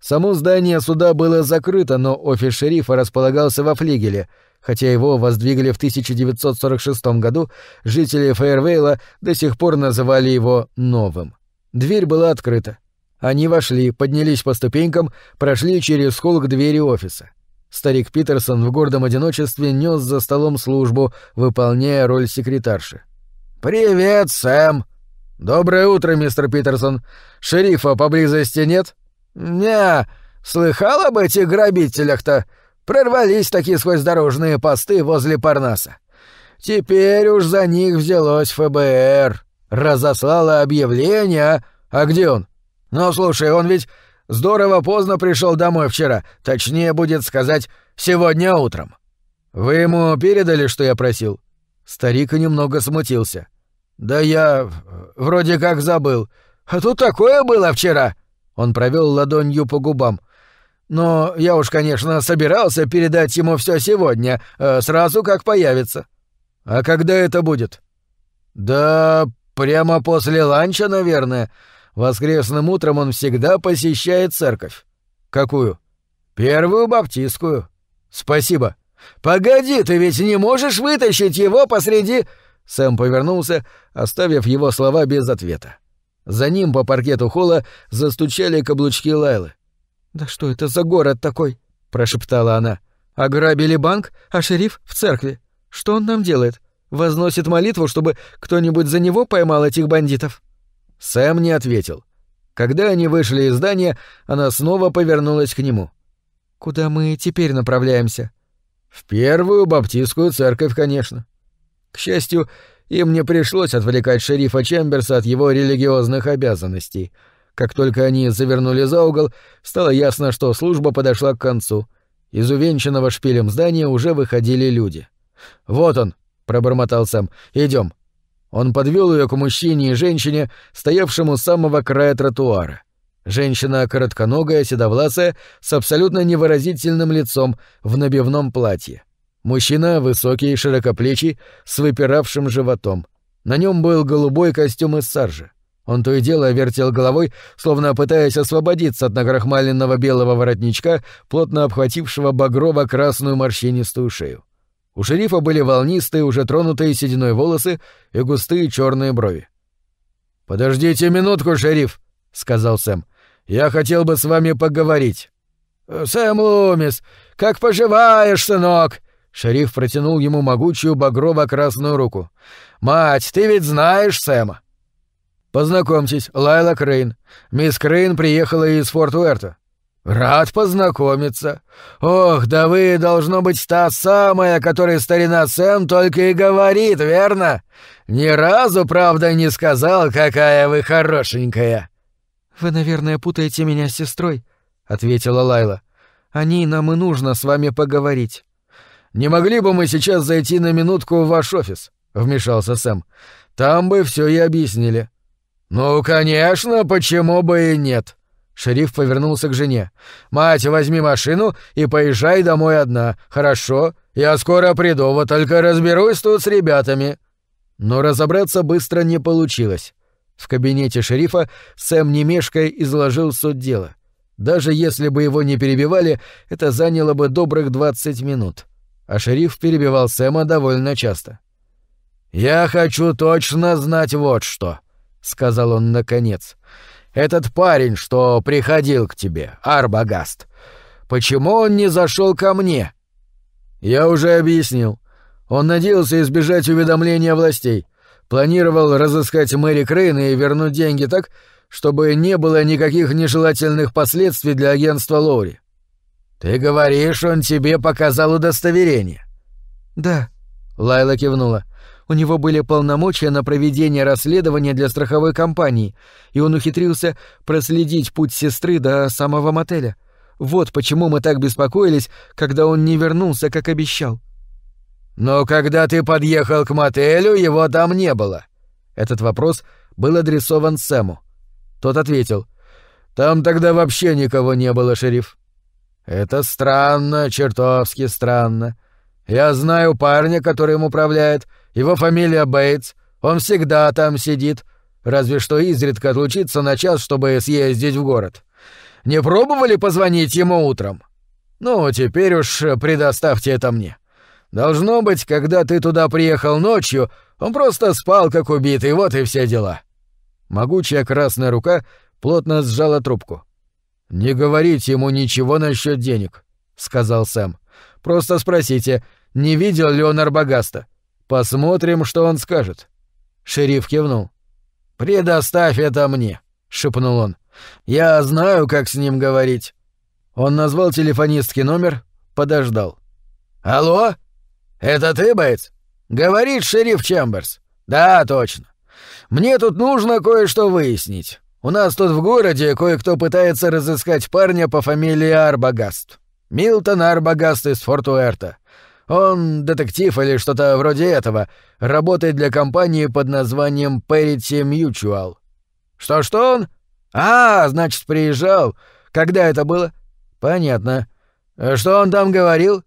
Само здание суда было закрыто, но офис шерифа располагался во флигеле. Хотя его воздвигли в 1946 году, жители Фейервейла до сих пор называли его «новым». Дверь была открыта. Они вошли, поднялись по ступенькам, прошли через холл к двери офиса. Старик Питерсон в гордом одиночестве нес за столом службу, выполняя роль секретарши. «Привет, Сэм!» «Доброе утро, мистер Питерсон. Шерифа поблизости нет?» «Не, слыхал об этих грабителях-то? Прорвались такие сквозь дорожные посты возле Парнаса. Теперь уж за них взялось ФБР. Разослало объявление. А где он?» Но слушай, он ведь здорово поздно пришел домой вчера, точнее будет сказать, сегодня утром. Вы ему передали, что я просил? Старик немного смутился. Да я вроде как забыл. А тут такое было вчера. Он провел ладонью по губам. Но я уж, конечно, собирался передать ему все сегодня, э, сразу как появится. А когда это будет? Да прямо после ланча, наверное. Воскресным утром он всегда посещает церковь. Какую? Первую баптистскую. Спасибо. Погоди, ты ведь не можешь вытащить его посреди... Сэм повернулся, оставив его слова без ответа. За ним по паркету холла застучали каблучки Лайлы. «Да что это за город такой?» — прошептала она. «Ограбили банк, а шериф в церкви. Что он нам делает? Возносит молитву, чтобы кто-нибудь за него поймал этих бандитов?» Сэм не ответил. Когда они вышли из здания, она снова повернулась к нему. «Куда мы теперь направляемся?» «В первую баптистскую церковь, конечно». К счастью, им не пришлось отвлекать шерифа Чемберса от его религиозных обязанностей. Как только они завернули за угол, стало ясно, что служба подошла к концу. Из увенчанного шпилем здания уже выходили люди. «Вот он», — пробормотал Сэм, — «идем». Он подвел ее к мужчине и женщине, стоявшему у самого края тротуара. Женщина коротконогая, седовласая, с абсолютно невыразительным лицом, в набивном платье. Мужчина высокий, широкоплечий, с выпиравшим животом. На нем был голубой костюм из саржи. Он то и дело вертел головой, словно пытаясь освободиться от накрахмаленного белого воротничка, плотно обхватившего багрово-красную морщинистую шею. У шерифа были волнистые, уже тронутые сединой волосы и густые черные брови. «Подождите минутку, шериф», — сказал Сэм. «Я хотел бы с вами поговорить». «Сэм Лумис, как поживаешь, сынок?» Шериф протянул ему могучую багрово-красную руку. «Мать, ты ведь знаешь Сэма?» «Познакомьтесь, Лайла Крейн. Мисс Крейн приехала из Форт Уэрта». «Рад познакомиться. Ох, да вы, должно быть, та самая, которой старина Сэм только и говорит, верно? Ни разу, правда, не сказал, какая вы хорошенькая». «Вы, наверное, путаете меня с сестрой», — ответила Лайла. «О ней нам и нужно с вами поговорить». «Не могли бы мы сейчас зайти на минутку в ваш офис?» — вмешался Сэм. «Там бы все и объяснили». «Ну, конечно, почему бы и нет?» Шериф повернулся к жене. «Мать, возьми машину и поезжай домой одна. Хорошо? Я скоро приду, вот только разберусь тут с ребятами». Но разобраться быстро не получилось. В кабинете шерифа Сэм немешкой изложил суть дела. Даже если бы его не перебивали, это заняло бы добрых 20 минут. А шериф перебивал Сэма довольно часто. «Я хочу точно знать вот что», — сказал он наконец. «Этот парень, что приходил к тебе, Арбагаст, почему он не зашел ко мне?» «Я уже объяснил. Он надеялся избежать уведомления властей. Планировал разыскать Мэри Крейн и вернуть деньги так, чтобы не было никаких нежелательных последствий для агентства Лоури. «Ты говоришь, он тебе показал удостоверение?» «Да», — Лайла кивнула. «У него были полномочия на проведение расследования для страховой компании, и он ухитрился проследить путь сестры до самого мотеля. Вот почему мы так беспокоились, когда он не вернулся, как обещал». «Но когда ты подъехал к мотелю, его там не было». Этот вопрос был адресован Сэму. Тот ответил. «Там тогда вообще никого не было, шериф». «Это странно, чертовски странно. Я знаю парня, который им управляет. Его фамилия Бейтс. Он всегда там сидит. Разве что изредка отлучится на час, чтобы съездить в город. Не пробовали позвонить ему утром? Ну, теперь уж предоставьте это мне. Должно быть, когда ты туда приехал ночью, он просто спал как убитый, вот и все дела». Могучая красная рука плотно сжала трубку. «Не говорите ему ничего насчет денег», — сказал Сэм. «Просто спросите, не видел ли он Арбагаста. Посмотрим, что он скажет». Шериф кивнул. «Предоставь это мне», — шепнул он. «Я знаю, как с ним говорить». Он назвал телефонистский номер, подождал. «Алло? Это ты, Бейтс? Говорит шериф Чемберс. Да, точно. Мне тут нужно кое-что выяснить. У нас тут в городе кое-кто пытается разыскать парня по фамилии Арбагаст. Милтон Арбагаст из Фортуэрта. Он детектив или что-то вроде этого, работает для компании под названием Parity Mutual. Что-что он? А, значит, приезжал. Когда это было? Понятно. Что он там говорил?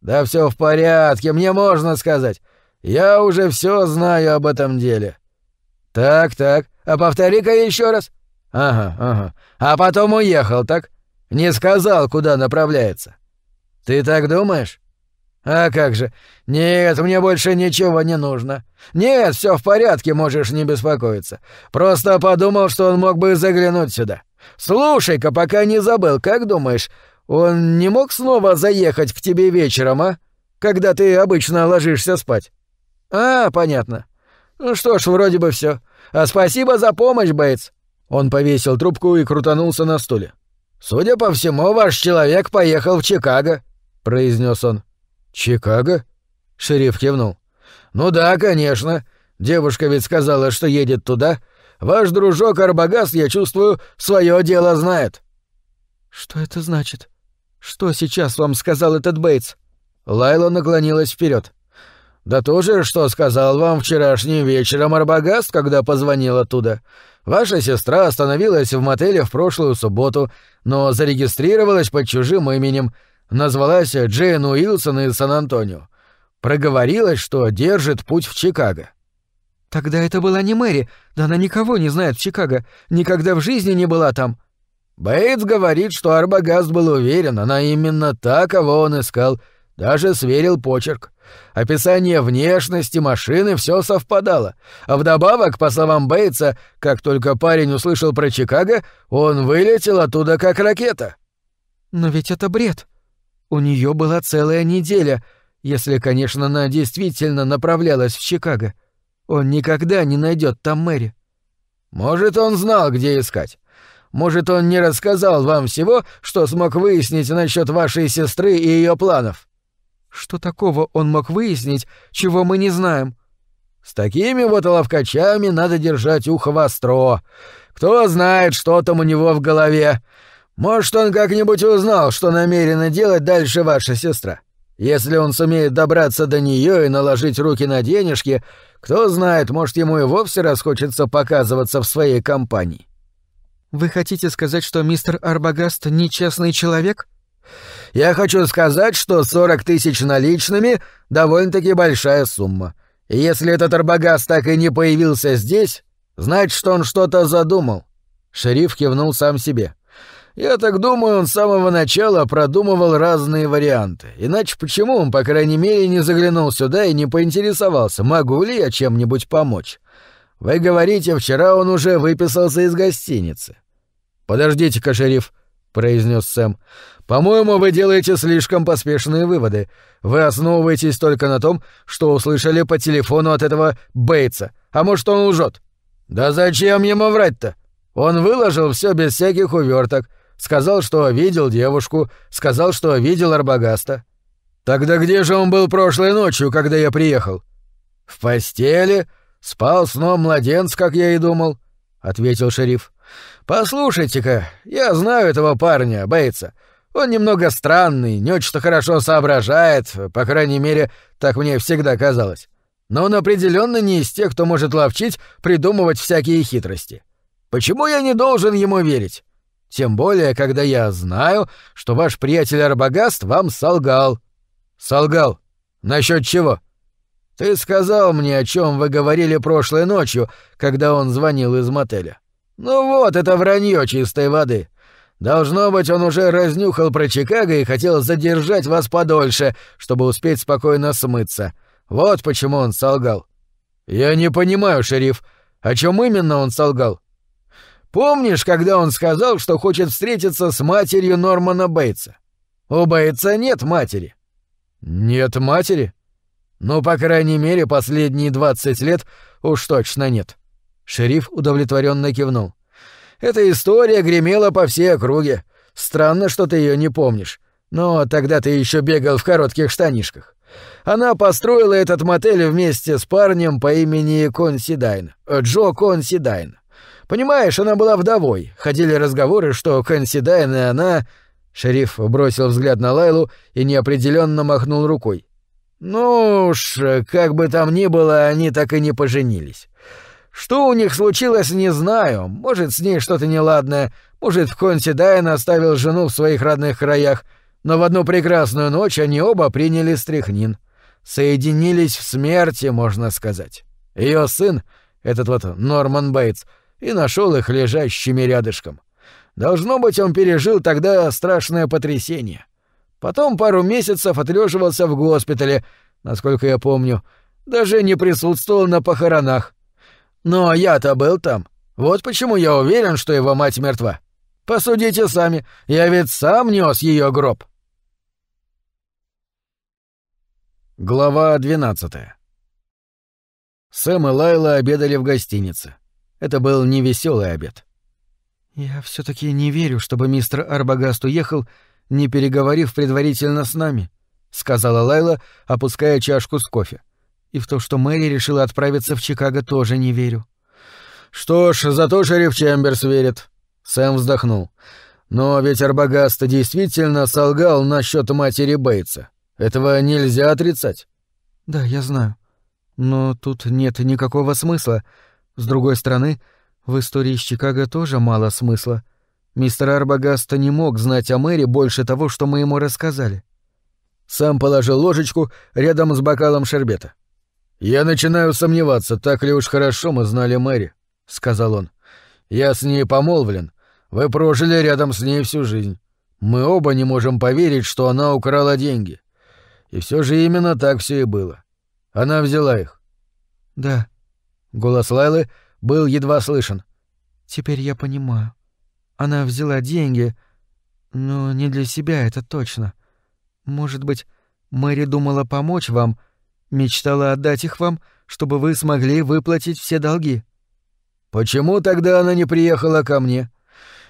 Да все в порядке, мне можно сказать. Я уже все знаю об этом деле. Так, так. А повтори-ка еще раз. Ага, ага. А потом уехал, так? Не сказал, куда направляется. Ты так думаешь? А как же? Нет, мне больше ничего не нужно. Нет, все в порядке, можешь не беспокоиться. Просто подумал, что он мог бы заглянуть сюда. Слушай-ка, пока не забыл, как думаешь, он не мог снова заехать к тебе вечером, а? Когда ты обычно ложишься спать? А, понятно. Ну что ж, вроде бы все. А спасибо за помощь, Бейтс. Он повесил трубку и крутанулся на стуле. «Судя по всему, ваш человек поехал в Чикаго», — произнес он. «Чикаго?» — шериф кивнул. «Ну да, конечно. Девушка ведь сказала, что едет туда. Ваш дружок Арбагас, я чувствую, свое дело знает». «Что это значит? Что сейчас вам сказал этот Бейтс?» Лайла наклонилась вперед. «Да то же, что сказал вам вчерашним вечером Арбагаст, когда позвонил оттуда. Ваша сестра остановилась в мотеле в прошлую субботу, но зарегистрировалась под чужим именем, назвалась Джейн Уилсон из Сан-Антонио. Проговорилась, что держит путь в Чикаго. Тогда это была не Мэри, да она никого не знает в Чикаго, никогда в жизни не была там. Бейтс говорит, что Арбагаст был уверен, она именно та, кого он искал, даже сверил почерк. Описание внешности машины все совпадало. А вдобавок, по словам Бейтса, как только парень услышал про Чикаго, он вылетел оттуда как ракета. Но ведь это бред. У нее была целая неделя, если, конечно, она действительно направлялась в Чикаго. Он никогда не найдет там Мэри. Может, он знал, где искать. Может, он не рассказал вам всего, что смог выяснить насчет вашей сестры и ее планов. Что такого он мог выяснить, чего мы не знаем? С такими вот ловкачами надо держать ухо востро. Кто знает, что там у него в голове. Может, он как-нибудь узнал, что намерена делать дальше ваша сестра. Если он сумеет добраться до нее и наложить руки на денежки, кто знает, может, ему и вовсе расхочется показываться в своей компании. Вы хотите сказать, что мистер Арбагаст нечестный человек? Я хочу сказать, что 40 тысяч наличными — довольно-таки большая сумма. И если этот Арбагас так и не появился здесь, значит, что он что-то задумал. Шериф кивнул сам себе. Я так думаю, он с самого начала продумывал разные варианты. Иначе почему он, по крайней мере, не заглянул сюда и не поинтересовался, могу ли я чем-нибудь помочь? Вы говорите, вчера он уже выписался из гостиницы. Подождите-ка, шериф, произнес Сэм. По-моему, вы делаете слишком поспешные выводы. Вы основываетесь только на том, что услышали по телефону от этого Бейтса. А может, он лжет? Да зачем ему врать-то? Он выложил все без всяких уверток. Сказал, что видел девушку, сказал, что видел Арбагаста. Тогда где же он был прошлой ночью, когда я приехал? В постели, спал сном младенца, как я и думал, ответил шериф. Послушайте-ка, я знаю этого парня, Бейтса. Он немного странный, не очень-то хорошо соображает, по крайней мере, так мне всегда казалось. Но он определенно не из тех, кто может ловчить, придумывать всякие хитрости. Почему я не должен ему верить? Тем более, когда я знаю, что ваш приятель Арбагаст вам солгал. Солгал. Насчет чего? Ты сказал мне, о чем вы говорили прошлой ночью, когда он звонил из мотеля. Ну вот, это вранье чистой воды. Должно быть, он уже разнюхал про Чикаго и хотел задержать вас подольше, чтобы успеть спокойно смыться. Вот почему он солгал. Я не понимаю, шериф, о чем именно он солгал? Помнишь, когда он сказал, что хочет встретиться с матерью Нормана Бейтса? У Бейтса нет матери. Нет матери? Ну, по крайней мере, последние двадцать лет уж точно нет. Шериф удовлетворенно кивнул. Эта история гремела по всей округе. Странно, что ты ее не помнишь. Но тогда ты еще бегал в коротких штанишках. Она построила этот мотель вместе с парнем по имени Консидайн, Джо Консидайн. Понимаешь, она была вдовой. Ходили разговоры, что Консидайн и она... Шериф бросил взгляд на Лайлу и неопределенно махнул рукой. Ну уж, как бы там ни было, они так и не поженились. Что у них случилось, не знаю. Может, с ней что-то неладное. Может, Консидайн оставил жену в своих родных краях. Но в одну прекрасную ночь они оба приняли стряхнин. Соединились в смерти, можно сказать. Ее сын, этот вот Норман Бейтс, и нашел их лежащими рядышком. Должно быть, он пережил тогда страшное потрясение. Потом пару месяцев отлеживался в госпитале, насколько я помню, даже не присутствовал на похоронах. Но я-то был там. Вот почему я уверен, что его мать мертва. Посудите сами, я ведь сам нес ее гроб. Глава 12 Сэм и Лайла обедали в гостинице. Это был невеселый обед. «Я все таки не верю, чтобы мистер Арбагаст уехал, не переговорив предварительно с нами», — сказала Лайла, опуская чашку с кофе. «И в то, что Мэри решила отправиться в Чикаго, тоже не верю». «Что ж, зато шериф Чемберс верит», — Сэм вздохнул. «Но ведь Арбагаст действительно солгал насчет матери Бейтса. Этого нельзя отрицать». «Да, я знаю. Но тут нет никакого смысла. С другой стороны, в истории с Чикаго тоже мало смысла. Мистер Арбагаста не мог знать о Мэри больше того, что мы ему рассказали. Сам положил ложечку рядом с бокалом шербета. «Я начинаю сомневаться, так ли уж хорошо мы знали Мэри», — сказал он. «Я с ней помолвлен. Вы прожили рядом с ней всю жизнь. Мы оба не можем поверить, что она украла деньги. И все же именно так все и было. Она взяла их». «Да», Голос Лайлы был едва слышен. «Теперь я понимаю. Она взяла деньги, но не для себя, это точно. Может быть, Мэри думала помочь вам, мечтала отдать их вам, чтобы вы смогли выплатить все долги». «Почему тогда она не приехала ко мне?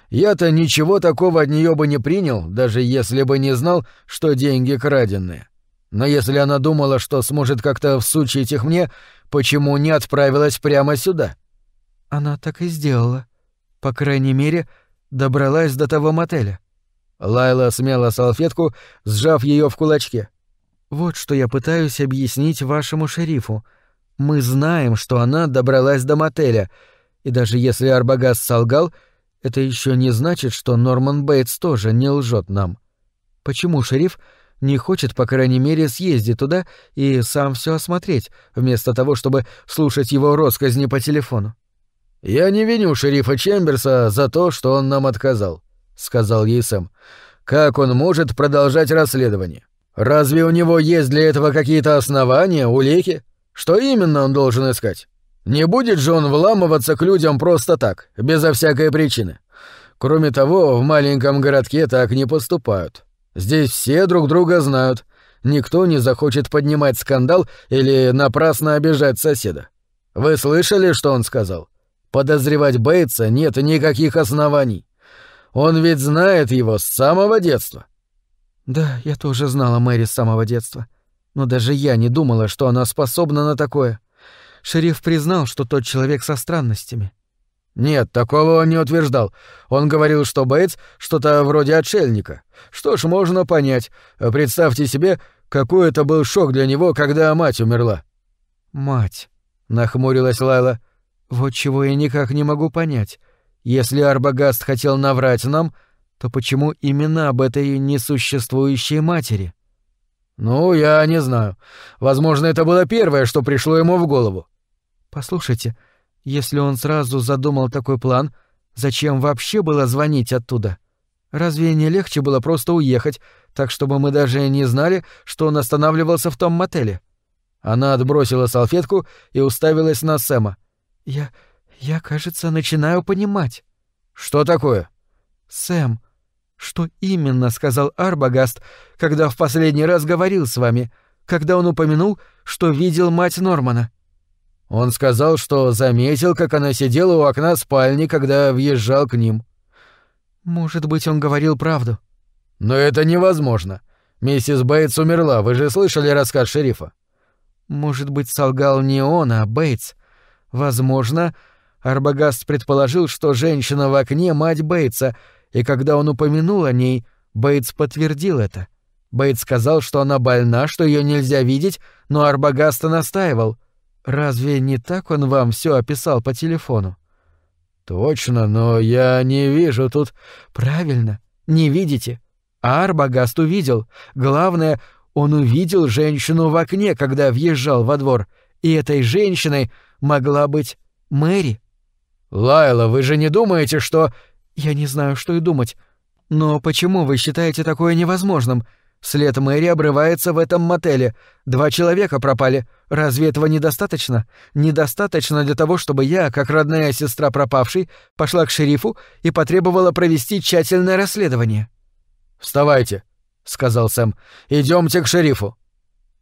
Я-то ничего такого от нее бы не принял, даже если бы не знал, что деньги краденные. Но если она думала, что сможет как-то всучить их мне, почему не отправилась прямо сюда? Она так и сделала. По крайней мере, добралась до того мотеля. Лайла смяла салфетку, сжав ее в кулачке. Вот что я пытаюсь объяснить вашему шерифу. Мы знаем, что она добралась до мотеля, и даже если Арбагас солгал, это еще не значит, что Норман Бейтс тоже не лжет нам. Почему шериф не хочет, по крайней мере, съездить туда и сам все осмотреть, вместо того, чтобы слушать его росказни по телефону. «Я не виню шерифа Чемберса за то, что он нам отказал», — сказал ей Сэм. «Как он может продолжать расследование? Разве у него есть для этого какие-то основания, улики? Что именно он должен искать? Не будет же он вламываться к людям просто так, безо всякой причины. Кроме того, в маленьком городке так не поступают. Здесь все друг друга знают. Никто не захочет поднимать скандал или напрасно обижать соседа. Вы слышали, что он сказал? Подозревать Бейтса нет никаких оснований. Он ведь знает его с самого детства. Да, я тоже знала Мэри с самого детства. Но даже я не думала, что она способна на такое. Шериф признал, что тот человек со странностями. Нет, такого он не утверждал. Он говорил, что Бейтс что-то вроде отшельника. Что ж, можно понять. Представьте себе, какой это был шок для него, когда мать умерла. Мать, нахмурилась Лайла. Вот чего я никак не могу понять. Если Арбагаст хотел наврать нам, то почему именно об этой несуществующей матери? Ну, я не знаю. Возможно, это было первое, что пришло ему в голову. Послушайте, если он сразу задумал такой план, зачем вообще было звонить оттуда? Разве не легче было просто уехать, так чтобы мы даже не знали, что он останавливался в том мотеле? Она отбросила салфетку и уставилась на Сэма. Я... я, кажется, начинаю понимать. Что такое? Сэм, что именно сказал Арбагаст, когда в последний раз говорил с вами, когда он упомянул, что видел мать Нормана? Он сказал, что заметил, как она сидела у окна спальни, когда въезжал к ним. Может быть, он говорил правду. Но это невозможно. Миссис Бейтс умерла, вы же слышали рассказ шерифа? Может быть, солгал не он, а Бейтс. Возможно, Арбагаст предположил, что женщина в окне — мать Бейтса, и когда он упомянул о ней, Бейтс подтвердил это. Бейтс сказал, что она больна, что ее нельзя видеть, но Арбагаста настаивал. Разве не так он вам все описал по телефону? Точно, но я не вижу тут... Правильно, не видите. Арбагаст увидел. Главное, он увидел женщину в окне, когда въезжал во двор. И этой женщиной могла быть Мэри. «Лайла, вы же не думаете, что...» «Я не знаю, что и думать. Но почему вы считаете такое невозможным? След Мэри обрывается в этом мотеле. Два человека пропали. Разве этого недостаточно? Недостаточно для того, чтобы я, как родная сестра пропавшей, пошла к шерифу и потребовала провести тщательное расследование». «Вставайте», — сказал Сэм. Идемте к шерифу».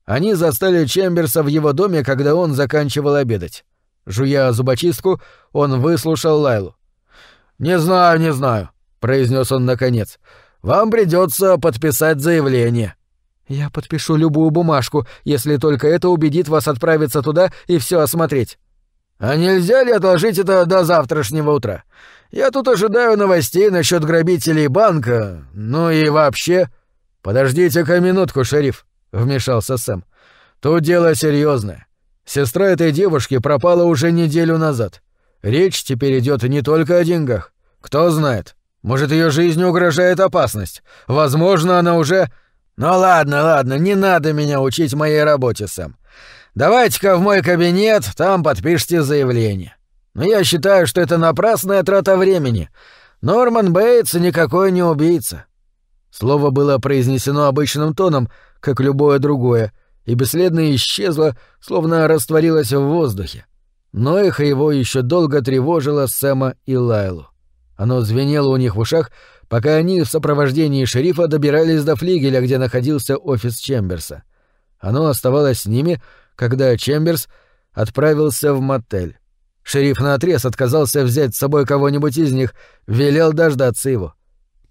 Они застали Чемберса в его доме, когда он заканчивал обедать. Жуя зубочистку, он выслушал Лайлу. «Не знаю, не знаю», — произнес он наконец. «Вам придется подписать заявление». «Я подпишу любую бумажку, если только это убедит вас отправиться туда и все осмотреть». «А нельзя ли отложить это до завтрашнего утра? Я тут ожидаю новостей насчет грабителей банка, ну и вообще...» «Подождите-ка минутку, шериф», — вмешался Сэм. «Тут дело серьезное. Сестра этой девушки пропала уже неделю назад. Речь теперь идет не только о деньгах. Кто знает, может, ее жизни угрожает опасность. Возможно, она уже... Ну ладно, ладно, не надо меня учить моей работе, Сэм. Давайте-ка в мой кабинет, там подпишите заявление. Но я считаю, что это напрасная трата времени. Норман Бейтс никакой не убийца. Слово было произнесено обычным тоном, как любое другое, и бесследно исчезла, словно растворилась в воздухе. Но эхо его еще долго тревожило Сэма и Лайлу. Оно звенело у них в ушах, пока они в сопровождении шерифа добирались до флигеля, где находился офис Чемберса. Оно оставалось с ними, когда Чемберс отправился в мотель. Шериф наотрез отказался взять с собой кого-нибудь из них, велел дождаться его.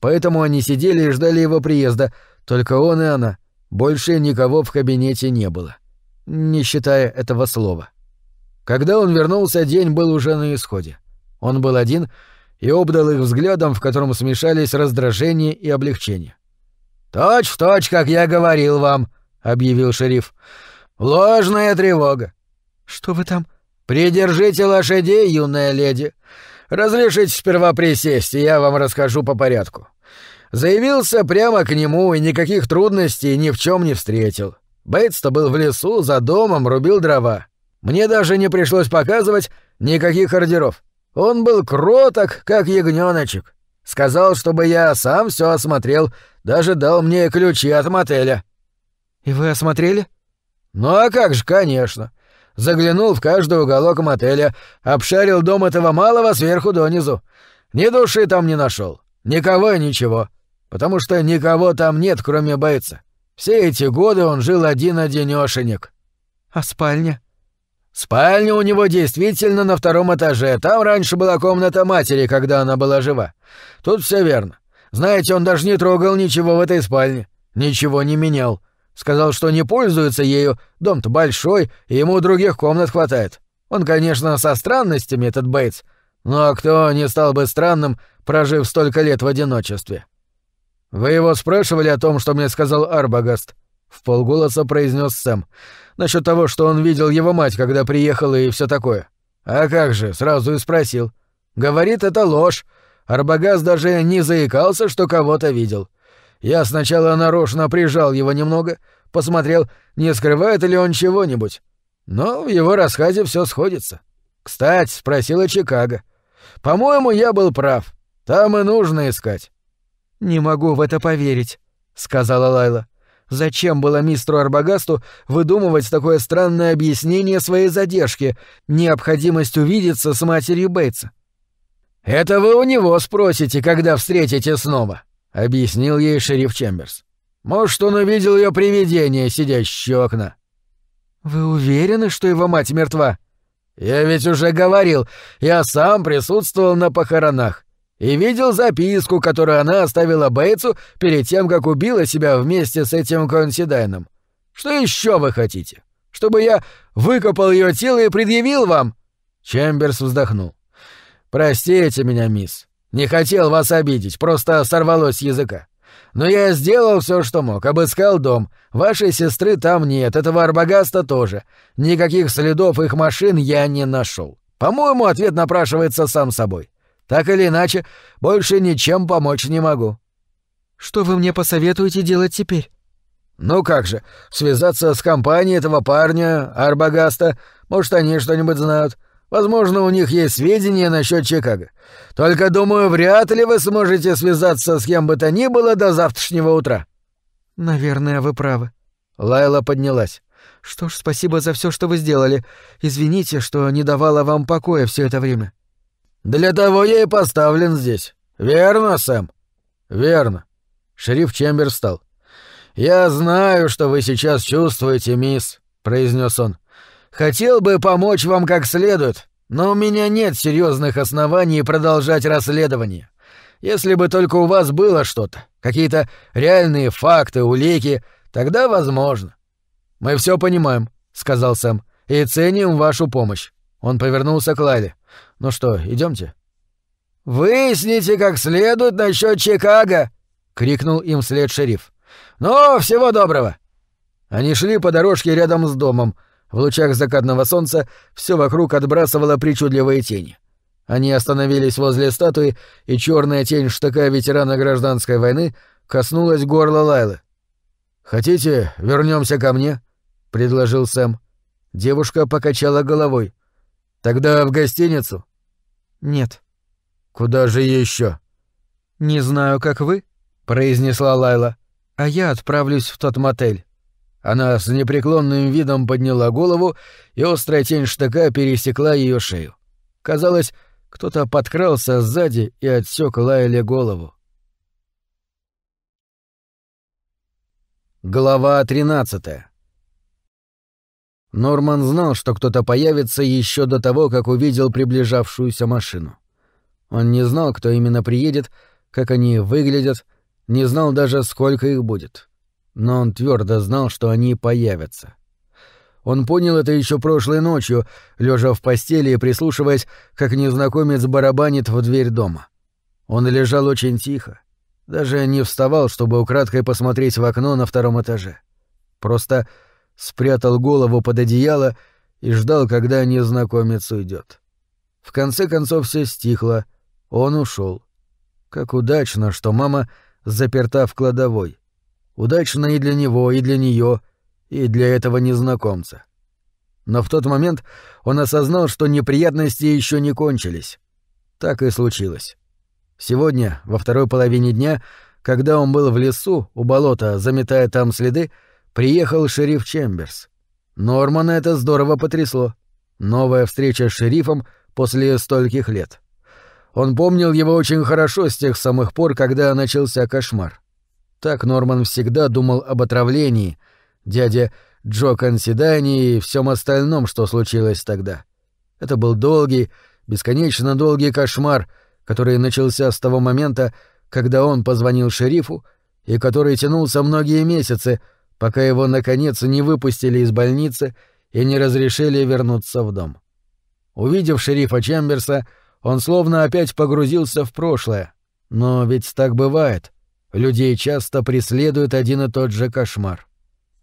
Поэтому они сидели и ждали его приезда, только он и она — больше никого в кабинете не было, не считая этого слова. Когда он вернулся, день был уже на исходе. Он был один и обдал их взглядом, в котором смешались раздражение и облегчение. «Точь в точь, как я говорил вам», — объявил шериф. «Ложная тревога». «Что вы там?» «Придержите лошадей, юная леди. Разрешите сперва присесть, и я вам расскажу по порядку. Заявился прямо к нему и никаких трудностей ни в чем не встретил. Бейтс-то был в лесу, за домом, рубил дрова. Мне даже не пришлось показывать никаких ордеров. Он был кроток, как ягнёночек. Сказал, чтобы я сам все осмотрел, даже дал мне ключи от мотеля. И вы осмотрели? Ну а как же, конечно. Заглянул в каждый уголок мотеля, обшарил дом этого малого сверху донизу. Ни души там не нашел, никого и ничего, потому что никого там нет, кроме бойца. Все эти годы он жил один-одинёшенек. А спальня? Спальня у него действительно на втором этаже. Там раньше была комната матери, когда она была жива. Тут все верно. Знаете, он даже не трогал ничего в этой спальне. Ничего не менял. Сказал, что не пользуется ею, дом-то большой, и ему других комнат хватает. Он, конечно, со странностями, этот Бейтс, но кто не стал бы странным, прожив столько лет в одиночестве? Вы его спрашивали о том, что мне сказал Арбагаст? В полголоса произнес Сэм. Насчет того, что он видел его мать, когда приехала и все такое. А как же, сразу и спросил. Говорит, это ложь. Арбагаст даже не заикался, что кого-то видел. Я сначала нарочно прижал его немного, посмотрел, не скрывает ли он чего-нибудь. Но в его рассказе все сходится. Кстати, спросила Чикаго. По-моему, я был прав. Там и нужно искать. Не могу в это поверить, сказала Лайла. Зачем было мистеру Арбагасту выдумывать такое странное объяснение своей задержки, необходимость увидеться с матерью Бейтса? «Это вы у него спросите, когда встретите снова», — объяснил ей шериф Чемберс. «Может, он увидел ее привидение, сидящее у окна». «Вы уверены, что его мать мертва?» «Я ведь уже говорил, я сам присутствовал на похоронах и видел записку, которую она оставила Бейтсу перед тем, как убила себя вместе с этим Консидайном. Что еще вы хотите? Чтобы я выкопал ее тело и предъявил вам?» Чемберс вздохнул. «Простите меня, мисс. Не хотел вас обидеть, просто сорвалось с языка. Но я сделал все, что мог, обыскал дом. Вашей сестры там нет, этого Арбагаста тоже. Никаких следов их машин я не нашел. По-моему, ответ напрашивается сам собой. Так или иначе, больше ничем помочь не могу. Что вы мне посоветуете делать теперь? Ну как же, связаться с компанией этого парня, Арбагаста, может, они что-нибудь знают. Возможно, у них есть сведения насчет Чикаго. Только, думаю, вряд ли вы сможете связаться с кем бы то ни было до завтрашнего утра». «Наверное, вы правы». Лайла поднялась. «Что ж, спасибо за все, что вы сделали. Извините, что не давала вам покоя все это время». «Для того я и поставлен здесь. Верно, Сэм?» «Верно». Шериф Чембер встал. «Я знаю, что вы сейчас чувствуете, мисс», — произнес он. Хотел бы помочь вам как следует, но у меня нет серьезных оснований продолжать расследование. Если бы только у вас было что-то, какие-то реальные факты, улики, тогда возможно. Мы все понимаем, сказал Сэм, и ценим вашу помощь. Он повернулся к Лайле. Ну что, идемте. Выясните как следует насчет Чикаго, крикнул им вслед шериф. Ну, всего доброго. Они шли по дорожке рядом с домом, в лучах закатного солнца все вокруг отбрасывало причудливые тени. Они остановились возле статуи, и черная тень штыка ветерана гражданской войны коснулась горла Лайлы. «Хотите, вернемся ко мне?» — предложил Сэм. Девушка покачала головой. «Тогда в гостиницу?» «Нет». «Куда же еще? «Не знаю, как вы», — произнесла Лайла. «А я отправлюсь в тот мотель». Она с непреклонным видом подняла голову, и острая тень штыка пересекла ее шею. Казалось, кто-то подкрался сзади и отсек Лайле голову. Глава 13 Норман знал, что кто-то появится еще до того, как увидел приближавшуюся машину. Он не знал, кто именно приедет, как они выглядят, не знал даже, сколько их будет но он твердо знал, что они появятся. Он понял это еще прошлой ночью, лежа в постели и прислушиваясь, как незнакомец барабанит в дверь дома. Он лежал очень тихо, даже не вставал, чтобы украдкой посмотреть в окно на втором этаже. Просто спрятал голову под одеяло и ждал, когда незнакомец уйдет. В конце концов все стихло, он ушел. Как удачно, что мама заперта в кладовой. Удачно и для него, и для нее, и для этого незнакомца. Но в тот момент он осознал, что неприятности еще не кончились. Так и случилось. Сегодня, во второй половине дня, когда он был в лесу, у болота, заметая там следы, приехал шериф Чемберс. Нормана это здорово потрясло. Новая встреча с шерифом после стольких лет. Он помнил его очень хорошо с тех самых пор, когда начался кошмар. Так Норман всегда думал об отравлении, дяде Джо Консидани и всем остальном, что случилось тогда. Это был долгий, бесконечно долгий кошмар, который начался с того момента, когда он позвонил шерифу, и который тянулся многие месяцы, пока его, наконец, не выпустили из больницы и не разрешили вернуться в дом. Увидев шерифа Чемберса, он словно опять погрузился в прошлое. Но ведь так бывает. Людей часто преследует один и тот же кошмар.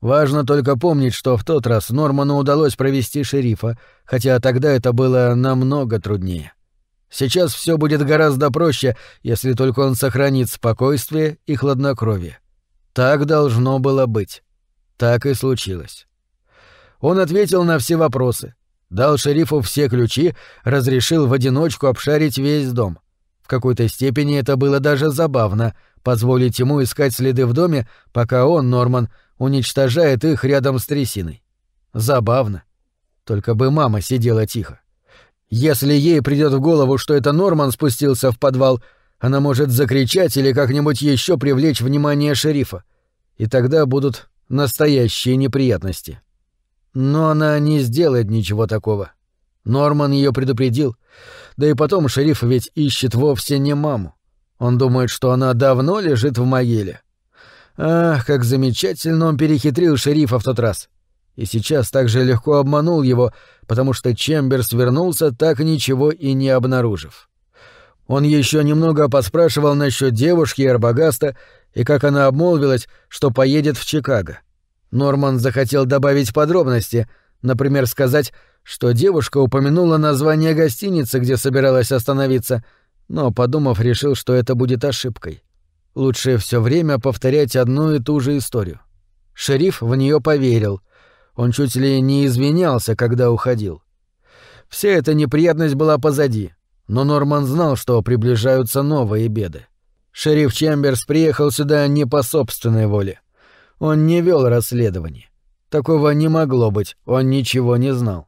Важно только помнить, что в тот раз Норману удалось провести шерифа, хотя тогда это было намного труднее. Сейчас все будет гораздо проще, если только он сохранит спокойствие и хладнокровие. Так должно было быть. Так и случилось. Он ответил на все вопросы, дал шерифу все ключи, разрешил в одиночку обшарить весь дом. В какой-то степени это было даже забавно — позволить ему искать следы в доме, пока он, Норман, уничтожает их рядом с трясиной. Забавно. Только бы мама сидела тихо. Если ей придет в голову, что это Норман спустился в подвал, она может закричать или как-нибудь еще привлечь внимание шерифа. И тогда будут настоящие неприятности. Но она не сделает ничего такого. Норман ее предупредил. Да и потом шериф ведь ищет вовсе не маму. Он думает, что она давно лежит в могиле. Ах, как замечательно он перехитрил шерифа в тот раз и сейчас так же легко обманул его, потому что Чемберс вернулся, так ничего и не обнаружив. Он еще немного поспрашивал насчет девушки Эрбагаста и как она обмолвилась, что поедет в Чикаго. Норман захотел добавить подробности, например, сказать, что девушка упомянула название гостиницы, где собиралась остановиться, но, подумав, решил, что это будет ошибкой. Лучше все время повторять одну и ту же историю. Шериф в нее поверил — он чуть ли не извинялся, когда уходил. Вся эта неприятность была позади, но Норман знал, что приближаются новые беды. Шериф Чемберс приехал сюда не по собственной воле. Он не вел расследование. Такого не могло быть, он ничего не знал.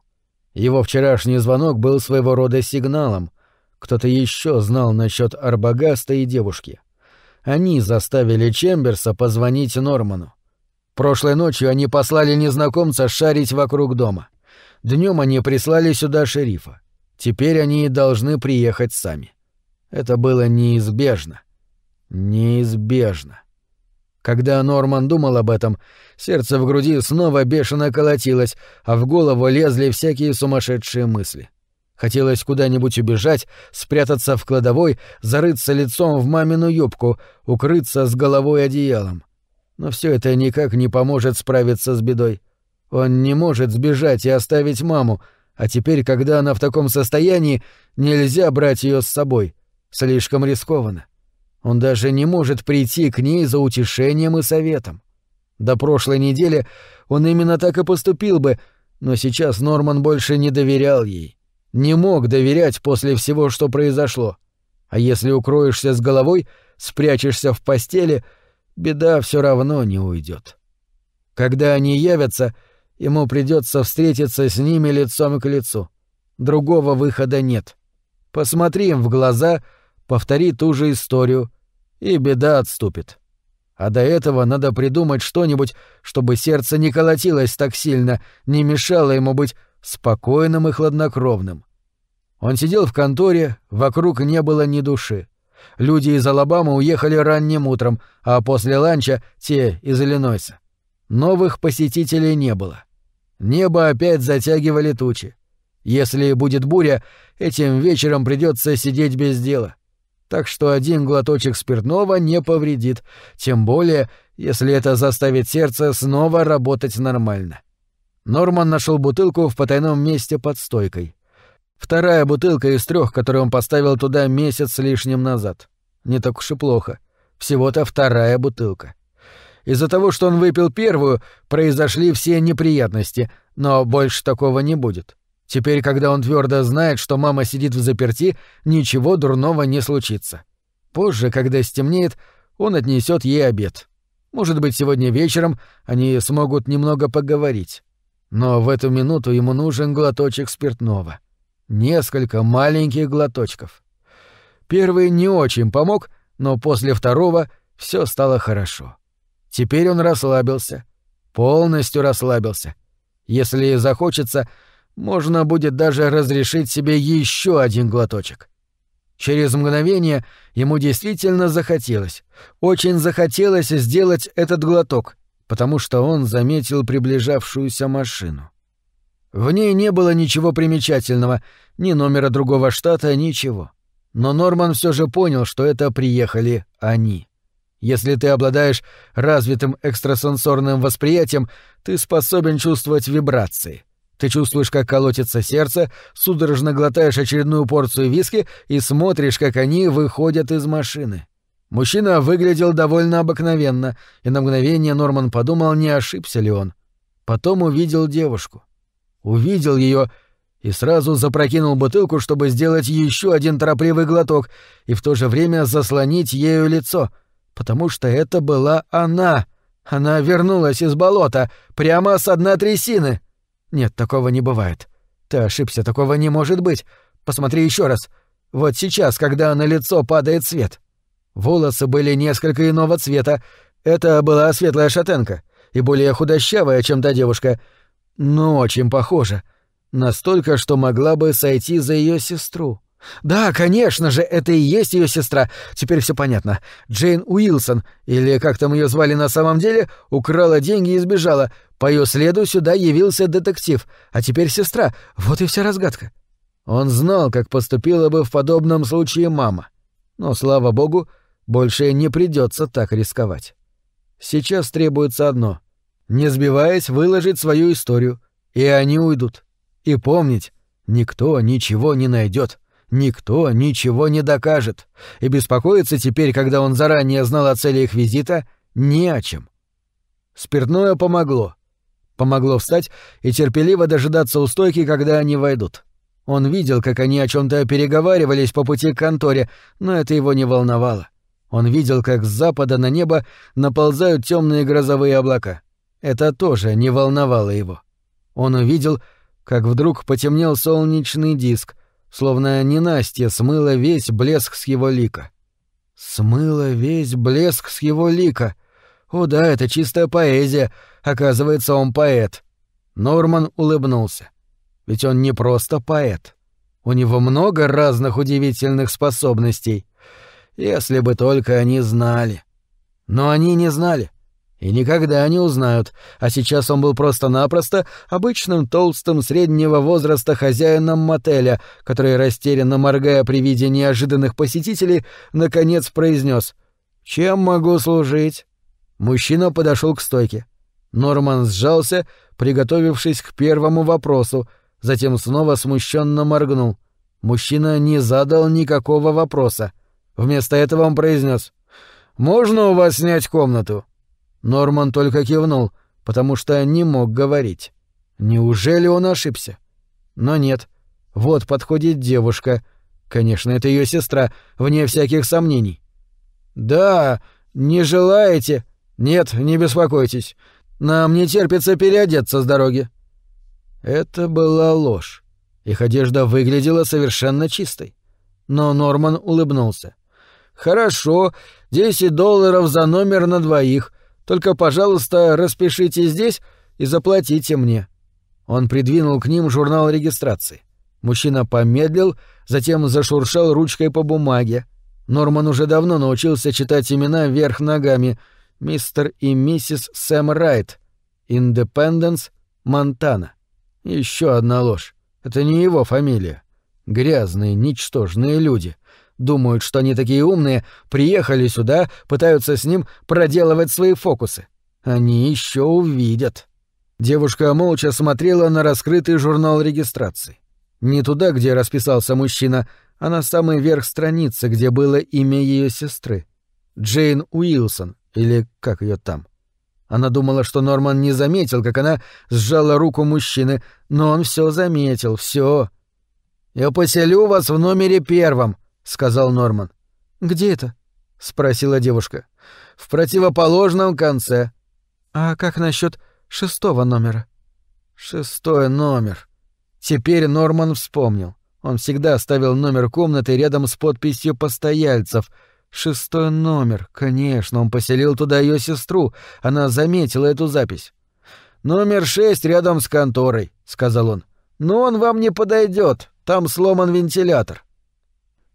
Его вчерашний звонок был своего рода сигналом. Кто-то еще знал насчет Арбагаста и девушки. Они заставили Чемберса позвонить Норману. Прошлой ночью они послали незнакомца шарить вокруг дома. Днем они прислали сюда шерифа. Теперь они должны приехать сами. Это было неизбежно. Неизбежно. Когда Норман думал об этом, сердце в груди снова бешено колотилось, а в голову лезли всякие сумасшедшие мысли. Хотелось куда-нибудь убежать, спрятаться в кладовой, зарыться лицом в мамину юбку, укрыться с головой одеялом. Но все это никак не поможет справиться с бедой. Он не может сбежать и оставить маму, а теперь, когда она в таком состоянии, нельзя брать ее с собой. Слишком рискованно. Он даже не может прийти к ней за утешением и советом. До прошлой недели он именно так и поступил бы, но сейчас Норман больше не доверял ей. Не мог доверять после всего, что произошло. А если укроешься с головой, спрячешься в постели — беда все равно не уйдет. Когда они явятся, ему придется встретиться с ними лицом к лицу. Другого выхода нет. Посмотри им в глаза, повтори ту же историю, и беда отступит. А до этого надо придумать что-нибудь, чтобы сердце не колотилось так сильно, не мешало ему быть спокойным и хладнокровным. Он сидел в конторе, вокруг не было ни души. Люди из Алабамы уехали ранним утром, а после ланча — те из Иллинойса. Новых посетителей не было. Небо опять затягивали тучи. Если будет буря, этим вечером придется сидеть без дела. Так что один глоточек спиртного не повредит, тем более, если это заставит сердце снова работать нормально. Норман нашел бутылку в потайном месте под стойкой. Вторая бутылка из трех, которую он поставил туда месяц с лишним назад. Не так уж и плохо. всего-то вторая бутылка. Из-за того, что он выпил первую, произошли все неприятности, но больше такого не будет. Теперь, когда он твердо знает, что мама сидит в заперти, ничего дурного не случится. Позже, когда стемнеет, он отнесет ей обед. Может быть, сегодня вечером они смогут немного поговорить. Но в эту минуту ему нужен глоточек спиртного. Несколько маленьких глоточков. Первый не очень помог, но после второго все стало хорошо. Теперь он расслабился. Полностью расслабился. Если захочется, можно будет даже разрешить себе еще один глоточек. Через мгновение ему действительно захотелось, очень захотелось сделать этот глоток, потому что он заметил приближавшуюся машину. В ней не было ничего примечательного, ни номера другого штата, ничего. Но Норман все же понял, что это приехали они. Если ты обладаешь развитым экстрасенсорным восприятием, ты способен чувствовать вибрации. Ты чувствуешь, как колотится сердце, судорожно глотаешь очередную порцию виски и смотришь, как они выходят из машины. Мужчина выглядел довольно обыкновенно, и на мгновение Норман подумал, не ошибся ли он. Потом увидел девушку. Увидел ее и сразу запрокинул бутылку, чтобы сделать еще один торопливый глоток и в то же время заслонить ею лицо, потому что это была она. Она вернулась из болота, прямо с дна трясины. Нет, такого не бывает. Ты ошибся, такого не может быть. Посмотри еще раз. Вот сейчас, когда на лицо падает свет. Волосы были несколько иного цвета. Это была светлая шатенка и более худощавая, чем та девушка, но очень похожа. Настолько, что могла бы сойти за ее сестру. Да, конечно же, это и есть ее сестра. Теперь все понятно. Джейн Уилсон, или как там ее звали на самом деле, украла деньги и сбежала. По ее следу сюда явился детектив, а теперь сестра. Вот и вся разгадка. Он знал, как поступила бы в подобном случае мама. Но, слава богу, больше не придется так рисковать. Сейчас требуется одно — не сбиваясь, выложить свою историю, и они уйдут. И помнить, никто ничего не найдет. Никто ничего не докажет, и беспокоиться теперь, когда он заранее знал о цели их визита, не о чем. Спиртное помогло. Помогло встать и терпеливо дожидаться у стойки, когда они войдут. Он видел, как они о чем то переговаривались по пути к конторе, но это его не волновало. Он видел, как с запада на небо наползают темные грозовые облака. Это тоже не волновало его. Он увидел, как вдруг потемнел солнечный диск, словно ненастье смыло весь блеск с его лика. Смыло весь блеск с его лика. О да, это чистая поэзия. Оказывается, он поэт. Норман улыбнулся. Ведь он не просто поэт. У него много разных удивительных способностей. Если бы только они знали. Но они не знали. И никогда не узнают, а сейчас он был просто-напросто обычным толстым среднего возраста хозяином мотеля, который, растерянно моргая при виде неожиданных посетителей, наконец произнес «Чем могу служить?» Мужчина подошел к стойке. Норман сжался, приготовившись к первому вопросу, затем снова смущенно моргнул. Мужчина не задал никакого вопроса. Вместо этого он произнес «Можно у вас снять комнату?» Норман только кивнул, потому что не мог говорить. Неужели он ошибся? Но нет. Вот подходит девушка. Конечно, это ее сестра, вне всяких сомнений. «Да, не желаете?» «Нет, не беспокойтесь. Нам не терпится переодеться с дороги». Это была ложь. Их одежда выглядела совершенно чистой. Но Норман улыбнулся. «Хорошо, десять долларов за номер на двоих. Только, пожалуйста, распишите здесь и заплатите мне». Он придвинул к ним журнал регистрации. Мужчина помедлил, затем зашуршал ручкой по бумаге. Норман уже давно научился читать имена вверх ногами. Мистер и миссис Сэм Райт. Индепенденс, Монтана. Еще одна ложь. Это не его фамилия. Грязные, ничтожные люди думают, что они такие умные, приехали сюда, пытаются с ним проделывать свои фокусы. Они еще увидят. Девушка молча смотрела на раскрытый журнал регистрации. Не туда, где расписался мужчина, а на самый верх страницы, где было имя ее сестры. Джейн Уилсон, или как ее там. Она думала, что Норман не заметил, как она сжала руку мужчины, но он все заметил, все. «Я поселю вас в номере первом», — сказал Норман. «Где это?» — спросила девушка. «В противоположном конце». «А как насчет шестого номера?» «Шестой номер». Теперь Норман вспомнил. Он всегда ставил номер комнаты рядом с подписью постояльцев — Шестой номер, конечно, он поселил туда ее сестру. Она заметила эту запись. Номер шесть рядом с конторой, сказал он. Но он вам не подойдет. Там сломан вентилятор.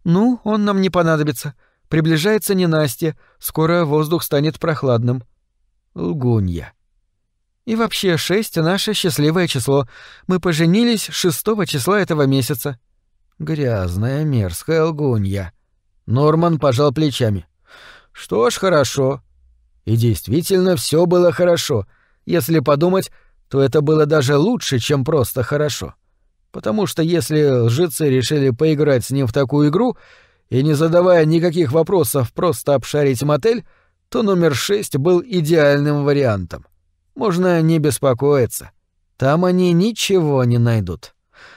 Ну, он нам не понадобится. Приближается ненастье. Скоро воздух станет прохладным. Лгунья. И вообще, шесть — наше счастливое число. Мы поженились шестого числа этого месяца. Грязная, мерзкая лгунья. Норман пожал плечами. Что ж, хорошо. И действительно, все было хорошо. Если подумать, то это было даже лучше, чем просто хорошо. Потому что если лжецы решили поиграть с ним в такую игру и, не задавая никаких вопросов, просто обшарить мотель, то номер шесть был идеальным вариантом. Можно не беспокоиться. Там они ничего не найдут.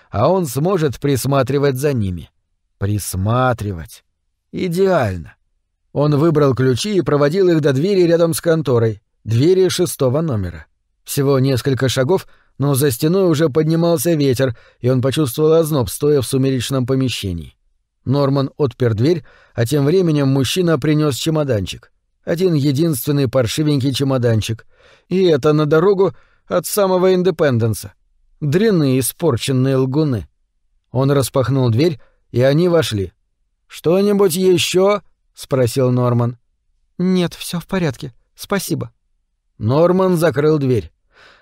А он сможет присматривать за ними. Присматривать. Идеально. Он выбрал ключи и проводил их до двери рядом с конторой, двери шестого номера. Всего несколько шагов, но за стеной уже поднимался ветер, и он почувствовал озноб, стоя в сумеречном помещении. Норман отпер дверь, а тем временем мужчина принес чемоданчик. Один единственный паршивенький чемоданчик. И это на дорогу от самого Индепенденса. Дряные испорченные лгуны. Он распахнул дверь, и они вошли. «Что-нибудь еще? спросил Норман. «Нет, все в порядке. Спасибо». Норман закрыл дверь.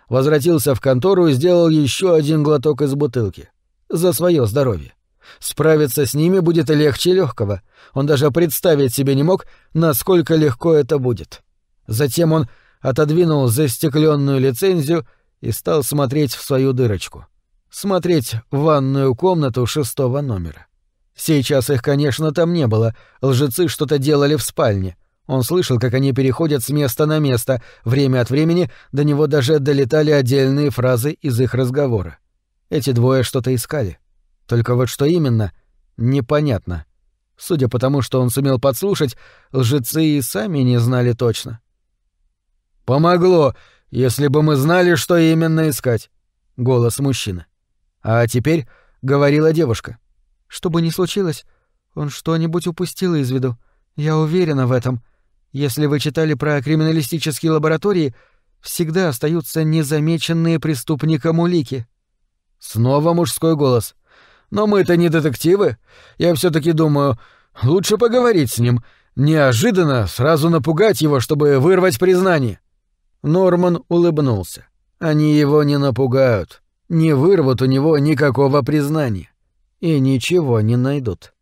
Возвратился в контору и сделал еще один глоток из бутылки. За свое здоровье. Справиться с ними будет легче легкого. Он даже представить себе не мог, насколько легко это будет. Затем он отодвинул застекленную лицензию и стал смотреть в свою дырочку. Смотреть в ванную комнату шестого номера. Сейчас их, конечно, там не было, лжецы что-то делали в спальне. Он слышал, как они переходят с места на место, время от времени до него даже долетали отдельные фразы из их разговора. Эти двое что-то искали. Только вот что именно, непонятно. Судя по тому, что он сумел подслушать, лжецы и сами не знали точно. «Помогло, если бы мы знали, что именно искать», — голос мужчины. А теперь говорила девушка. Что бы ни случилось, он что-нибудь упустил из виду. Я уверена в этом. Если вы читали про криминалистические лаборатории, всегда остаются незамеченные преступником улики. Снова мужской голос. Но мы-то не детективы. Я все таки думаю, лучше поговорить с ним. Неожиданно сразу напугать его, чтобы вырвать признание. Норман улыбнулся. Они его не напугают, не вырвут у него никакого признания и ничего не найдут.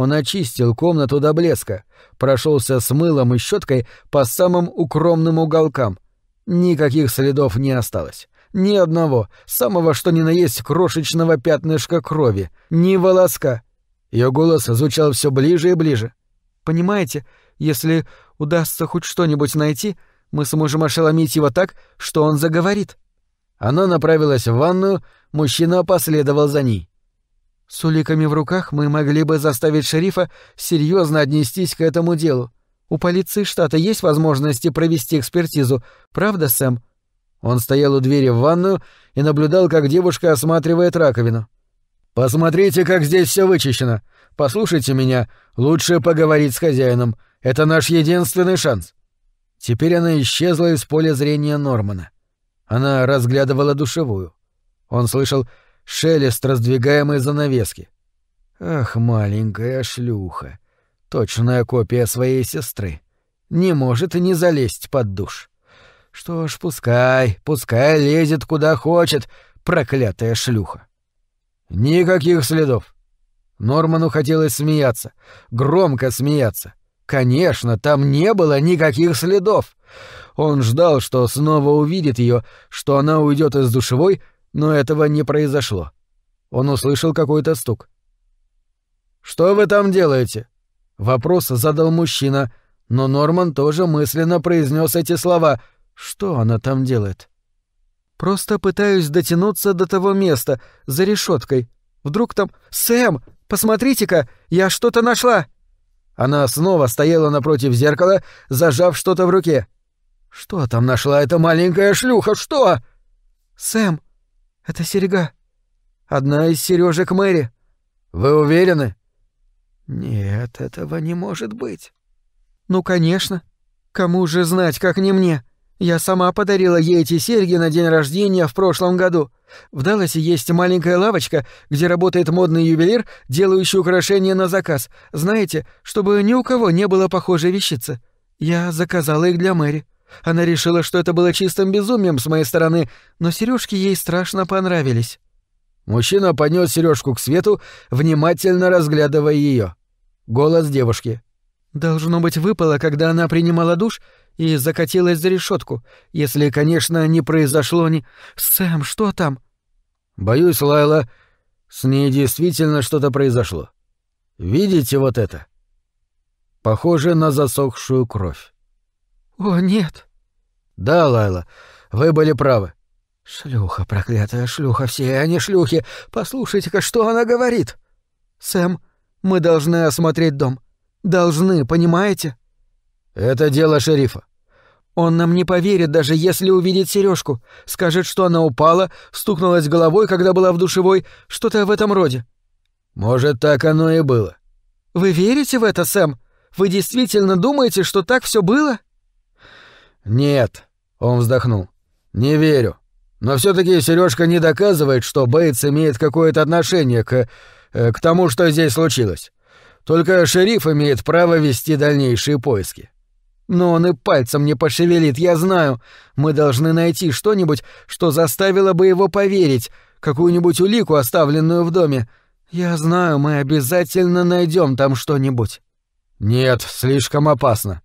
Он очистил комнату до блеска, прошелся с мылом и щеткой по самым укромным уголкам. Никаких следов не осталось. Ни одного, самого что ни на есть крошечного пятнышка крови, ни волоска. Ее голос звучал все ближе и ближе. «Понимаете, если удастся хоть что-нибудь найти, мы сможем ошеломить его так, что он заговорит». Она направилась в ванную, мужчина последовал за ней. С уликами в руках мы могли бы заставить шерифа серьезно отнестись к этому делу. У полиции штата есть возможности провести экспертизу, правда, Сэм? Он стоял у двери в ванную и наблюдал, как девушка осматривает раковину. «Посмотрите, как здесь все вычищено. Послушайте меня. Лучше поговорить с хозяином. Это наш единственный шанс». Теперь она исчезла из поля зрения Нормана. Она разглядывала душевую. Он слышал шелест раздвигаемой занавески. Ах, маленькая шлюха. Точная копия своей сестры. Не может и не залезть под душ. Что ж, пускай, пускай лезет куда хочет, проклятая шлюха. Никаких следов. Норману хотелось смеяться, громко смеяться. Конечно, там не было никаких следов. Он ждал, что снова увидит ее, что она уйдет из душевой но этого не произошло. Он услышал какой-то стук. «Что вы там делаете?» Вопрос задал мужчина, Но Норман тоже мысленно произнес эти слова. Что она там делает? Просто пытаюсь дотянуться до того места, за решеткой. Вдруг там... Сэм, посмотрите-ка, я что-то нашла!» Она снова стояла напротив зеркала, зажав что-то в руке. «Что там нашла эта маленькая шлюха? Что?» «Сэм, это серега. Одна из сережек Мэри». «Вы уверены?» «Нет, этого не может быть». «Ну, конечно. Кому же знать, как не мне? Я сама подарила ей эти серьги на день рождения в прошлом году. В Далласе есть маленькая лавочка, где работает модный ювелир, делающий украшения на заказ. Знаете, чтобы ни у кого не было похожей вещицы. Я заказала их для Мэри. Она решила, что это было чистым безумием с моей стороны, но сережки ей страшно понравились. Мужчина поднес сережку к свету, внимательно разглядывая ее. Голос девушки. Должно быть, выпало, когда она принимала душ и закатилась за решетку, если, конечно, не произошло ни... Сэм, что там? Боюсь, Лайла, с ней действительно что-то произошло. Видите вот это? Похоже на засохшую кровь. О, нет. Да, Лайла, вы были правы. Шлюха, проклятая шлюха, все они шлюхи. Послушайте-ка, что она говорит. Сэм, мы должны осмотреть дом. Должны, понимаете? Это дело шерифа. Он нам не поверит, даже если увидит сережку. Скажет, что она упала, стукнулась головой, когда была в душевой, что-то в этом роде. Может, так оно и было. Вы верите в это, Сэм? Вы действительно думаете, что так все было? Нет, он вздохнул. Не верю. Но все таки сережка не доказывает, что Бейтс имеет какое-то отношение к... Э, к тому, что здесь случилось. Только шериф имеет право вести дальнейшие поиски. Но он и пальцем не пошевелит, я знаю. Мы должны найти что-нибудь, что заставило бы его поверить, какую-нибудь улику, оставленную в доме. Я знаю, мы обязательно найдем там что-нибудь. Нет, слишком опасно.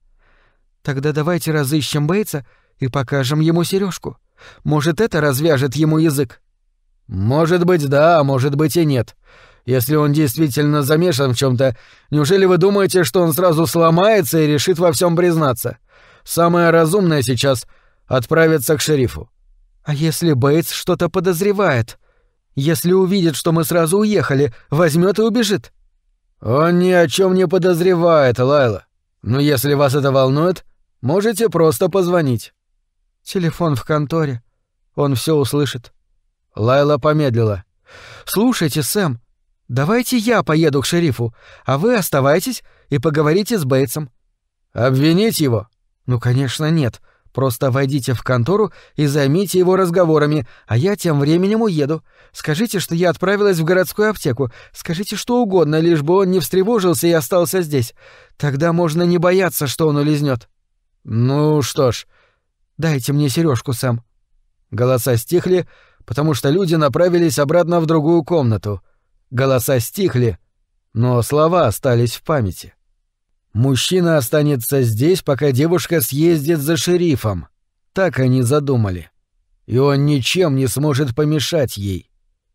Тогда давайте разыщем Бейтса и покажем ему сережку. Может, это развяжет ему язык. Может быть, да, а может быть и нет. Если он действительно замешан в чем-то, неужели вы думаете, что он сразу сломается и решит во всем признаться? Самое разумное сейчас — отправиться к шерифу. А если Бейтс что-то подозревает? Если увидит, что мы сразу уехали, возьмет и убежит? Он ни о чем не подозревает, Лайла. Но если вас это волнует, можете просто позвонить. Телефон в конторе. Он все услышит. Лайла помедлила. «Слушайте, Сэм, Давайте я поеду к шерифу, а вы оставайтесь и поговорите с Бейтсом. Обвинить его? Ну, конечно, нет. Просто войдите в контору и займите его разговорами, а я тем временем уеду. Скажите, что я отправилась в городскую аптеку. Скажите что угодно, лишь бы он не встревожился и остался здесь. Тогда можно не бояться, что он улизнет. Ну что ж, дайте мне сережку, Сэм. Голоса стихли, потому что люди направились обратно в другую комнату — Голоса стихли, но слова остались в памяти. Мужчина останется здесь, пока девушка съездит за шерифом. Так они задумали. И он ничем не сможет помешать ей.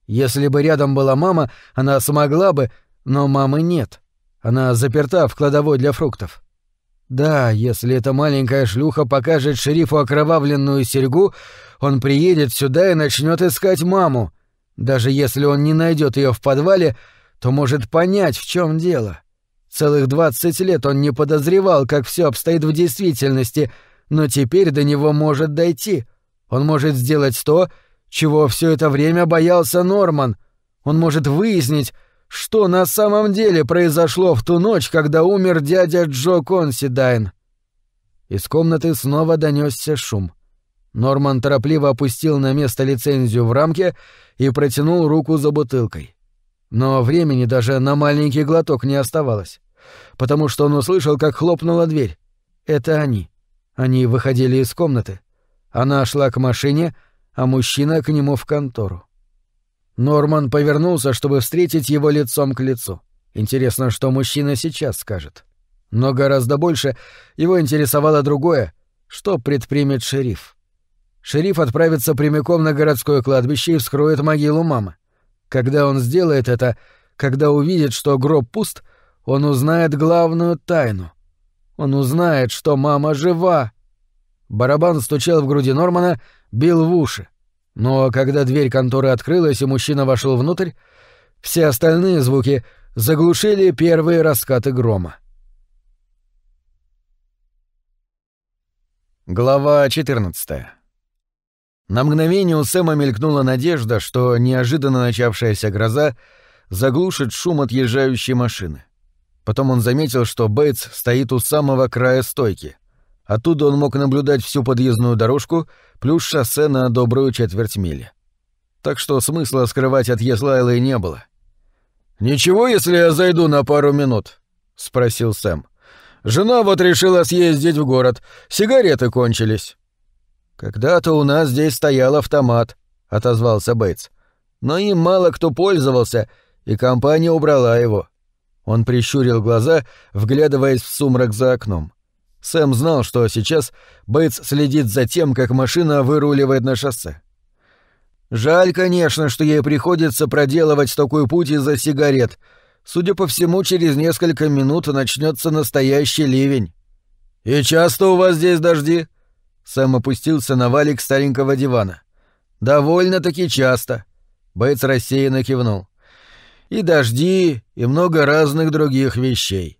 Если бы рядом была мама, она смогла бы, но мамы нет. Она заперта в кладовой для фруктов. Да, если эта маленькая шлюха покажет шерифу окровавленную серьгу, он приедет сюда и начнет искать маму, даже если он не найдет ее в подвале, то может понять, в чем дело. Целых двадцать лет он не подозревал, как все обстоит в действительности, но теперь до него может дойти. Он может сделать то, чего все это время боялся Норман. Он может выяснить, что на самом деле произошло в ту ночь, когда умер дядя Джо Консидайн. Из комнаты снова донесся шум. Норман торопливо опустил на место лицензию в рамке и протянул руку за бутылкой. Но времени даже на маленький глоток не оставалось, потому что он услышал, как хлопнула дверь. Это они. Они выходили из комнаты. Она шла к машине, а мужчина к нему в контору. Норман повернулся, чтобы встретить его лицом к лицу. Интересно, что мужчина сейчас скажет. Но гораздо больше его интересовало другое, что предпримет шериф. Шериф отправится прямиком на городское кладбище и вскроет могилу мамы. Когда он сделает это, когда увидит, что гроб пуст, он узнает главную тайну. Он узнает, что мама жива. Барабан стучал в груди Нормана, бил в уши. Но когда дверь конторы открылась и мужчина вошел внутрь, все остальные звуки заглушили первые раскаты грома. Глава 14 На мгновение у Сэма мелькнула надежда, что неожиданно начавшаяся гроза заглушит шум отъезжающей машины. Потом он заметил, что Бейтс стоит у самого края стойки. Оттуда он мог наблюдать всю подъездную дорожку плюс шоссе на добрую четверть мили. Так что смысла скрывать отъезд Лайлы не было. «Ничего, если я зайду на пару минут?» — спросил Сэм. «Жена вот решила съездить в город. Сигареты кончились». «Когда-то у нас здесь стоял автомат», — отозвался Бейтс. «Но им мало кто пользовался, и компания убрала его». Он прищурил глаза, вглядываясь в сумрак за окном. Сэм знал, что сейчас Бейтс следит за тем, как машина выруливает на шоссе. Жаль, конечно, что ей приходится проделывать такой путь из-за сигарет. Судя по всему, через несколько минут начнется настоящий ливень. «И часто у вас здесь дожди?» Сэм опустился на валик старенького дивана. «Довольно-таки часто». Бейтс рассеянно кивнул. «И дожди, и много разных других вещей».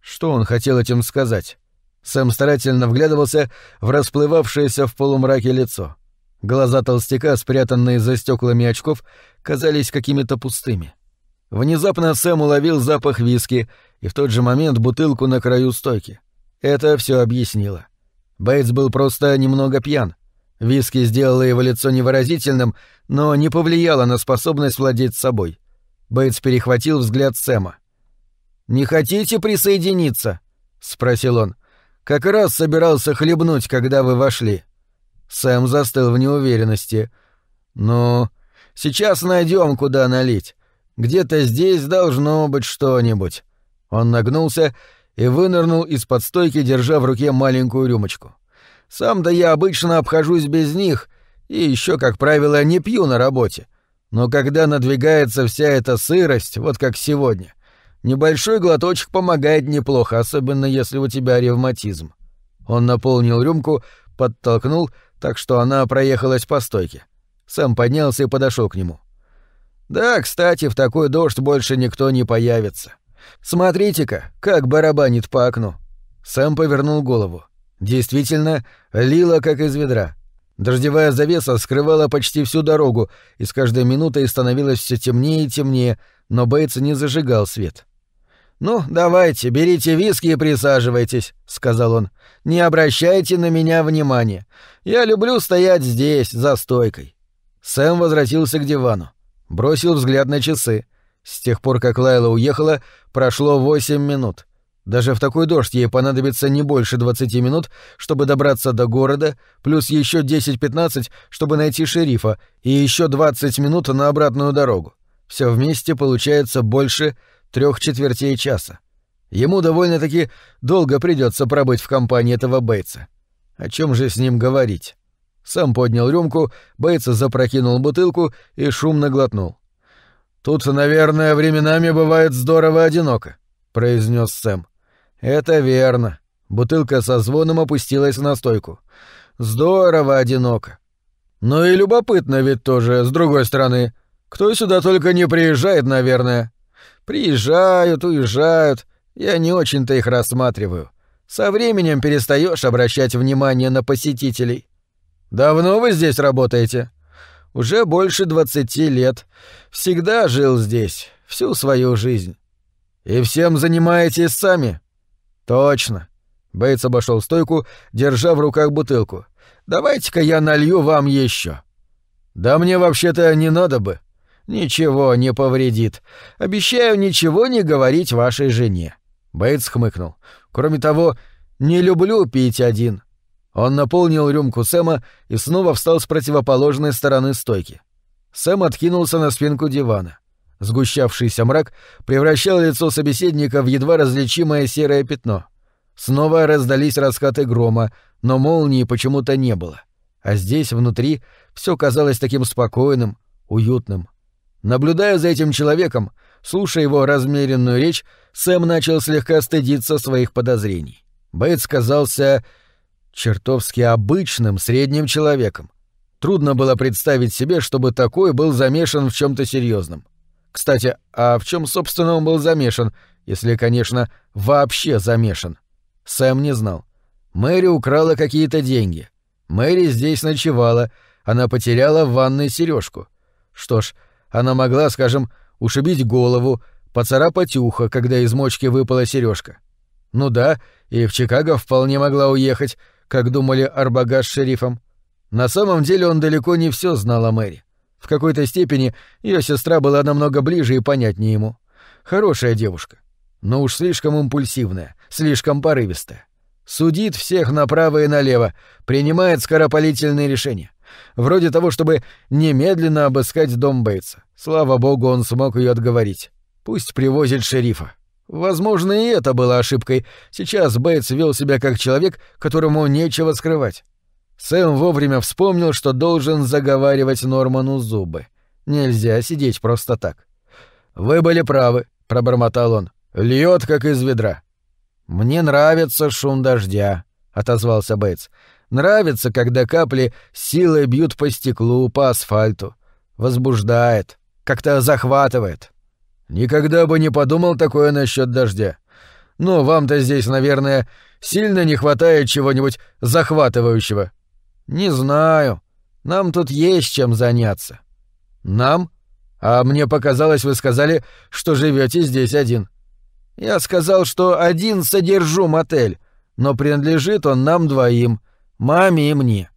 Что он хотел этим сказать? Сэм старательно вглядывался в расплывавшееся в полумраке лицо. Глаза толстяка, спрятанные за стеклами очков, казались какими-то пустыми. Внезапно Сэм уловил запах виски и в тот же момент бутылку на краю стойки. Это все объяснило. Бейтс был просто немного пьян. Виски сделало его лицо невыразительным, но не повлияло на способность владеть собой. Бейтс перехватил взгляд Сэма. «Не хотите присоединиться?» — спросил он. «Как раз собирался хлебнуть, когда вы вошли». Сэм застыл в неуверенности. «Ну, сейчас найдем, куда налить. Где-то здесь должно быть что-нибудь». Он нагнулся и вынырнул из-под стойки, держа в руке маленькую рюмочку. «Сам-то я обычно обхожусь без них и еще, как правило, не пью на работе. Но когда надвигается вся эта сырость, вот как сегодня, небольшой глоточек помогает неплохо, особенно если у тебя ревматизм». Он наполнил рюмку, подтолкнул так что она проехалась по стойке. Сам поднялся и подошел к нему. «Да, кстати, в такой дождь больше никто не появится. Смотрите-ка, как барабанит по окну». Сам повернул голову. Действительно, лило как из ведра. Дождевая завеса скрывала почти всю дорогу, и с каждой минутой становилось все темнее и темнее, но Бейтс не зажигал свет. «Ну, давайте, берите виски и присаживайтесь», — сказал он. «Не обращайте на меня внимания. Я люблю стоять здесь, за стойкой». Сэм возвратился к дивану. Бросил взгляд на часы. С тех пор, как Лайла уехала, прошло восемь минут. Даже в такой дождь ей понадобится не больше двадцати минут, чтобы добраться до города, плюс еще десять-пятнадцать, чтобы найти шерифа, и еще двадцать минут на обратную дорогу. Все вместе получается больше трех четвертей часа. Ему довольно-таки долго придется пробыть в компании этого Бейтса. О чем же с ним говорить? Сам поднял рюмку, Бейтса запрокинул бутылку и шумно глотнул. «Тут, наверное, временами бывает здорово одиноко», — произнес Сэм. «Это верно». Бутылка со звоном опустилась на стойку. «Здорово одиноко». «Ну и любопытно ведь тоже, с другой стороны. Кто сюда только не приезжает, наверное. Приезжают, уезжают. Я не очень-то их рассматриваю. Со временем перестаешь обращать внимание на посетителей. Давно вы здесь работаете? Уже больше двадцати лет. Всегда жил здесь, всю свою жизнь. И всем занимаетесь сами? Точно. Бейтс обошел стойку, держа в руках бутылку. Давайте-ка я налью вам еще. Да мне вообще-то не надо бы. «Ничего не повредит. Обещаю ничего не говорить вашей жене». Бейтс хмыкнул. «Кроме того, не люблю пить один». Он наполнил рюмку Сэма и снова встал с противоположной стороны стойки. Сэм откинулся на спинку дивана. Сгущавшийся мрак превращал лицо собеседника в едва различимое серое пятно. Снова раздались раскаты грома, но молнии почему-то не было. А здесь, внутри, все казалось таким спокойным, уютным. Наблюдая за этим человеком, слушая его размеренную речь, Сэм начал слегка стыдиться своих подозрений. Бейтс казался чертовски обычным средним человеком. Трудно было представить себе, чтобы такой был замешан в чем то серьезном. Кстати, а в чем, собственно, он был замешан, если, конечно, вообще замешан? Сэм не знал. Мэри украла какие-то деньги. Мэри здесь ночевала, она потеряла в ванной сережку. Что ж, она могла, скажем, ушибить голову, поцарапать ухо, когда из мочки выпала сережка. Ну да, и в Чикаго вполне могла уехать, как думали Арбага с шерифом. На самом деле он далеко не все знал о Мэри. В какой-то степени ее сестра была намного ближе и понятнее ему. Хорошая девушка, но уж слишком импульсивная, слишком порывистая. Судит всех направо и налево, принимает скоропалительные решения. Вроде того, чтобы немедленно обыскать дом Бейтса. Слава богу, он смог ее отговорить. Пусть привозит шерифа. Возможно, и это было ошибкой. Сейчас Бейтс вел себя как человек, которому нечего скрывать. Сэм вовремя вспомнил, что должен заговаривать Норману зубы. Нельзя сидеть просто так. «Вы были правы», — пробормотал он. «Льёт, как из ведра». «Мне нравится шум дождя», — отозвался Бейтс. «Нравится, когда капли силой бьют по стеклу, по асфальту. Возбуждает, как-то захватывает». «Никогда бы не подумал такое насчет дождя. Но вам-то здесь, наверное, сильно не хватает чего-нибудь захватывающего». «Не знаю. Нам тут есть чем заняться». «Нам? А мне показалось, вы сказали, что живете здесь один». «Я сказал, что один содержу мотель, но принадлежит он нам двоим, маме и мне».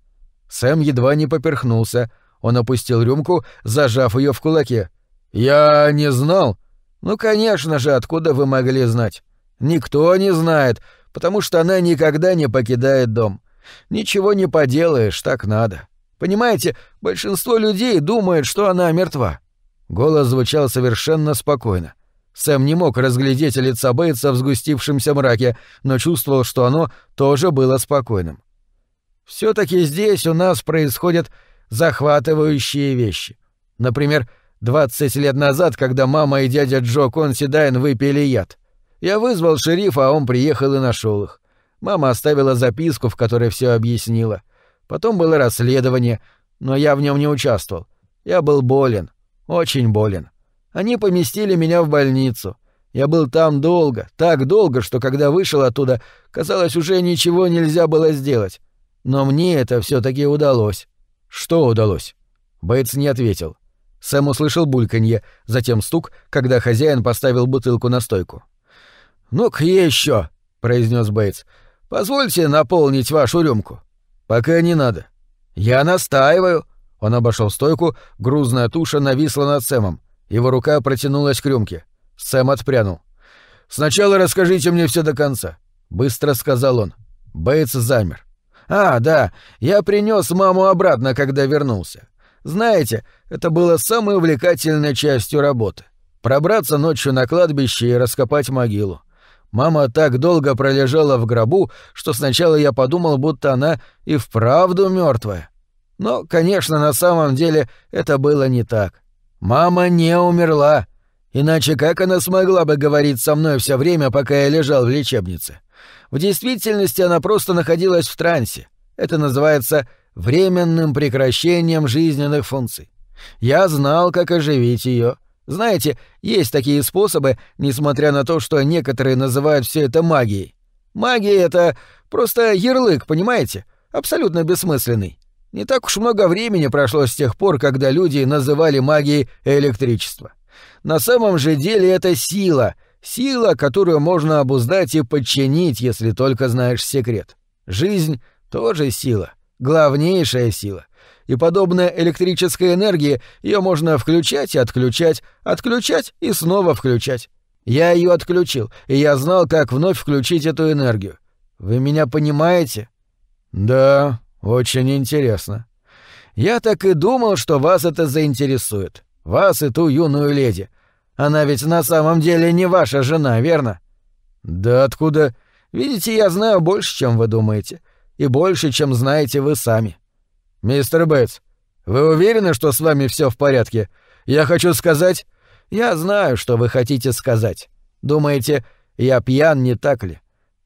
Сэм едва не поперхнулся. Он опустил рюмку, зажав ее в кулаке. «Я не знал». «Ну, конечно же, откуда вы могли знать?» «Никто не знает, потому что она никогда не покидает дом. Ничего не поделаешь, так надо. Понимаете, большинство людей думает, что она мертва. Голос звучал совершенно спокойно. Сэм не мог разглядеть лица Бейтса в сгустившемся мраке, но чувствовал, что оно тоже было спокойным. Все таки здесь у нас происходят захватывающие вещи. Например, 20 лет назад, когда мама и дядя Джо Консидайн выпили яд. Я вызвал шерифа, а он приехал и нашел их. Мама оставила записку, в которой все объяснила. Потом было расследование, но я в нем не участвовал. Я был болен, очень болен. Они поместили меня в больницу. Я был там долго, так долго, что когда вышел оттуда, казалось, уже ничего нельзя было сделать. Но мне это все таки удалось. Что удалось? Бейтс не ответил. Сэм услышал бульканье, затем стук, когда хозяин поставил бутылку на стойку. «Ну-ка еще», — произнес Бейтс. Позвольте наполнить вашу рюмку. Пока не надо. Я настаиваю. Он обошел стойку, грузная туша нависла над Сэмом. Его рука протянулась к рюмке. Сэм отпрянул. Сначала расскажите мне все до конца, быстро сказал он. Бейтс замер. А, да, я принес маму обратно, когда вернулся. Знаете, это было самой увлекательной частью работы. Пробраться ночью на кладбище и раскопать могилу. Мама так долго пролежала в гробу, что сначала я подумал, будто она и вправду мертвая. Но, конечно, на самом деле это было не так. Мама не умерла. Иначе как она смогла бы говорить со мной все время, пока я лежал в лечебнице? В действительности она просто находилась в трансе. Это называется временным прекращением жизненных функций. Я знал, как оживить ее, знаете, есть такие способы, несмотря на то, что некоторые называют все это магией. Магия — это просто ярлык, понимаете? Абсолютно бессмысленный. Не так уж много времени прошло с тех пор, когда люди называли магией электричество. На самом же деле это сила, сила, которую можно обуздать и подчинить, если только знаешь секрет. Жизнь — тоже сила, главнейшая сила и подобная электрической энергии, ее можно включать и отключать, отключать и снова включать. Я ее отключил, и я знал, как вновь включить эту энергию. Вы меня понимаете? Да, очень интересно. Я так и думал, что вас это заинтересует. Вас и ту юную леди. Она ведь на самом деле не ваша жена, верно? Да откуда? Видите, я знаю больше, чем вы думаете. И больше, чем знаете вы сами. «Мистер Бейтс, вы уверены, что с вами все в порядке? Я хочу сказать...» «Я знаю, что вы хотите сказать. Думаете, я пьян, не так ли?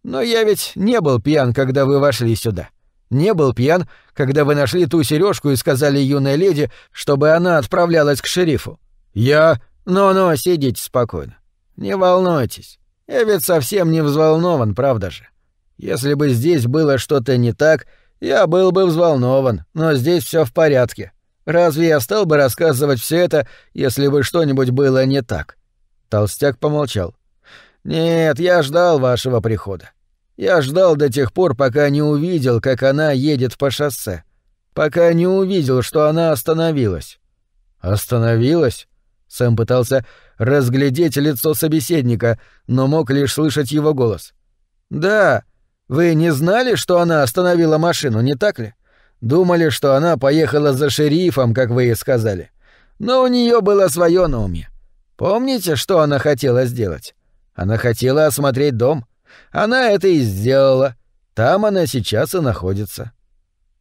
Но я ведь не был пьян, когда вы вошли сюда. Не был пьян, когда вы нашли ту сережку и сказали юной леди, чтобы она отправлялась к шерифу. Я... Ну-ну, сидите спокойно. Не волнуйтесь. Я ведь совсем не взволнован, правда же? Если бы здесь было что-то не так, я был бы взволнован, но здесь все в порядке. Разве я стал бы рассказывать все это, если бы что-нибудь было не так? Толстяк помолчал. Нет, я ждал вашего прихода. Я ждал до тех пор, пока не увидел, как она едет по шоссе. Пока не увидел, что она остановилась. Остановилась? Сэм пытался разглядеть лицо собеседника, но мог лишь слышать его голос. Да, вы не знали, что она остановила машину, не так ли? Думали, что она поехала за шерифом, как вы и сказали. Но у нее было свое на уме. Помните, что она хотела сделать? Она хотела осмотреть дом. Она это и сделала. Там она сейчас и находится.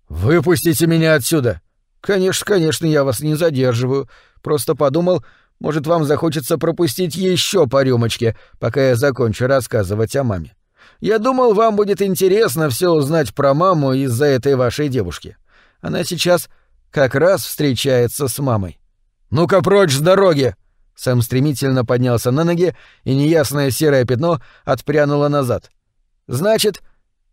«Выпустите меня отсюда!» «Конечно, конечно, я вас не задерживаю. Просто подумал, может, вам захочется пропустить еще по рюмочке, пока я закончу рассказывать о маме. Я думал, вам будет интересно все узнать про маму из-за этой вашей девушки. Она сейчас как раз встречается с мамой. Ну-ка прочь с дороги! Сэм стремительно поднялся на ноги, и неясное серое пятно отпрянуло назад. Значит,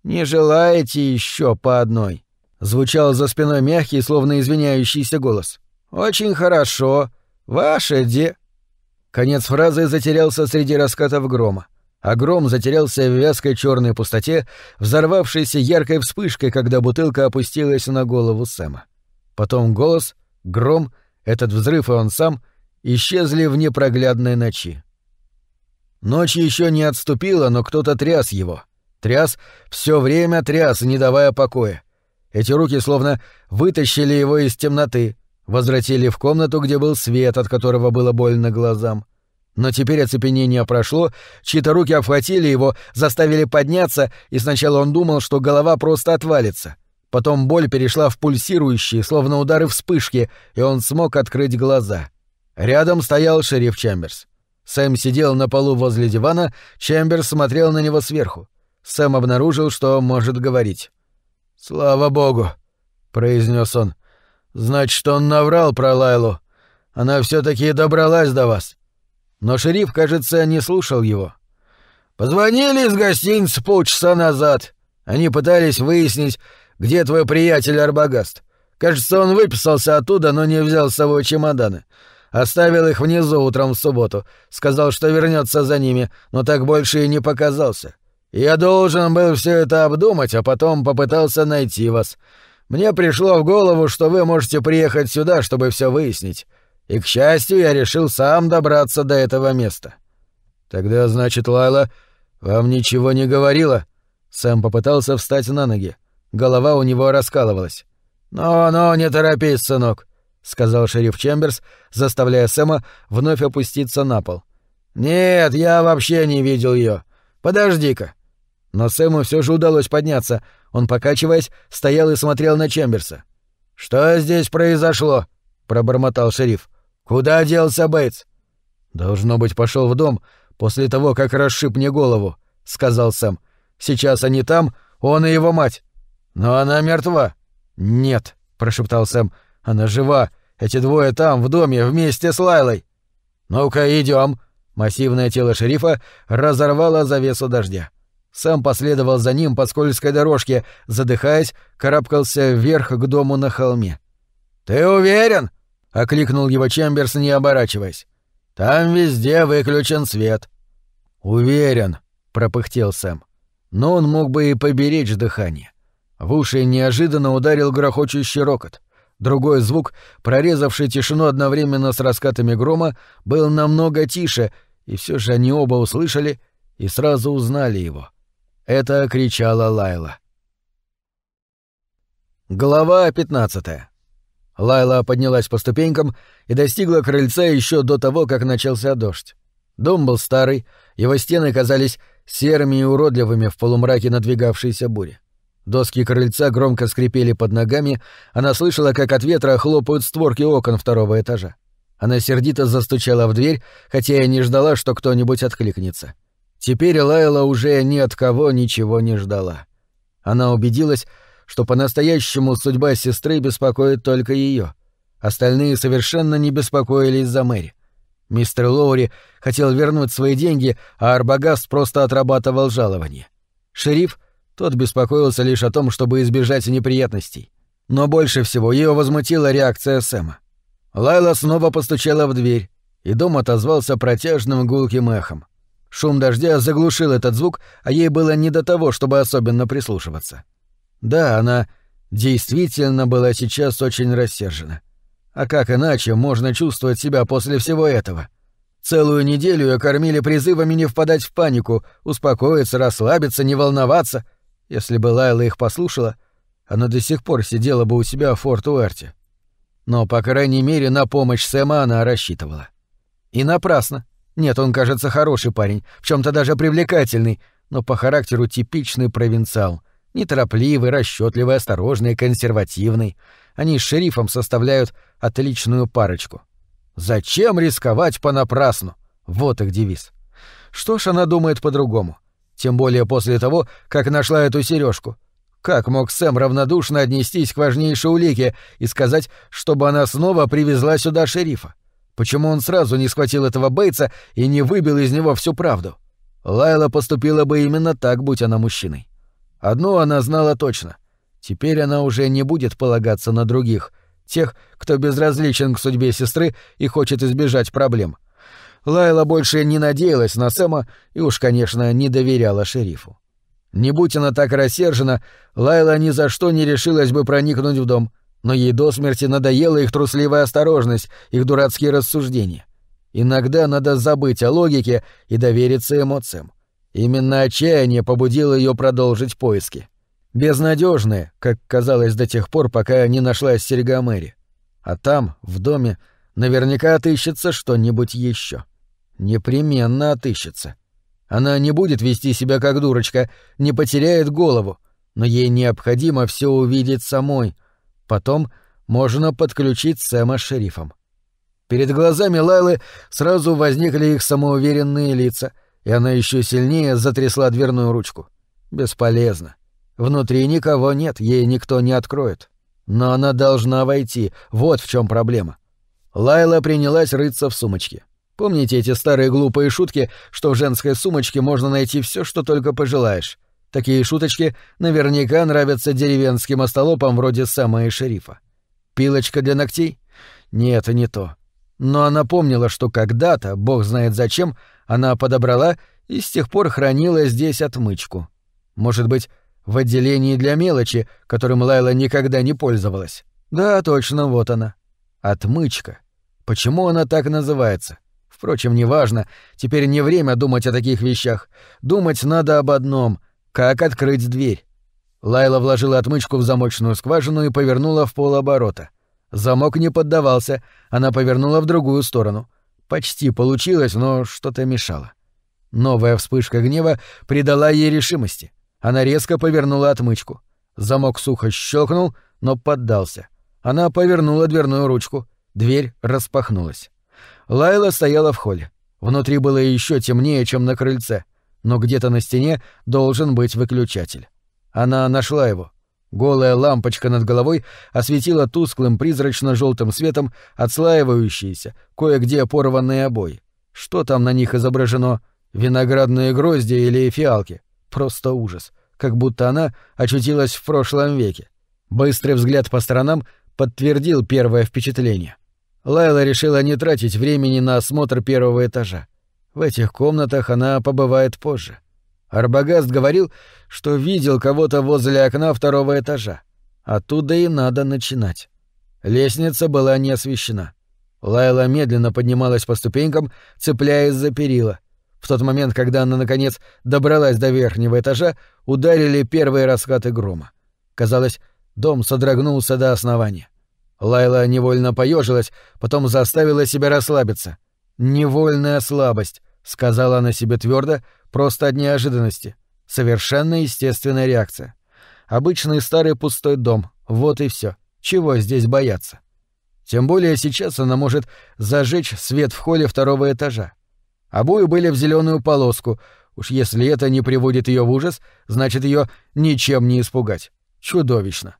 не желаете еще по одной? Звучал за спиной мягкий, словно извиняющийся голос. Очень хорошо. Ваше де... Конец фразы затерялся среди раскатов грома а гром затерялся в вязкой черной пустоте, взорвавшейся яркой вспышкой, когда бутылка опустилась на голову Сэма. Потом голос, гром, этот взрыв и он сам исчезли в непроглядной ночи. Ночь еще не отступила, но кто-то тряс его. Тряс, все время тряс, не давая покоя. Эти руки словно вытащили его из темноты, возвратили в комнату, где был свет, от которого было больно глазам. Но теперь оцепенение прошло, чьи-то руки обхватили его, заставили подняться, и сначала он думал, что голова просто отвалится. Потом боль перешла в пульсирующие, словно удары вспышки, и он смог открыть глаза. Рядом стоял шериф Чемберс. Сэм сидел на полу возле дивана, Чемберс смотрел на него сверху. Сэм обнаружил, что может говорить. «Слава богу», — произнес он. «Значит, он наврал про Лайлу. Она все таки добралась до вас». Но шериф, кажется, не слушал его. «Позвонили из гостиницы полчаса назад. Они пытались выяснить, где твой приятель Арбагаст. Кажется, он выписался оттуда, но не взял с собой чемоданы. Оставил их внизу утром в субботу. Сказал, что вернется за ними, но так больше и не показался. Я должен был все это обдумать, а потом попытался найти вас. Мне пришло в голову, что вы можете приехать сюда, чтобы все выяснить. И, к счастью, я решил сам добраться до этого места. Тогда, значит, Лайла вам ничего не говорила? Сэм попытался встать на ноги. Голова у него раскалывалась. «Ну-ну, не торопись, сынок», — сказал шериф Чемберс, заставляя Сэма вновь опуститься на пол. «Нет, я вообще не видел ее. Подожди-ка». Но Сэму все же удалось подняться. Он, покачиваясь, стоял и смотрел на Чемберса. «Что здесь произошло?» — пробормотал шериф. Куда делся Бейтс? Должно быть, пошел в дом после того, как расшиб мне голову, сказал Сэм. Сейчас они там, он и его мать. Но она мертва. Нет, прошептал Сэм. Она жива. Эти двое там, в доме, вместе с Лайлой. Ну-ка, идем. Массивное тело шерифа разорвало завесу дождя. Сэм последовал за ним по скользкой дорожке, задыхаясь, карабкался вверх к дому на холме. «Ты уверен?» — окликнул его Чемберс, не оборачиваясь. «Там везде выключен свет». «Уверен», — пропыхтел Сэм. Но он мог бы и поберечь дыхание. В уши неожиданно ударил грохочущий рокот. Другой звук, прорезавший тишину одновременно с раскатами грома, был намного тише, и все же они оба услышали и сразу узнали его. Это кричала Лайла. Глава пятнадцатая. Лайла поднялась по ступенькам и достигла крыльца еще до того, как начался дождь. Дом был старый, его стены казались серыми и уродливыми в полумраке надвигавшейся бури. Доски крыльца громко скрипели под ногами, она слышала, как от ветра хлопают створки окон второго этажа. Она сердито застучала в дверь, хотя и не ждала, что кто-нибудь откликнется. Теперь Лайла уже ни от кого ничего не ждала. Она убедилась, что по-настоящему судьба сестры беспокоит только ее. Остальные совершенно не беспокоились за Мэри. Мистер Лоури хотел вернуть свои деньги, а Арбагаст просто отрабатывал жалование. Шериф, тот беспокоился лишь о том, чтобы избежать неприятностей. Но больше всего ее возмутила реакция Сэма. Лайла снова постучала в дверь, и дом отозвался протяжным гулким эхом. Шум дождя заглушил этот звук, а ей было не до того, чтобы особенно прислушиваться. Да, она действительно была сейчас очень рассержена. А как иначе можно чувствовать себя после всего этого? Целую неделю ее кормили призывами не впадать в панику, успокоиться, расслабиться, не волноваться. Если бы Лайла их послушала, она до сих пор сидела бы у себя в форт Уэрте. Но, по крайней мере, на помощь Сэма она рассчитывала. И напрасно. Нет, он, кажется, хороший парень, в чем то даже привлекательный, но по характеру типичный провинциал. Неторопливый, расчетливый, осторожный, консервативный. Они с шерифом составляют отличную парочку. Зачем рисковать понапрасну? Вот их девиз. Что ж она думает по-другому? Тем более после того, как нашла эту сережку. Как мог Сэм равнодушно отнестись к важнейшей улике и сказать, чтобы она снова привезла сюда шерифа? Почему он сразу не схватил этого Бейтса и не выбил из него всю правду? Лайла поступила бы именно так, будь она мужчиной. Одно она знала точно. Теперь она уже не будет полагаться на других, тех, кто безразличен к судьбе сестры и хочет избежать проблем. Лайла больше не надеялась на Сэма и уж, конечно, не доверяла шерифу. Не будь она так рассержена, Лайла ни за что не решилась бы проникнуть в дом — но ей до смерти надоела их трусливая осторожность, их дурацкие рассуждения. Иногда надо забыть о логике и довериться эмоциям. Именно отчаяние побудило ее продолжить поиски. Безнадежные, как казалось до тех пор, пока не нашлась серьга Мэри. А там, в доме, наверняка отыщется что-нибудь еще. Непременно отыщется. Она не будет вести себя как дурочка, не потеряет голову, но ей необходимо все увидеть самой, Потом можно подключить Сэма с шерифом. Перед глазами Лайлы сразу возникли их самоуверенные лица, и она еще сильнее затрясла дверную ручку. Бесполезно. Внутри никого нет, ей никто не откроет. Но она должна войти, вот в чем проблема. Лайла принялась рыться в сумочке. Помните эти старые глупые шутки, что в женской сумочке можно найти все, что только пожелаешь? Такие шуточки наверняка нравятся деревенским остолопам вроде Сэма и шерифа. Пилочка для ногтей? Нет, не то. Но она помнила, что когда-то, бог знает зачем, она подобрала и с тех пор хранила здесь отмычку. Может быть, в отделении для мелочи, которым Лайла никогда не пользовалась. Да, точно, вот она. Отмычка. Почему она так называется? Впрочем, неважно, теперь не время думать о таких вещах. Думать надо об одном — как открыть дверь? Лайла вложила отмычку в замочную скважину и повернула в полоборота. Замок не поддавался, она повернула в другую сторону. Почти получилось, но что-то мешало. Новая вспышка гнева придала ей решимости. Она резко повернула отмычку. Замок сухо щелкнул, но поддался. Она повернула дверную ручку. Дверь распахнулась. Лайла стояла в холле. Внутри было еще темнее, чем на крыльце но где-то на стене должен быть выключатель. Она нашла его. Голая лампочка над головой осветила тусклым призрачно желтым светом отслаивающиеся, кое-где порванные обои. Что там на них изображено? Виноградные грозди или фиалки? Просто ужас. Как будто она очутилась в прошлом веке. Быстрый взгляд по сторонам подтвердил первое впечатление. Лайла решила не тратить времени на осмотр первого этажа. В этих комнатах она побывает позже. Арбагаст говорил, что видел кого-то возле окна второго этажа. Оттуда и надо начинать. Лестница была не освещена. Лайла медленно поднималась по ступенькам, цепляясь за перила. В тот момент, когда она, наконец, добралась до верхнего этажа, ударили первые раскаты грома. Казалось, дом содрогнулся до основания. Лайла невольно поежилась, потом заставила себя расслабиться. «Невольная слабость», — сказала она себе твердо, просто от неожиданности. Совершенно естественная реакция. Обычный старый пустой дом, вот и все. Чего здесь бояться? Тем более сейчас она может зажечь свет в холле второго этажа. Обои были в зеленую полоску, Уж если это не приводит ее в ужас, значит ее ничем не испугать. Чудовищно.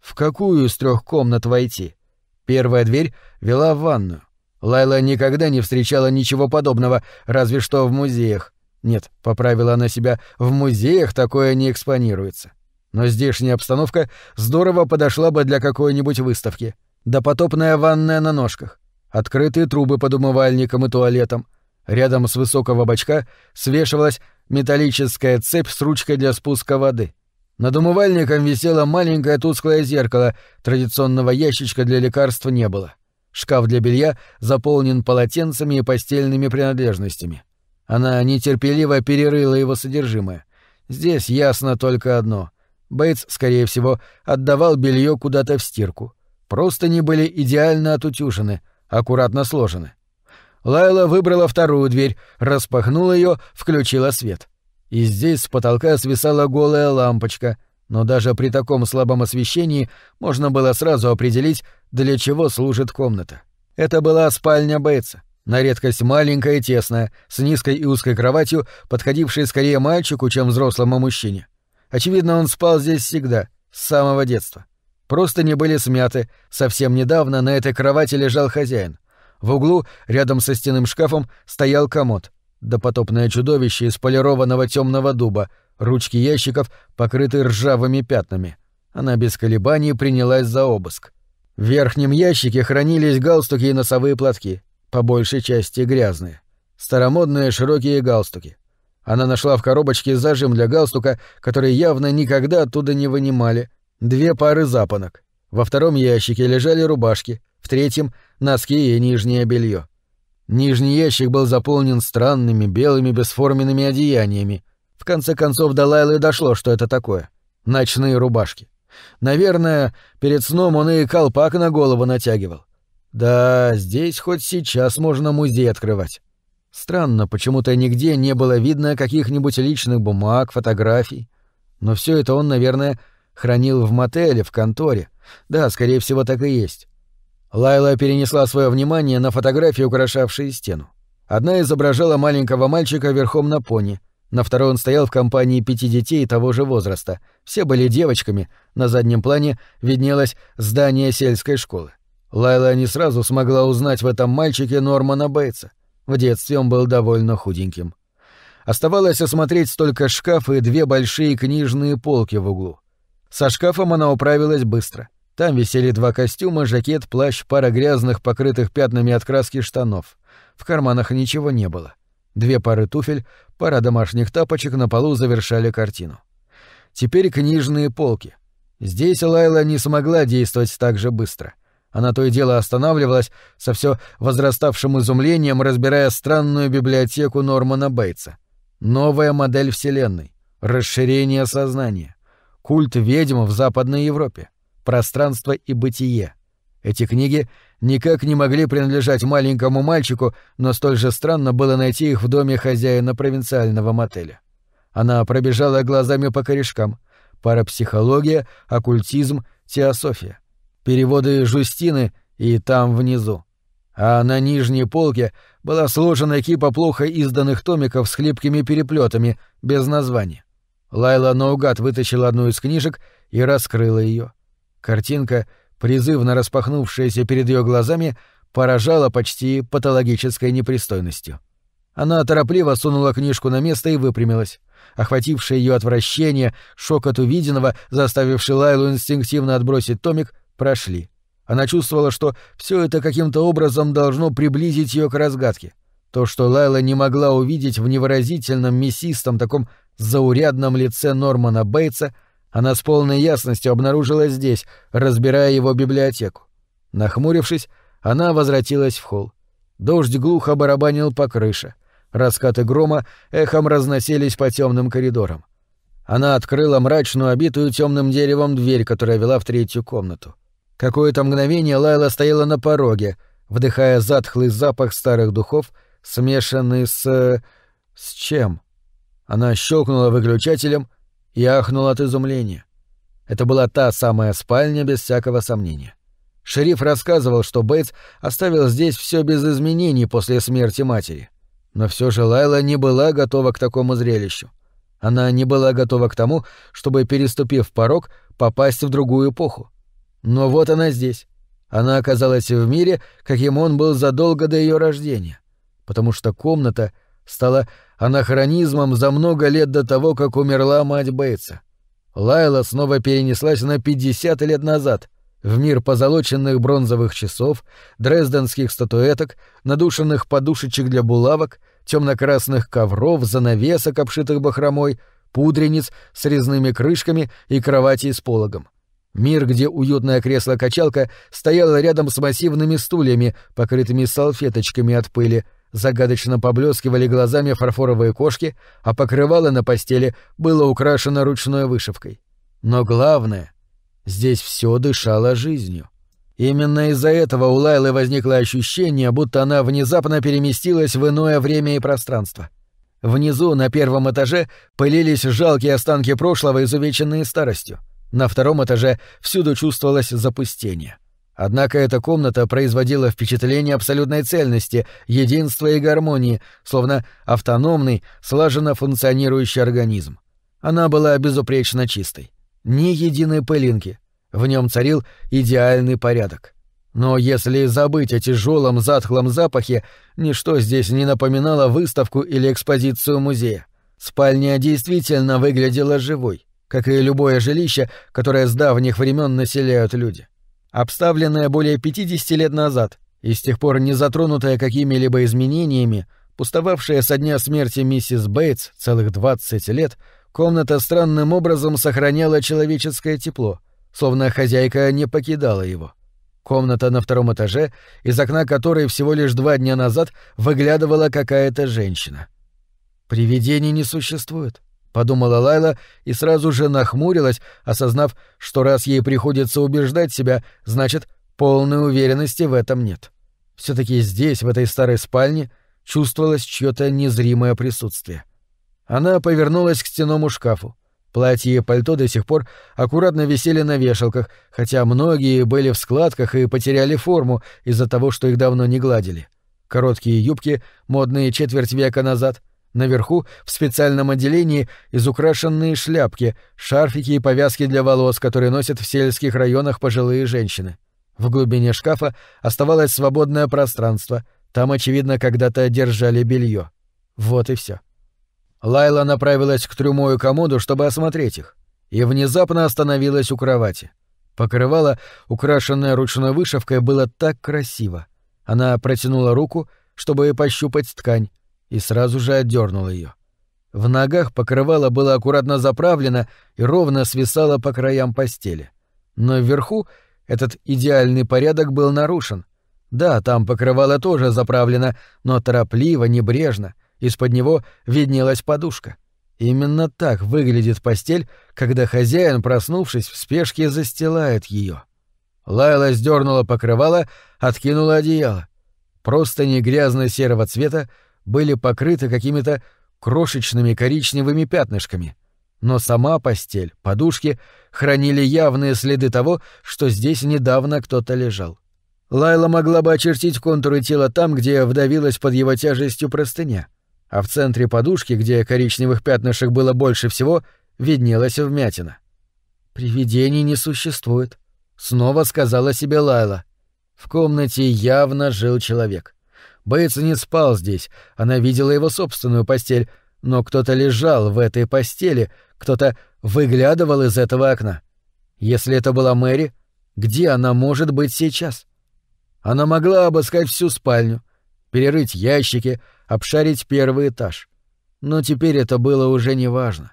В какую из трех комнат войти? Первая дверь вела в ванную. Лайла никогда не встречала ничего подобного, разве что в музеях. Нет, поправила она себя, в музеях такое не экспонируется. Но здешняя обстановка здорово подошла бы для какой-нибудь выставки. Допотопная ванная на ножках, открытые трубы под умывальником и туалетом. Рядом с высокого бачка свешивалась металлическая цепь с ручкой для спуска воды. Над умывальником висело маленькое тусклое зеркало, традиционного ящичка для лекарств не было. Шкаф для белья заполнен полотенцами и постельными принадлежностями. Она нетерпеливо перерыла его содержимое. Здесь ясно только одно. Бейтс, скорее всего, отдавал белье куда-то в стирку. Просто не были идеально отутюжены, аккуратно сложены. Лайла выбрала вторую дверь, распахнула ее, включила свет. И здесь с потолка свисала голая лампочка, но даже при таком слабом освещении можно было сразу определить, для чего служит комната. Это была спальня Бейтса, на редкость маленькая и тесная, с низкой и узкой кроватью, подходившей скорее мальчику, чем взрослому мужчине. Очевидно, он спал здесь всегда, с самого детства. Просто не были смяты, совсем недавно на этой кровати лежал хозяин. В углу, рядом со стенным шкафом, стоял комод — допотопное чудовище из полированного темного дуба, ручки ящиков покрыты ржавыми пятнами. Она без колебаний принялась за обыск. В верхнем ящике хранились галстуки и носовые платки, по большей части грязные. Старомодные широкие галстуки. Она нашла в коробочке зажим для галстука, который явно никогда оттуда не вынимали, две пары запонок. Во втором ящике лежали рубашки, в третьем — носки и нижнее белье. Нижний ящик был заполнен странными белыми бесформенными одеяниями. В конце концов до Лайлы дошло, что это такое. Ночные рубашки. Наверное, перед сном он и колпак на голову натягивал. Да, здесь хоть сейчас можно музей открывать. Странно, почему-то нигде не было видно каких-нибудь личных бумаг, фотографий. Но все это он, наверное, хранил в мотеле, в конторе. Да, скорее всего, так и есть. Лайла перенесла свое внимание на фотографии, украшавшие стену. Одна изображала маленького мальчика верхом на пони, на второй он стоял в компании пяти детей того же возраста. Все были девочками, на заднем плане виднелось здание сельской школы. Лайла не сразу смогла узнать в этом мальчике Нормана Бейтса. В детстве он был довольно худеньким. Оставалось осмотреть только шкаф и две большие книжные полки в углу. Со шкафом она управилась быстро — там висели два костюма, жакет, плащ, пара грязных, покрытых пятнами от краски штанов. В карманах ничего не было. Две пары туфель, пара домашних тапочек на полу завершали картину. Теперь книжные полки. Здесь Лайла не смогла действовать так же быстро. Она то и дело останавливалась, со все возраставшим изумлением разбирая странную библиотеку Нормана Бейтса. Новая модель Вселенной. Расширение сознания. Культ ведьм в Западной Европе пространство и бытие. Эти книги никак не могли принадлежать маленькому мальчику, но столь же странно было найти их в доме хозяина провинциального мотеля. Она пробежала глазами по корешкам. Парапсихология, оккультизм, теософия. Переводы Жустины и там внизу. А на нижней полке была сложена кипа плохо изданных томиков с хлипкими переплетами, без названия. Лайла наугад вытащила одну из книжек и раскрыла ее. Картинка, призывно распахнувшаяся перед ее глазами, поражала почти патологической непристойностью. Она торопливо сунула книжку на место и выпрямилась. Охватившее ее отвращение, шок от увиденного, заставивший Лайлу инстинктивно отбросить томик, прошли. Она чувствовала, что все это каким-то образом должно приблизить ее к разгадке. То, что Лайла не могла увидеть в невыразительном мясистом таком заурядном лице Нормана Бейтса, она с полной ясностью обнаружила здесь, разбирая его библиотеку. Нахмурившись, она возвратилась в холл. Дождь глухо барабанил по крыше. Раскаты грома эхом разносились по темным коридорам. Она открыла мрачную, обитую темным деревом дверь, которая вела в третью комнату. Какое-то мгновение Лайла стояла на пороге, вдыхая затхлый запах старых духов, смешанный с... с чем? Она щелкнула выключателем — и ахнул от изумления. Это была та самая спальня без всякого сомнения. Шериф рассказывал, что Бейтс оставил здесь все без изменений после смерти матери. Но все же Лайла не была готова к такому зрелищу. Она не была готова к тому, чтобы, переступив порог, попасть в другую эпоху. Но вот она здесь. Она оказалась в мире, каким он был задолго до ее рождения. Потому что комната стала анахронизмом за много лет до того, как умерла мать Бейтса. Лайла снова перенеслась на 50 лет назад, в мир позолоченных бронзовых часов, дрезденских статуэток, надушенных подушечек для булавок, темно-красных ковров, занавесок, обшитых бахромой, пудрениц с резными крышками и кроватей с пологом. Мир, где уютное кресло-качалка стояло рядом с массивными стульями, покрытыми салфеточками от пыли, загадочно поблескивали глазами фарфоровые кошки, а покрывало на постели было украшено ручной вышивкой. Но главное, здесь все дышало жизнью. Именно из-за этого у Лайлы возникло ощущение, будто она внезапно переместилась в иное время и пространство. Внизу, на первом этаже, пылились жалкие останки прошлого, изувеченные старостью. На втором этаже всюду чувствовалось запустение. Однако эта комната производила впечатление абсолютной цельности, единства и гармонии, словно автономный, слаженно функционирующий организм. Она была безупречно чистой. Ни единой пылинки. В нем царил идеальный порядок. Но если забыть о тяжелом затхлом запахе, ничто здесь не напоминало выставку или экспозицию музея. Спальня действительно выглядела живой, как и любое жилище, которое с давних времен населяют люди обставленная более 50 лет назад и с тех пор не затронутая какими-либо изменениями, пустовавшая со дня смерти миссис Бейтс целых 20 лет, комната странным образом сохраняла человеческое тепло, словно хозяйка не покидала его. Комната на втором этаже, из окна которой всего лишь два дня назад выглядывала какая-то женщина. Привидений не существует. — подумала Лайла и сразу же нахмурилась, осознав, что раз ей приходится убеждать себя, значит, полной уверенности в этом нет. все таки здесь, в этой старой спальне, чувствовалось чьё-то незримое присутствие. Она повернулась к стенному шкафу. Платье и пальто до сих пор аккуратно висели на вешалках, хотя многие были в складках и потеряли форму из-за того, что их давно не гладили. Короткие юбки, модные четверть века назад — Наверху, в специальном отделении, изукрашенные шляпки, шарфики и повязки для волос, которые носят в сельских районах пожилые женщины. В глубине шкафа оставалось свободное пространство. Там, очевидно, когда-то держали белье. Вот и все. Лайла направилась к трюмою комоду, чтобы осмотреть их, и внезапно остановилась у кровати. Покрывало, украшенное ручной вышивкой, было так красиво. Она протянула руку, чтобы пощупать ткань, и сразу же отдернул ее. В ногах покрывало было аккуратно заправлено и ровно свисало по краям постели. Но вверху этот идеальный порядок был нарушен. Да, там покрывало тоже заправлено, но торопливо, небрежно, из-под него виднелась подушка. Именно так выглядит постель, когда хозяин, проснувшись, в спешке застилает ее. Лайла сдернула покрывало, откинула одеяло. Просто не грязно-серого цвета были покрыты какими-то крошечными коричневыми пятнышками. Но сама постель, подушки хранили явные следы того, что здесь недавно кто-то лежал. Лайла могла бы очертить контуры тела там, где вдавилась под его тяжестью простыня, а в центре подушки, где коричневых пятнышек было больше всего, виднелась вмятина. «Привидений не существует», — снова сказала себе Лайла. В комнате явно жил человек. Бейтс не спал здесь, она видела его собственную постель, но кто-то лежал в этой постели, кто-то выглядывал из этого окна. Если это была Мэри, где она может быть сейчас? Она могла обыскать всю спальню, перерыть ящики, обшарить первый этаж. Но теперь это было уже неважно.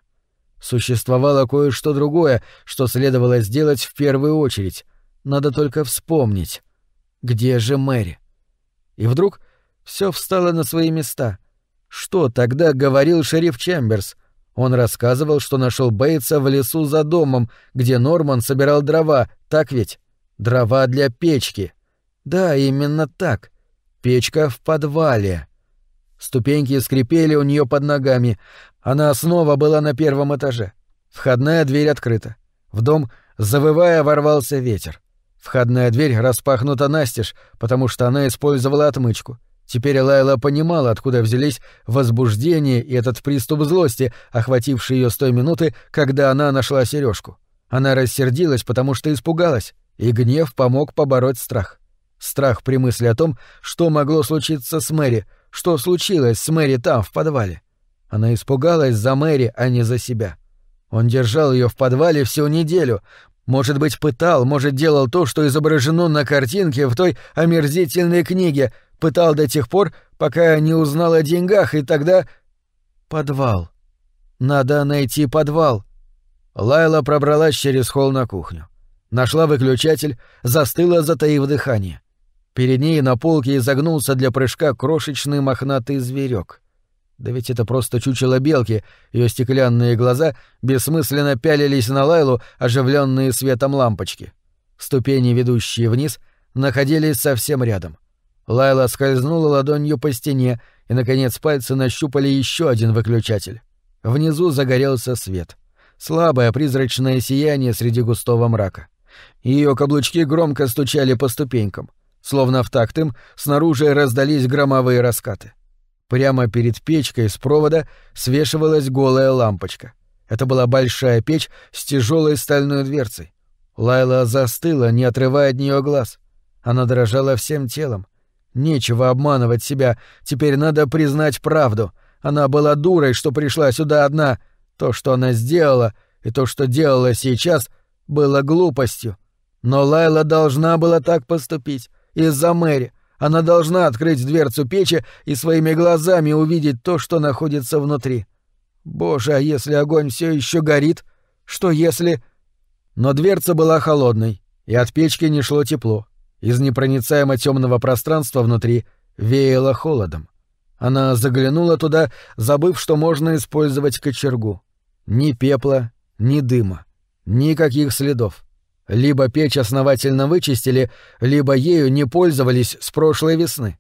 Существовало кое-что другое, что следовало сделать в первую очередь. Надо только вспомнить. Где же Мэри? И вдруг все встало на свои места. Что тогда говорил шериф Чемберс? Он рассказывал, что нашел Бейтса в лесу за домом, где Норман собирал дрова, так ведь? Дрова для печки. Да, именно так. Печка в подвале. Ступеньки скрипели у нее под ногами. Она снова была на первом этаже. Входная дверь открыта. В дом, завывая, ворвался ветер. Входная дверь распахнута настежь, потому что она использовала отмычку. Теперь Лайла понимала, откуда взялись возбуждение и этот приступ злости, охвативший ее с той минуты, когда она нашла сережку. Она рассердилась, потому что испугалась, и гнев помог побороть страх. Страх при мысли о том, что могло случиться с Мэри, что случилось с Мэри там, в подвале. Она испугалась за Мэри, а не за себя. Он держал ее в подвале всю неделю, может быть, пытал, может, делал то, что изображено на картинке в той омерзительной книге, пытал до тех пор, пока не узнал о деньгах, и тогда... Подвал. Надо найти подвал. Лайла пробралась через холл на кухню. Нашла выключатель, застыла, затаив дыхание. Перед ней на полке изогнулся для прыжка крошечный мохнатый зверек. Да ведь это просто чучело белки, ее стеклянные глаза бессмысленно пялились на Лайлу, оживленные светом лампочки. Ступени, ведущие вниз, находились совсем рядом. Лайла скользнула ладонью по стене, и, наконец, пальцы нащупали еще один выключатель. Внизу загорелся свет. Слабое призрачное сияние среди густого мрака. Ее каблучки громко стучали по ступенькам. Словно в такт им, снаружи раздались громовые раскаты. Прямо перед печкой с провода свешивалась голая лампочка. Это была большая печь с тяжелой стальной дверцей. Лайла застыла, не отрывая от нее глаз. Она дрожала всем телом. Нечего обманывать себя, теперь надо признать правду. Она была дурой, что пришла сюда одна. То, что она сделала, и то, что делала сейчас, было глупостью. Но Лайла должна была так поступить. Из-за Мэри. Она должна открыть дверцу печи и своими глазами увидеть то, что находится внутри. Боже, а если огонь все еще горит? Что если... Но дверца была холодной, и от печки не шло тепло. Из непроницаемо темного пространства внутри веяло холодом. Она заглянула туда, забыв, что можно использовать кочергу. Ни пепла, ни дыма. Никаких следов. Либо печь основательно вычистили, либо ею не пользовались с прошлой весны.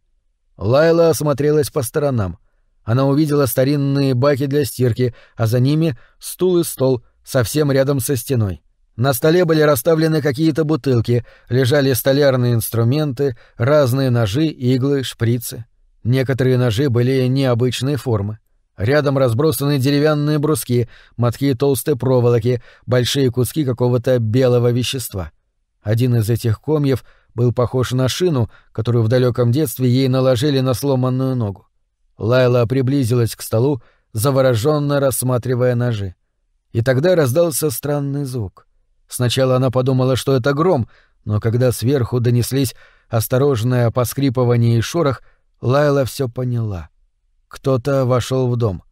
Лайла осмотрелась по сторонам. Она увидела старинные баки для стирки, а за ними стул и стол, совсем рядом со стеной. На столе были расставлены какие-то бутылки, лежали столярные инструменты, разные ножи, иглы, шприцы. Некоторые ножи были необычной формы. Рядом разбросаны деревянные бруски, мотки толстой проволоки, большие куски какого-то белого вещества. Один из этих комьев был похож на шину, которую в далеком детстве ей наложили на сломанную ногу. Лайла приблизилась к столу, завороженно рассматривая ножи. И тогда раздался странный звук. Сначала она подумала, что это гром, но когда сверху донеслись осторожное поскрипывание и шорох, Лайла все поняла — кто-то вошел в дом.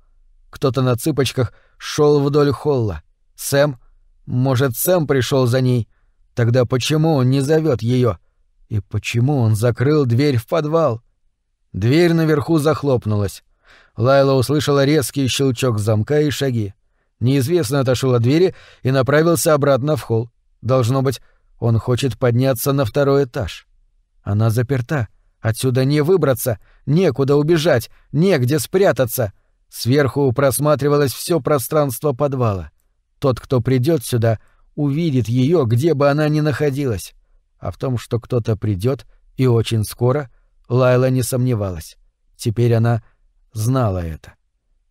Кто-то на цыпочках шел вдоль холла. Сэм? Может, Сэм пришел за ней? Тогда почему он не зовет ее? И почему он закрыл дверь в подвал? Дверь наверху захлопнулась. Лайла услышала резкий щелчок замка и шаги. Неизвестно отошел от двери и направился обратно в холл. Должно быть, он хочет подняться на второй этаж. Она заперта. Отсюда не выбраться, некуда убежать, негде спрятаться. Сверху просматривалось все пространство подвала. Тот, кто придет сюда, увидит ее, где бы она ни находилась. А в том, что кто-то придет и очень скоро, Лайла не сомневалась. Теперь она знала это.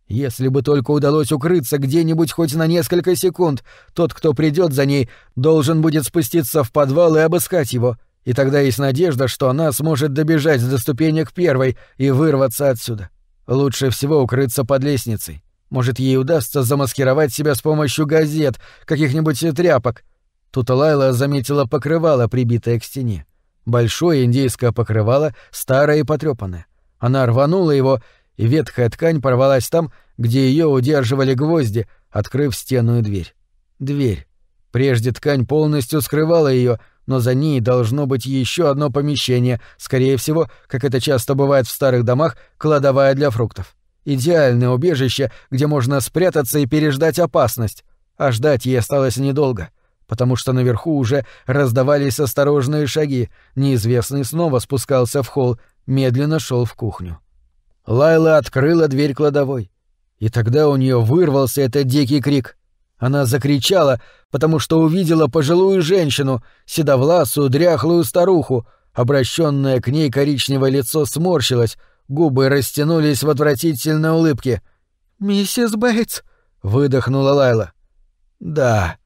Если бы только удалось укрыться где-нибудь хоть на несколько секунд, тот, кто придет за ней, должен будет спуститься в подвал и обыскать его, и тогда есть надежда, что она сможет добежать до ступенек первой и вырваться отсюда. Лучше всего укрыться под лестницей. Может, ей удастся замаскировать себя с помощью газет, каких-нибудь тряпок. Тут Лайла заметила покрывало, прибитое к стене. Большое индейское покрывало, старое и потрепанное. Она рванула его, и ветхая ткань порвалась там, где ее удерживали гвозди, открыв стену и дверь. Дверь. Прежде ткань полностью скрывала ее, но за ней должно быть еще одно помещение, скорее всего, как это часто бывает в старых домах, кладовая для фруктов. Идеальное убежище, где можно спрятаться и переждать опасность. А ждать ей осталось недолго, потому что наверху уже раздавались осторожные шаги, неизвестный снова спускался в холл, медленно шел в кухню. Лайла открыла дверь кладовой. И тогда у нее вырвался этот дикий крик. Она закричала, потому что увидела пожилую женщину, седовласую, дряхлую старуху. Обращенное к ней коричневое лицо сморщилось, губы растянулись в отвратительной улыбке. «Миссис Бейтс!» — выдохнула Лайла. «Да».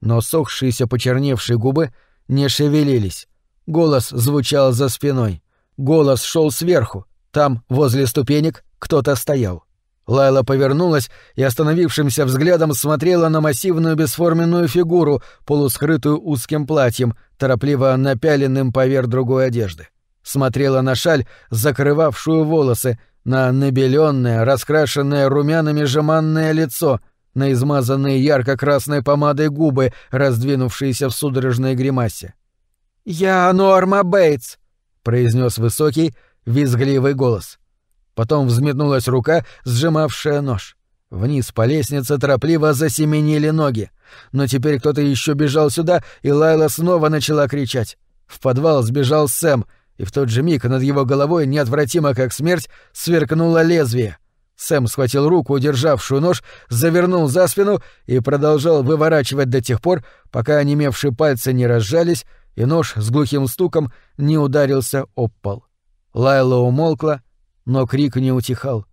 Но сохшиеся почерневшие губы не шевелились. Голос звучал за спиной. Голос шел сверху. Там, возле ступенек, кто-то стоял. Лайла повернулась и остановившимся взглядом смотрела на массивную бесформенную фигуру, полускрытую узким платьем, торопливо напяленным поверх другой одежды. Смотрела на шаль, закрывавшую волосы, на набеленное, раскрашенное румянами жеманное лицо, на измазанные ярко-красной помадой губы, раздвинувшиеся в судорожной гримасе. «Я Норма Бейтс», — произнес высокий, визгливый голос. Потом взметнулась рука, сжимавшая нож. Вниз по лестнице торопливо засеменили ноги. Но теперь кто-то еще бежал сюда, и Лайла снова начала кричать. В подвал сбежал Сэм, и в тот же миг над его головой, неотвратимо как смерть, сверкнуло лезвие. Сэм схватил руку, удержавшую нож, завернул за спину и продолжал выворачивать до тех пор, пока онемевшие пальцы не разжались, и нож с глухим стуком не ударился об пол. Лайла умолкла, но крик не утихал.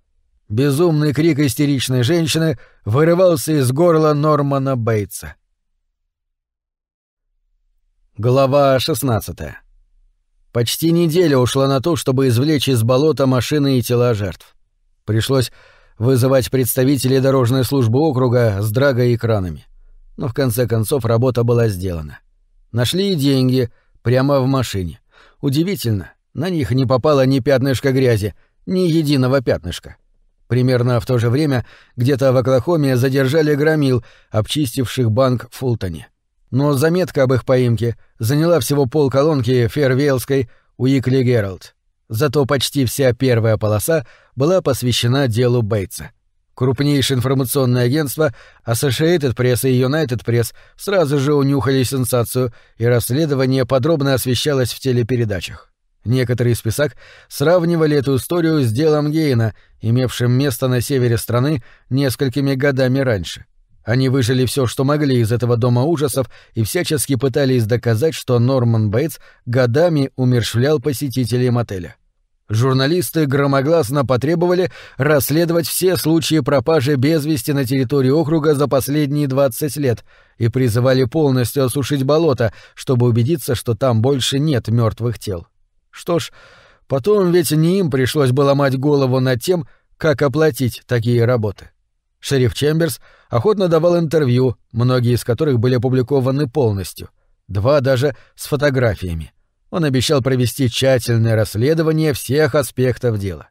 Безумный крик истеричной женщины вырывался из горла Нормана Бейтса. Глава 16 Почти неделя ушла на то, чтобы извлечь из болота машины и тела жертв. Пришлось вызывать представителей дорожной службы округа с драгой и кранами. Но в конце концов работа была сделана. Нашли деньги прямо в машине. Удивительно, на них не попало ни пятнышка грязи, ни единого пятнышка. Примерно в то же время где-то в Оклахоме задержали громил, обчистивших банк в Фултоне. Но заметка об их поимке заняла всего пол колонки фервейлской Уикли Гералд. Зато почти вся первая полоса была посвящена делу Бейтса. Крупнейшее информационное агентство Associated Press и United Press сразу же унюхали сенсацию, и расследование подробно освещалось в телепередачах. Некоторые из писак сравнивали эту историю с делом Гейна, имевшим место на севере страны несколькими годами раньше. Они выжили все, что могли из этого дома ужасов и всячески пытались доказать, что Норман Бейтс годами умершвлял посетителей мотеля. Журналисты громогласно потребовали расследовать все случаи пропажи без вести на территории округа за последние 20 лет и призывали полностью осушить болото, чтобы убедиться, что там больше нет мертвых тел. Что ж, потом ведь не им пришлось бы ломать голову над тем, как оплатить такие работы. Шериф Чемберс охотно давал интервью, многие из которых были опубликованы полностью, два даже с фотографиями. Он обещал провести тщательное расследование всех аспектов дела.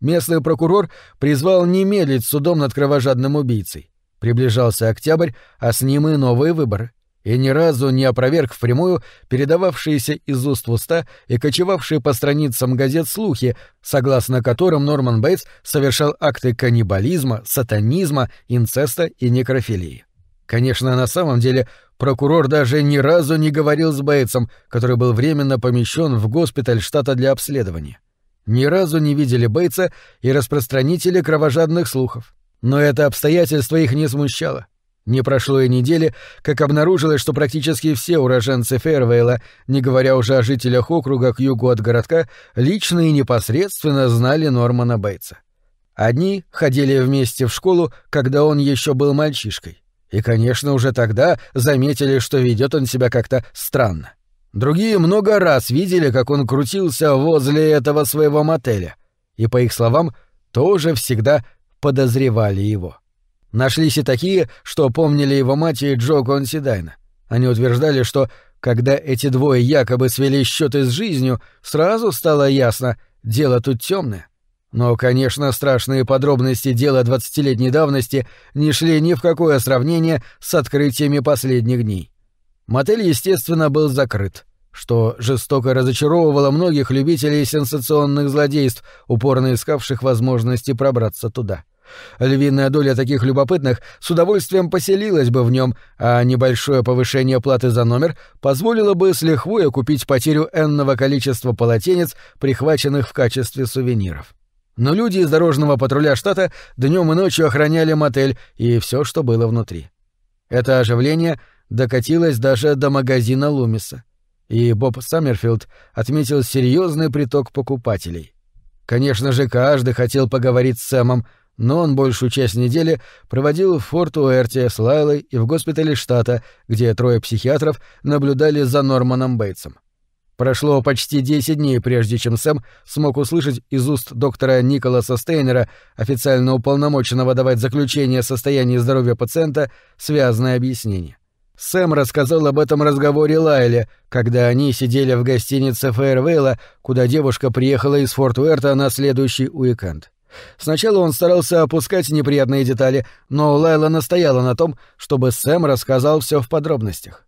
Местный прокурор призвал не медлить судом над кровожадным убийцей. Приближался октябрь, а с ним и новые выборы и ни разу не опроверг впрямую передававшиеся из уст в уста и кочевавшие по страницам газет слухи, согласно которым Норман Бейтс совершал акты каннибализма, сатанизма, инцеста и некрофилии. Конечно, на самом деле прокурор даже ни разу не говорил с Бейтсом, который был временно помещен в госпиталь штата для обследования. Ни разу не видели Бейтса и распространители кровожадных слухов. Но это обстоятельство их не смущало. Не прошло и недели, как обнаружилось, что практически все уроженцы Фервейла, не говоря уже о жителях округа к югу от городка, лично и непосредственно знали Нормана Бейтса. Одни ходили вместе в школу, когда он еще был мальчишкой. И, конечно, уже тогда заметили, что ведет он себя как-то странно. Другие много раз видели, как он крутился возле этого своего мотеля. И, по их словам, тоже всегда подозревали его. Нашлись и такие, что помнили его мать и Джо Консидайна. Они утверждали, что когда эти двое якобы свели счеты с жизнью, сразу стало ясно, дело тут темное. Но, конечно, страшные подробности дела двадцатилетней давности не шли ни в какое сравнение с открытиями последних дней. Мотель, естественно, был закрыт, что жестоко разочаровывало многих любителей сенсационных злодейств, упорно искавших возможности пробраться туда. — Львиная доля таких любопытных с удовольствием поселилась бы в нем, а небольшое повышение платы за номер позволило бы с лихвой окупить потерю энного количества полотенец, прихваченных в качестве сувениров. Но люди из дорожного патруля штата днем и ночью охраняли мотель и все, что было внутри. Это оживление докатилось даже до магазина Лумиса. И Боб Саммерфилд отметил серьезный приток покупателей. Конечно же, каждый хотел поговорить с Сэмом, но он большую часть недели проводил в Форт Уэрте с Лайлой и в госпитале штата, где трое психиатров наблюдали за Норманом Бейтсом. Прошло почти 10 дней, прежде чем Сэм смог услышать из уст доктора Николаса Стейнера, официально уполномоченного давать заключение о состоянии здоровья пациента, связанное объяснение. Сэм рассказал об этом разговоре Лайле, когда они сидели в гостинице Фейервейла, куда девушка приехала из Форт Уэрта на следующий уикенд. Сначала он старался опускать неприятные детали, но Лайла настояла на том, чтобы Сэм рассказал все в подробностях.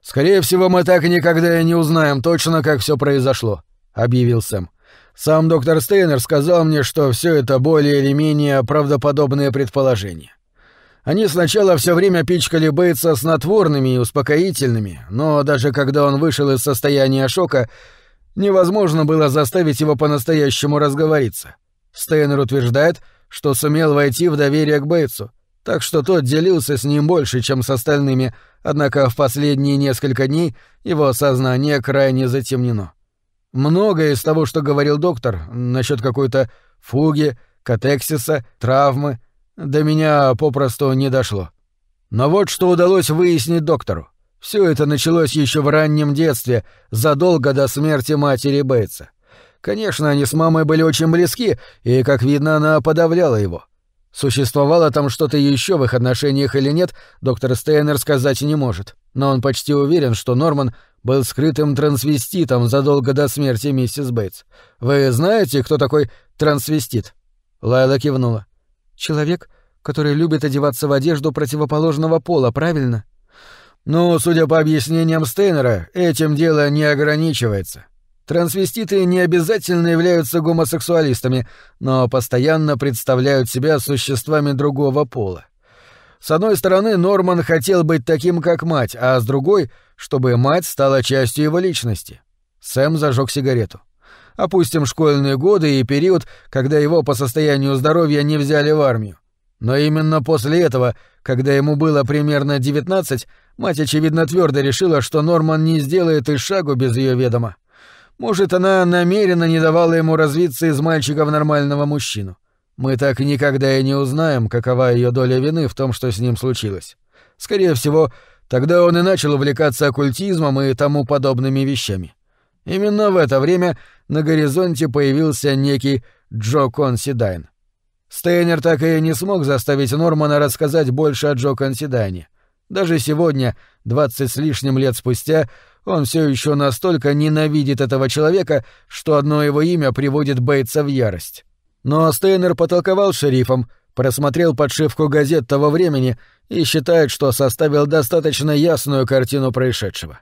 «Скорее всего, мы так никогда и не узнаем точно, как все произошло», — объявил Сэм. «Сам доктор Стейнер сказал мне, что все это более или менее правдоподобные предположения. Они сначала все время пичкали Бейтса снотворными и успокоительными, но даже когда он вышел из состояния шока, невозможно было заставить его по-настоящему разговориться. Стейнер утверждает, что сумел войти в доверие к Бейтсу, так что тот делился с ним больше, чем с остальными, однако в последние несколько дней его сознание крайне затемнено. Многое из того, что говорил доктор насчет какой-то фуги, катексиса, травмы, до меня попросту не дошло. Но вот что удалось выяснить доктору. Все это началось еще в раннем детстве, задолго до смерти матери Бейтса. Конечно, они с мамой были очень близки, и, как видно, она подавляла его. Существовало там что-то еще в их отношениях или нет, доктор Стейнер сказать не может. Но он почти уверен, что Норман был скрытым трансвеститом задолго до смерти миссис Бейтс. Вы знаете, кто такой трансвестит? Лайла кивнула. Человек, который любит одеваться в одежду противоположного пола, правильно? Ну, судя по объяснениям Стейнера, этим дело не ограничивается. Трансвеститы не обязательно являются гомосексуалистами, но постоянно представляют себя существами другого пола. С одной стороны, Норман хотел быть таким, как мать, а с другой, чтобы мать стала частью его личности. Сэм зажег сигарету. Опустим школьные годы и период, когда его по состоянию здоровья не взяли в армию. Но именно после этого, когда ему было примерно 19, мать, очевидно, твердо решила, что Норман не сделает и шагу без ее ведома. Может, она намеренно не давала ему развиться из мальчика в нормального мужчину. Мы так никогда и не узнаем, какова ее доля вины в том, что с ним случилось. Скорее всего, тогда он и начал увлекаться оккультизмом и тому подобными вещами. Именно в это время на горизонте появился некий Джо Консидайн. Стейнер так и не смог заставить Нормана рассказать больше о Джо Консидайне. Даже сегодня, двадцать с лишним лет спустя, он все еще настолько ненавидит этого человека, что одно его имя приводит Бейтса в ярость. Но Стейнер потолковал шерифом, просмотрел подшивку газет того времени и считает, что составил достаточно ясную картину происшедшего.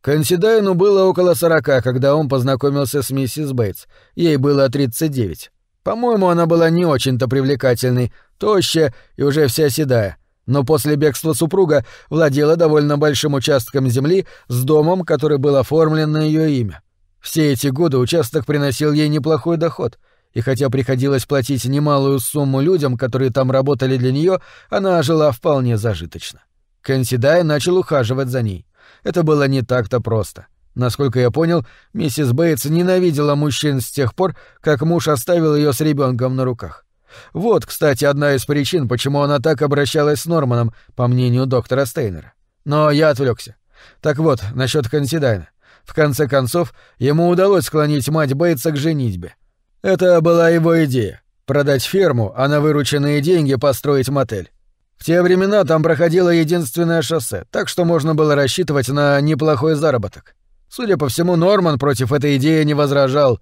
Консидайну было около сорока, когда он познакомился с миссис Бейтс. Ей было 39. По-моему, она была не очень-то привлекательной, тощая и уже вся седая но после бегства супруга владела довольно большим участком земли с домом, который был оформлен на ее имя. Все эти годы участок приносил ей неплохой доход, и хотя приходилось платить немалую сумму людям, которые там работали для нее, она жила вполне зажиточно. Консидай начал ухаживать за ней. Это было не так-то просто. Насколько я понял, миссис Бейтс ненавидела мужчин с тех пор, как муж оставил ее с ребенком на руках. Вот, кстати, одна из причин, почему она так обращалась с Норманом, по мнению доктора Стейнера. Но я отвлекся. Так вот, насчет Консидайна. В конце концов, ему удалось склонить мать Бейтса к женитьбе. Это была его идея — продать ферму, а на вырученные деньги построить мотель. В те времена там проходило единственное шоссе, так что можно было рассчитывать на неплохой заработок. Судя по всему, Норман против этой идеи не возражал.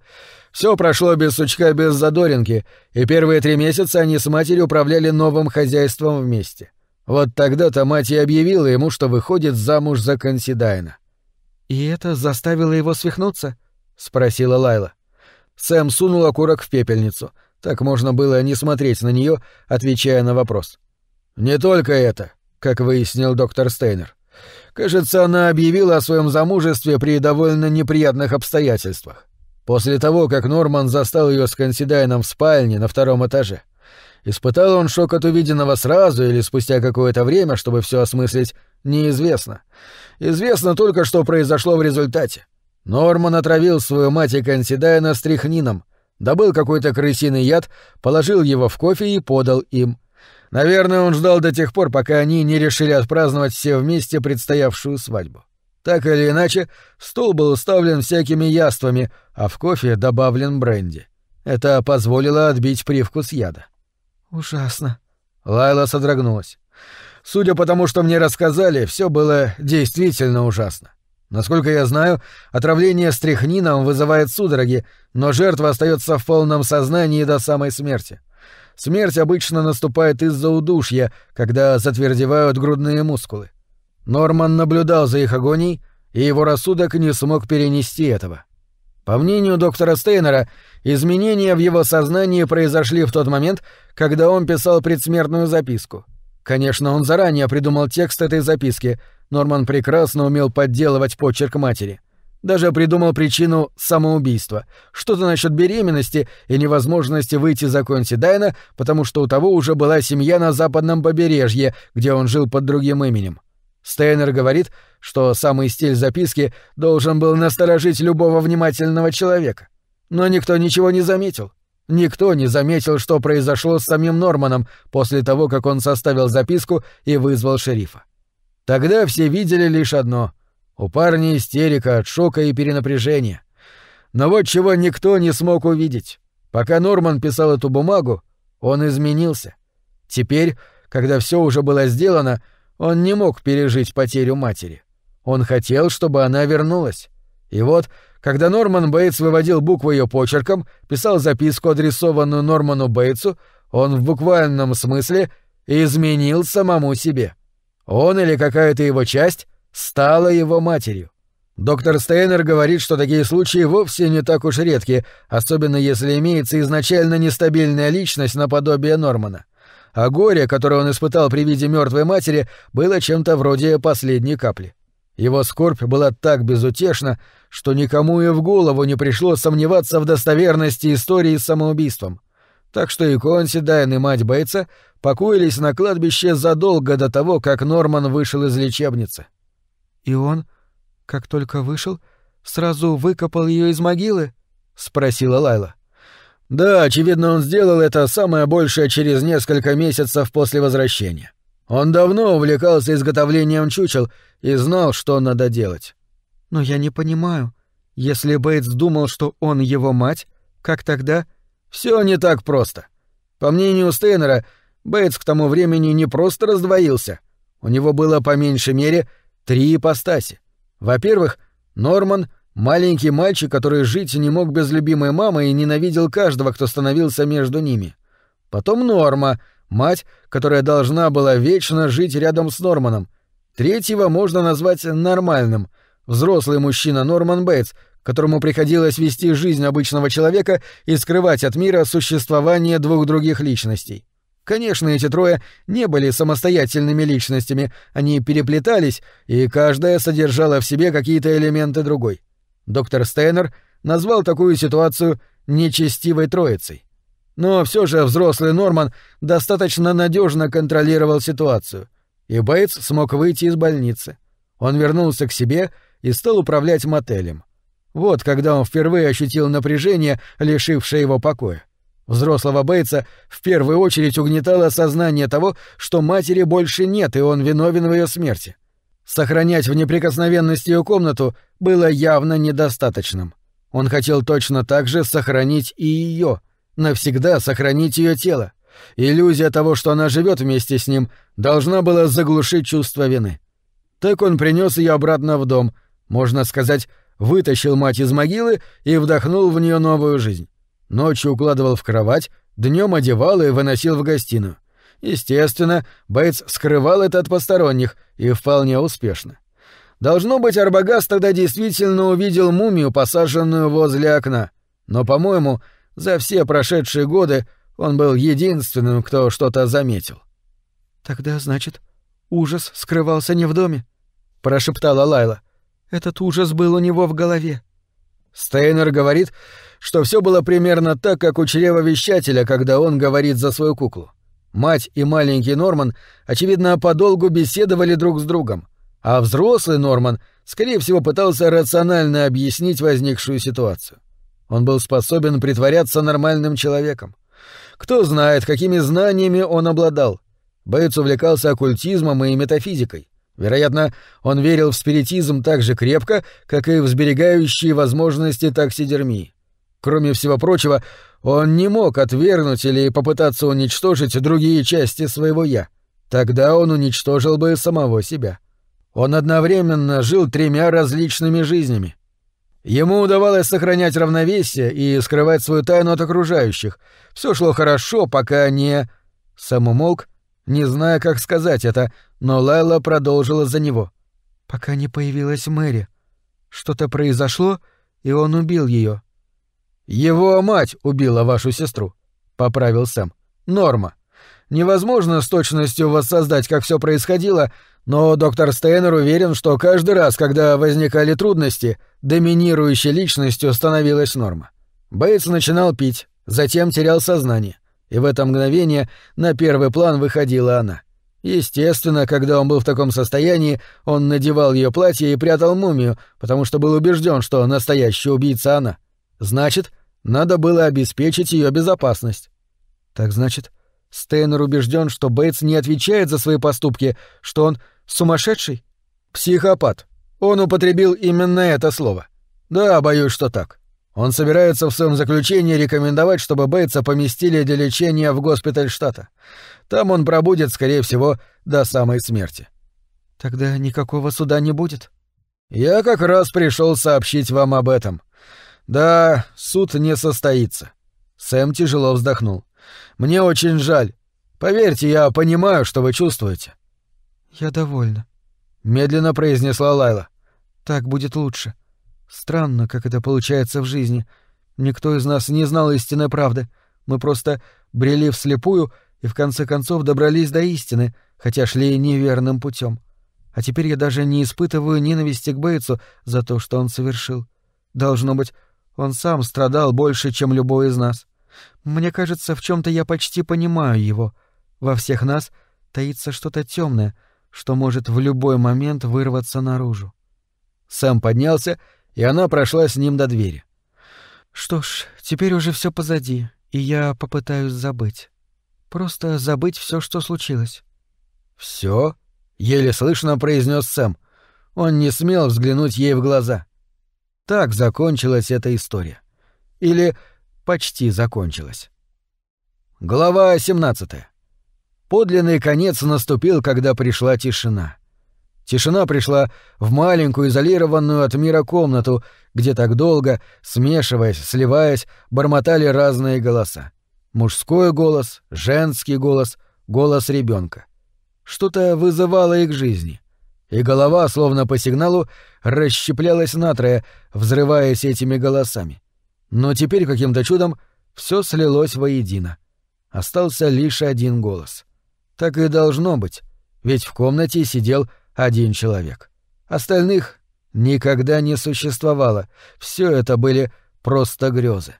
Все прошло без сучка, без задоринки, и первые три месяца они с матерью управляли новым хозяйством вместе. Вот тогда-то мать и объявила ему, что выходит замуж за Консидайна. «И это заставило его свихнуться?» — спросила Лайла. Сэм сунул окурок в пепельницу. Так можно было не смотреть на нее, отвечая на вопрос. «Не только это», как выяснил доктор Стейнер. Кажется, она объявила о своем замужестве при довольно неприятных обстоятельствах. После того, как Норман застал ее с Консидайном в спальне на втором этаже. Испытал он шок от увиденного сразу или спустя какое-то время, чтобы все осмыслить, неизвестно. Известно только, что произошло в результате. Норман отравил свою мать и Консидайна стрихнином, добыл какой-то крысиный яд, положил его в кофе и подал им. Наверное, он ждал до тех пор, пока они не решили отпраздновать все вместе предстоявшую свадьбу. Так или иначе, стол был уставлен всякими яствами, а в кофе добавлен бренди. Это позволило отбить привкус яда. «Ужасно». Лайла содрогнулась. Судя по тому, что мне рассказали, все было действительно ужасно. Насколько я знаю, отравление стрихнином вызывает судороги, но жертва остается в полном сознании до самой смерти. Смерть обычно наступает из-за удушья, когда затвердевают грудные мускулы. Норман наблюдал за их агонией, и его рассудок не смог перенести этого. По мнению доктора Стейнера, изменения в его сознании произошли в тот момент, когда он писал предсмертную записку. Конечно, он заранее придумал текст этой записки. Норман прекрасно умел подделывать почерк матери. Даже придумал причину самоубийства. Что-то насчет беременности и невозможности выйти за Конси Дайна, потому что у того уже была семья на западном побережье, где он жил под другим именем. Стейнер говорит, что самый стиль записки должен был насторожить любого внимательного человека. Но никто ничего не заметил. Никто не заметил, что произошло с самим Норманом после того, как он составил записку и вызвал шерифа. Тогда все видели лишь одно — у парня истерика от шока и перенапряжения. Но вот чего никто не смог увидеть. Пока Норман писал эту бумагу, он изменился. Теперь, когда все уже было сделано, он не мог пережить потерю матери. Он хотел, чтобы она вернулась. И вот, когда Норман Бейтс выводил буквы ее почерком, писал записку, адресованную Норману Бейтсу, он в буквальном смысле изменил самому себе. Он или какая-то его часть стала его матерью. Доктор Стейнер говорит, что такие случаи вовсе не так уж редки, особенно если имеется изначально нестабильная личность наподобие Нормана а горе, которое он испытал при виде мертвой матери, было чем-то вроде последней капли. Его скорбь была так безутешна, что никому и в голову не пришло сомневаться в достоверности истории с самоубийством. Так что и Конси Дайн, и мать Бейтса покоились на кладбище задолго до того, как Норман вышел из лечебницы. «И он, как только вышел, сразу выкопал ее из могилы?» — спросила Лайла. Да, очевидно, он сделал это самое большее через несколько месяцев после возвращения. Он давно увлекался изготовлением чучел и знал, что надо делать. Но я не понимаю. Если Бейтс думал, что он его мать, как тогда? Все не так просто. По мнению Стейнера, Бейтс к тому времени не просто раздвоился. У него было по меньшей мере три ипостаси. Во-первых, Норман — Маленький мальчик, который жить не мог без любимой мамы и ненавидел каждого, кто становился между ними. Потом Норма, мать, которая должна была вечно жить рядом с Норманом. Третьего можно назвать нормальным. Взрослый мужчина Норман Бейтс, которому приходилось вести жизнь обычного человека и скрывать от мира существование двух других личностей. Конечно, эти трое не были самостоятельными личностями, они переплетались, и каждая содержала в себе какие-то элементы другой. Доктор Стейнер назвал такую ситуацию нечестивой троицей. Но все же взрослый Норман достаточно надежно контролировал ситуацию, и Бейтс смог выйти из больницы. Он вернулся к себе и стал управлять мотелем. Вот когда он впервые ощутил напряжение, лишившее его покоя. Взрослого Бейтса в первую очередь угнетало сознание того, что матери больше нет, и он виновен в ее смерти. Сохранять в неприкосновенности ее комнату было явно недостаточным. Он хотел точно так же сохранить и ее, навсегда сохранить ее тело. Иллюзия того, что она живет вместе с ним, должна была заглушить чувство вины. Так он принес ее обратно в дом, можно сказать, вытащил мать из могилы и вдохнул в нее новую жизнь. Ночью укладывал в кровать, днем одевал и выносил в гостиную. Естественно, Бейтс скрывал это от посторонних, и вполне успешно. Должно быть, Арбагас тогда действительно увидел мумию, посаженную возле окна. Но, по-моему, за все прошедшие годы он был единственным, кто что-то заметил. «Тогда, значит, ужас скрывался не в доме?» — прошептала Лайла. «Этот ужас был у него в голове». Стейнер говорит, что все было примерно так, как у чревовещателя, когда он говорит за свою куклу. Мать и маленький Норман, очевидно, подолгу беседовали друг с другом, а взрослый Норман, скорее всего, пытался рационально объяснить возникшую ситуацию. Он был способен притворяться нормальным человеком. Кто знает, какими знаниями он обладал. Бейтс увлекался оккультизмом и метафизикой. Вероятно, он верил в спиритизм так же крепко, как и в сберегающие возможности таксидермии. Кроме всего прочего, он не мог отвергнуть или попытаться уничтожить другие части своего «я». Тогда он уничтожил бы самого себя. Он одновременно жил тремя различными жизнями. Ему удавалось сохранять равновесие и скрывать свою тайну от окружающих. Все шло хорошо, пока не... Сам умолк, не зная, как сказать это, но Лайла продолжила за него. «Пока не появилась Мэри. Что-то произошло, и он убил ее. «Его мать убила вашу сестру», — поправил Сэм. «Норма. Невозможно с точностью воссоздать, как все происходило, но доктор Стейнер уверен, что каждый раз, когда возникали трудности, доминирующей личностью становилась норма. Бейтс начинал пить, затем терял сознание, и в это мгновение на первый план выходила она. Естественно, когда он был в таком состоянии, он надевал ее платье и прятал мумию, потому что был убежден, что настоящая убийца она. Значит, надо было обеспечить ее безопасность. Так значит, Стейнер убежден, что Бейтс не отвечает за свои поступки, что он сумасшедший? Психопат. Он употребил именно это слово. Да, боюсь, что так. Он собирается в своем заключении рекомендовать, чтобы Бейтса поместили для лечения в госпиталь штата. Там он пробудет, скорее всего, до самой смерти. Тогда никакого суда не будет. Я как раз пришел сообщить вам об этом. Да, суд не состоится. Сэм тяжело вздохнул. Мне очень жаль. Поверьте, я понимаю, что вы чувствуете. Я довольна, медленно произнесла Лайла. Так будет лучше. Странно, как это получается в жизни. Никто из нас не знал истинной правды. Мы просто брели вслепую и в конце концов добрались до истины, хотя шли неверным путем. А теперь я даже не испытываю ненависти к Бейтсу за то, что он совершил. Должно быть, он сам страдал больше, чем любой из нас. Мне кажется, в чем то я почти понимаю его. Во всех нас таится что-то темное, что может в любой момент вырваться наружу. Сэм поднялся, и она прошла с ним до двери. Что ж, теперь уже все позади, и я попытаюсь забыть. Просто забыть все, что случилось. Все? еле слышно произнес Сэм. Он не смел взглянуть ей в глаза. Так закончилась эта история. Или почти закончилась. Глава 17. Подлинный конец наступил, когда пришла тишина. Тишина пришла в маленькую изолированную от мира комнату, где так долго, смешиваясь, сливаясь, бормотали разные голоса. Мужской голос, женский голос, голос ребенка. Что-то вызывало их жизни и голова, словно по сигналу, расщеплялась натрое, взрываясь этими голосами. Но теперь каким-то чудом все слилось воедино. Остался лишь один голос. Так и должно быть, ведь в комнате сидел один человек. Остальных никогда не существовало, все это были просто грезы.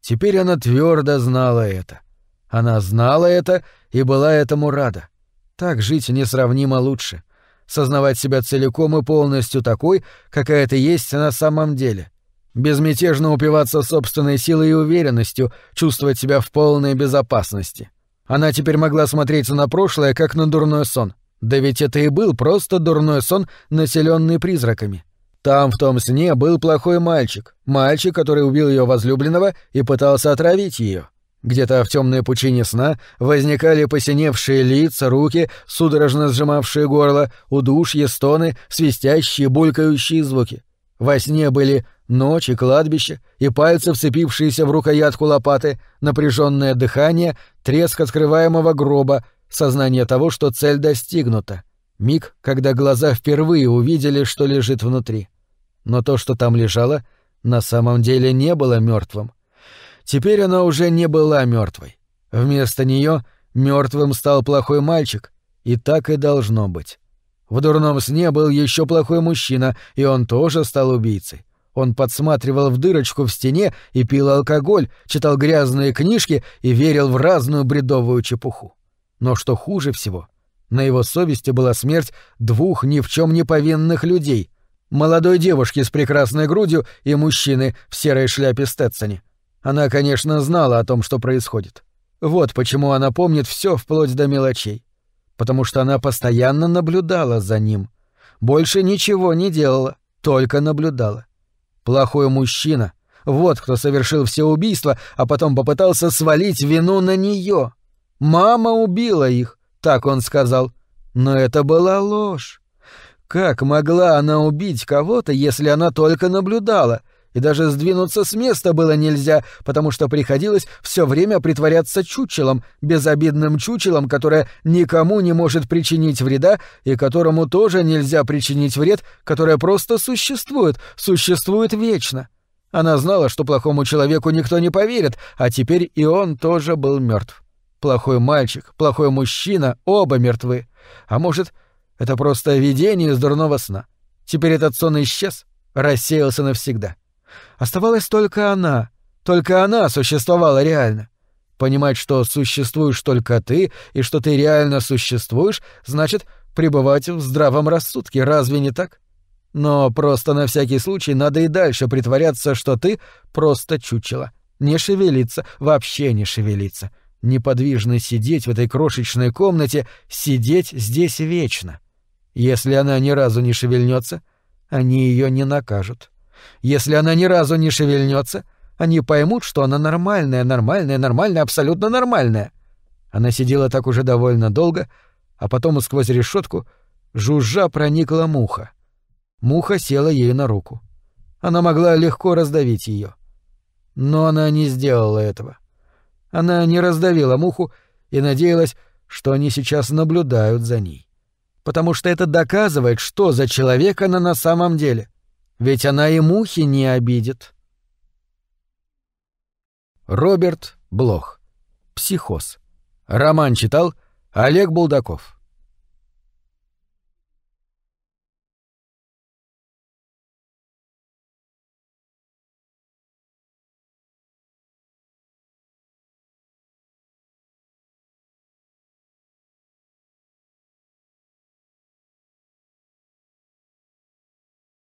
Теперь она твердо знала это. Она знала это и была этому рада. Так жить несравнимо лучше сознавать себя целиком и полностью такой, какая ты есть на самом деле. Безмятежно упиваться собственной силой и уверенностью, чувствовать себя в полной безопасности. Она теперь могла смотреть на прошлое, как на дурной сон. Да ведь это и был просто дурной сон, населенный призраками. Там, в том сне, был плохой мальчик. Мальчик, который убил ее возлюбленного и пытался отравить ее. Где-то в темной пучине сна возникали посиневшие лица, руки, судорожно сжимавшие горло, удушье, стоны, свистящие, булькающие звуки. Во сне были ночь и кладбище, и пальцы, вцепившиеся в рукоятку лопаты, напряженное дыхание, треск открываемого гроба, сознание того, что цель достигнута. Миг, когда глаза впервые увидели, что лежит внутри. Но то, что там лежало, на самом деле не было мертвым. Теперь она уже не была мертвой. Вместо нее мертвым стал плохой мальчик, и так и должно быть. В дурном сне был еще плохой мужчина, и он тоже стал убийцей. Он подсматривал в дырочку в стене и пил алкоголь, читал грязные книжки и верил в разную бредовую чепуху. Но что хуже всего, на его совести была смерть двух ни в чем не повинных людей. молодой девушки с прекрасной грудью и мужчины в серой шляпе Стетсоне. Она, конечно, знала о том, что происходит. Вот почему она помнит все вплоть до мелочей. Потому что она постоянно наблюдала за ним. Больше ничего не делала, только наблюдала. Плохой мужчина. Вот кто совершил все убийства, а потом попытался свалить вину на нее. Мама убила их, так он сказал. Но это была ложь. Как могла она убить кого-то, если она только наблюдала? И даже сдвинуться с места было нельзя, потому что приходилось все время притворяться чучелом, безобидным чучелом, которое никому не может причинить вреда и которому тоже нельзя причинить вред, которое просто существует, существует вечно. Она знала, что плохому человеку никто не поверит, а теперь и он тоже был мертв. Плохой мальчик, плохой мужчина, оба мертвы. А может, это просто видение из дурного сна. Теперь этот сон исчез, рассеялся навсегда. Оставалась только она, только она существовала реально. Понимать, что существуешь только ты и что ты реально существуешь, значит пребывать в здравом рассудке, разве не так? Но просто на всякий случай надо и дальше притворяться, что ты просто чучело. Не шевелиться, вообще не шевелиться. Неподвижно сидеть в этой крошечной комнате, сидеть здесь вечно. — если она ни разу не шевельнется, они ее не накажут. Если она ни разу не шевельнется, они поймут, что она нормальная, нормальная, нормальная, абсолютно нормальная. Она сидела так уже довольно долго, а потом сквозь решетку жужжа проникла муха. Муха села ей на руку. Она могла легко раздавить ее. Но она не сделала этого. Она не раздавила муху и надеялась, что они сейчас наблюдают за ней потому что это доказывает, что за человек она на самом деле. Ведь она и мухи не обидит. Роберт Блох. Психоз. Роман читал Олег Булдаков.